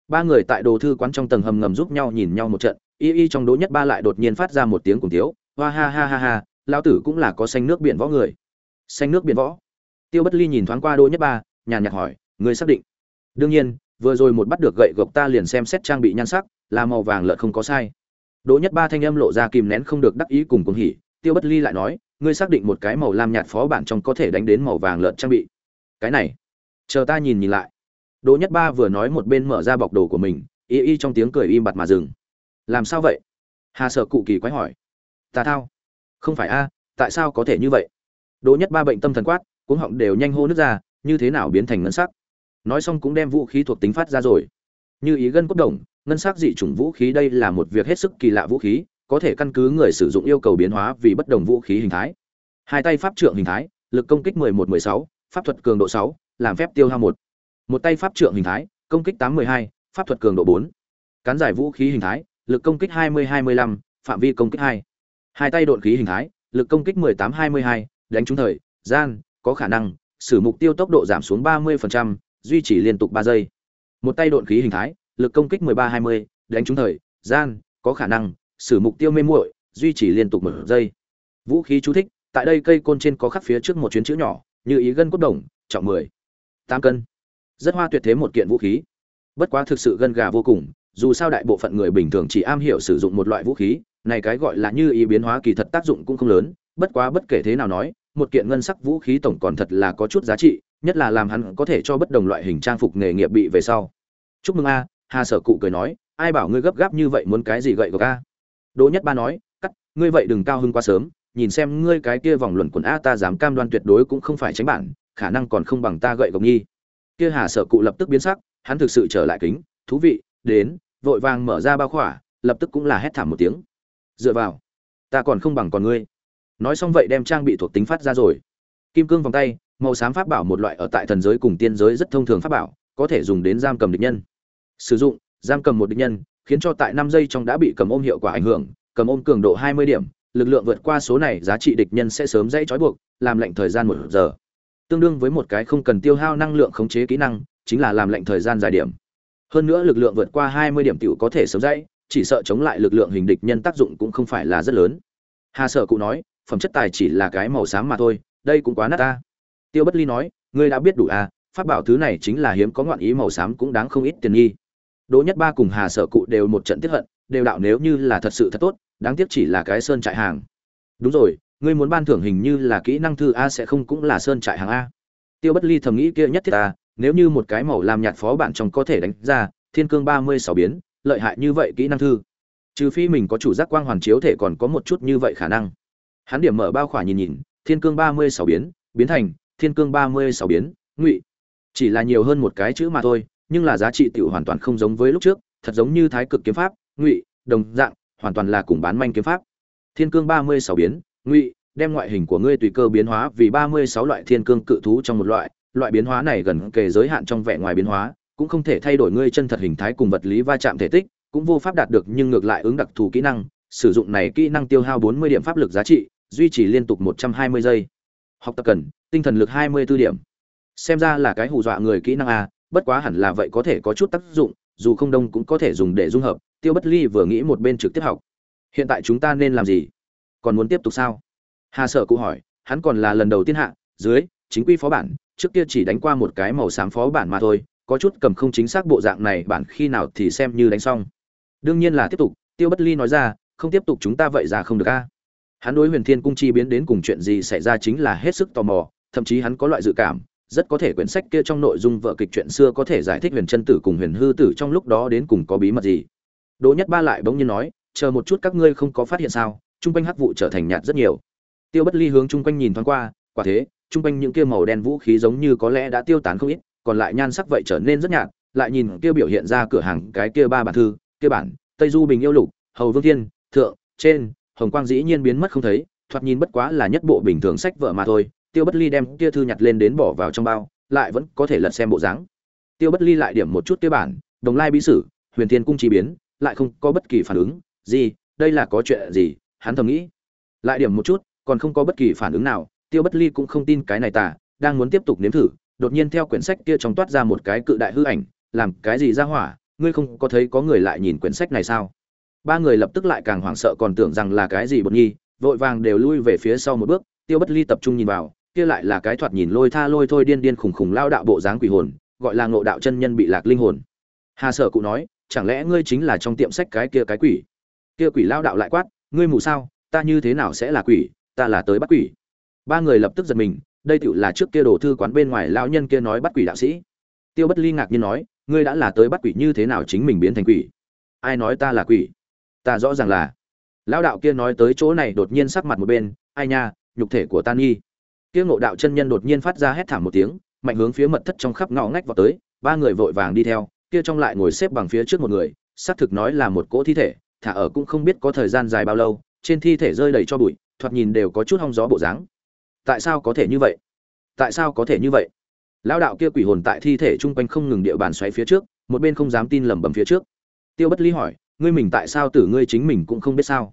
Ba người tại đồ thư quán trong tầng hầm ngầm giúp nhau nhìn nhau một trận, y y trong đỗ nhất ba lại đột nhiên phát ra một tiếng cùng tiếu hoa ha ha ha ha lao tử cũng là có xanh nước biển võ người. Xanh nước biển võ? Tiêu bất ly nhìn thoáng qua đỗ nhất ba, nhàn nhạt hỏi người xác định? Đương nhiên, vừa rồi một bắt được gậy gộc ta liền xem xét trang bị nhan sắc, là màu vàng lợn không có sai. Đỗ nhất ba thanh âm lộ ra kìm nén không được đắc ý cùng cùng hỉ, tiêu bất ly lại nói, ngươi xác định một cái màu lam nhạt phó bản trong có thể đánh đến màu vàng lợn trang bị. Cái này chờ ta nhìn nhìn lại. Đỗ nhất ba vừa nói một bên mở ra bọc đồ của mình y y trong tiếng cười im bặt mà dừng. Làm sao vậy? Hà sợ cụ kỳ quái hỏi. Ta thao. Không phải a tại sao có thể như vậy? Đỗ nhất ba bệnh tâm thần quát cuống họng đều nhanh hô nước ra như thế nào biến thành ngân sắc? Nói xong cũng đem vũ khí thuộc tính phát ra rồi. Như ý gân cốt đồng ngân sắc dị chủng vũ khí đây là một việc hết sức kỳ lạ vũ khí có thể căn cứ người sử dụng yêu cầu biến hóa vì bất đồng vũ khí hình thái. Hai tay pháp trượng hình thái lực công kích 11-16, pháp thuật cường độ 6, làm phép tiêu hao 1. một tay pháp trượng hình thái công kích 8-12, pháp thuật cường độ 4. cán giải vũ khí hình thái lực công kích 20-25, phạm vi công kích 2. hai tay độn khí hình thái lực công kích 18-22, đánh trúng thời gian có khả năng sử mục tiêu tốc độ giảm xuống 30%, duy trì liên tục 3 giây một tay độn khí hình thái lực công kích 13-20, đánh trúng thời gian có khả năng sử mục tiêu mê muội duy trì liên tục một giây vũ khí chú thích tại đây cây côn trên có khắc phía trước một chuyến chữ nhỏ như ý gân cốt đồng trọng mười tám cân. Rất hoa tuyệt thế một kiện vũ khí. Bất quá thực sự gân gà vô cùng, dù sao đại bộ phận người bình thường chỉ am hiểu sử dụng một loại vũ khí, này cái gọi là như ý biến hóa kỳ thật tác dụng cũng không lớn, bất quá bất kể thế nào nói, một kiện ngân sắc vũ khí tổng còn thật là có chút giá trị, nhất là làm hắn có thể cho bất đồng loại hình trang phục nghề nghiệp bị về sau. Chúc mừng a, hà sở cụ cười nói, ai bảo ngươi gấp gáp như vậy muốn cái gì gậy của a? Đỗ nhất ba nói, cắt, ngươi vậy đừng cao hưng quá sớm, nhìn xem ngươi cái kia vòng luẩn quần a, ta dám cam đoan tuyệt đối cũng không phải tránh bản khả năng còn không bằng ta gậy gộc nhi. Kia hà sở cụ lập tức biến sắc, hắn thực sự trở lại kính, thú vị, đến, vội vàng mở ra bao khỏa, lập tức cũng là hét thảm một tiếng. Dựa vào, ta còn không bằng còn ngươi. Nói xong vậy đem trang bị thuộc tính phát ra rồi. Kim cương vòng tay, màu xám pháp bảo một loại ở tại thần giới cùng tiên giới rất thông thường pháp bảo, có thể dùng đến giam cầm địch nhân. Sử dụng, giam cầm một địch nhân, khiến cho tại năm giây trong đã bị cầm ôm hiệu quả ảnh hưởng, cầm ôm cường độ hai mươi điểm, lực lượng vượt qua số này, giá trị địch nhân sẽ sớm dãy trói buộc, làm lệnh thời gian một giờ tương đương với một cái không cần tiêu hao năng lượng khống chế kỹ năng, chính là làm lệnh thời gian dài điểm. Hơn nữa lực lượng vượt qua hai mươi điểm tiểu có thể sớm dãy chỉ sợ chống lại lực lượng hình địch nhân tác dụng cũng không phải là rất lớn. Hà sở cụ nói, phẩm chất tài chỉ là cái màu xám mà thôi, đây cũng quá nát ta. Tiêu bất ly nói, ngươi đã biết đủ à pháp bảo thứ này chính là hiếm có ngoạn ý màu xám cũng đáng không ít tiền nghi. Đỗ nhất ba cùng hà sở cụ đều một trận tiếp hận, đều đạo nếu như là thật sự thật tốt, đáng tiếc chỉ là cái sơn trại hàng. Đúng rồi ngươi muốn ban thưởng hình như là kỹ năng thư a sẽ không cũng là sơn trại hàng a. Tiêu bất ly thầm nghĩ kia nhất thiết ta nếu như một cái màu làm nhạt phó bản trong có thể đánh ra, thiên cương ba mươi sáu biến, lợi hại như vậy kỹ năng thư. Trừ phi mình có chủ giác quang hoàn chiếu thể còn có một chút như vậy khả năng. Hắn điểm mở bao khỏa nhìn nhìn, thiên cương ba mươi sáu biến biến thành, thiên cương ba mươi sáu biến, ngụy. Chỉ là nhiều hơn một cái chữ mà thôi, nhưng là giá trị tiểu hoàn toàn không giống với lúc trước, thật giống như thái cực kiếm pháp, ngụy, đồng dạng, hoàn toàn là cùng bán manh kiếm pháp. Thiên cương ba mươi sáu biến ngụy, đem ngoại hình của ngươi tùy cơ biến hóa vì ba mươi sáu loại thiên cương cự thú trong một loại loại biến hóa này gần kề giới hạn trong vẻ ngoài biến hóa, cũng không thể thay đổi ngươi chân thật hình thái cùng vật lý va chạm thể tích, cũng vô pháp đạt được nhưng ngược lại ứng đặc thù kỹ năng, sử dụng này kỹ năng tiêu hao bốn mươi điểm pháp lực giá trị, duy trì liên tục một trăm hai mươi giây. Học tập cần, tinh thần lực hai mươi 24 điểm. Xem ra là cái hù dọa người kỹ năng a, bất quá hẳn là vậy có thể có chút tác dụng, dù không đông cũng có thể dùng để dung hợp, tiêu bất ly vừa nghĩ một bên trực tiếp học. Hiện tại chúng ta nên làm gì? Còn muốn tiếp tục sao? Hà sợ cụ hỏi, hắn còn là lần đầu tiên hạ, dưới, chính quy phó bản, trước kia chỉ đánh qua một cái màu xám phó bản mà thôi, có chút cầm không chính xác bộ dạng này bản khi nào thì xem như đánh xong. Đương nhiên là tiếp tục, tiêu bất ly nói ra, không tiếp tục chúng ta vậy ra không được a. Hắn đối huyền thiên cung chi biến đến cùng chuyện gì xảy ra chính là hết sức tò mò, thậm chí hắn có loại dự cảm, rất có thể quyển sách kia trong nội dung vợ kịch chuyện xưa có thể giải thích huyền chân tử cùng huyền hư tử trong lúc đó đến cùng có bí mật gì. Đỗ nhất ba lại bỗng nhiên nói, chờ một chút các ngươi không có phát hiện sao chung quanh hắc vụ trở thành nhạt rất nhiều. Tiêu bất ly hướng chung quanh nhìn thoáng qua, quả thế, chung quanh những kia màu đen vũ khí giống như có lẽ đã tiêu tán không ít, còn lại nhan sắc vậy trở nên rất nhạt, lại nhìn kia biểu hiện ra cửa hàng cái kia ba bản thư, kia bản, tây du bình yêu lục, hầu vương thiên, thượng, trên, hồng quang dĩ nhiên biến mất không thấy, thoạt nhìn bất quá là nhất bộ bình thường sách vợ mà thôi. Tiêu bất ly đem kia thư nhặt lên đến bỏ vào trong bao, lại vẫn có thể lật xem bộ dáng. Tiêu bất ly lại điểm một chút kia bản, đồng lai bí sử, huyền thiên cung chi biến, lại không có bất kỳ phản ứng. Gì? Đây là có chuyện gì? Hắn thầm nghĩ. Lại điểm một chút, còn không có bất kỳ phản ứng nào, tiêu bất ly cũng không tin cái này tả đang muốn tiếp tục nếm thử, đột nhiên theo quyển sách kia trong toát ra một cái cự đại hư ảnh, làm cái gì ra hỏa, ngươi không có thấy có người lại nhìn quyển sách này sao? Ba người lập tức lại càng hoảng sợ còn tưởng rằng là cái gì bột nhi vội vàng đều lui về phía sau một bước, tiêu bất ly tập trung nhìn vào, kia lại là cái thoạt nhìn lôi tha lôi thôi điên điên khùng khùng lao đạo bộ dáng quỷ hồn, gọi là ngộ đạo chân nhân bị lạc linh hồn. Hà sở cụ nói, chẳng lẽ ngươi chính là trong tiệm sách cái kia cái quỷ? Kia quỷ lao đạo lại quát ngươi mù sao, ta như thế nào sẽ là quỷ, ta là tới bắt quỷ. Ba người lập tức giật mình, đây tựu là trước kia đồ thư quán bên ngoài lão nhân kia nói bắt quỷ đạo sĩ. Tiêu bất ly ngạc nhiên nói, ngươi đã là tới bắt quỷ như thế nào chính mình biến thành quỷ? Ai nói ta là quỷ? Ta rõ ràng là. Lão đạo kia nói tới chỗ này đột nhiên sắc mặt một bên, ai nha, nhục thể của ta nghi. Kia ngộ đạo chân nhân đột nhiên phát ra hét thảm một tiếng, mạnh hướng phía mật thất trong khắp ngõ ngách vào tới, ba người vội vàng đi theo, kia trong lại ngồi xếp bằng phía trước một người, xác thực nói là một cỗ thi thể thả ở cũng không biết có thời gian dài bao lâu, trên thi thể rơi đầy cho bụi, thoạt nhìn đều có chút hong gió bộ dáng. Tại sao có thể như vậy? Tại sao có thể như vậy? Lão đạo kia quỷ hồn tại thi thể chung quanh không ngừng địa bàn xoáy phía trước, một bên không dám tin lẩm bẩm phía trước. Tiêu bất lý hỏi, ngươi mình tại sao tử ngươi chính mình cũng không biết sao?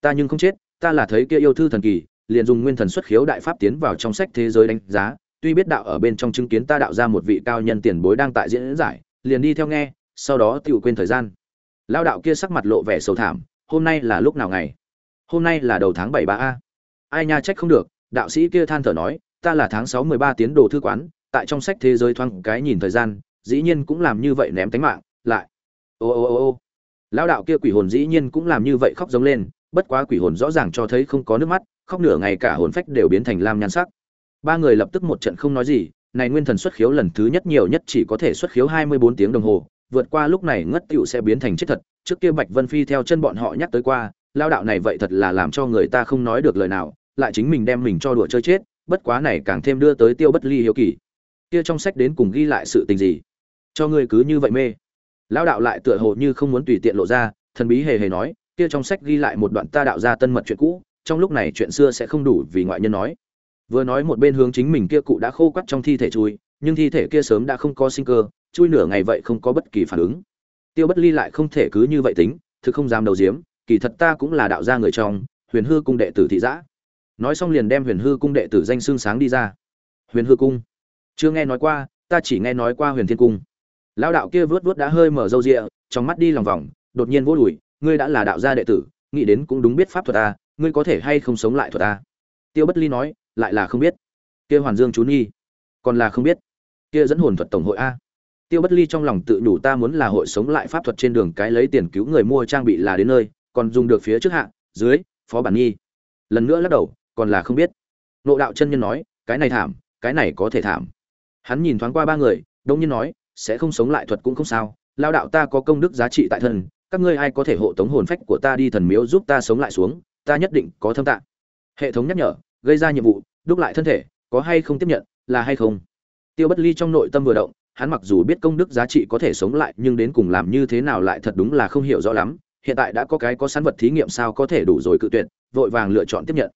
Ta nhưng không chết, ta là thấy kia yêu thư thần kỳ, liền dùng nguyên thần xuất khiếu đại pháp tiến vào trong sách thế giới đánh giá, tuy biết đạo ở bên trong chứng kiến ta đạo ra một vị cao nhân tiền bối đang tại diễn giải, liền đi theo nghe, sau đó tự quên thời gian lao đạo kia sắc mặt lộ vẻ sầu thảm, hôm nay là lúc nào ngày? Hôm nay là đầu tháng bảy ba a. Ai nha trách không được, đạo sĩ kia than thở nói, ta là tháng sáu mười ba tiến đồ thư quán, tại trong sách thế giới thoáng cái nhìn thời gian, dĩ nhiên cũng làm như vậy ném tánh mạng, lại. Ô ô ô ô. Lao đạo kia quỷ hồn dĩ nhiên cũng làm như vậy khóc giống lên, bất quá quỷ hồn rõ ràng cho thấy không có nước mắt, khóc nửa ngày cả hồn phách đều biến thành lam nhan sắc. Ba người lập tức một trận không nói gì, này nguyên thần xuất khiếu lần thứ nhất nhiều nhất chỉ có thể xuất khiếu hai mươi bốn tiếng đồng hồ vượt qua lúc này ngất tựu sẽ biến thành chết thật, trước kia bạch vân phi theo chân bọn họ nhắc tới qua, lao đạo này vậy thật là làm cho người ta không nói được lời nào, lại chính mình đem mình cho đùa chơi chết, bất quá này càng thêm đưa tới tiêu bất ly hiếu kỳ. Kia trong sách đến cùng ghi lại sự tình gì? Cho ngươi cứ như vậy mê. Lao đạo lại tựa hồ như không muốn tùy tiện lộ ra, thần bí hề hề nói, kia trong sách ghi lại một đoạn ta đạo ra tân mật chuyện cũ, trong lúc này chuyện xưa sẽ không đủ vì ngoại nhân nói. Vừa nói một bên hướng chính mình kia cụ đã khô quắt trong thi thể chui, nhưng thi thể kia sớm đã không có sinh cơ chui nửa ngày vậy không có bất kỳ phản ứng. Tiêu bất ly lại không thể cứ như vậy tính, thực không dám đầu diếm kỳ thật ta cũng là đạo gia người trong, huyền hư cung đệ tử thị giã. Nói xong liền đem huyền hư cung đệ tử danh xương sáng đi ra. Huyền hư cung. Chưa nghe nói qua, ta chỉ nghe nói qua huyền thiên cung. Lão đạo kia vớt vớt đã hơi mở râu rịa, trong mắt đi lòng vòng, đột nhiên vô đùi, ngươi đã là đạo gia đệ tử, nghĩ đến cũng đúng biết pháp thuật ta, ngươi có thể hay không sống lại thuật ta? Tiêu bất ly nói, lại là không biết. Kia hoàn dương chú nhi, còn là không biết. Kia dẫn hồn thuật tổng hội a tiêu bất ly trong lòng tự đủ ta muốn là hội sống lại pháp thuật trên đường cái lấy tiền cứu người mua trang bị là đến nơi, còn dùng được phía trước hạ, dưới, phó bản nhi. Lần nữa lắc đầu, còn là không biết. Nộ đạo chân nhân nói, cái này thảm, cái này có thể thảm. Hắn nhìn thoáng qua ba người, đông nhiên nói, sẽ không sống lại thuật cũng không sao, lao đạo ta có công đức giá trị tại thân các ngươi ai có thể hộ tống hồn phách của ta đi thần miếu giúp ta sống lại xuống, ta nhất định có thâm tạng. Hệ thống nhắc nhở, gây ra nhiệm vụ, đúc lại thân thể, có hay không tiếp nhận, là hay không? Tiêu bất ly trong nội tâm vừa động hắn mặc dù biết công đức giá trị có thể sống lại, nhưng đến cùng làm như thế nào lại thật đúng là không hiểu rõ lắm. Hiện tại đã có cái có sẵn vật thí nghiệm sao có thể đủ rồi cự tuyệt, vội vàng lựa chọn tiếp nhận.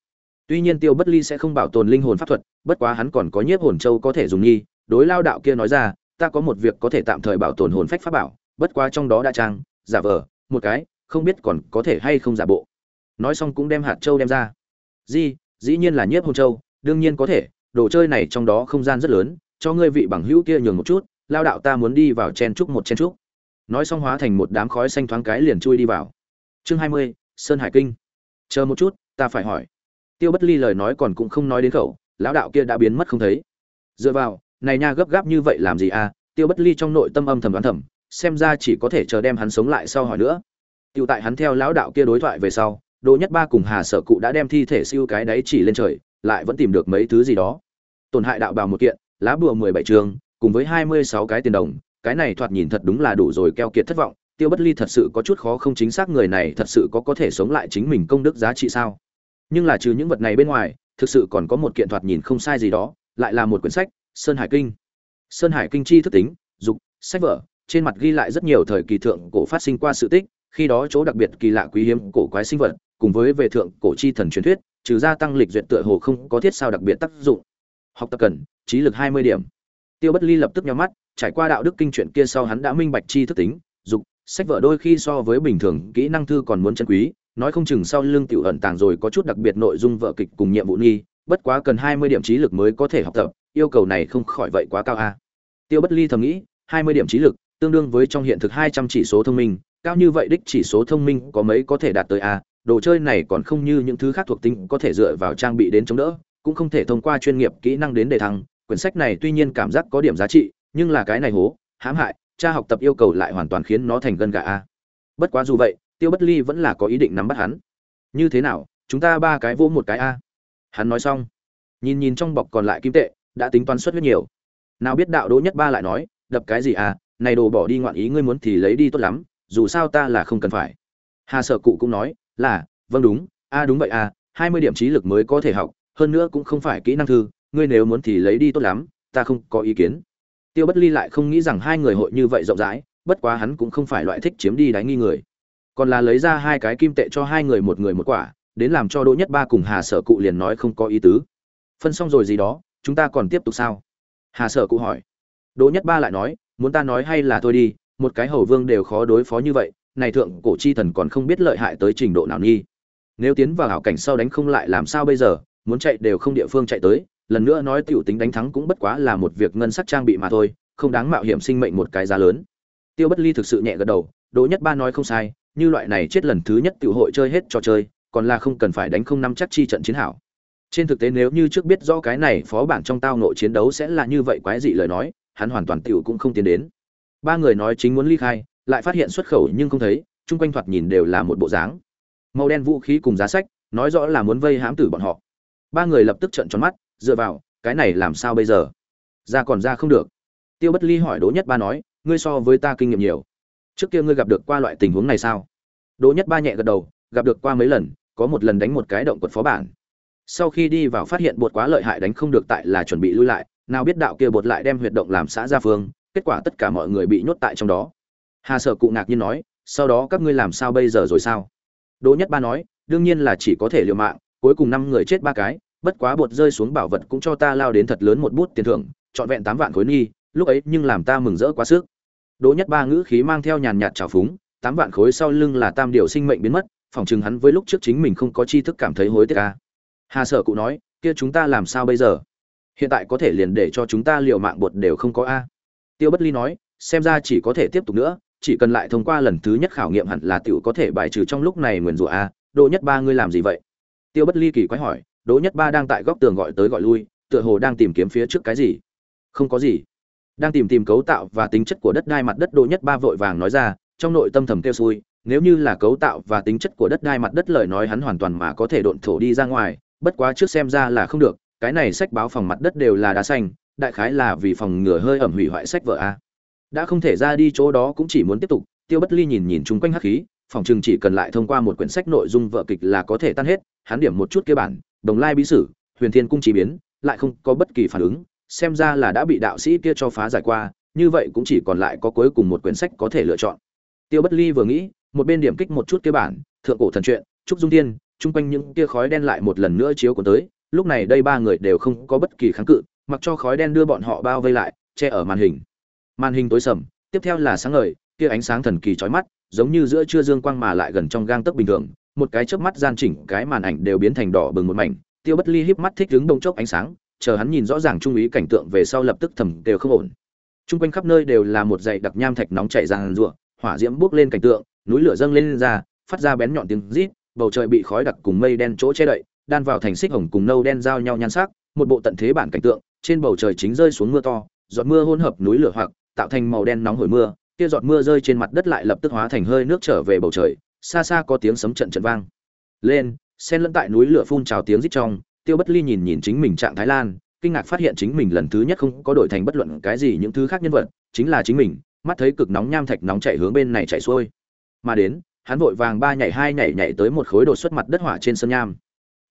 Tuy nhiên tiêu bất ly sẽ không bảo tồn linh hồn pháp thuật, bất quá hắn còn có nhiếp hồn châu có thể dùng nghi. Đối lao đạo kia nói ra, ta có một việc có thể tạm thời bảo tồn hồn phách pháp bảo, bất quá trong đó đã trang, giả vờ, một cái, không biết còn có thể hay không giả bộ. Nói xong cũng đem hạt châu đem ra. Di, dĩ nhiên là nhiếp hồn châu, đương nhiên có thể, đồ chơi này trong đó không gian rất lớn, cho ngươi vị bằng hữu kia nhường một chút lao đạo ta muốn đi vào chen trúc một chen trúc. Nói xong hóa thành một đám khói xanh thoáng cái liền chui đi vào. Chương hai mươi, sơn hải kinh. Chờ một chút, ta phải hỏi. Tiêu bất ly lời nói còn cũng không nói đến khẩu, lão đạo kia đã biến mất không thấy. Dựa vào, này nha gấp gáp như vậy làm gì à? Tiêu bất ly trong nội tâm âm thầm đoán thầm, xem ra chỉ có thể chờ đem hắn sống lại sau hỏi nữa. Tiêu tại hắn theo lão đạo kia đối thoại về sau, đỗ nhất ba cùng hà sở cụ đã đem thi thể siêu cái đấy chỉ lên trời, lại vẫn tìm được mấy thứ gì đó. Tổn hại đạo bào một kiện, lá bùa mười bảy trường cùng với hai mươi sáu cái tiền đồng, cái này thoạt nhìn thật đúng là đủ rồi keo kiệt thất vọng, tiêu bất ly thật sự có chút khó không chính xác người này thật sự có có thể sống lại chính mình công đức giá trị sao? Nhưng là trừ những vật này bên ngoài, thực sự còn có một kiện thoạt nhìn không sai gì đó, lại là một quyển sách, sơn hải kinh. Sơn hải kinh chi thức tính, dục, sách vở, trên mặt ghi lại rất nhiều thời kỳ thượng cổ phát sinh qua sự tích, khi đó chỗ đặc biệt kỳ lạ quý hiếm cổ quái sinh vật, cùng với về thượng cổ chi thần truyền thuyết, trừ gia tăng lịch duyệt tựa hồ không có thiết sao đặc biệt tác dụng. Học tập cần, trí lực hai mươi điểm tiêu bất ly lập tức nhắm mắt, trải qua đạo đức kinh chuyện kia sau hắn đã minh bạch chi thức tính, dục, sách vở đôi khi so với bình thường kỹ năng thư còn muốn chân quý, nói không chừng sau lưng tiểu ẩn tàng rồi có chút đặc biệt nội dung vở kịch cùng nhiệm vụ nghi, bất quá cần hai mươi điểm trí lực mới có thể học tập, yêu cầu này không khỏi vậy quá cao a. Tiêu bất ly thầm nghĩ, hai mươi điểm trí lực, tương đương với trong hiện thực hai trăm chỉ số thông minh, cao như vậy đích chỉ số thông minh có mấy có thể đạt tới a, đồ chơi này còn không như những thứ khác thuộc tính có thể dựa vào trang bị đến chống đỡ, cũng không thể thông qua chuyên nghiệp kỹ năng đến đề thăng quyển sách này tuy nhiên cảm giác có điểm giá trị, nhưng là cái này hố, hãm hại, cha học tập yêu cầu lại hoàn toàn khiến nó thành gân gà a. Bất quá dù vậy, tiêu bất ly vẫn là có ý định nắm bắt hắn. Như thế nào, chúng ta ba cái vỗ một cái a? Hắn nói xong, nhìn nhìn trong bọc còn lại kim tệ, đã tính toán suất rất nhiều. Nào biết đạo đỗ nhất ba lại nói, đập cái gì à này đồ bỏ đi ngoạn ý ngươi muốn thì lấy đi tốt lắm, dù sao ta là không cần phải. Hà sở cụ cũng nói, là vâng đúng, a đúng vậy à hai mươi điểm trí lực mới có thể học, hơn nữa cũng không phải kỹ năng thư ngươi nếu muốn thì lấy đi tốt lắm, ta không có ý kiến. Tiêu bất ly lại không nghĩ rằng hai người hội như vậy rộng rãi, bất quá hắn cũng không phải loại thích chiếm đi đánh nghi người. Còn là lấy ra hai cái kim tệ cho hai người một người một quả, đến làm cho đỗ nhất ba cùng hà sở cụ liền nói không có ý tứ. Phân xong rồi gì đó, chúng ta còn tiếp tục sao? Hà sở cụ hỏi. Đỗ nhất ba lại nói, muốn ta nói hay là thôi đi, một cái hầu vương đều khó đối phó như vậy, này thượng cổ chi thần còn không biết lợi hại tới trình độ nào nghi nếu tiến vào hảo cảnh sau đánh không lại làm sao bây giờ, muốn chạy đều không địa phương chạy tới lần nữa nói tiểu tính đánh thắng cũng bất quá là một việc ngân sắc trang bị mà thôi, không đáng mạo hiểm sinh mệnh một cái giá lớn. Tiêu bất ly thực sự nhẹ gật đầu, đỗ nhất ba nói không sai, như loại này chết lần thứ nhất tiểu hội chơi hết trò chơi, còn là không cần phải đánh không năm chắc chi trận chiến hảo. Trên thực tế nếu như trước biết rõ cái này phó bản trong tao nội chiến đấu sẽ là như vậy quái dị lời nói, hắn hoàn toàn tiểu cũng không tiến đến. Ba người nói chính muốn ly khai, lại phát hiện xuất khẩu nhưng không thấy, chung quanh thoạt nhìn đều là một bộ dáng. Màu đen vũ khí cùng giá sách, nói rõ là muốn vây hãm tử bọn họ. Ba người lập tức trợn tròn mắt dựa vào, cái này làm sao bây giờ? Ra còn ra không được. Tiêu bất ly hỏi đỗ nhất ba nói, ngươi so với ta kinh nghiệm nhiều. Trước kia ngươi gặp được qua loại tình huống này sao? Đỗ nhất ba nhẹ gật đầu, gặp được qua mấy lần, có một lần đánh một cái động quật phó bản. Sau khi đi vào phát hiện bột quá lợi hại đánh không được tại là chuẩn bị lui lại, nào biết đạo kia bột lại đem huyệt động làm xã gia phương, kết quả tất cả mọi người bị nhốt tại trong đó. Hà sở cụ ngạc nhiên nói, sau đó các ngươi làm sao bây giờ rồi sao? Đỗ nhất ba nói, đương nhiên là chỉ có thể liều mạng, cuối cùng năm người chết ba cái bất quá bột rơi xuống bảo vật cũng cho ta lao đến thật lớn một bút tiền thưởng, trọn vẹn tám vạn khối nghi lúc ấy nhưng làm ta mừng rỡ quá sức. Đỗ nhất ba ngữ khí mang theo nhàn nhạt trào phúng, tám vạn khối sau lưng là tam điều sinh mệnh biến mất, phỏng chừng hắn với lúc trước chính mình không có tri thức cảm thấy hối tiếc ca hà sở cụ nói, kia chúng ta làm sao bây giờ? Hiện tại có thể liền để cho chúng ta liều mạng bột đều không có a. Tiêu bất ly nói, xem ra chỉ có thể tiếp tục nữa, chỉ cần lại thông qua lần thứ nhất khảo nghiệm hẳn là tiểu có thể bài trừ trong lúc này nguyền rủa a. Đỗ nhất ba ngươi làm gì vậy? Tiêu bất ly kỳ quái hỏi đỗ nhất ba đang tại góc tường gọi tới gọi lui, tựa hồ đang tìm kiếm phía trước cái gì. Không có gì. Đang tìm tìm cấu tạo và tính chất của đất đai mặt đất, đỗ nhất ba vội vàng nói ra, trong nội tâm thầm kêu xui, nếu như là cấu tạo và tính chất của đất đai mặt đất lời nói hắn hoàn toàn mà có thể độn thổ đi ra ngoài, bất quá trước xem ra là không được, cái này sách báo phòng mặt đất đều là đá xanh, đại khái là vì phòng ngừa hơi ẩm hủy hoại sách vở a. Đã không thể ra đi chỗ đó cũng chỉ muốn tiếp tục, tiêu bất ly nhìn nhìn chung quanh hắc khí, phòng chừng chỉ cần lại thông qua một quyển sách nội dung vợ kịch là có thể tan hết, hắn điểm một chút kia bản đồng lai bí sử, huyền thiên cung chỉ biến, lại không có bất kỳ phản ứng, xem ra là đã bị đạo sĩ kia cho phá giải qua, như vậy cũng chỉ còn lại có cuối cùng một quyển sách có thể lựa chọn. Tiêu bất ly vừa nghĩ, một bên điểm kích một chút kia bản, thượng cổ thần truyện, trúc dung tiên chung quanh những kia khói đen lại một lần nữa chiếu của tới, lúc này đây ba người đều không có bất kỳ kháng cự, mặc cho khói đen đưa bọn họ bao vây lại, che ở màn hình. Màn hình tối sầm, tiếp theo là sáng ngời, kia ánh sáng thần kỳ chói mắt, giống như giữa trưa dương quang mà lại gần trong gang tấc bình thường một cái chớp mắt gian chỉnh cái màn ảnh đều biến thành đỏ bừng một mảnh. Tiêu bất ly híp mắt thích đứng đông chốc ánh sáng chờ hắn nhìn rõ ràng trung ý cảnh tượng về sau lập tức thầm đều không ổn. Chung quanh khắp nơi đều là một dãy đặc nham thạch nóng chảy ràng rụa hỏa diễm bốc lên cảnh tượng núi lửa dâng lên, lên ra phát ra bén nhọn tiếng rít bầu trời bị khói đặc cùng mây đen chỗ che đậy đan vào thành xích hồng cùng nâu đen giao nhau nhan sắc một bộ tận thế bản cảnh tượng trên bầu trời chính rơi xuống mưa to giọt mưa hỗn hợp núi lửa hoặc tạo thành màu đen nóng hổi mưa kia giọt mưa rơi trên mặt đất lại lập tức hóa thành hơi nước trở về bầu trời xa xa có tiếng sấm trận trận vang. Lên xen lẫn tại núi lửa phun trào tiếng rít trong, tiêu bất ly nhìn nhìn chính mình trạng thái lan, kinh ngạc phát hiện chính mình lần thứ nhất không có đổi thành bất luận cái gì những thứ khác nhân vật, chính là chính mình, mắt thấy cực nóng nham thạch nóng chạy hướng bên này chạy xuôi. Mà đến, hắn vội vàng ba nhảy hai nhảy nhảy tới một khối đột xuất mặt đất hỏa trên sân nham.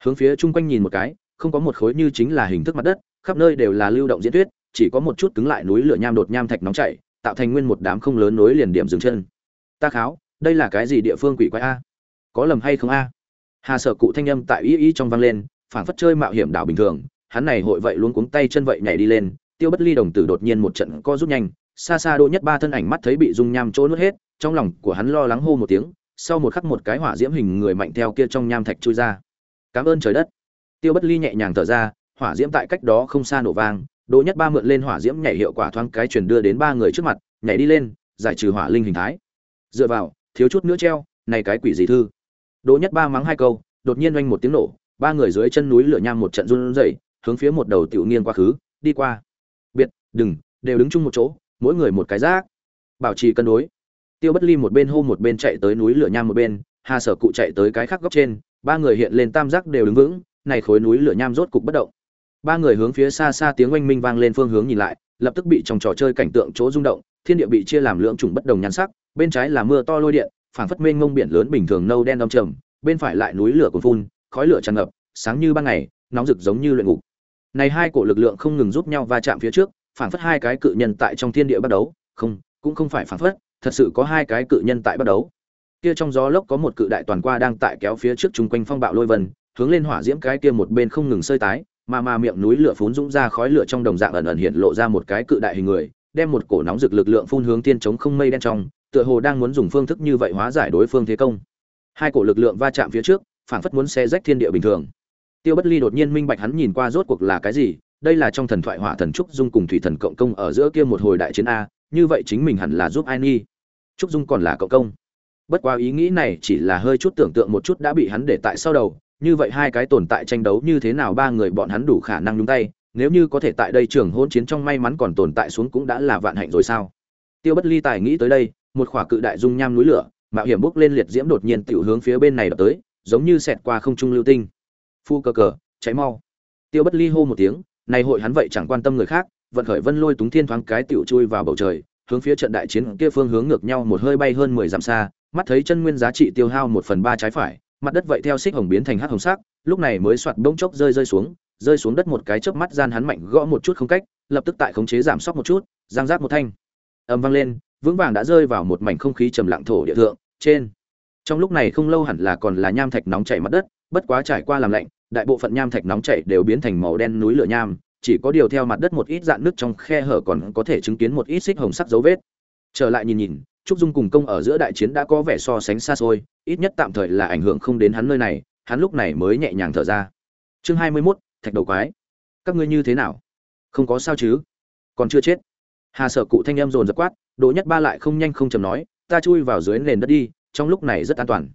Hướng phía chung quanh nhìn một cái, không có một khối như chính là hình thức mặt đất, khắp nơi đều là lưu động diễn tuyết chỉ có một chút cứng lại núi lửa nham đột nham thạch nóng chảy, tạo thành nguyên một đám không lớn nối liền điểm dừng chân. Ta kháo đây là cái gì địa phương quỷ quái a? Có lầm hay không a? Hà sở cụ thanh âm tại ý ý trong vang lên, phảng phất chơi mạo hiểm đảo bình thường, hắn này hội vậy luôn cuống tay chân vậy nhảy đi lên, tiêu bất ly đồng tử đột nhiên một trận co rút nhanh, xa xa đỗ nhất ba thân ảnh mắt thấy bị dung nham trôi nuốt hết, trong lòng của hắn lo lắng hô một tiếng, sau một khắc một cái hỏa diễm hình người mạnh theo kia trong nham thạch chui ra. Cảm ơn trời đất. Tiêu bất ly nhẹ nhàng thở ra, hỏa diễm tại cách đó không xa nổ vang, đỗ nhất ba mượn lên hỏa diễm nhảy hiệu quả thoáng cái truyền đưa đến ba người trước mặt, nhảy đi lên, giải trừ hỏa linh hình thái. Dựa vào thiếu chút nữa treo, này cái quỷ gì thư? Đỗ nhất ba mắng hai câu, đột nhiên oanh một tiếng nổ, ba người dưới chân núi lửa nham một trận run rẩy, hướng phía một đầu tiểu nghiêng quá khứ, đi qua. Biệt, đừng, đều đứng chung một chỗ, mỗi người một cái rác. Bảo trì cân đối. Tiêu bất ly một bên hô một bên chạy tới núi lửa nham một bên, hà sở cụ chạy tới cái khác góc trên, ba người hiện lên tam giác đều đứng vững, này khối núi lửa nham rốt cục bất động. Ba người hướng phía xa xa tiếng oanh minh vang lên phương hướng nhìn lại, lập tức bị trong trò chơi cảnh tượng chỗ rung động, thiên địa bị chia làm lưỡng chủng bất đồng nhan sắc bên trái là mưa to lôi điện, phảng phất mênh mông biển lớn bình thường nâu đen đông trầm, bên phải lại núi lửa cồn phun, khói lửa tràn ngập, sáng như ban ngày, nóng rực giống như luyện ngục. Này hai cổ lực lượng không ngừng giúp nhau va chạm phía trước, phảng phất hai cái cự nhân tại trong thiên địa bắt đấu không, cũng không phải phảng phất, thật sự có hai cái cự nhân tại bắt đấu kia trong gió lốc có một cự đại toàn qua đang tại kéo phía trước chung quanh phong bạo lôi vân, hướng lên hỏa diễm cái kia một bên không ngừng sơi tái, mà mà miệng núi lửa phún dũng ra khói lửa trong đồng dạng ẩn ẩn hiện lộ ra một cái cự đại hình người, đem một cổ nóng rực lực lượng phun hướng tiên chống không mây đen trong tựa hồ đang muốn dùng phương thức như vậy hóa giải đối phương thế công. Hai cổ lực lượng va chạm phía trước, phảng phất muốn xé rách thiên địa bình thường. Tiêu bất ly đột nhiên minh bạch hắn nhìn qua rốt cuộc là cái gì, đây là trong thần thoại hỏa thần trúc dung cùng thủy thần cộng công ở giữa kia một hồi đại chiến a, như vậy chính mình hẳn là giúp ai nghi? Trúc dung còn là cộng công. Bất quá ý nghĩ này chỉ là hơi chút tưởng tượng một chút đã bị hắn để tại sau đầu, như vậy hai cái tồn tại tranh đấu như thế nào ba người bọn hắn đủ khả năng nhúng tay, nếu như có thể tại đây trường hôn chiến trong may mắn còn tồn tại xuống cũng đã là vạn hạnh rồi sao? Tiêu bất ly tài nghĩ tới đây một khỏa cự đại dung nham núi lửa, mạo hiểm bốc lên liệt diễm đột nhiên tiểu hướng phía bên này đập tới, giống như xẹt qua không trung lưu tinh. Phu cờ cờ, cháy mau. Tiêu bất ly hô một tiếng, này hội hắn vậy chẳng quan tâm người khác, vận khởi vân lôi túng thiên thoáng cái tiểu chui vào bầu trời, hướng phía trận đại chiến kia phương hướng ngược nhau một hơi bay hơn mười dặm xa, mắt thấy chân nguyên giá trị tiêu hao một phần ba trái phải, mặt đất vậy theo xích hồng biến thành hắc hồng sắc, lúc này mới soạt bỗng chốc rơi rơi xuống rơi xuống đất một cái chớp mắt gian hắn mạnh gõ một chút không cách, lập tức tại khống chế giảm sốc một chút, giang giác một thanh. Âm vang lên vững vàng đã rơi vào một mảnh không khí trầm lặng thổ địa thượng trên. Trong lúc này không lâu hẳn là còn là nham thạch nóng chảy mặt đất bất quá trải qua làm lạnh đại bộ phận nham thạch nóng chảy đều biến thành màu đen núi lửa nham chỉ có điều theo mặt đất một ít dạn nước trong khe hở còn có thể chứng kiến một ít xích hồng sắc dấu vết. Trở lại nhìn nhìn trúc dung cùng công ở giữa đại chiến đã có vẻ so sánh xa xôi ít nhất tạm thời là ảnh hưởng không đến hắn nơi này hắn lúc này mới nhẹ nhàng thở ra. Chương hai mươi 21, thạch đầu quái. Các ngươi như thế nào? Không có sao chứ? Còn chưa chết. Hà sở cụ thanh em dồn dập quát đỗ nhất ba lại không nhanh không chầm nói, ta chui vào dưới nền đất đi, trong lúc này rất an toàn.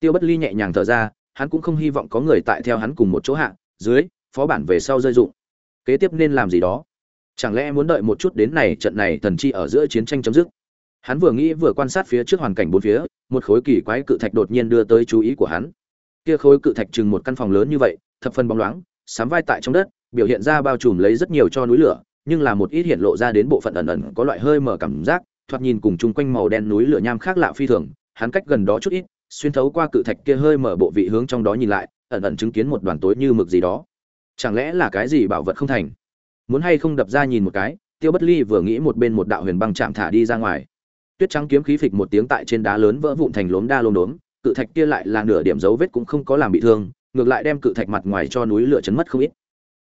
Tiêu bất ly nhẹ nhàng thở ra, hắn cũng không hy vọng có người tại theo hắn cùng một chỗ hạ, dưới, phó bản về sau rơi dụng. Kế tiếp nên làm gì đó? Chẳng lẽ muốn đợi một chút đến này trận này thần chi ở giữa chiến tranh chấm dứt? Hắn vừa nghĩ vừa quan sát phía trước hoàn cảnh bốn phía, một khối kỳ quái cự thạch đột nhiên đưa tới chú ý của hắn. Kia khối cự thạch chừng một căn phòng lớn như vậy, thập phân bóng loáng, sám vai tại trong đất, biểu hiện ra bao trùm lấy rất nhiều cho núi lửa nhưng là một ít hiện lộ ra đến bộ phận ẩn ẩn có loại hơi mở cảm giác, thoạt nhìn cùng chung quanh màu đen núi lửa nham khác lạ phi thường, hắn cách gần đó chút ít, xuyên thấu qua cự thạch kia hơi mở bộ vị hướng trong đó nhìn lại, ẩn ẩn chứng kiến một đoàn tối như mực gì đó. Chẳng lẽ là cái gì bảo vật không thành? Muốn hay không đập ra nhìn một cái, tiêu bất ly vừa nghĩ một bên một đạo huyền băng chạm thả đi ra ngoài. Tuyết trắng kiếm khí phịch một tiếng tại trên đá lớn vỡ vụn thành lốm đa lốm đốm, cự thạch kia lại là nửa điểm dấu vết cũng không có làm bị thương, ngược lại đem cự thạch mặt ngoài cho núi lửa chấn mất không ít.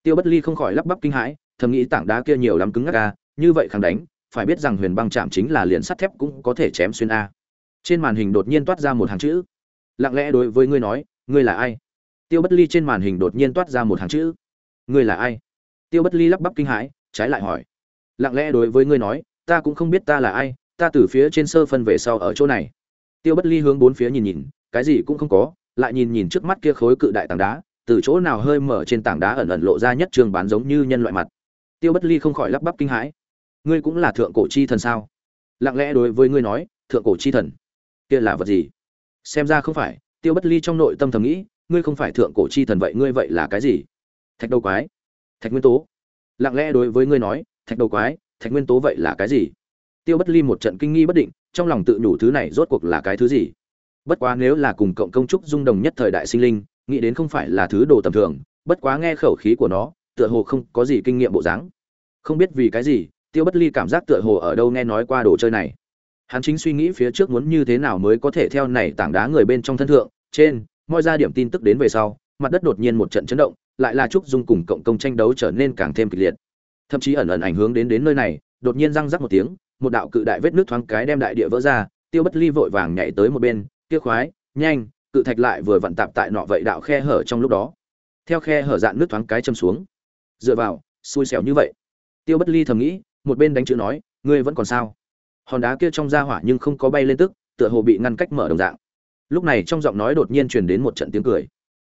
Tiêu bất ly không khỏi lắp bắp kinh hãi thầm nghĩ tảng đá kia nhiều lắm cứng ngắc a, như vậy khẳng đánh, phải biết rằng huyền băng chạm chính là liền sắt thép cũng có thể chém xuyên a. Trên màn hình đột nhiên toát ra một hàng chữ. Lặng lẽ đối với ngươi nói, ngươi là ai? Tiêu bất ly trên màn hình đột nhiên toát ra một hàng chữ. Ngươi là ai? Tiêu bất ly lắp bắp kinh hãi, trái lại hỏi. Lặng lẽ đối với ngươi nói, ta cũng không biết ta là ai, ta từ phía trên sơ phân về sau ở chỗ này. Tiêu bất ly hướng bốn phía nhìn nhìn, cái gì cũng không có, lại nhìn nhìn trước mắt kia khối cự đại tảng đá, từ chỗ nào hơi mở trên tảng đá ẩn ẩn lộ ra nhất trường bán giống như nhân loại mặt tiêu bất ly không khỏi lắp bắp kinh hãi. Ngươi cũng là thượng cổ chi thần sao? Lặng lẽ đối với ngươi nói, thượng cổ chi thần? Kia là vật gì? Xem ra không phải. Tiêu bất ly trong nội tâm thầm nghĩ, ngươi không phải thượng cổ chi thần vậy, ngươi vậy là cái gì? Thạch đầu quái. Thạch nguyên tố. Lặng lẽ đối với ngươi nói, thạch đầu quái, thạch nguyên tố vậy là cái gì? Tiêu bất ly một trận kinh nghi bất định, trong lòng tự nhủ thứ này rốt cuộc là cái thứ gì? Bất quá nếu là cùng cộng công trúc dung đồng nhất thời đại sinh linh, nghĩ đến không phải là thứ đồ tầm thường, bất quá nghe khẩu khí của nó, tựa hồ không có gì kinh nghiệm bộ dáng không biết vì cái gì, tiêu bất ly cảm giác tựa hồ ở đâu nghe nói qua đồ chơi này. Hắn chính suy nghĩ phía trước muốn như thế nào mới có thể theo này tảng đá người bên trong thân thượng, trên mọi ra điểm tin tức đến về sau, mặt đất đột nhiên một trận chấn động, lại là trúc dung cùng cộng công tranh đấu trở nên càng thêm kịch liệt. Thậm chí ẩn ẩn ảnh hướng đến đến nơi này, đột nhiên răng rắc một tiếng, một đạo cự đại vết nước thoáng cái đem đại địa vỡ ra, tiêu bất ly vội vàng nhảy tới một bên kia khoái, nhanh, cự thạch lại vừa vặn tạp tại nọ vậy đạo khe hở trong lúc đó. Theo khe hở dạn nước thoáng cái châm xuống. Dựa vào, xui xẻo như vậy tiêu bất ly thầm nghĩ, một bên đánh chữ nói, ngươi vẫn còn sao? Hòn đá kia trong ra hỏa nhưng không có bay lên tức, tựa hồ bị ngăn cách mở đồng dạng. Lúc này trong giọng nói đột nhiên truyền đến một trận tiếng cười.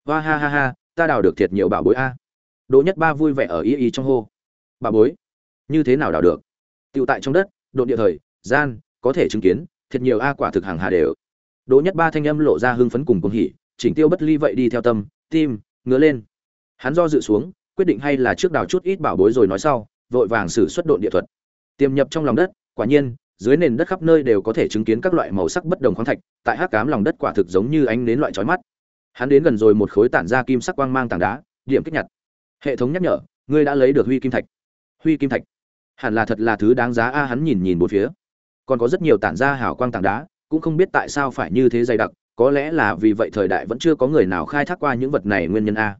Hoa ha ha ha, ta đào được thiệt nhiều bảo bối a. Đỗ nhất ba vui vẻ ở y y trong hô. Bảo bối? Như thế nào đào được? Tựu tại trong đất độ địa thời, gian, có thể chứng kiến, thiệt nhiều a quả thực hàng hà đều. Đỗ nhất ba thanh âm lộ ra hưng phấn cùng cuồng hỉ, chỉnh tiêu bất ly vậy đi theo tâm, tim, ngứa lên. Hắn do dự xuống, quyết định hay là trước đào chút ít bảo bối rồi nói sau vội vàng sử xuất độn địa thuật. Tiềm nhập trong lòng đất, quả nhiên, dưới nền đất khắp nơi đều có thể chứng kiến các loại màu sắc bất đồng khoáng thạch, tại hắc cám lòng đất quả thực giống như ánh đến loại chói mắt. Hắn đến gần rồi một khối tản ra kim sắc quang mang tảng đá, điểm kích nhặt. Hệ thống nhắc nhở, ngươi đã lấy được huy kim thạch. Huy kim thạch? Hẳn là thật là thứ đáng giá a, hắn nhìn nhìn bốn phía. Còn có rất nhiều tản ra hào quang tảng đá, cũng không biết tại sao phải như thế dày đặc, có lẽ là vì vậy thời đại vẫn chưa có người nào khai thác qua những vật này nguyên nhân a.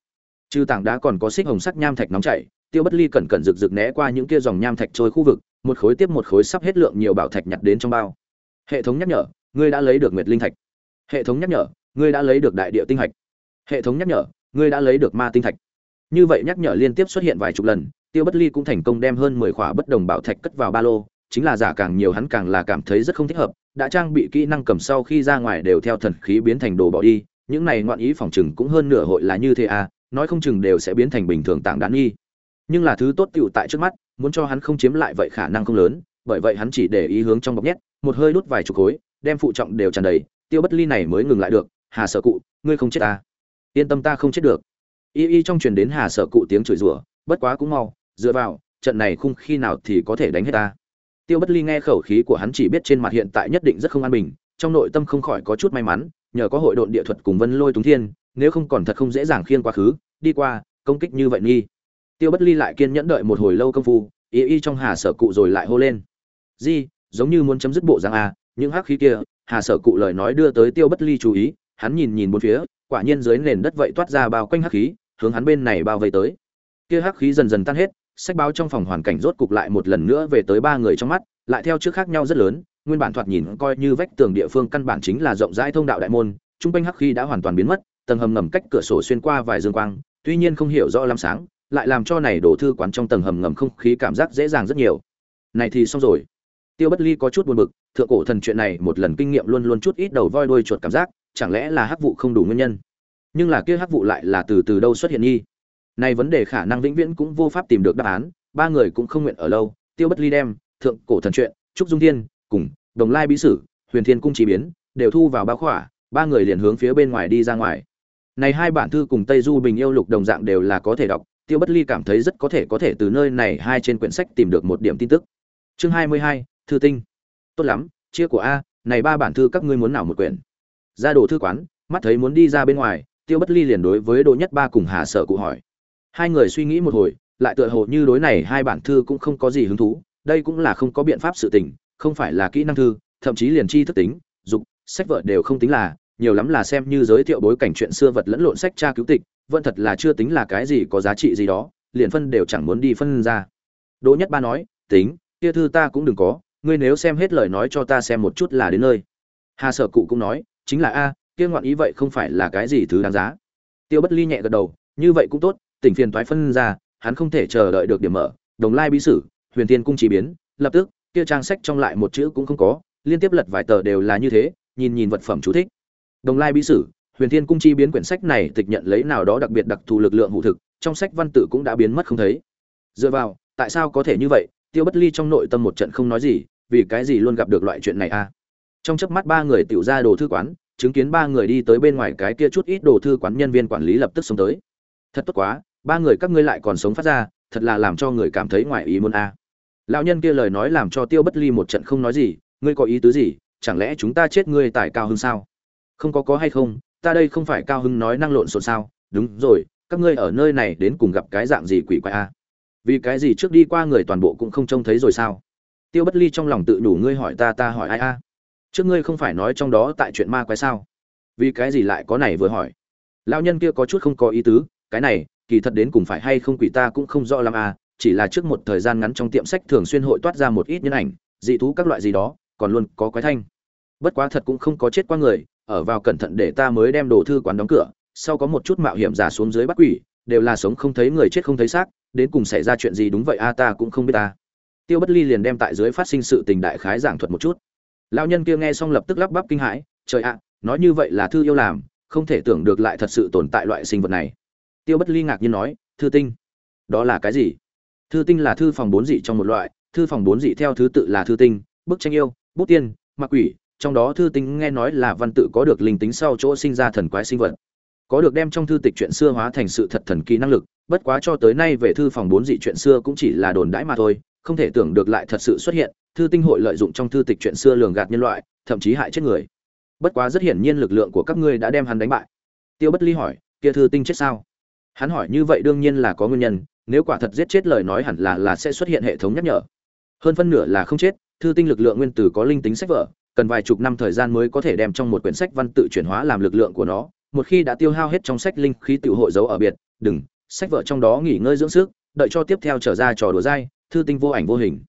Trừ tảng đá còn có xích hồng sắc nham thạch nóng chảy tiêu bất ly cẩn cẩn rực rực né qua những kia dòng nham thạch trôi khu vực, một khối tiếp một khối sắp hết lượng nhiều bảo thạch nhặt đến trong bao. Hệ thống nhắc nhở, ngươi đã lấy được nguyệt linh thạch. Hệ thống nhắc nhở, ngươi đã lấy được đại địa tinh Thạch. hệ thống nhắc nhở, ngươi đã lấy được ma tinh thạch. Như vậy nhắc nhở liên tiếp xuất hiện vài chục lần, tiêu bất ly cũng thành công đem hơn mười khỏa bất đồng bảo thạch cất vào ba lô, chính là giả càng nhiều hắn càng là cảm thấy rất không thích hợp, đã trang bị kỹ năng cầm sau khi ra ngoài đều theo thần khí biến thành đồ bỏ đi, những này ngoạn ý phòng chừng cũng hơn nửa hội là như thế à nói không chừng đều sẽ biến thành bình thường tảng đạn nghi nhưng là thứ tốt tựu tại trước mắt, muốn cho hắn không chiếm lại vậy khả năng không lớn, bởi vậy hắn chỉ để ý hướng trong bọc nhét, một hơi đút vài chục khối, đem phụ trọng đều tràn đầy, tiêu bất ly này mới ngừng lại được, hà sợ cụ, ngươi không chết ta. Yên tâm ta không chết được. Y y trong truyền đến hà sợ cụ tiếng chửi rủa, bất quá cũng mau, dựa vào, trận này khung khi nào thì có thể đánh hết ta. Tiêu bất ly nghe khẩu khí của hắn chỉ biết trên mặt hiện tại nhất định rất không an bình, trong nội tâm không khỏi có chút may mắn, nhờ có hội độn địa thuật cùng vân lôi túng thiên, nếu không còn thật không dễ dàng khiên quá khứ, đi qua, công kích như vậy nghi tiêu bất ly lại kiên nhẫn đợi một hồi lâu công phu, y y trong hà sở cụ rồi lại hô lên. Di, giống như muốn chấm dứt bộ giang a à, những hắc khí kia, hà sở cụ lời nói đưa tới tiêu bất ly chú ý, hắn nhìn nhìn bốn phía, quả nhiên dưới nền đất vậy toát ra bao quanh hắc khí, hướng hắn bên này bao vây tới. Kia hắc khí dần dần tan hết, sách báo trong phòng hoàn cảnh rốt cục lại một lần nữa về tới ba người trong mắt, lại theo trước khác nhau rất lớn, nguyên bản thoạt nhìn coi như vách tường địa phương căn bản chính là rộng rãi thông đạo đại môn, trung quanh hắc khí đã hoàn toàn biến mất, tầng hầm ngầm cách cửa sổ xuyên qua vài dương quang, tuy nhiên không hiểu rõ lắm sáng lại làm cho này đổ thư quán trong tầng hầm ngầm không khí cảm giác dễ dàng rất nhiều. Này thì xong rồi. Tiêu bất ly có chút buồn bực, thượng cổ thần chuyện này một lần kinh nghiệm luôn luôn chút ít đầu voi đuôi chuột cảm giác, chẳng lẽ là hắc vụ không đủ nguyên nhân? Nhưng là kia hắc vụ lại là từ từ đâu xuất hiện nghi? Này vấn đề khả năng vĩnh viễn cũng vô pháp tìm được đáp án, ba người cũng không nguyện ở lâu, tiêu bất ly đem thượng cổ thần chuyện, trúc dung thiên cùng đồng lai bí sử, huyền thiên cung chỉ biến đều thu vào bao khỏa, ba người liền hướng phía bên ngoài đi ra ngoài. Này hai bản thư cùng tây du bình yêu lục đồng dạng đều là có thể đọc tiêu bất ly cảm thấy rất có thể có thể từ nơi này hai trên quyển sách tìm được một điểm tin tức. Chương hai mươi hai, thư tinh. Tốt lắm, chia của a, này ba bản thư các ngươi muốn nào một quyển? Ra đồ thư quán, mắt thấy muốn đi ra bên ngoài, tiêu bất ly liền đối với đồ nhất ba cùng hà sở cụ hỏi. Hai người suy nghĩ một hồi, lại tựa hồ như đối này hai bản thư cũng không có gì hứng thú, đây cũng là không có biện pháp sự tình, không phải là kỹ năng thư, thậm chí liền chi thức tính, dục, sách vợ đều không tính là, nhiều lắm là xem như giới thiệu bối cảnh chuyện xưa vật lẫn lộn sách tra cứu tịch vẫn thật là chưa tính là cái gì có giá trị gì đó, liền phân đều chẳng muốn đi phân ra. Đỗ nhất ba nói, tính, kia thư ta cũng đừng có, ngươi nếu xem hết lời nói cho ta xem một chút là đến nơi. Hà sở cụ cũng nói, chính là a, kia ngoạn ý vậy không phải là cái gì thứ đáng giá. Tiêu bất ly nhẹ gật đầu, như vậy cũng tốt, tỉnh phiền toái phân ra, hắn không thể chờ đợi được điểm mở, đồng lai bí sử, huyền tiên cung chỉ biến, lập tức, kia trang sách trong lại một chữ cũng không có, liên tiếp lật vài tờ đều là như thế, nhìn nhìn vật phẩm chú thích. Đồng lai bí sử huyền thiên cung chi biến quyển sách này tịch nhận lấy nào đó đặc biệt đặc thù lực lượng hữu thực, trong sách văn tự cũng đã biến mất không thấy. Dựa vào, tại sao có thể như vậy? Tiêu bất ly trong nội tâm một trận không nói gì, vì cái gì luôn gặp được loại chuyện này a à? trong chớp mắt ba người tiểu ra đồ thư quán, chứng kiến ba người đi tới bên ngoài cái kia chút ít đồ thư quán nhân viên quản lý lập tức xuống tới. Thật tốt quá, ba người các ngươi lại còn sống phát ra, thật là làm cho người cảm thấy ngoài ý muốn a lão nhân kia lời nói làm cho tiêu bất ly một trận không nói gì, ngươi có ý tứ gì? Chẳng lẽ chúng ta chết ngươi tại cao hơn sao? Không có có hay không? Ta đây không phải cao hưng nói năng lộn xộn sao? Đúng rồi, các ngươi ở nơi này đến cùng gặp cái dạng gì quỷ quái a vì cái gì trước đi qua người toàn bộ cũng không trông thấy rồi sao? Tiêu bất ly trong lòng tự đủ ngươi hỏi ta ta hỏi ai a trước ngươi không phải nói trong đó tại chuyện ma quái sao? Vì cái gì lại có này vừa hỏi? Lão nhân kia có chút không có ý tứ, cái này, kỳ thật đến cùng phải hay không quỷ ta cũng không rõ lắm à? Chỉ là trước một thời gian ngắn trong tiệm sách thường xuyên hội toát ra một ít nhân ảnh, dị thú các loại gì đó, còn luôn có quái thanh. Bất quá thật cũng không có chết qua người ở vào cẩn thận để ta mới đem đồ thư quán đóng cửa, sau có một chút mạo hiểm giả xuống dưới bắt quỷ, đều là sống không thấy người chết không thấy xác, đến cùng xảy ra chuyện gì đúng vậy a, ta cũng không biết ta. Tiêu bất ly liền đem tại dưới phát sinh sự tình đại khái giảng thuật một chút. Lão nhân kia nghe xong lập tức lắp bắp kinh hãi, trời ạ, nói như vậy là thư yêu làm, không thể tưởng được lại thật sự tồn tại loại sinh vật này. Tiêu bất ly ngạc nhiên nói, thư tinh, đó là cái gì? Thư tinh là thư phòng bốn dị trong một loại, thư phòng bốn dị theo thứ tự là thư tinh, bức tranh yêu, bút tiên mặc quỷ trong đó thư tinh nghe nói là văn tự có được linh tính sau chỗ sinh ra thần quái sinh vật. Có được đem trong thư tịch chuyện xưa hóa thành sự thật thần kỳ năng lực, bất quá cho tới nay về thư phòng bốn dị chuyện xưa cũng chỉ là đồn đãi mà thôi, không thể tưởng được lại thật sự xuất hiện, thư tinh hội lợi dụng trong thư tịch chuyện xưa lường gạt nhân loại, thậm chí hại chết người. Bất quá rất hiển nhiên lực lượng của các ngươi đã đem hắn đánh bại. Tiêu bất ly hỏi, kia thư tinh chết sao? Hắn hỏi, như vậy đương nhiên là có nguyên nhân, nếu quả thật giết chết lời nói hẳn là là sẽ xuất hiện hệ thống nhắc nhở. Hơn phân nửa là không chết, thư tinh lực lượng nguyên tử có linh tính sách vở cần vài chục năm thời gian mới có thể đem trong một quyển sách văn tự chuyển hóa làm lực lượng của nó. Một khi đã tiêu hao hết trong sách linh khí tự hội giấu ở biệt, đừng, sách vở trong đó nghỉ ngơi dưỡng sức, đợi cho tiếp theo trở ra trò đùa dai, thư tinh vô ảnh vô hình.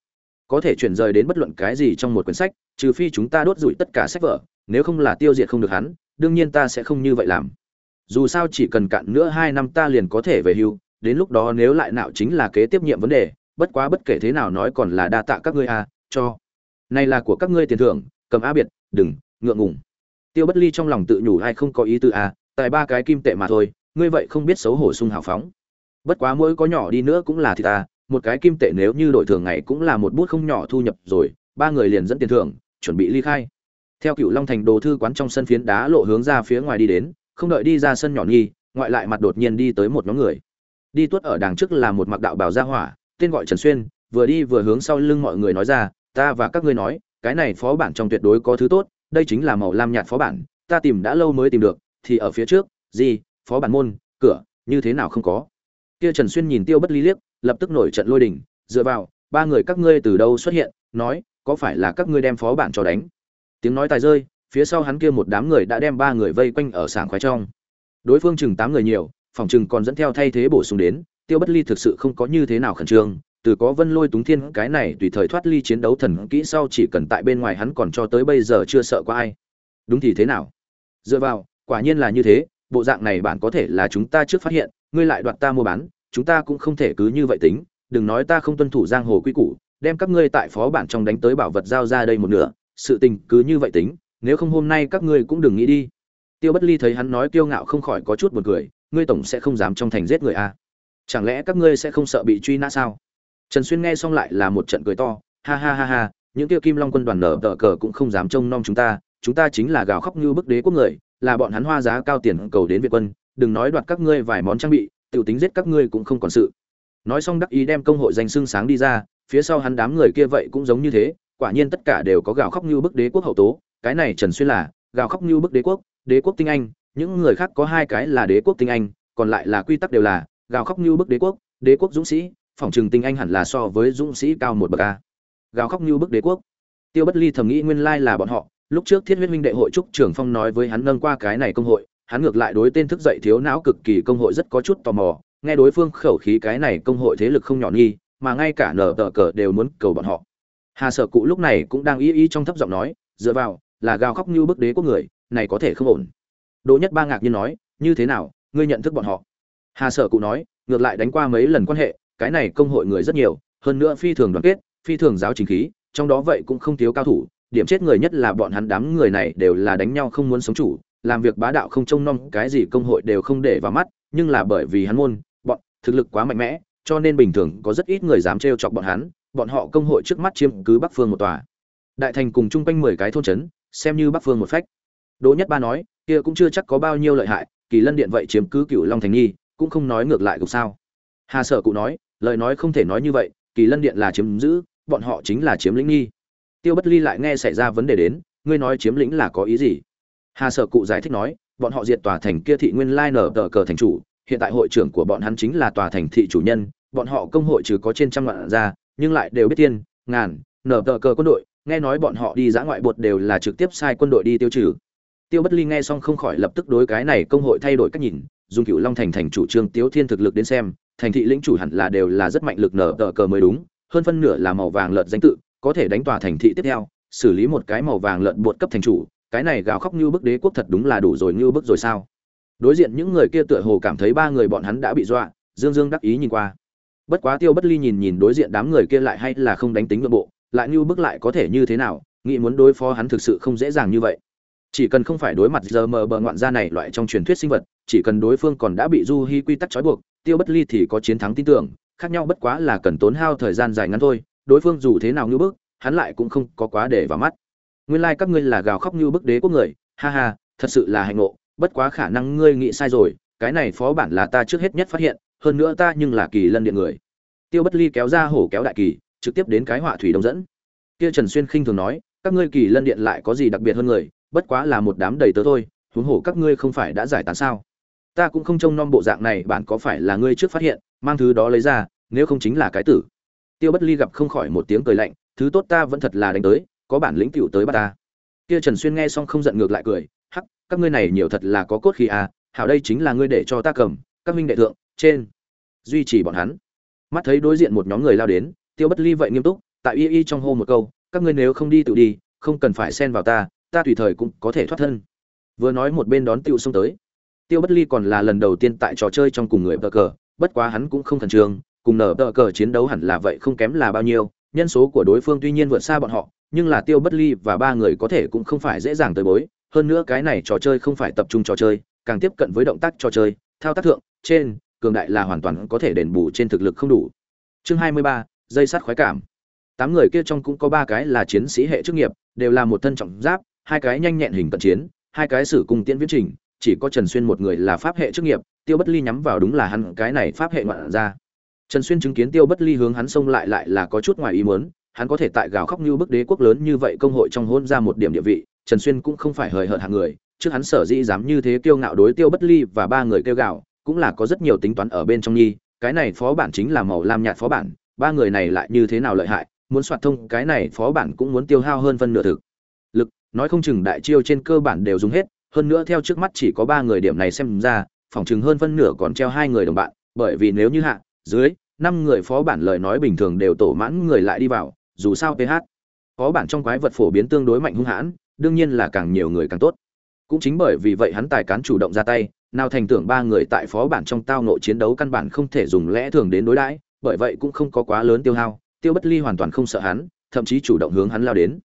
Có thể chuyển rời đến bất luận cái gì trong một quyển sách, trừ phi chúng ta đốt rủi tất cả sách vở nếu không là tiêu diệt không được hắn, đương nhiên ta sẽ không như vậy làm. Dù sao chỉ cần cạn nữa hai năm ta liền có thể về hưu, đến lúc đó nếu lại nạo chính là kế tiếp nhiệm vấn đề, bất quá bất kể thế nào nói còn là đa tạ các ngươi à cho. Này là của các ngươi tiền thưởng cầm a biệt đừng ngượng ngùng. Tiêu bất ly trong lòng tự nhủ ai không có ý tư a, tại ba cái kim tệ mà thôi ngươi vậy không biết xấu hổ sung hào phóng. Bất quá mỗi có nhỏ đi nữa cũng là thì ta một cái kim tệ nếu như đổi thường ngày cũng là một bút không nhỏ thu nhập rồi ba người liền dẫn tiền thưởng chuẩn bị ly khai. Theo cựu long thành đồ thư quán trong sân phiến đá lộ hướng ra phía ngoài đi đến không đợi đi ra sân nhỏ nghi ngoại lại mặt đột nhiên đi tới một nhóm người. Đi tuốt ở đằng trước là một mặc đạo bào gia hỏa tên gọi trần xuyên vừa đi vừa hướng sau lưng mọi người nói ra ta và các ngươi nói cái này phó bản trong tuyệt đối có thứ tốt, đây chính là màu lam nhạt phó bản, ta tìm đã lâu mới tìm được, thì ở phía trước, gì, phó bản môn, cửa, như thế nào không có. Kia trần xuyên nhìn tiêu bất ly liếc, lập tức nổi trận lôi đình, dựa vào, ba người các ngươi từ đâu xuất hiện, nói, có phải là các ngươi đem phó bản cho đánh? Tiếng nói tài rơi, phía sau hắn kia một đám người đã đem ba người vây quanh ở sảng khoái trong. Đối phương chừng tám người nhiều, phòng chừng còn dẫn theo thay thế bổ sung đến, tiêu bất ly thực sự không có như thế nào khẩn trương từ có vân lôi túng thiên, cái này tùy thời thoát ly chiến đấu thần kỹ sau chỉ cần tại bên ngoài hắn còn cho tới bây giờ chưa sợ có ai. Đúng thì thế nào? Dựa vào, quả nhiên là như thế, bộ dạng này bạn có thể là chúng ta trước phát hiện, ngươi lại đoạt ta mua bán, chúng ta cũng không thể cứ như vậy tính, đừng nói ta không tuân thủ giang hồ quy củ, đem các ngươi tại phó bản trong đánh tới bảo vật giao ra đây một nửa, sự tình cứ như vậy tính, nếu không hôm nay các ngươi cũng đừng nghĩ đi. Tiêu bất ly thấy hắn nói kiêu ngạo không khỏi có chút buồn cười, ngươi tổng sẽ không dám trong thành giết người à? chẳng lẽ các ngươi sẽ không sợ bị truy nã sao? Trần xuyên nghe xong lại là một trận cười to, ha ha ha ha, những kia kim long quân đoàn nở tờ cờ cũng không dám trông nom chúng ta chúng ta chính là gào khóc như bức đế quốc người, là bọn hắn hoa giá cao tiền cầu đến việt quân, đừng nói đoạt các ngươi vài món trang bị, tiểu tính giết các ngươi cũng không còn sự. Nói xong đắc ý đem công hội danh xưng sáng đi ra, phía sau hắn đám người kia vậy cũng giống như thế, quả nhiên tất cả đều có gào khóc như bức đế quốc hậu tố, cái này trần xuyên là gào khóc như bức đế quốc đế quốc tinh anh, những người khác có hai cái là đế quốc tinh anh, còn lại là quy tắc đều là gào khóc như bức đế quốc đế quốc dũng sĩ phòng trừng tinh anh hẳn là so với dũng sĩ cao một bậc a. Gào khóc như bức đế quốc. Tiêu bất ly thầm nghĩ nguyên lai là bọn họ. Lúc trước thiết huyết minh đệ hội trúc trưởng phong nói với hắn nâng qua cái này công hội, hắn ngược lại đối tên thức dậy thiếu não cực kỳ công hội rất có chút tò mò, nghe đối phương khẩu khí cái này công hội thế lực không nhỏ nghi, mà ngay cả nở tờ cờ đều muốn cầu bọn họ. Hà sở cụ lúc này cũng đang ý ý trong thấp giọng nói, dựa vào, là gào khóc như bức đế quốc người, này có thể không ổn. Đỗ nhất ba ngạc nhiên nói, như thế nào, ngươi nhận thức bọn họ? Hà sở cụ nói, ngược lại đánh qua mấy lần quan hệ cái này công hội người rất nhiều, hơn nữa phi thường đoàn kết, phi thường giáo chính khí, trong đó vậy cũng không thiếu cao thủ, điểm chết người nhất là bọn hắn đám người này đều là đánh nhau không muốn sống chủ, làm việc bá đạo không trông nom, cái gì công hội đều không để vào mắt, nhưng là bởi vì hắn môn, bọn, thực lực quá mạnh mẽ, cho nên bình thường có rất ít người dám trêu chọc bọn hắn, bọn họ công hội trước mắt chiếm cứ bắc phương một tòa. Đại thành cùng chung quanh mười cái thôn trấn, xem như bắc phương một phách. Đỗ nhất ba nói, kia cũng chưa chắc có bao nhiêu lợi hại, kỳ lân điện vậy chiếm cứ cựu long thành nghi, cũng không nói ngược lại cục sao. Hà sở cụ nói lời nói không thể nói như vậy, kỳ lân điện là chiếm giữ, bọn họ chính là chiếm lĩnh nghi. Tiêu bất ly lại nghe xảy ra vấn đề đến, ngươi nói chiếm lĩnh là có ý gì? Hà sở cụ giải thích nói, bọn họ diệt tòa thành kia thị nguyên lai nở tờ cờ thành chủ, hiện tại hội trưởng của bọn hắn chính là tòa thành thị chủ nhân, bọn họ công hội trừ có trên trăm ngàn ra, nhưng lại đều biết tiên, ngàn, nở tờ cờ quân đội, nghe nói bọn họ đi giã ngoại bột đều là trực tiếp sai quân đội đi tiêu trừ. Tiêu bất ly nghe xong không khỏi lập tức đối cái này công hội thay đổi cách nhìn, dùng cựu long thành thành chủ trương tiếu thiên thực lực đến xem thành thị lĩnh chủ hẳn là đều là rất mạnh lực nở tờ cờ mới đúng, hơn phân nửa là màu vàng lợn danh tự, có thể đánh tòa thành thị tiếp theo, xử lý một cái màu vàng lợn bột cấp thành chủ, cái này gào khóc như bức đế quốc thật đúng là đủ rồi như bức rồi sao? Đối diện những người kia tựa hồ cảm thấy ba người bọn hắn đã bị dọa, dương dương đắc ý nhìn qua. Bất quá tiêu bất ly nhìn nhìn đối diện đám người kia lại hay là không đánh tính nội bộ, lại như bức lại có thể như thế nào, nghĩ muốn đối phó hắn thực sự không dễ dàng như vậy. Chỉ cần không phải đối mặt giờ mờ bờ ngoạn gia này loại trong truyền thuyết sinh vật, chỉ cần đối phương còn đã bị du hy quy tắc trói buộc tiêu bất ly thì có chiến thắng tin tưởng, khác nhau bất quá là cần tốn hao thời gian dài ngắn thôi, đối phương dù thế nào như bức, hắn lại cũng không có quá để vào mắt. Nguyên lai like các ngươi là gào khóc như bức đế quốc người, ha ha, thật sự là hạnh ngộ, bất quá khả năng ngươi nghĩ sai rồi, cái này phó bản là ta trước hết nhất phát hiện, hơn nữa ta nhưng là kỳ lân điện người. Tiêu bất ly kéo ra hổ kéo đại kỳ, trực tiếp đến cái họa thủy đông dẫn. Kia trần xuyên khinh thường nói, các ngươi kỳ lân điện lại có gì đặc biệt hơn người, bất quá là một đám đầy tớ thôi, huống hổ các ngươi không phải đã giải tán sao? Ta cũng không trông nom bộ dạng này bạn có phải là ngươi trước phát hiện, mang thứ đó lấy ra, nếu không chính là cái tử. Tiêu bất ly gặp không khỏi một tiếng cười lạnh, thứ tốt ta vẫn thật là đánh tới, có bản lĩnh tiểu tới bắt ta. Kia trần xuyên nghe xong không giận ngược lại cười, hắc, các ngươi này nhiều thật là có cốt khí à hảo đây chính là ngươi để cho ta cầm, các minh đệ thượng, trên, duy trì bọn hắn. Mắt thấy đối diện một nhóm người lao đến, tiêu bất ly vậy nghiêm túc, tại y y trong hô một câu, các ngươi nếu không đi tự đi, không cần phải xen vào ta ta tùy thời cũng có thể thoát thân. Vừa nói một bên đón tiêu xông tới tiêu bất ly còn là lần đầu tiên tại trò chơi trong cùng người bờ cờ, bất quá hắn cũng không khẩn trương, cùng nở bờ cờ chiến đấu hẳn là vậy không kém là bao nhiêu, nhân số của đối phương tuy nhiên vượt xa bọn họ, nhưng là tiêu bất ly và ba người có thể cũng không phải dễ dàng tới bối, hơn nữa cái này trò chơi không phải tập trung trò chơi, càng tiếp cận với động tác trò chơi, thao tác thượng, trên, cường đại là hoàn toàn có thể đền bù trên thực lực không đủ. Chương hai mươi ba, dây sắt khoái cảm. Tám người kia trong cũng có ba cái là chiến sĩ hệ chức nghiệp, đều là một thân trọng giáp, hai cái nhanh nhẹn hình cận chiến, hai cái sử cùng tiễn viễn trình chỉ có trần xuyên một người là pháp hệ chức nghiệp, tiêu bất ly nhắm vào đúng là hắn, cái này pháp hệ ngoạn ra. Trần xuyên chứng kiến tiêu bất ly hướng hắn xông lại lại là có chút ngoài ý muốn, hắn có thể tại gào khóc như bức đế quốc lớn như vậy công hội trong hôn ra một điểm địa vị, trần xuyên cũng không phải hời hợt hạng người, trước hắn sở dĩ dám như thế kiêu ngạo đối tiêu bất ly và ba người kêu gạo cũng là có rất nhiều tính toán ở bên trong nhi, cái này phó bản chính là màu lam nhạt phó bản, ba người này lại như thế nào lợi hại, muốn soạt thông, cái này phó bản cũng muốn tiêu hao hơn phân nửa thực lực, nói không chừng đại chiêu trên cơ bản đều dùng hết hơn nữa theo trước mắt chỉ có ba người điểm này xem ra, phòng chừng hơn phân nửa còn treo hai người đồng bạn, bởi vì nếu như hạ, dưới, năm người phó bản lời nói bình thường đều tổ mãn người lại đi vào, dù sao ph phó bản trong quái vật phổ biến tương đối mạnh hung hãn, đương nhiên là càng nhiều người càng tốt. Cũng chính bởi vì vậy hắn tài cán chủ động ra tay, nào thành tưởng ba người tại phó bản trong tao nội chiến đấu căn bản không thể dùng lẽ thường đến đối đãi, bởi vậy cũng không có quá lớn tiêu hao, tiêu bất ly hoàn toàn không sợ hắn, thậm chí chủ động hướng hắn lao đến.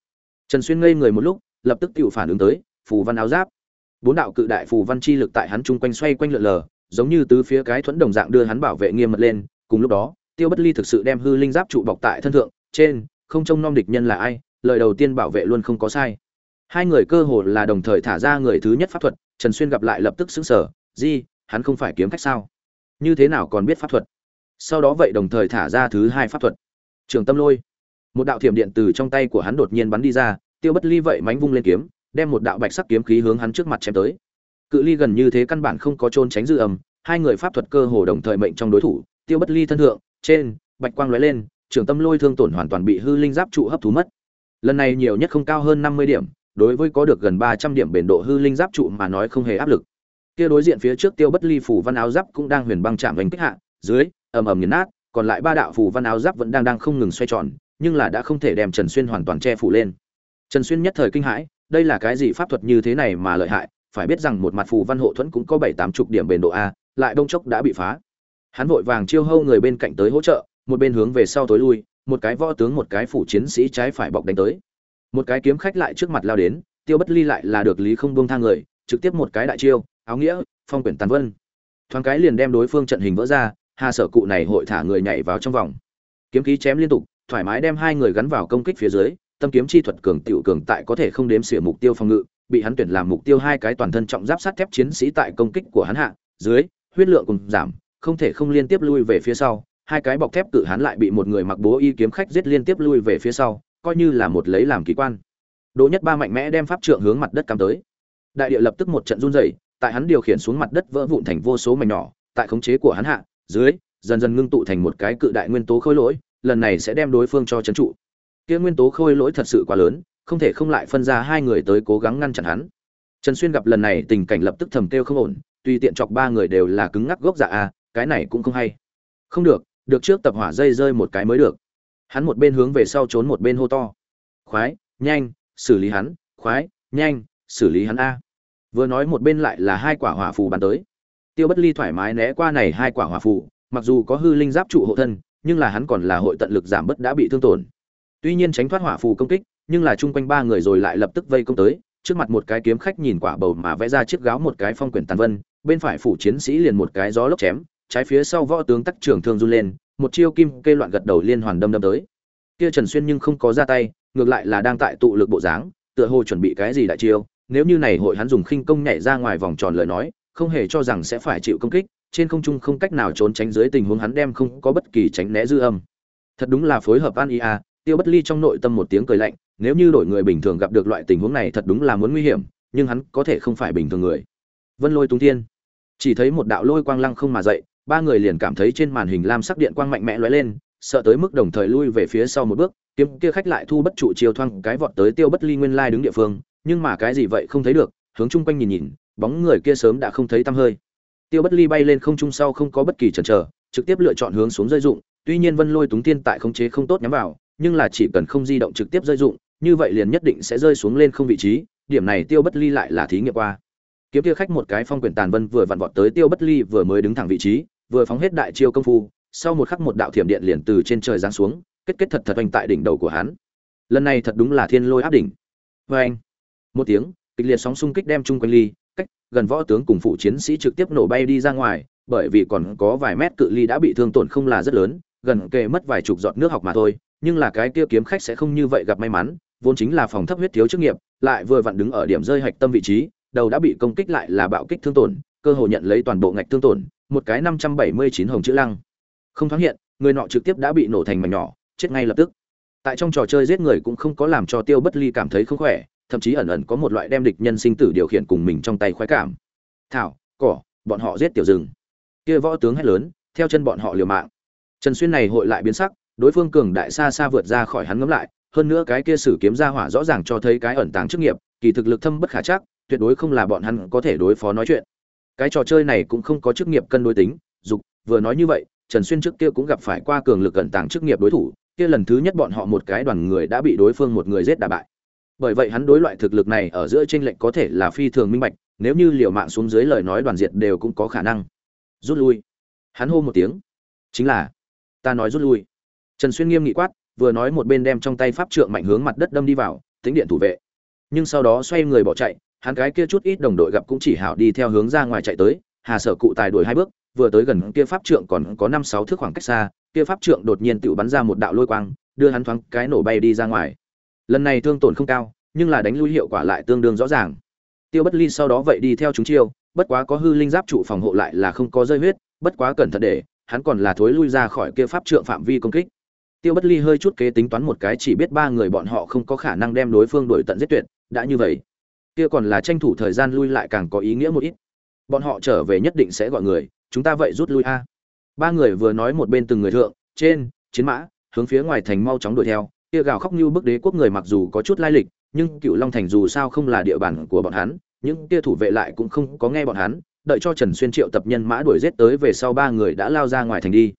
Trần xuyên ngây người một lúc, lập tức tự phản ứng tới, phù văn áo giáp bốn đạo cự đại phù văn chi lực tại hắn chung quanh xoay quanh lượn lờ, giống như tứ phía cái thuẫn đồng dạng đưa hắn bảo vệ nghiêm mật lên. Cùng lúc đó, tiêu bất ly thực sự đem hư linh giáp trụ bọc tại thân thượng, trên, không trông nom địch nhân là ai, lời đầu tiên bảo vệ luôn không có sai. Hai người cơ hồ là đồng thời thả ra người thứ nhất pháp thuật, trần xuyên gặp lại lập tức xứng sở di, hắn không phải kiếm khách sao? Như thế nào còn biết pháp thuật? Sau đó vậy đồng thời thả ra thứ hai pháp thuật. Trường tâm lôi. Một đạo thiểm điện từ trong tay của hắn đột nhiên bắn đi ra, tiêu bất ly vậy mánh vung lên kiếm đem một đạo bạch sắc kiếm khí hướng hắn trước mặt chém tới. Cự ly gần như thế căn bản không có trôn tránh dư âm, hai người pháp thuật cơ hồ đồng thời mệnh trong đối thủ, tiêu bất ly thân thượng, trên, bạch quang lóe lên, trường tâm lôi thương tổn hoàn toàn bị hư linh giáp trụ hấp thú mất. Lần này nhiều nhất không cao hơn năm mươi điểm, đối với có được gần ba trăm điểm bền độ hư linh giáp trụ mà nói không hề áp lực. Kia đối diện phía trước tiêu bất ly phủ văn áo giáp cũng đang huyền băng chạm đánh kích hạ, dưới, ầm ầm nghiền nát, còn lại ba đạo phủ văn áo giáp vẫn đang đang không ngừng xoay tròn, nhưng là đã không thể đem trần xuyên hoàn toàn che phủ lên. Trần xuyên nhất thời kinh hãi đây là cái gì pháp thuật như thế này mà lợi hại, phải biết rằng một mặt phù văn hộ thuẫn cũng có bảy tám chục điểm bền độ a, lại đông chốc đã bị phá. Hắn vội vàng chiêu hâu người bên cạnh tới hỗ trợ, một bên hướng về sau tối lui, một cái võ tướng một cái phủ chiến sĩ trái phải bọc đánh tới. Một cái kiếm khách lại trước mặt lao đến, tiêu bất ly lại là được lý không buông thang người, trực tiếp một cái đại chiêu, áo nghĩa, phong quyển tàn vân. Thoáng cái liền đem đối phương trận hình vỡ ra, hà sở cụ này hội thả người nhảy vào trong vòng. Kiếm khí chém liên tục, thoải mái đem hai người gắn vào công kích phía dưới tâm kiếm chi thuật cường tiểu cường tại có thể không đếm xỉa mục tiêu phòng ngự, bị hắn tuyển làm mục tiêu hai cái toàn thân trọng giáp sắt thép chiến sĩ tại công kích của hắn hạ, dưới, huyết lượng cùng giảm, không thể không liên tiếp lui về phía sau, hai cái bọc thép cự hắn lại bị một người mặc bố y kiếm khách giết liên tiếp lui về phía sau, coi như là một lấy làm kỳ quan. Đỗ nhất ba mạnh mẽ đem pháp trượng hướng mặt đất cắm tới. Đại địa lập tức một trận run rẩy, tại hắn điều khiển xuống mặt đất vỡ vụn thành vô số mảnh nhỏ, tại khống chế của hắn hạ, dưới, dần dần ngưng tụ thành một cái cự đại nguyên tố khối lỗi, lần này sẽ đem đối phương cho trấn trụ kia nguyên tố khôi lỗi thật sự quá lớn, không thể không lại phân ra hai người tới cố gắng ngăn chặn hắn. Trần xuyên gặp lần này tình cảnh lập tức thầm kêu không ổn tuy tiện chọc ba người đều là cứng ngắc gốc dạ a, cái này cũng không hay. Không được được trước tập hỏa dây rơi một cái mới được. Hắn một bên hướng về sau trốn một bên hô to. Khoái, nhanh, xử lý hắn, khoái, nhanh, xử lý hắn a. Vừa nói một bên lại là hai quả hỏa phù bắn tới. Tiêu bất ly thoải mái né qua này hai quả hỏa phù, mặc dù có hư linh giáp trụ hộ thân, nhưng là hắn còn là hội tận lực giảm bớt đã bị thương tổn tuy nhiên tránh thoát hỏa phù công kích, nhưng là chung quanh ba người rồi lại lập tức vây công tới, trước mặt một cái kiếm khách nhìn quả bầu mà vẽ ra chiếc gáo một cái phong quyển tàn vân, bên phải phủ chiến sĩ liền một cái gió lốc chém, trái phía sau võ tướng tắc trưởng thương run lên, một chiêu kim kê loạn gật đầu liên hoàn đâm đâm tới. Kia trần xuyên nhưng không có ra tay, ngược lại là đang tại tụ lực bộ dáng, tựa hồ chuẩn bị cái gì đại chiêu, nếu như này hội hắn dùng khinh công nhảy ra ngoài vòng tròn lời nói, không hề cho rằng sẽ phải chịu công kích, trên không trung không cách nào trốn tránh dưới tình huống hắn đem không có bất kỳ tránh né dư âm. Thật đúng là phối hợp an ia tiêu bất ly trong nội tâm một tiếng cười lạnh, nếu như đổi người bình thường gặp được loại tình huống này thật đúng là muốn nguy hiểm, nhưng hắn có thể không phải bình thường người. Vân lôi tung thiên. Chỉ thấy một đạo lôi quang lăng không mà dậy, ba người liền cảm thấy trên màn hình lam sắc điện quang mạnh mẽ lóe lên, sợ tới mức đồng thời lui về phía sau một bước, kiếm kia khách lại thu bất trụ chiều thoang cái vọt tới tiêu bất ly nguyên lai đứng địa phương, nhưng mà cái gì vậy không thấy được, hướng chung quanh nhìn nhìn, bóng người kia sớm đã không thấy tăm hơi. Tiêu bất ly bay lên không trung sau không có bất kỳ chần chờ, trực tiếp lựa chọn hướng xuống rơi dụng, tuy nhiên vân lôi túng tiên tại khống chế không tốt nhắm vào nhưng là chỉ cần không di động trực tiếp rơi dụng, như vậy liền nhất định sẽ rơi xuống lên không vị trí, điểm này tiêu bất ly lại là thí nghiệm qua. Kiếm kia khách một cái phong quyển tàn vân vừa vặn vọt tới tiêu bất ly vừa mới đứng thẳng vị trí, vừa phóng hết đại chiêu công phu, sau một khắc một đạo thiểm điện liền từ trên trời giáng xuống, kết kết thật thật oanh tại đỉnh đầu của hắn. Lần này thật đúng là thiên lôi áp đỉnh. Vê anh một tiếng, kịch liệt sóng xung kích đem chung quanh ly, cách gần võ tướng cùng phụ chiến sĩ trực tiếp nổ bay đi ra ngoài, bởi vì còn có vài mét cự ly đã bị thương tổn không là rất lớn, gần kề mất vài chục giọt nước học mà thôi nhưng là cái kia kiếm khách sẽ không như vậy gặp may mắn, vốn chính là phòng thấp huyết thiếu chức nghiệp, lại vừa vặn đứng ở điểm rơi hạch tâm vị trí, đầu đã bị công kích lại là bạo kích thương tổn, cơ hội nhận lấy toàn bộ ngạch thương tổn, một cái năm trăm bảy mươi chín hồng chữ lăng. Không thoáng hiện, người nọ trực tiếp đã bị nổ thành mảnh nhỏ, chết ngay lập tức. Tại trong trò chơi giết người cũng không có làm cho tiêu bất ly cảm thấy không khỏe, thậm chí ẩn ẩn có một loại đem địch nhân sinh tử điều khiển cùng mình trong tay khoái cảm. Thảo, cỏ, bọn họ giết tiểu rừng. Kia võ tướng hét lớn, theo chân bọn họ liều mạng. Trần xuyên này hội lại biến sắc đối phương cường đại xa xa vượt ra khỏi hắn ngấm lại, hơn nữa cái kia sử kiếm ra hỏa rõ ràng cho thấy cái ẩn tàng chức nghiệp, kỳ thực lực thâm bất khả chắc, tuyệt đối không là bọn hắn có thể đối phó nói chuyện. Cái trò chơi này cũng không có chức nghiệp cân đối tính, dục, vừa nói như vậy, trần xuyên trước kia cũng gặp phải qua cường lực ẩn tàng chức nghiệp đối thủ, kia lần thứ nhất bọn họ một cái đoàn người đã bị đối phương một người giết đả bại. Bởi vậy hắn đối loại thực lực này ở giữa trên lệnh có thể là phi thường minh bạch, nếu như liều mạng xuống dưới lời nói đoàn diệt đều cũng có khả năng. Rút lui. Hắn hô một tiếng. Chính là, ta nói rút lui trần xuyên nghiêm nghị quát, vừa nói một bên đem trong tay pháp trượng mạnh hướng mặt đất đâm đi vào, tính điện thủ vệ. Nhưng sau đó xoay người bỏ chạy, hắn cái kia chút ít đồng đội gặp cũng chỉ hảo đi theo hướng ra ngoài chạy tới, hà sở cụ tài đuổi hai bước, vừa tới gần kia pháp trượng còn có năm sáu thước khoảng cách xa, kia pháp trượng đột nhiên tự bắn ra một đạo lôi quang, đưa hắn thoáng cái nổ bay đi ra ngoài. Lần này thương tổn không cao, nhưng là đánh lui hiệu quả lại tương đương rõ ràng. Tiêu bất ly sau đó vậy đi theo chúng chiêu, bất quá có hư linh giáp trụ phòng hộ lại là không có rơi huyết, bất quá cẩn thận để, hắn còn là thối lui ra khỏi kia pháp trượng phạm vi công kích tiêu bất ly hơi chút kế tính toán một cái chỉ biết ba người bọn họ không có khả năng đem đối phương đuổi tận giết tuyệt, đã như vậy. Kia còn là tranh thủ thời gian lui lại càng có ý nghĩa một ít. Bọn họ trở về nhất định sẽ gọi người, chúng ta vậy rút lui a. Ba người vừa nói một bên từng người thượng, trên, chiến mã, hướng phía ngoài thành mau chóng đuổi theo. Kia gào khóc như bức đế quốc người mặc dù có chút lai lịch, nhưng cựu long thành dù sao không là địa bàn của bọn hắn, những kia thủ vệ lại cũng không có nghe bọn hắn, đợi cho trần xuyên triệu tập nhân mã đuổi giết tới về sau ba người đã lao ra ngoài thành đi.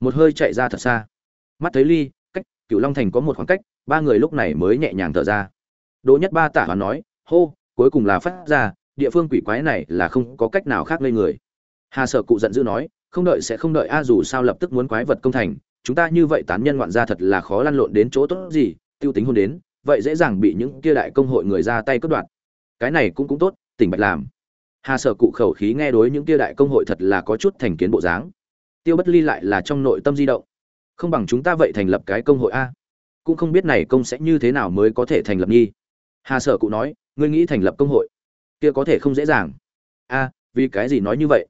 Một hơi chạy ra thật xa mắt thấy ly, cách cựu long thành có một khoảng cách, ba người lúc này mới nhẹ nhàng thở ra. Đỗ nhất ba tả hoàn nói, hô, cuối cùng là phát ra, địa phương quỷ quái này là không có cách nào khác lên người. Hà sở cụ giận dữ nói, không đợi sẽ không đợi, a, dù sao lập tức muốn quái vật công thành, chúng ta như vậy tán nhân ngoạn ra thật là khó lăn lộn đến chỗ tốt gì, tiêu tính hôn đến, vậy dễ dàng bị những kia đại công hội người ra tay cướp đoạt. Cái này cũng cũng tốt, tỉnh bạch làm. Hà sở cụ khẩu khí nghe đối những kia đại công hội thật là có chút thành kiến bộ dáng. Tiêu bất ly lại là trong nội tâm di động không bằng chúng ta vậy thành lập cái công hội a. Cũng không biết này công sẽ như thế nào mới có thể thành lập nghi. Hà sở cụ nói, ngươi nghĩ thành lập công hội? Kia có thể không dễ dàng. A, vì cái gì nói như vậy?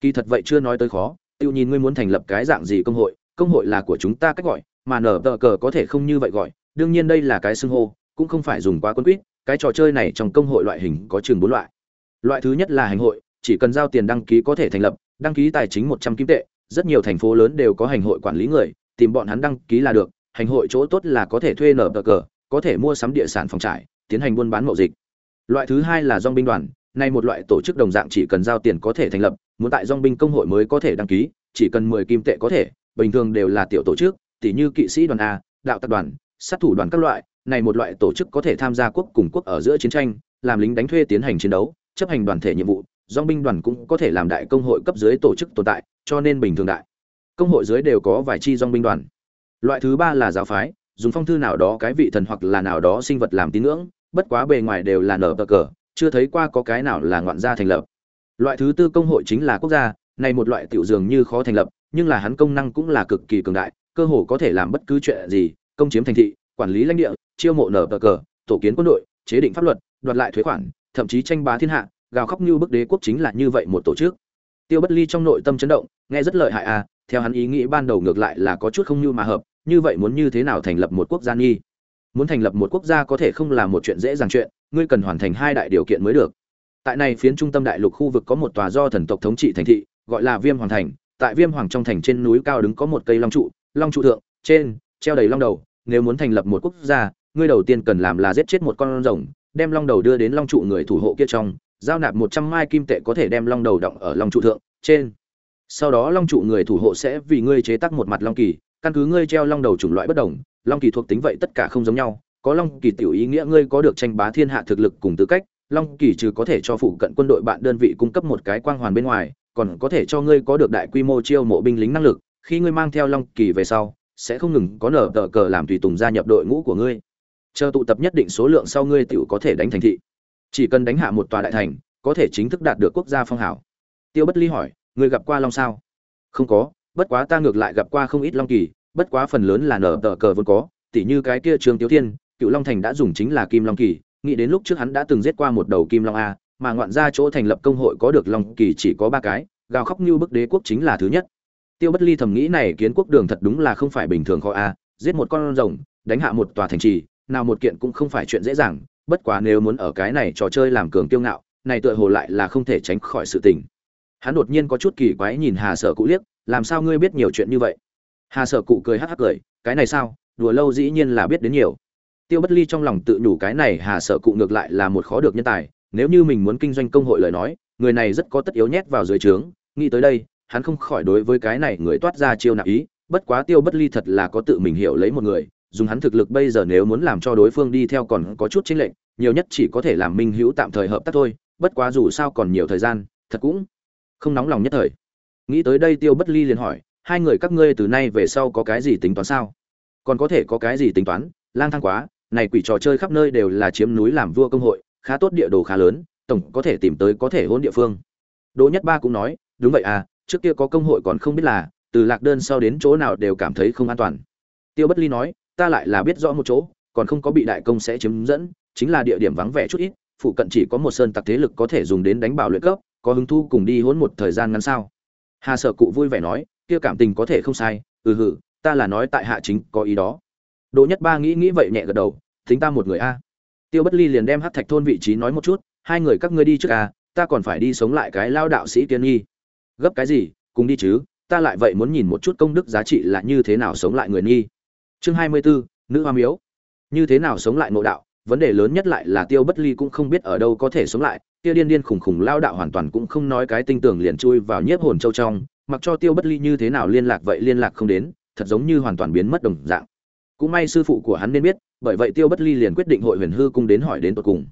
Kỳ thật vậy chưa nói tới khó tiêu nhìn ngươi muốn thành lập cái dạng gì công hội công hội là của chúng ta cách gọi, mà nở tờ cờ có thể không như vậy gọi, đương nhiên đây là cái xưng hô, cũng không phải dùng quá quân quýt cái trò chơi này trong công hội loại hình có chừng bốn loại. Loại thứ nhất là hành hội, chỉ cần giao tiền đăng ký có thể thành lập, đăng ký tài chính một trăm kim tệ, rất nhiều thành phố lớn đều có hành hội quản lý người tìm bọn hắn đăng ký là được, hành hội chỗ tốt là có thể thuê nở tờ cờ, có thể mua sắm địa sản phòng trải, tiến hành buôn bán mậu dịch. Loại thứ hai là dong binh đoàn, nay một loại tổ chức đồng dạng chỉ cần giao tiền có thể thành lập, muốn tại dong binh công hội mới có thể đăng ký, chỉ cần mười kim tệ có thể, bình thường đều là tiểu tổ chức tỷ như kỵ sĩ đoàn a, đạo tập đoàn, sát thủ đoàn các loại, này một loại tổ chức có thể tham gia quốc cùng quốc ở giữa chiến tranh, làm lính đánh thuê tiến hành chiến đấu, chấp hành đoàn thể nhiệm vụ dong binh đoàn cũng có thể làm đại công hội cấp dưới tổ chức tồn tại, cho nên bình thường đại công hội dưới đều có vài chi dòng binh đoàn. Loại thứ ba là giáo phái, dùng phong thư nào đó cái vị thần hoặc là nào đó sinh vật làm tín ngưỡng, bất quá bề ngoài đều là nở bờ cờ, chưa thấy qua có cái nào là ngoạn gia thành lập. Loại thứ tư công hội chính là quốc gia, này một loại tiểu dường như khó thành lập, nhưng là hắn công năng cũng là cực kỳ cường đại, cơ hồ có thể làm bất cứ chuyện gì, công chiếm thành thị, quản lý lãnh địa, chiêu mộ nở bờ cờ, tổ kiến quân đội, chế định pháp luật, đoạt lại thuế khoản, thậm chí tranh bá thiên hạ, gào khóc như bức đế quốc chính là như vậy một tổ chức. Tiêu bất ly trong nội tâm chấn động, nghe rất lợi hại à theo hắn ý nghĩ ban đầu ngược lại là có chút không như mà hợp, như vậy muốn như thế nào thành lập một quốc gia nghi? Muốn thành lập một quốc gia có thể không là một chuyện dễ dàng chuyện, ngươi cần hoàn thành hai đại điều kiện mới được. Tại này phiến trung tâm đại lục khu vực có một tòa do thần tộc thống trị thành thị, gọi là viêm hoàng thành. Tại viêm hoàng trong thành trên núi cao đứng có một cây long trụ long trụ thượng, trên, treo đầy long đầu. Nếu muốn thành lập một quốc gia, ngươi đầu tiên cần làm là giết chết một con rồng, đem long đầu đưa đến long trụ người thủ hộ kia trong, giao nạp một trăm mai kim tệ có thể đem long đầu động ở long trụ thượng, trên sau đó long trụ người thủ hộ sẽ vì ngươi chế tác một mặt long kỳ, căn cứ ngươi treo long đầu chủng loại bất đồng, long kỳ thuộc tính vậy tất cả không giống nhau, có long kỳ tiểu ý nghĩa ngươi có được tranh bá thiên hạ thực lực cùng tư cách, long kỳ trừ có thể cho phụ cận quân đội bạn đơn vị cung cấp một cái quang hoàn bên ngoài, còn có thể cho ngươi có được đại quy mô chiêu mộ binh lính năng lực, khi ngươi mang theo long kỳ về sau, sẽ không ngừng có nở tờ cờ làm tùy tùng gia nhập đội ngũ của ngươi. Chờ tụ tập nhất định số lượng sau ngươi tiểu có thể đánh thành thị. Chỉ cần đánh hạ một tòa đại thành, có thể chính thức đạt được quốc gia phong hảo tiêu bất ly hỏi ngươi gặp qua long sao? Không có, bất quá ta ngược lại gặp qua không ít long kỳ, bất quá phần lớn là nở tờ cờ vốn có, tỉ như cái kia trương tiếu thiên, cựu long thành đã dùng chính là kim long kỳ, nghĩ đến lúc trước hắn đã từng giết qua một đầu kim long a, mà ngoạn ra chỗ thành lập công hội có được long kỳ chỉ có ba cái, gào khóc như bức đế quốc chính là thứ nhất. Tiêu bất ly thầm nghĩ này kiến quốc đường thật đúng là không phải bình thường khó a, giết một con rồng, đánh hạ một tòa thành trì, nào một kiện cũng không phải chuyện dễ dàng, bất quá nếu muốn ở cái này trò chơi làm cường tiêu ngạo, này tựa hồ lại là không thể tránh khỏi sự tình hắn đột nhiên có chút kỳ quái nhìn hà sở cụ liếc, làm sao ngươi biết nhiều chuyện như vậy? Hà sở cụ cười hắc hắc cười, cái này sao? Đùa lâu dĩ nhiên là biết đến nhiều. Tiêu bất ly trong lòng tự nhủ cái này hà sở cụ ngược lại là một khó được nhân tài, nếu như mình muốn kinh doanh công hội lời nói, người này rất có tất yếu nhét vào dưới trướng, nghĩ tới đây, hắn không khỏi đối với cái này người toát ra chiêu nạp ý, bất quá tiêu bất ly thật là có tự mình hiểu lấy một người, dùng hắn thực lực bây giờ nếu muốn làm cho đối phương đi theo còn có chút chính lệnh nhiều nhất chỉ có thể làm minh hữu tạm thời hợp tác thôi, bất quá dù sao còn nhiều thời gian, thật cũng không nóng lòng nhất thời. Nghĩ tới đây tiêu bất ly liền hỏi, hai người các ngươi từ nay về sau có cái gì tính toán sao? Còn có thể có cái gì tính toán? Lang thang quá, này quỷ trò chơi khắp nơi đều là chiếm núi làm vua công hội, khá tốt địa đồ khá lớn, tổng có thể tìm tới có thể hôn địa phương. Đỗ nhất ba cũng nói, đúng vậy à trước kia có công hội còn không biết là, từ lạc đơn sau đến chỗ nào đều cảm thấy không an toàn. Tiêu bất ly nói, ta lại là biết rõ một chỗ, còn không có bị đại công sẽ chiếm dẫn, chính là địa điểm vắng vẻ chút ít, phụ cận chỉ có một sơn tặc thế lực có thể dùng đến đánh bảo luyện cấp có hứng thú cùng đi hỗn một thời gian ngắn sao? Hà Sở cụ vui vẻ nói, kia cảm tình có thể không sai ừ hử ta là nói tại hạ chính có ý đó. Đỗ nhất ba nghĩ nghĩ vậy nhẹ gật đầu tính ta một người a. Tiêu bất ly liền đem hát thạch thôn vị trí nói một chút, hai người các ngươi đi trước a, ta còn phải đi sống lại cái lao đạo sĩ tiên nghi gấp cái gì, cùng đi chứ, ta lại vậy muốn nhìn một chút công đức giá trị là như thế nào sống lại người nghi chương hai mươi bốn, nữ hoa miếu. Như thế nào sống lại nội đạo, vấn đề lớn nhất lại là tiêu bất ly cũng không biết ở đâu có thể sống lại tiêu điên điên khủng khủng lao đạo hoàn toàn cũng không nói cái tinh tưởng liền chui vào nhiếp hồn châu trong, mặc cho tiêu bất ly như thế nào liên lạc vậy liên lạc không đến, thật giống như hoàn toàn biến mất đồng dạng. Cũng may sư phụ của hắn nên biết, bởi vậy tiêu bất ly liền quyết định hội huyền hư cung đến hỏi đến tột cùng.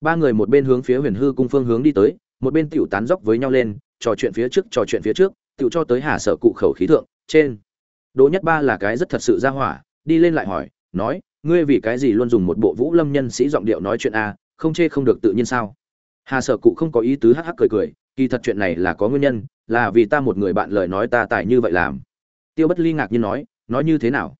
Ba người một bên hướng phía huyền hư cung phương hướng đi tới, một bên tiểu tán dốc với nhau lên, trò chuyện phía trước, trò chuyện phía trước, tiểu cho tới hà sở cụ khẩu khí thượng, trên. Đỗ nhất ba là cái rất thật sự ra hỏa, đi lên lại hỏi, nói, ngươi vì cái gì luôn dùng một bộ vũ lâm nhân sĩ giọng điệu nói chuyện a không chê không được tự nhiên sao? Hà sở cụ không có ý tứ hắc hắc cười cười, kỳ thật chuyện này là có nguyên nhân, là vì ta một người bạn lời nói ta tài như vậy làm. Tiêu bất ly ngạc nhiên nói nói như thế nào?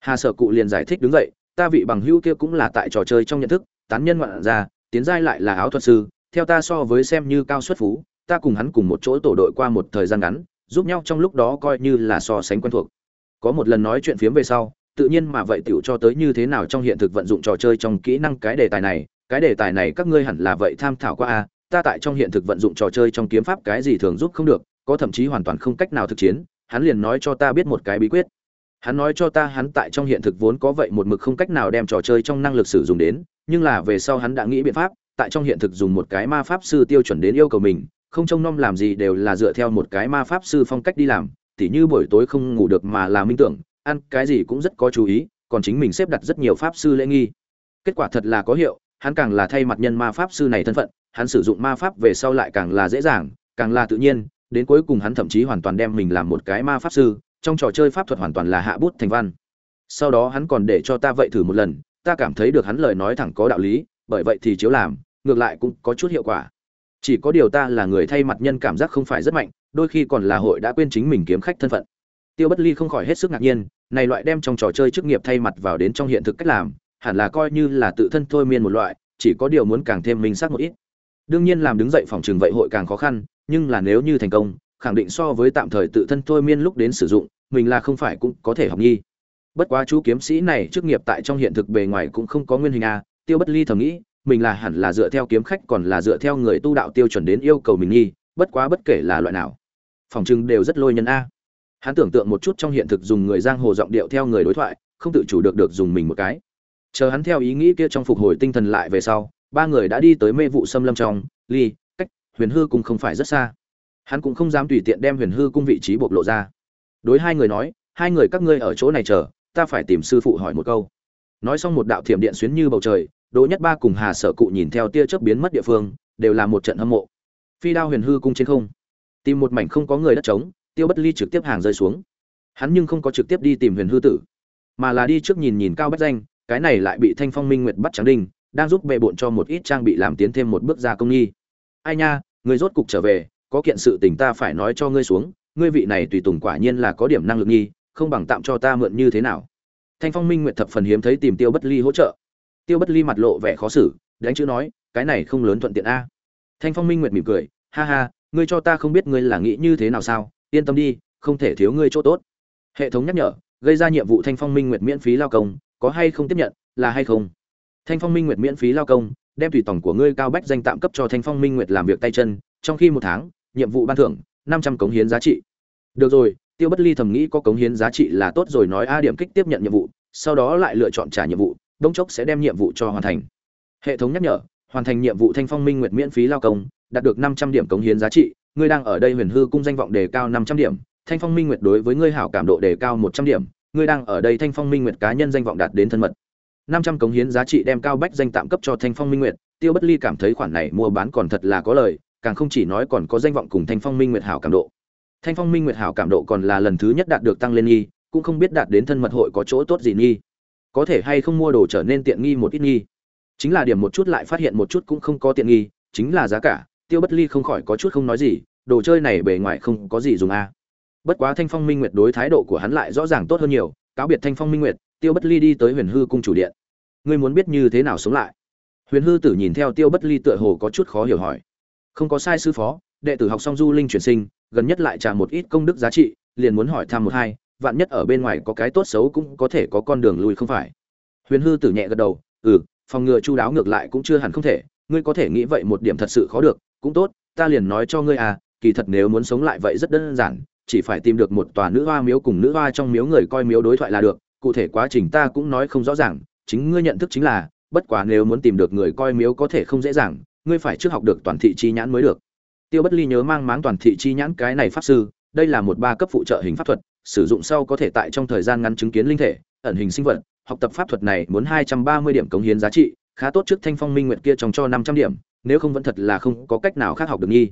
Hà sở cụ liền giải thích đứng dậy, ta vị bằng hữu kia cũng là tại trò chơi trong nhận thức, tán nhân ngoạn ra tiến giai lại là áo thuật sư, theo ta so với xem như cao xuất phú, ta cùng hắn cùng một chỗ tổ đội qua một thời gian ngắn, giúp nhau trong lúc đó coi như là so sánh quen thuộc. Có một lần nói chuyện phiếm về sau, tự nhiên mà vậy tiểu cho tới như thế nào trong hiện thực vận dụng trò chơi trong kỹ năng cái đề tài này cái đề tài này các ngươi hẳn là vậy tham thảo qua a ta tại trong hiện thực vận dụng trò chơi trong kiếm pháp cái gì thường giúp không được, có thậm chí hoàn toàn không cách nào thực chiến, hắn liền nói cho ta biết một cái bí quyết. Hắn nói cho ta hắn tại trong hiện thực vốn có vậy một mực không cách nào đem trò chơi trong năng lực sử dụng đến, nhưng là về sau hắn đã nghĩ biện pháp, tại trong hiện thực dùng một cái ma pháp sư tiêu chuẩn đến yêu cầu mình, không trông nom làm gì đều là dựa theo một cái ma pháp sư phong cách đi làm, tỉ như buổi tối không ngủ được mà là minh tưởng, ăn cái gì cũng rất có chú ý, còn chính mình xếp đặt rất nhiều pháp sư lễ nghi. Kết quả thật là có hiệu hắn càng là thay mặt nhân ma pháp sư này thân phận, hắn sử dụng ma pháp về sau lại càng là dễ dàng, càng là tự nhiên, đến cuối cùng hắn thậm chí hoàn toàn đem mình làm một cái ma pháp sư, trong trò chơi pháp thuật hoàn toàn là hạ bút thành văn. Sau đó hắn còn để cho ta vậy thử một lần, ta cảm thấy được hắn lời nói thẳng có đạo lý, bởi vậy thì chiếu làm, ngược lại cũng có chút hiệu quả. Chỉ có điều ta là người thay mặt nhân cảm giác không phải rất mạnh, đôi khi còn là hội đã quên chính mình kiếm khách thân phận. Tiêu bất ly không khỏi hết sức ngạc nhiên, này loại đem trong trò chơi chức nghiệp thay mặt vào đến trong hiện thực cách làm hẳn là coi như là tự thân thôi miên một loại, chỉ có điều muốn càng thêm minh xác một ít. Đương nhiên làm đứng dậy phòng trường vậy hội càng khó khăn, nhưng là nếu như thành công, khẳng định so với tạm thời tự thân thôi miên lúc đến sử dụng, mình là không phải cũng có thể học nhi bất quá chú kiếm sĩ này chức nghiệp tại trong hiện thực bề ngoài cũng không có nguyên hình a tiêu bất ly thầm nghĩ, mình là hẳn là dựa theo kiếm khách còn là dựa theo người tu đạo tiêu chuẩn đến yêu cầu mình nhi bất quá bất kể là loại nào, phòng trưng đều rất lôi nhân a. Hắn tưởng tượng một chút trong hiện thực dùng người giang hồ giọng điệu theo người đối thoại, không tự chủ được được dùng mình một cái chờ hắn theo ý nghĩ kia trong phục hồi tinh thần lại về sau, ba người đã đi tới mê vụ xâm lâm trong, ly, cách huyền hư cung không phải rất xa. Hắn cũng không dám tùy tiện đem huyền hư cung vị trí bộc lộ ra. Đối hai người nói, hai người các ngươi ở chỗ này chờ, ta phải tìm sư phụ hỏi một câu. Nói xong một đạo thiểm điện xuyến như bầu trời, đỗ nhất ba cùng hà sở cụ nhìn theo tia chớp biến mất địa phương, đều là một trận hâm mộ. Phi đao huyền hư cung trên không. Tìm một mảnh không có người đất trống, tiêu bất ly trực tiếp hàng rơi xuống. Hắn nhưng không có trực tiếp đi tìm huyền hư tử, mà là đi trước nhìn nhìn cao bách danh cái này lại bị thanh phong minh nguyệt bắt trắng đinh, đang giúp bệ bộn cho một ít trang bị làm tiến thêm một bước ra công nghi. Ai nha, người rốt cục trở về, có kiện sự tình ta phải nói cho ngươi xuống, ngươi vị này tùy tùng quả nhiên là có điểm năng lực nghi, không bằng tạm cho ta mượn như thế nào. Thanh phong minh nguyệt thập phần hiếm thấy tìm tiêu bất ly hỗ trợ. Tiêu bất ly mặt lộ vẻ khó xử, đánh chữ nói, cái này không lớn thuận tiện a. Thanh phong minh nguyệt mỉm cười, ha ha, ngươi cho ta không biết ngươi là nghĩ như thế nào sao, yên tâm đi, không thể thiếu ngươi chỗ tốt. Hệ thống nhắc nhở, gây ra nhiệm vụ thanh phong minh nguyệt miễn phí lao công có hay không tiếp nhận, là hay không? Thanh phong minh nguyệt miễn phí lao công, đem tùy tổng của ngươi cao bách danh tạm cấp cho thanh phong minh nguyệt làm việc tay chân, trong khi một tháng, nhiệm vụ ban thưởng, năm trăm cống hiến giá trị. Được rồi, tiêu bất ly thầm nghĩ có cống hiến giá trị là tốt rồi nói a điểm kích tiếp nhận nhiệm vụ, sau đó lại lựa chọn trả nhiệm vụ đông chốc sẽ đem nhiệm vụ cho hoàn thành. Hệ thống nhắc nhở, hoàn thành nhiệm vụ thanh phong minh nguyệt miễn phí lao công, đạt được năm trăm điểm cống hiến giá trị, ngươi đang ở đây huyền hư cung danh vọng đề cao năm trăm điểm, thanh phong minh nguyệt đối với ngươi hảo cảm độ đề cao một trăm điểm ngươi đang ở đây thanh phong minh nguyệt cá nhân danh vọng đạt đến thân mật. Năm trăm cống hiến giá trị đem cao bách danh tạm cấp cho thanh phong minh nguyệt, tiêu bất ly cảm thấy khoản này mua bán còn thật là có lời, càng không chỉ nói còn có danh vọng cùng thanh phong minh nguyệt hảo cảm độ. Thanh phong minh nguyệt hảo cảm độ còn là lần thứ nhất đạt được tăng lên nghi, cũng không biết đạt đến thân mật hội có chỗ tốt gì nghi. Có thể hay không mua đồ trở nên tiện nghi một ít nghi. Chính là điểm một chút lại phát hiện một chút cũng không có tiện nghi, chính là giá cả, tiêu bất ly không khỏi có chút không nói gì, đồ chơi này bề ngoài không có gì dùng a bất quá thanh phong minh nguyệt đối thái độ của hắn lại rõ ràng tốt hơn nhiều. Cáo biệt thanh phong minh nguyệt, tiêu bất ly đi tới huyền hư cung chủ điện. Ngươi muốn biết như thế nào sống lại? Huyền hư tử nhìn theo tiêu bất ly tựa hồ có chút khó hiểu hỏi. Không có sai sư phó, đệ tử học xong du linh chuyển sinh, gần nhất lại trả một ít công đức giá trị, liền muốn hỏi thăm một hai, vạn nhất ở bên ngoài có cái tốt xấu cũng có thể có con đường lùi không phải. Huyền hư tử nhẹ gật đầu ừ phòng ngừa chu đáo ngược lại cũng chưa hẳn không thể, ngươi có thể nghĩ vậy một điểm thật sự khó được, cũng tốt, ta liền nói cho ngươi à kỳ thật nếu muốn sống lại vậy rất đơn giản chỉ phải tìm được một tòa nữ hoa miếu cùng nữ hoa trong miếu người coi miếu đối thoại là được, cụ thể quá trình ta cũng nói không rõ ràng, chính ngươi nhận thức chính là, bất quá nếu muốn tìm được người coi miếu có thể không dễ dàng, ngươi phải trước học được toàn thị chi nhãn mới được. Tiêu bất ly nhớ mang máng toàn thị chi nhãn cái này pháp sư, đây là một ba cấp phụ trợ hình pháp thuật, sử dụng sau có thể tại trong thời gian ngắn chứng kiến linh thể, ẩn hình sinh vật, học tập pháp thuật này muốn hai trăm ba mươi điểm cống hiến giá trị, khá tốt trước thanh phong minh nguyện kia trong cho năm trăm điểm, nếu không vẫn thật là không có cách nào khác học được nghi.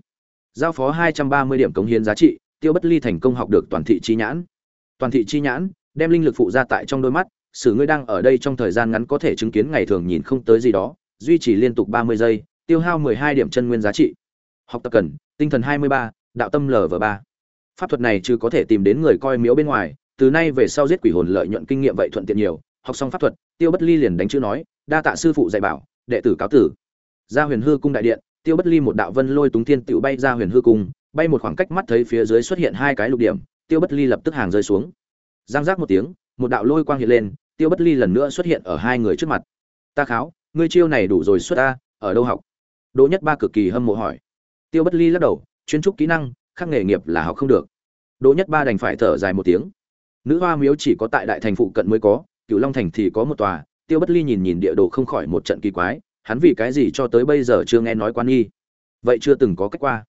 Giao phó hai trăm ba mươi điểm cống hiến giá trị tiêu bất ly thành công học được toàn thị chi nhãn. Toàn thị chi nhãn, đem linh lực phụ ra tại trong đôi mắt, sử ngươi đang ở đây trong thời gian ngắn có thể chứng kiến ngày thường nhìn không tới gì đó, duy trì liên tục ba mươi giây, tiêu hao mười hai điểm chân nguyên giá trị. Học tập cần, tinh thần hai mươi ba, đạo tâm lv ba. Pháp thuật này chứ có thể tìm đến người coi miếu bên ngoài, từ nay về sau giết quỷ hồn lợi nhuận kinh nghiệm vậy thuận tiện nhiều. Học xong pháp thuật, tiêu bất ly liền đánh chữ nói, đa tạ sư phụ dạy bảo, đệ tử cáo tử. Ra huyền hư cung đại điện, tiêu bất ly một đạo vân lôi túng thiên tự bay ra huyền hư cung bay một khoảng cách mắt thấy phía dưới xuất hiện hai cái lục điểm, tiêu bất ly lập tức hàng rơi xuống. Giang giác một tiếng, một đạo lôi quang hiện lên, tiêu bất ly lần nữa xuất hiện ở hai người trước mặt. Ta kháo, ngươi chiêu này đủ rồi xuất ta ở đâu học? Đỗ nhất ba cực kỳ hâm mộ hỏi. Tiêu bất ly lắc đầu, chuyên trúc kỹ năng, khác nghề nghiệp là học không được. Đỗ nhất ba đành phải thở dài một tiếng. Nữ hoa miếu chỉ có tại đại thành phụ cận mới có cựu long thành thì có một tòa. Tiêu bất ly nhìn nhìn địa đồ không khỏi một trận kỳ quái, hắn vì cái gì cho tới bây giờ chưa nghe nói quan nghi? Vậy chưa từng có cách qua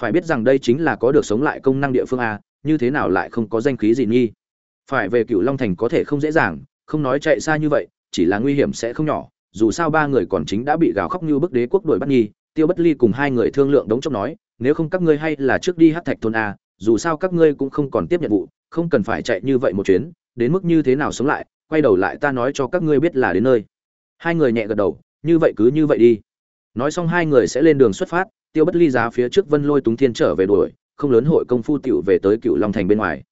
phải biết rằng đây chính là có được sống lại công năng địa phương a, như thế nào lại không có danh khí gì nghi? Phải về cựu long thành có thể không dễ dàng, không nói chạy xa như vậy, chỉ là nguy hiểm sẽ không nhỏ. Dù sao ba người còn chính đã bị gào khóc như bức đế quốc đuổi bắt nghi, tiêu bất ly cùng hai người thương lượng đống chốc nói, nếu không các ngươi hay là trước đi hát thạch thôn a, dù sao các ngươi cũng không còn tiếp nhận vụ, không cần phải chạy như vậy một chuyến, đến mức như thế nào sống lại, quay đầu lại ta nói cho các ngươi biết là đến nơi. Hai người nhẹ gật đầu, như vậy cứ như vậy đi. Nói xong hai người sẽ lên đường xuất phát tiêu bất ly giá phía trước vân lôi túng thiên trở về đuổi, không lớn hội công phu tiểu về tới cựu long thành bên ngoài.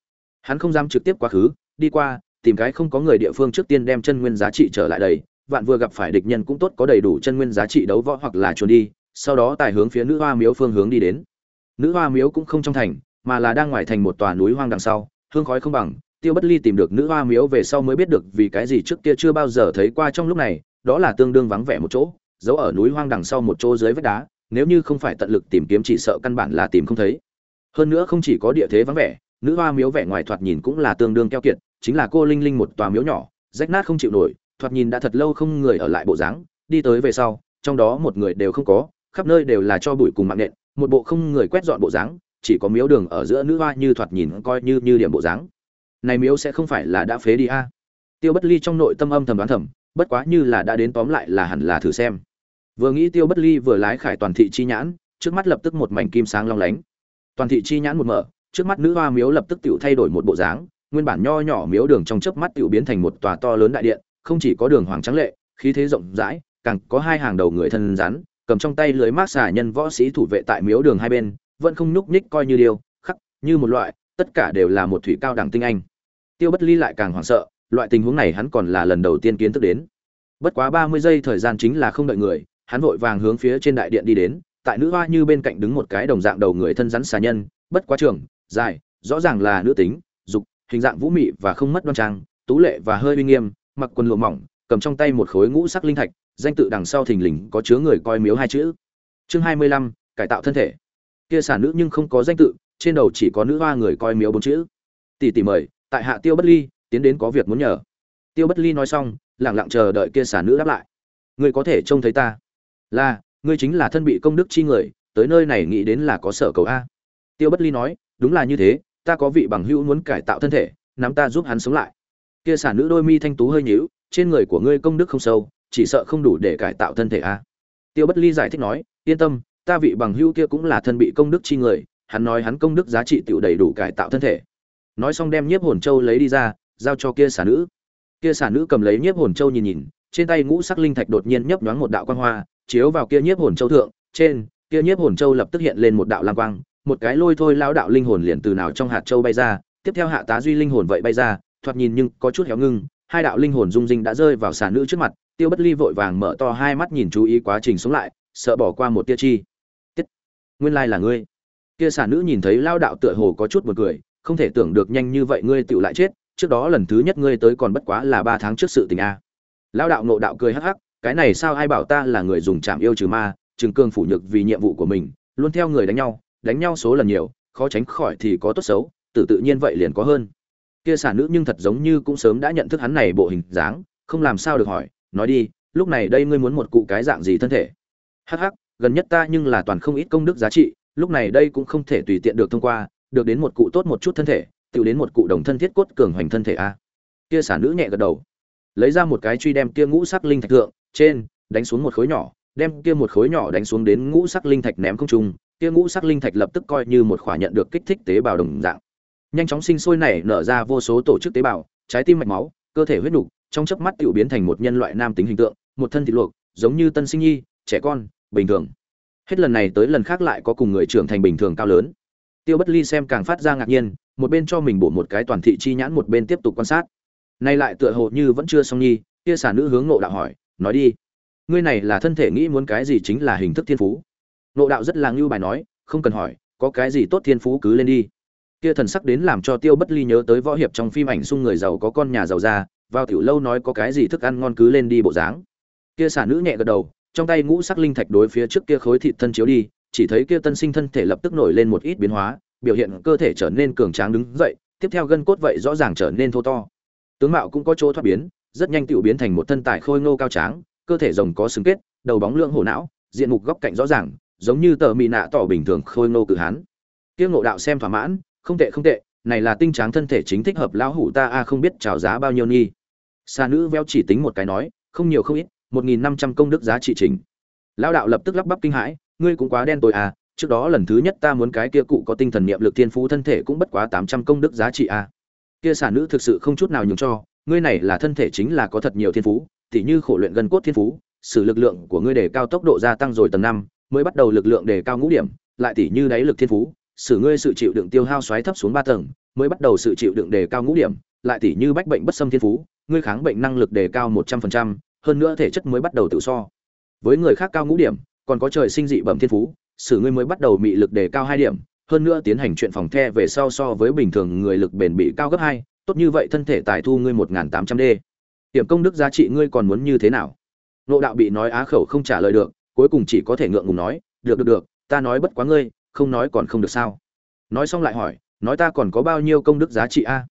Hắn không dám trực tiếp quá khứ, đi qua, tìm cái không có người địa phương trước tiên đem chân nguyên giá trị trở lại đầy, vạn vừa gặp phải địch nhân cũng tốt có đầy đủ chân nguyên giá trị đấu võ hoặc là trốn đi, sau đó tài hướng phía nữ hoa miếu phương hướng đi đến. Nữ hoa miếu cũng không trong thành, mà là đang ngoài thành một tòa núi hoang đằng sau, hương khói không bằng, tiêu bất ly tìm được nữ hoa miếu về sau mới biết được vì cái gì trước kia chưa bao giờ thấy qua trong lúc này, đó là tương đương vắng vẻ một chỗ, giấu ở núi hoang đằng sau một chỗ dưới vách đá nếu như không phải tận lực tìm kiếm chỉ sợ căn bản là tìm không thấy. Hơn nữa không chỉ có địa thế vắng vẻ, nữ hoa miếu vẻ ngoài thoạt nhìn cũng là tương đương keo kiệt, chính là cô linh linh một tòa miếu nhỏ, rách nát không chịu nổi, thoạt nhìn đã thật lâu không người ở lại bộ dáng, đi tới về sau, trong đó một người đều không có, khắp nơi đều là cho bụi cùng mạng nện, một bộ không người quét dọn bộ dáng, chỉ có miếu đường ở giữa nữ hoa như thoạt nhìn coi như như điểm bộ dáng. Này miếu sẽ không phải là đã phế đi a? Tiêu bất ly trong nội tâm âm thầm đoán thầm, bất quá như là đã đến tóm lại là hẳn là thử xem vừa nghĩ tiêu bất ly vừa lái khải toàn thị chi nhãn, trước mắt lập tức một mảnh kim sáng long lánh. Toàn thị chi nhãn một mở, trước mắt nữ hoa miếu lập tức tự thay đổi một bộ dáng, nguyên bản nho nhỏ miếu đường trong chớp mắt tự biến thành một tòa to lớn đại điện, không chỉ có đường hoàng trắng lệ, khí thế rộng rãi, càng có hai hàng đầu người thân rắn, cầm trong tay lưới mát xà nhân võ sĩ thủ vệ tại miếu đường hai bên, vẫn không nhúc nhích coi như điều khắc, như một loại, tất cả đều là một thủy cao đẳng tinh anh. Tiêu bất ly lại càng hoảng sợ, loại tình huống này hắn còn là lần đầu tiên kiến thức đến. Bất quá ba mươi giây thời gian chính là không đợi người hắn vội vàng hướng phía trên đại điện đi đến, tại nữ hoa như bên cạnh đứng một cái đồng dạng đầu người thân rắn xà nhân, bất quá trường, dài, rõ ràng là nữ tính, dục, hình dạng vũ mị và không mất đoan trang, tú lệ và hơi uy nghiêm, mặc quần lụa mỏng, cầm trong tay một khối ngũ sắc linh thạch, danh tự đằng sau thình lình có chứa người coi miếu hai chữ. Chương hai mươi lăm, cải tạo thân thể. Kia xà nữ nhưng không có danh tự, trên đầu chỉ có nữ hoa người coi miếu bốn chữ. Tỷ tỷ mời, tại hạ tiêu bất ly, tiến đến có việc muốn nhờ. Tiêu bất ly nói xong lẳng lặng chờ đợi kia xà nữ đáp lại. Ngươi có thể trông thấy ta là, ngươi chính là thân bị công đức chi người, tới nơi này nghĩ đến là có sở cầu a. Tiêu bất ly nói, đúng là như thế, ta có vị bằng hữu muốn cải tạo thân thể, nắm ta giúp hắn sống lại. Kia sản nữ đôi mi thanh tú hơi nhíu, trên người của ngươi công đức không sâu, chỉ sợ không đủ để cải tạo thân thể a. Tiêu bất ly giải thích nói, yên tâm, ta vị bằng hữu kia cũng là thân bị công đức chi người, hắn nói hắn công đức giá trị tiểu đầy đủ cải tạo thân thể. Nói xong đem nhiếp hồn châu lấy đi ra, giao cho kia xà nữ. Kia xà nữ cầm lấy nhiếp hồn châu nhìn nhìn, trên tay ngũ sắc linh thạch đột nhiên nhấp nhoáng một đạo quang hoa chiếu vào kia nhiếp hồn châu thượng, trên kia nhiếp hồn châu lập tức hiện lên một đạo lam quang, một cái lôi thôi lao đạo linh hồn liền từ nào trong hạt châu bay ra, tiếp theo hạ tá duy linh hồn vậy bay ra, thoạt nhìn nhưng có chút héo ngưng, hai đạo linh hồn dung dinh đã rơi vào xà nữ trước mặt, tiêu bất ly vội vàng mở to hai mắt nhìn chú ý quá trình sống lại, sợ bỏ qua một tia chi. Tiết, nguyên lai là ngươi. Kia xà nữ nhìn thấy lao đạo tựa hồ có chút buồn cười, không thể tưởng được nhanh như vậy ngươi tựu lại chết, trước đó lần thứ nhất ngươi tới còn bất quá là ba tháng trước sự tình a. Lao đạo nộ đạo cười hắc hắc cái này sao ai bảo ta là người dùng chạm yêu trừ ma trừng cương phủ nhược vì nhiệm vụ của mình, luôn theo người đánh nhau đánh nhau số lần nhiều, khó tránh khỏi thì có tốt xấu tự tự nhiên vậy liền có hơn. Kia xả nữ nhưng thật giống như cũng sớm đã nhận thức hắn này bộ hình dáng, không làm sao được hỏi, nói đi, lúc này đây ngươi muốn một cụ cái dạng gì thân thể? Hắc hắc, gần nhất ta nhưng là toàn không ít công đức giá trị, lúc này đây cũng không thể tùy tiện được thông qua, được đến một cụ tốt một chút thân thể, tự đến một cụ đồng thân thiết cốt cường hoành thân thể a. Kia xả nữ nhẹ gật đầu, lấy ra một cái truy đem kia ngũ sắc linh thạch thượng trên, đánh xuống một khối nhỏ, đem kia một khối nhỏ đánh xuống đến ngũ sắc linh thạch ném không trung, kia ngũ sắc linh thạch lập tức coi như một khỏa nhận được kích thích tế bào đồng dạng. Nhanh chóng sinh sôi nảy nở ra vô số tổ chức tế bào, trái tim mạch máu, cơ thể huyết nục, trong chớp mắt tự biến thành một nhân loại nam tính hình tượng, một thân thịt luộc, giống như tân sinh nhi, trẻ con, bình thường. Hết lần này tới lần khác lại có cùng người trưởng thành bình thường cao lớn. Tiêu bất ly xem càng phát ra ngạc nhiên, một bên cho mình bổ một cái toàn thị chi nhãn một bên tiếp tục quan sát. Nay lại tựa hồ như vẫn chưa xong nhi, kia xả nữ hướng nộ đạo hỏi nói đi. Ngươi này là thân thể nghĩ muốn cái gì chính là hình thức thiên phú. Nộ đạo rất là ngưu bài nói, không cần hỏi, có cái gì tốt thiên phú cứ lên đi. Kia thần sắc đến làm cho tiêu bất ly nhớ tới võ hiệp trong phim ảnh xung người giàu có con nhà giàu ra, vào tiểu lâu nói có cái gì thức ăn ngon cứ lên đi bộ dáng. Kia xả nữ nhẹ gật đầu, trong tay ngũ sắc linh thạch đối phía trước kia khối thịt thân chiếu đi, chỉ thấy kia tân sinh thân thể lập tức nổi lên một ít biến hóa, biểu hiện cơ thể trở nên cường tráng đứng dậy, tiếp theo gân cốt vậy rõ ràng trở nên thô to. Tướng mạo cũng có chỗ thoát biến rất nhanh tiểu biến thành một thân tài khôi ngô cao tráng, cơ thể rồng có xứng kết, đầu bóng lượng hổ não, diện mục góc cạnh rõ ràng, giống như tờ mì nạ tỏ bình thường khôi ngô cử hán kia ngộ đạo xem thỏa mãn, không tệ không tệ, này là tinh tráng thân thể chính thích hợp lão hủ ta, a, không biết chào giá bao nhiêu nhi. Sa nữ veo chỉ tính một cái nói, không nhiều không ít, một nghìn năm trăm công đức giá trị chỉnh. lão đạo lập tức lắp bắp kinh hãi, ngươi cũng quá đen tối à trước đó lần thứ nhất ta muốn cái kia cụ có tinh thần niệm lực thiên phú thân thể cũng bất quá tám trăm công đức giá trị à. kia sản nữ thực sự không chút nào nhường cho ngươi này là thân thể chính là có thật nhiều thiên phú, tỉ như khổ luyện gần cốt thiên phú, sử lực lượng của ngươi để cao tốc độ gia tăng rồi tầng năm, mới bắt đầu lực lượng để cao ngũ điểm, lại tỉ như đáy lực thiên phú, sử ngươi sự chịu đựng tiêu hao xoáy thấp xuống ba tầng, mới bắt đầu sự chịu đựng đề cao ngũ điểm, lại tỉ như bách bệnh bất xâm thiên phú, ngươi kháng bệnh năng lực đề cao một trăm phần trăm, hơn nữa thể chất mới bắt đầu tự so. Với người khác cao ngũ điểm, còn có trời sinh dị bẩm thiên phú, sử ngươi mới bắt đầu mị lực đề cao hai điểm, hơn nữa tiến hành chuyện phòng the về sau so với bình thường người lực bền bị cao gấp hai tốt như vậy thân thể tài thu ngươi một nghìn tám trăm d điểm công đức giá trị ngươi còn muốn như thế nào? Nộ đạo bị nói á khẩu không trả lời được, cuối cùng chỉ có thể ngượng ngùng nói, được được được, ta nói bất quá ngươi, không nói còn không được sao? Nói xong lại hỏi, nói ta còn có bao nhiêu công đức giá trị a?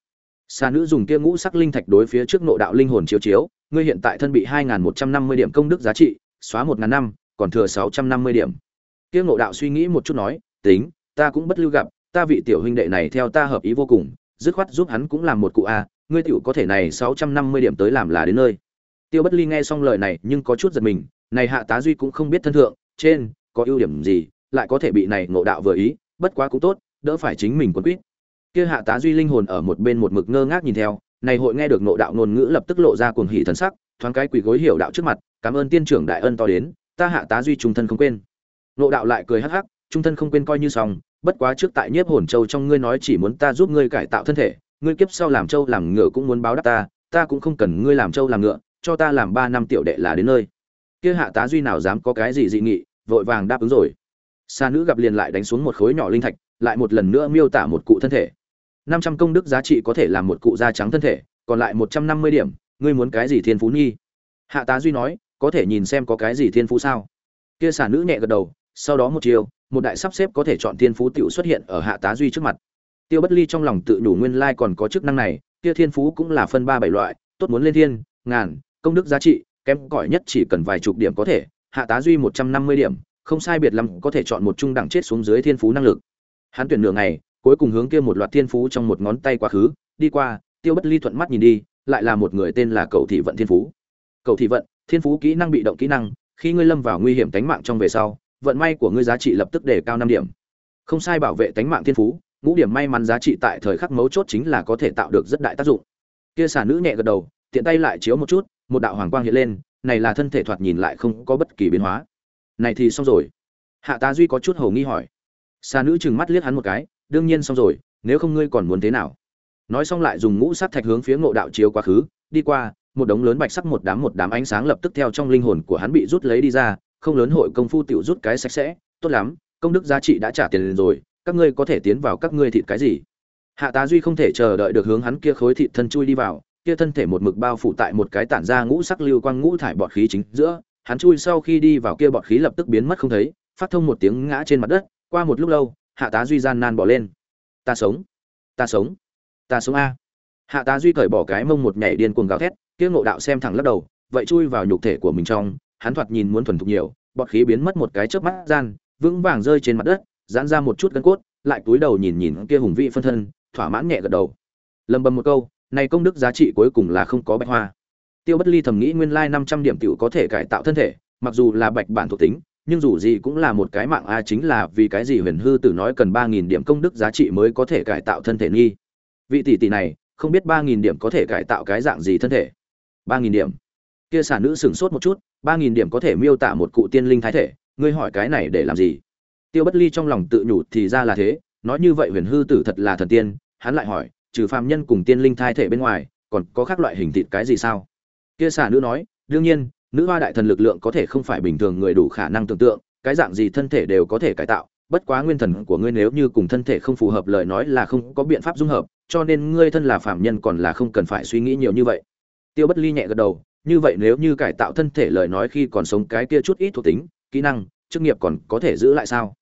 Sa nữ dùng kia ngũ sắc linh thạch đối phía trước nộ đạo linh hồn chiếu chiếu, ngươi hiện tại thân bị hai một trăm năm mươi điểm công đức giá trị, xóa một ngàn năm, còn thừa sáu trăm năm mươi điểm. Kia ngộ đạo suy nghĩ một chút nói, tính, ta cũng bất lưu gặp, ta vị tiểu huynh đệ này theo ta hợp ý vô cùng dứt khoát giúp hắn cũng làm một cụ a, ngươi tiểu có thể này sáu trăm năm mươi điểm tới làm là đến nơi. Tiêu bất ly nghe xong lời này nhưng có chút giật mình, này hạ tá duy cũng không biết thân thượng, trên, có ưu điểm gì, lại có thể bị này ngộ đạo vừa ý, bất quá cũng tốt, đỡ phải chính mình quấn quýt. Kia hạ tá duy linh hồn ở một bên một mực ngơ ngác nhìn theo, này hội nghe được ngộ đạo ngôn ngữ lập tức lộ ra cuồng hỉ thần sắc, thoáng cái quỳ gối hiểu đạo trước mặt, cảm ơn tiên trưởng đại ân to đến, ta hạ tá duy trung thân không quên. Ngộ đạo lại cười hắc hắc, trung thân không quên coi như xong bất quá trước tại nhiếp hồn châu trong ngươi nói chỉ muốn ta giúp ngươi cải tạo thân thể, ngươi kiếp sau làm châu làm ngựa cũng muốn báo đáp ta ta cũng không cần ngươi làm châu làm ngựa, cho ta làm ba năm tiểu đệ là đến nơi. Kia hạ tá duy nào dám có cái gì dị nghị, vội vàng đáp ứng rồi. Xa nữ gặp liền lại đánh xuống một khối nhỏ linh thạch, lại một lần nữa miêu tả một cụ thân thể. Năm trăm công đức giá trị có thể làm một cụ da trắng thân thể, còn lại một trăm năm mươi điểm, ngươi muốn cái gì thiên phú nghi? Hạ tá duy nói, có thể nhìn xem có cái gì thiên phú sao? Kia xà nữ nhẹ gật đầu, sau đó một chiều một đại sắp xếp có thể chọn thiên phú tiểu xuất hiện ở hạ tá duy trước mặt. Tiêu bất ly trong lòng tự đủ nguyên lai còn có chức năng này, kia thiên phú cũng là phân ba bảy loại, tốt muốn lên thiên, ngàn, công đức giá trị, kém cỏi nhất chỉ cần vài chục điểm có thể, hạ tá duy một trăm năm mươi điểm, không sai biệt lắm có thể chọn một trung đẳng chết xuống dưới thiên phú năng lực. Hắn tuyển nửa ngày, cuối cùng hướng kia một loạt thiên phú trong một ngón tay quá khứ, đi qua, tiêu bất ly thuận mắt nhìn đi, lại là một người tên là cầu thị vận thiên phú. Cầu thị vận, thiên phú kỹ năng bị động kỹ năng, khi ngươi lâm vào nguy hiểm tánh mạng trong về sau vận may của ngươi giá trị lập tức đề cao năm điểm. Không sai bảo vệ tánh mạng thiên phú, ngũ điểm may mắn giá trị tại thời khắc mấu chốt chính là có thể tạo được rất đại tác dụng. Kia xà nữ nhẹ gật đầu, tiện tay lại chiếu một chút, một đạo hoàng quang hiện lên, này là thân thể thoạt nhìn lại không có bất kỳ biến hóa. Này thì xong rồi. Hạ tá duy có chút hầu nghi hỏi. Xà nữ chừng mắt liếc hắn một cái, đương nhiên xong rồi, nếu không ngươi còn muốn thế nào? Nói xong lại dùng ngũ sắc thạch hướng phía ngộ đạo chiếu quá khứ, đi qua, một đống lớn bạch sắc một đám một đám ánh sáng lập tức theo trong linh hồn của hắn bị rút lấy đi ra không lớn hội công phu tiểu rút cái sạch sẽ, tốt lắm, công đức giá trị đã trả tiền rồi, các ngươi có thể tiến vào các ngươi thịt cái gì? Hạ tá duy không thể chờ đợi được hướng hắn kia khối thịt thân chui đi vào, kia thân thể một mực bao phủ tại một cái tản ra ngũ sắc lưu quang ngũ thải bọt khí chính giữa, hắn chui sau khi đi vào kia bọt khí lập tức biến mất không thấy, phát thông một tiếng ngã trên mặt đất, qua một lúc lâu, hạ tá duy gian nan bỏ lên. Ta sống ta sống ta sống a. Hạ tá duy cởi bỏ cái mông một nhảy điên cuồng gào thét, kia ngộ đạo xem thẳng lắc đầu, vậy chui vào nhục thể của mình trong hắn thoạt nhìn muốn thuần thục nhiều, bọt khí biến mất một cái chớp mắt gian, vững vàng rơi trên mặt đất, giãn ra một chút gân cốt, lại cúi đầu nhìn nhìn kia hùng vị phân thân, thỏa mãn nhẹ gật đầu. Lầm bầm một câu, này công đức giá trị cuối cùng là không có bạch hoa. Tiêu bất ly thầm nghĩ nguyên lai năm trăm điểm tiểu có thể cải tạo thân thể, mặc dù là bạch bản thuộc tính, nhưng dù gì cũng là một cái mạng a, chính là vì cái gì huyền hư tử nói cần ba nghìn điểm công đức giá trị mới có thể cải tạo thân thể nghi. Vị tỷ tỷ này, không biết ba nghìn điểm có thể cải tạo cái dạng gì thân thể. ba nghìn điểm kia xà nữ sửng sốt một chút, ba nghìn điểm có thể miêu tả một cụ tiên linh thái thể, ngươi hỏi cái này để làm gì? Tiêu bất ly trong lòng tự nhủ thì ra là thế, nói như vậy huyền hư tử thật là thần tiên, hắn lại hỏi, trừ phàm nhân cùng tiên linh thái thể bên ngoài, còn có các loại hình thịt cái gì sao? Kia xà nữ nói, đương nhiên, nữ hoa đại thần lực lượng có thể không phải bình thường người đủ khả năng tưởng tượng, cái dạng gì thân thể đều có thể cải tạo, bất quá nguyên thần của ngươi nếu như cùng thân thể không phù hợp lời nói là không có biện pháp dung hợp, cho nên ngươi thân là phạm nhân còn là không cần phải suy nghĩ nhiều như vậy. Tiêu bất ly nhẹ gật đầu như vậy nếu như cải tạo thân thể lời nói khi còn sống cái kia chút ít thuộc tính, kỹ năng, chức nghiệp còn có thể giữ lại sao?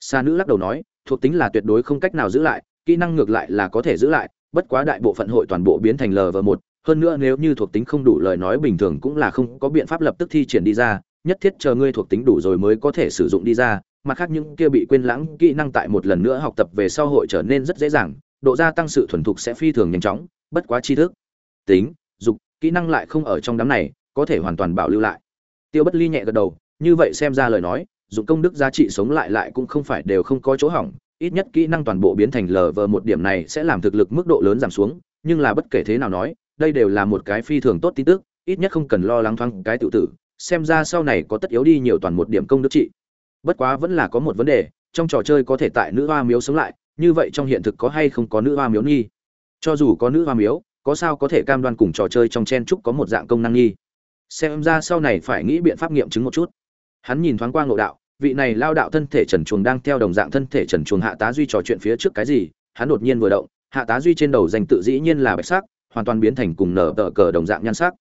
Xa nữ lắc đầu nói, thuộc tính là tuyệt đối không cách nào giữ lại, kỹ năng ngược lại là có thể giữ lại, bất quá đại bộ phận hội toàn bộ biến thành lv một. Hơn nữa nếu như thuộc tính không đủ lời nói bình thường cũng là không có biện pháp lập tức thi triển đi ra, nhất thiết chờ ngươi thuộc tính đủ rồi mới có thể sử dụng đi ra. Mặt khác những kia bị quên lãng kỹ năng tại một lần nữa học tập về sau hội trở nên rất dễ dàng, độ gia tăng sự thuần thục sẽ phi thường nhanh chóng, bất quá tri thức, tính kỹ năng lại không ở trong đám này, có thể hoàn toàn bảo lưu lại. Tiêu bất ly nhẹ gật đầu, như vậy xem ra lời nói, dụng công đức giá trị sống lại lại cũng không phải đều không có chỗ hỏng, ít nhất kỹ năng toàn bộ biến thành lờ vờ một điểm này sẽ làm thực lực mức độ lớn giảm xuống, nhưng là bất kể thế nào nói, đây đều là một cái phi thường tốt tin tức, ít nhất không cần lo lắng thoáng cái tự tử, xem ra sau này có tất yếu đi nhiều toàn một điểm công đức trị. Bất quá vẫn là có một vấn đề, trong trò chơi có thể tại nữ hoa miếu sống lại, như vậy trong hiện thực có hay không có nữ hoa miếu nghi? Cho dù có nữ hoa miếu có sao có thể cam đoan cùng trò chơi trong chen trúc có một dạng công năng nghi. Xem ra sau này phải nghĩ biện pháp nghiệm chứng một chút. Hắn nhìn thoáng qua ngộ đạo, vị này lao đạo thân thể trần chuồng đang theo đồng dạng thân thể trần chuồng hạ tá duy trò chuyện phía trước cái gì, hắn đột nhiên vừa động, hạ tá duy trên đầu danh tự dĩ nhiên là bạch sắc, hoàn toàn biến thành cùng nở tờ cờ đồng dạng nhan sắc.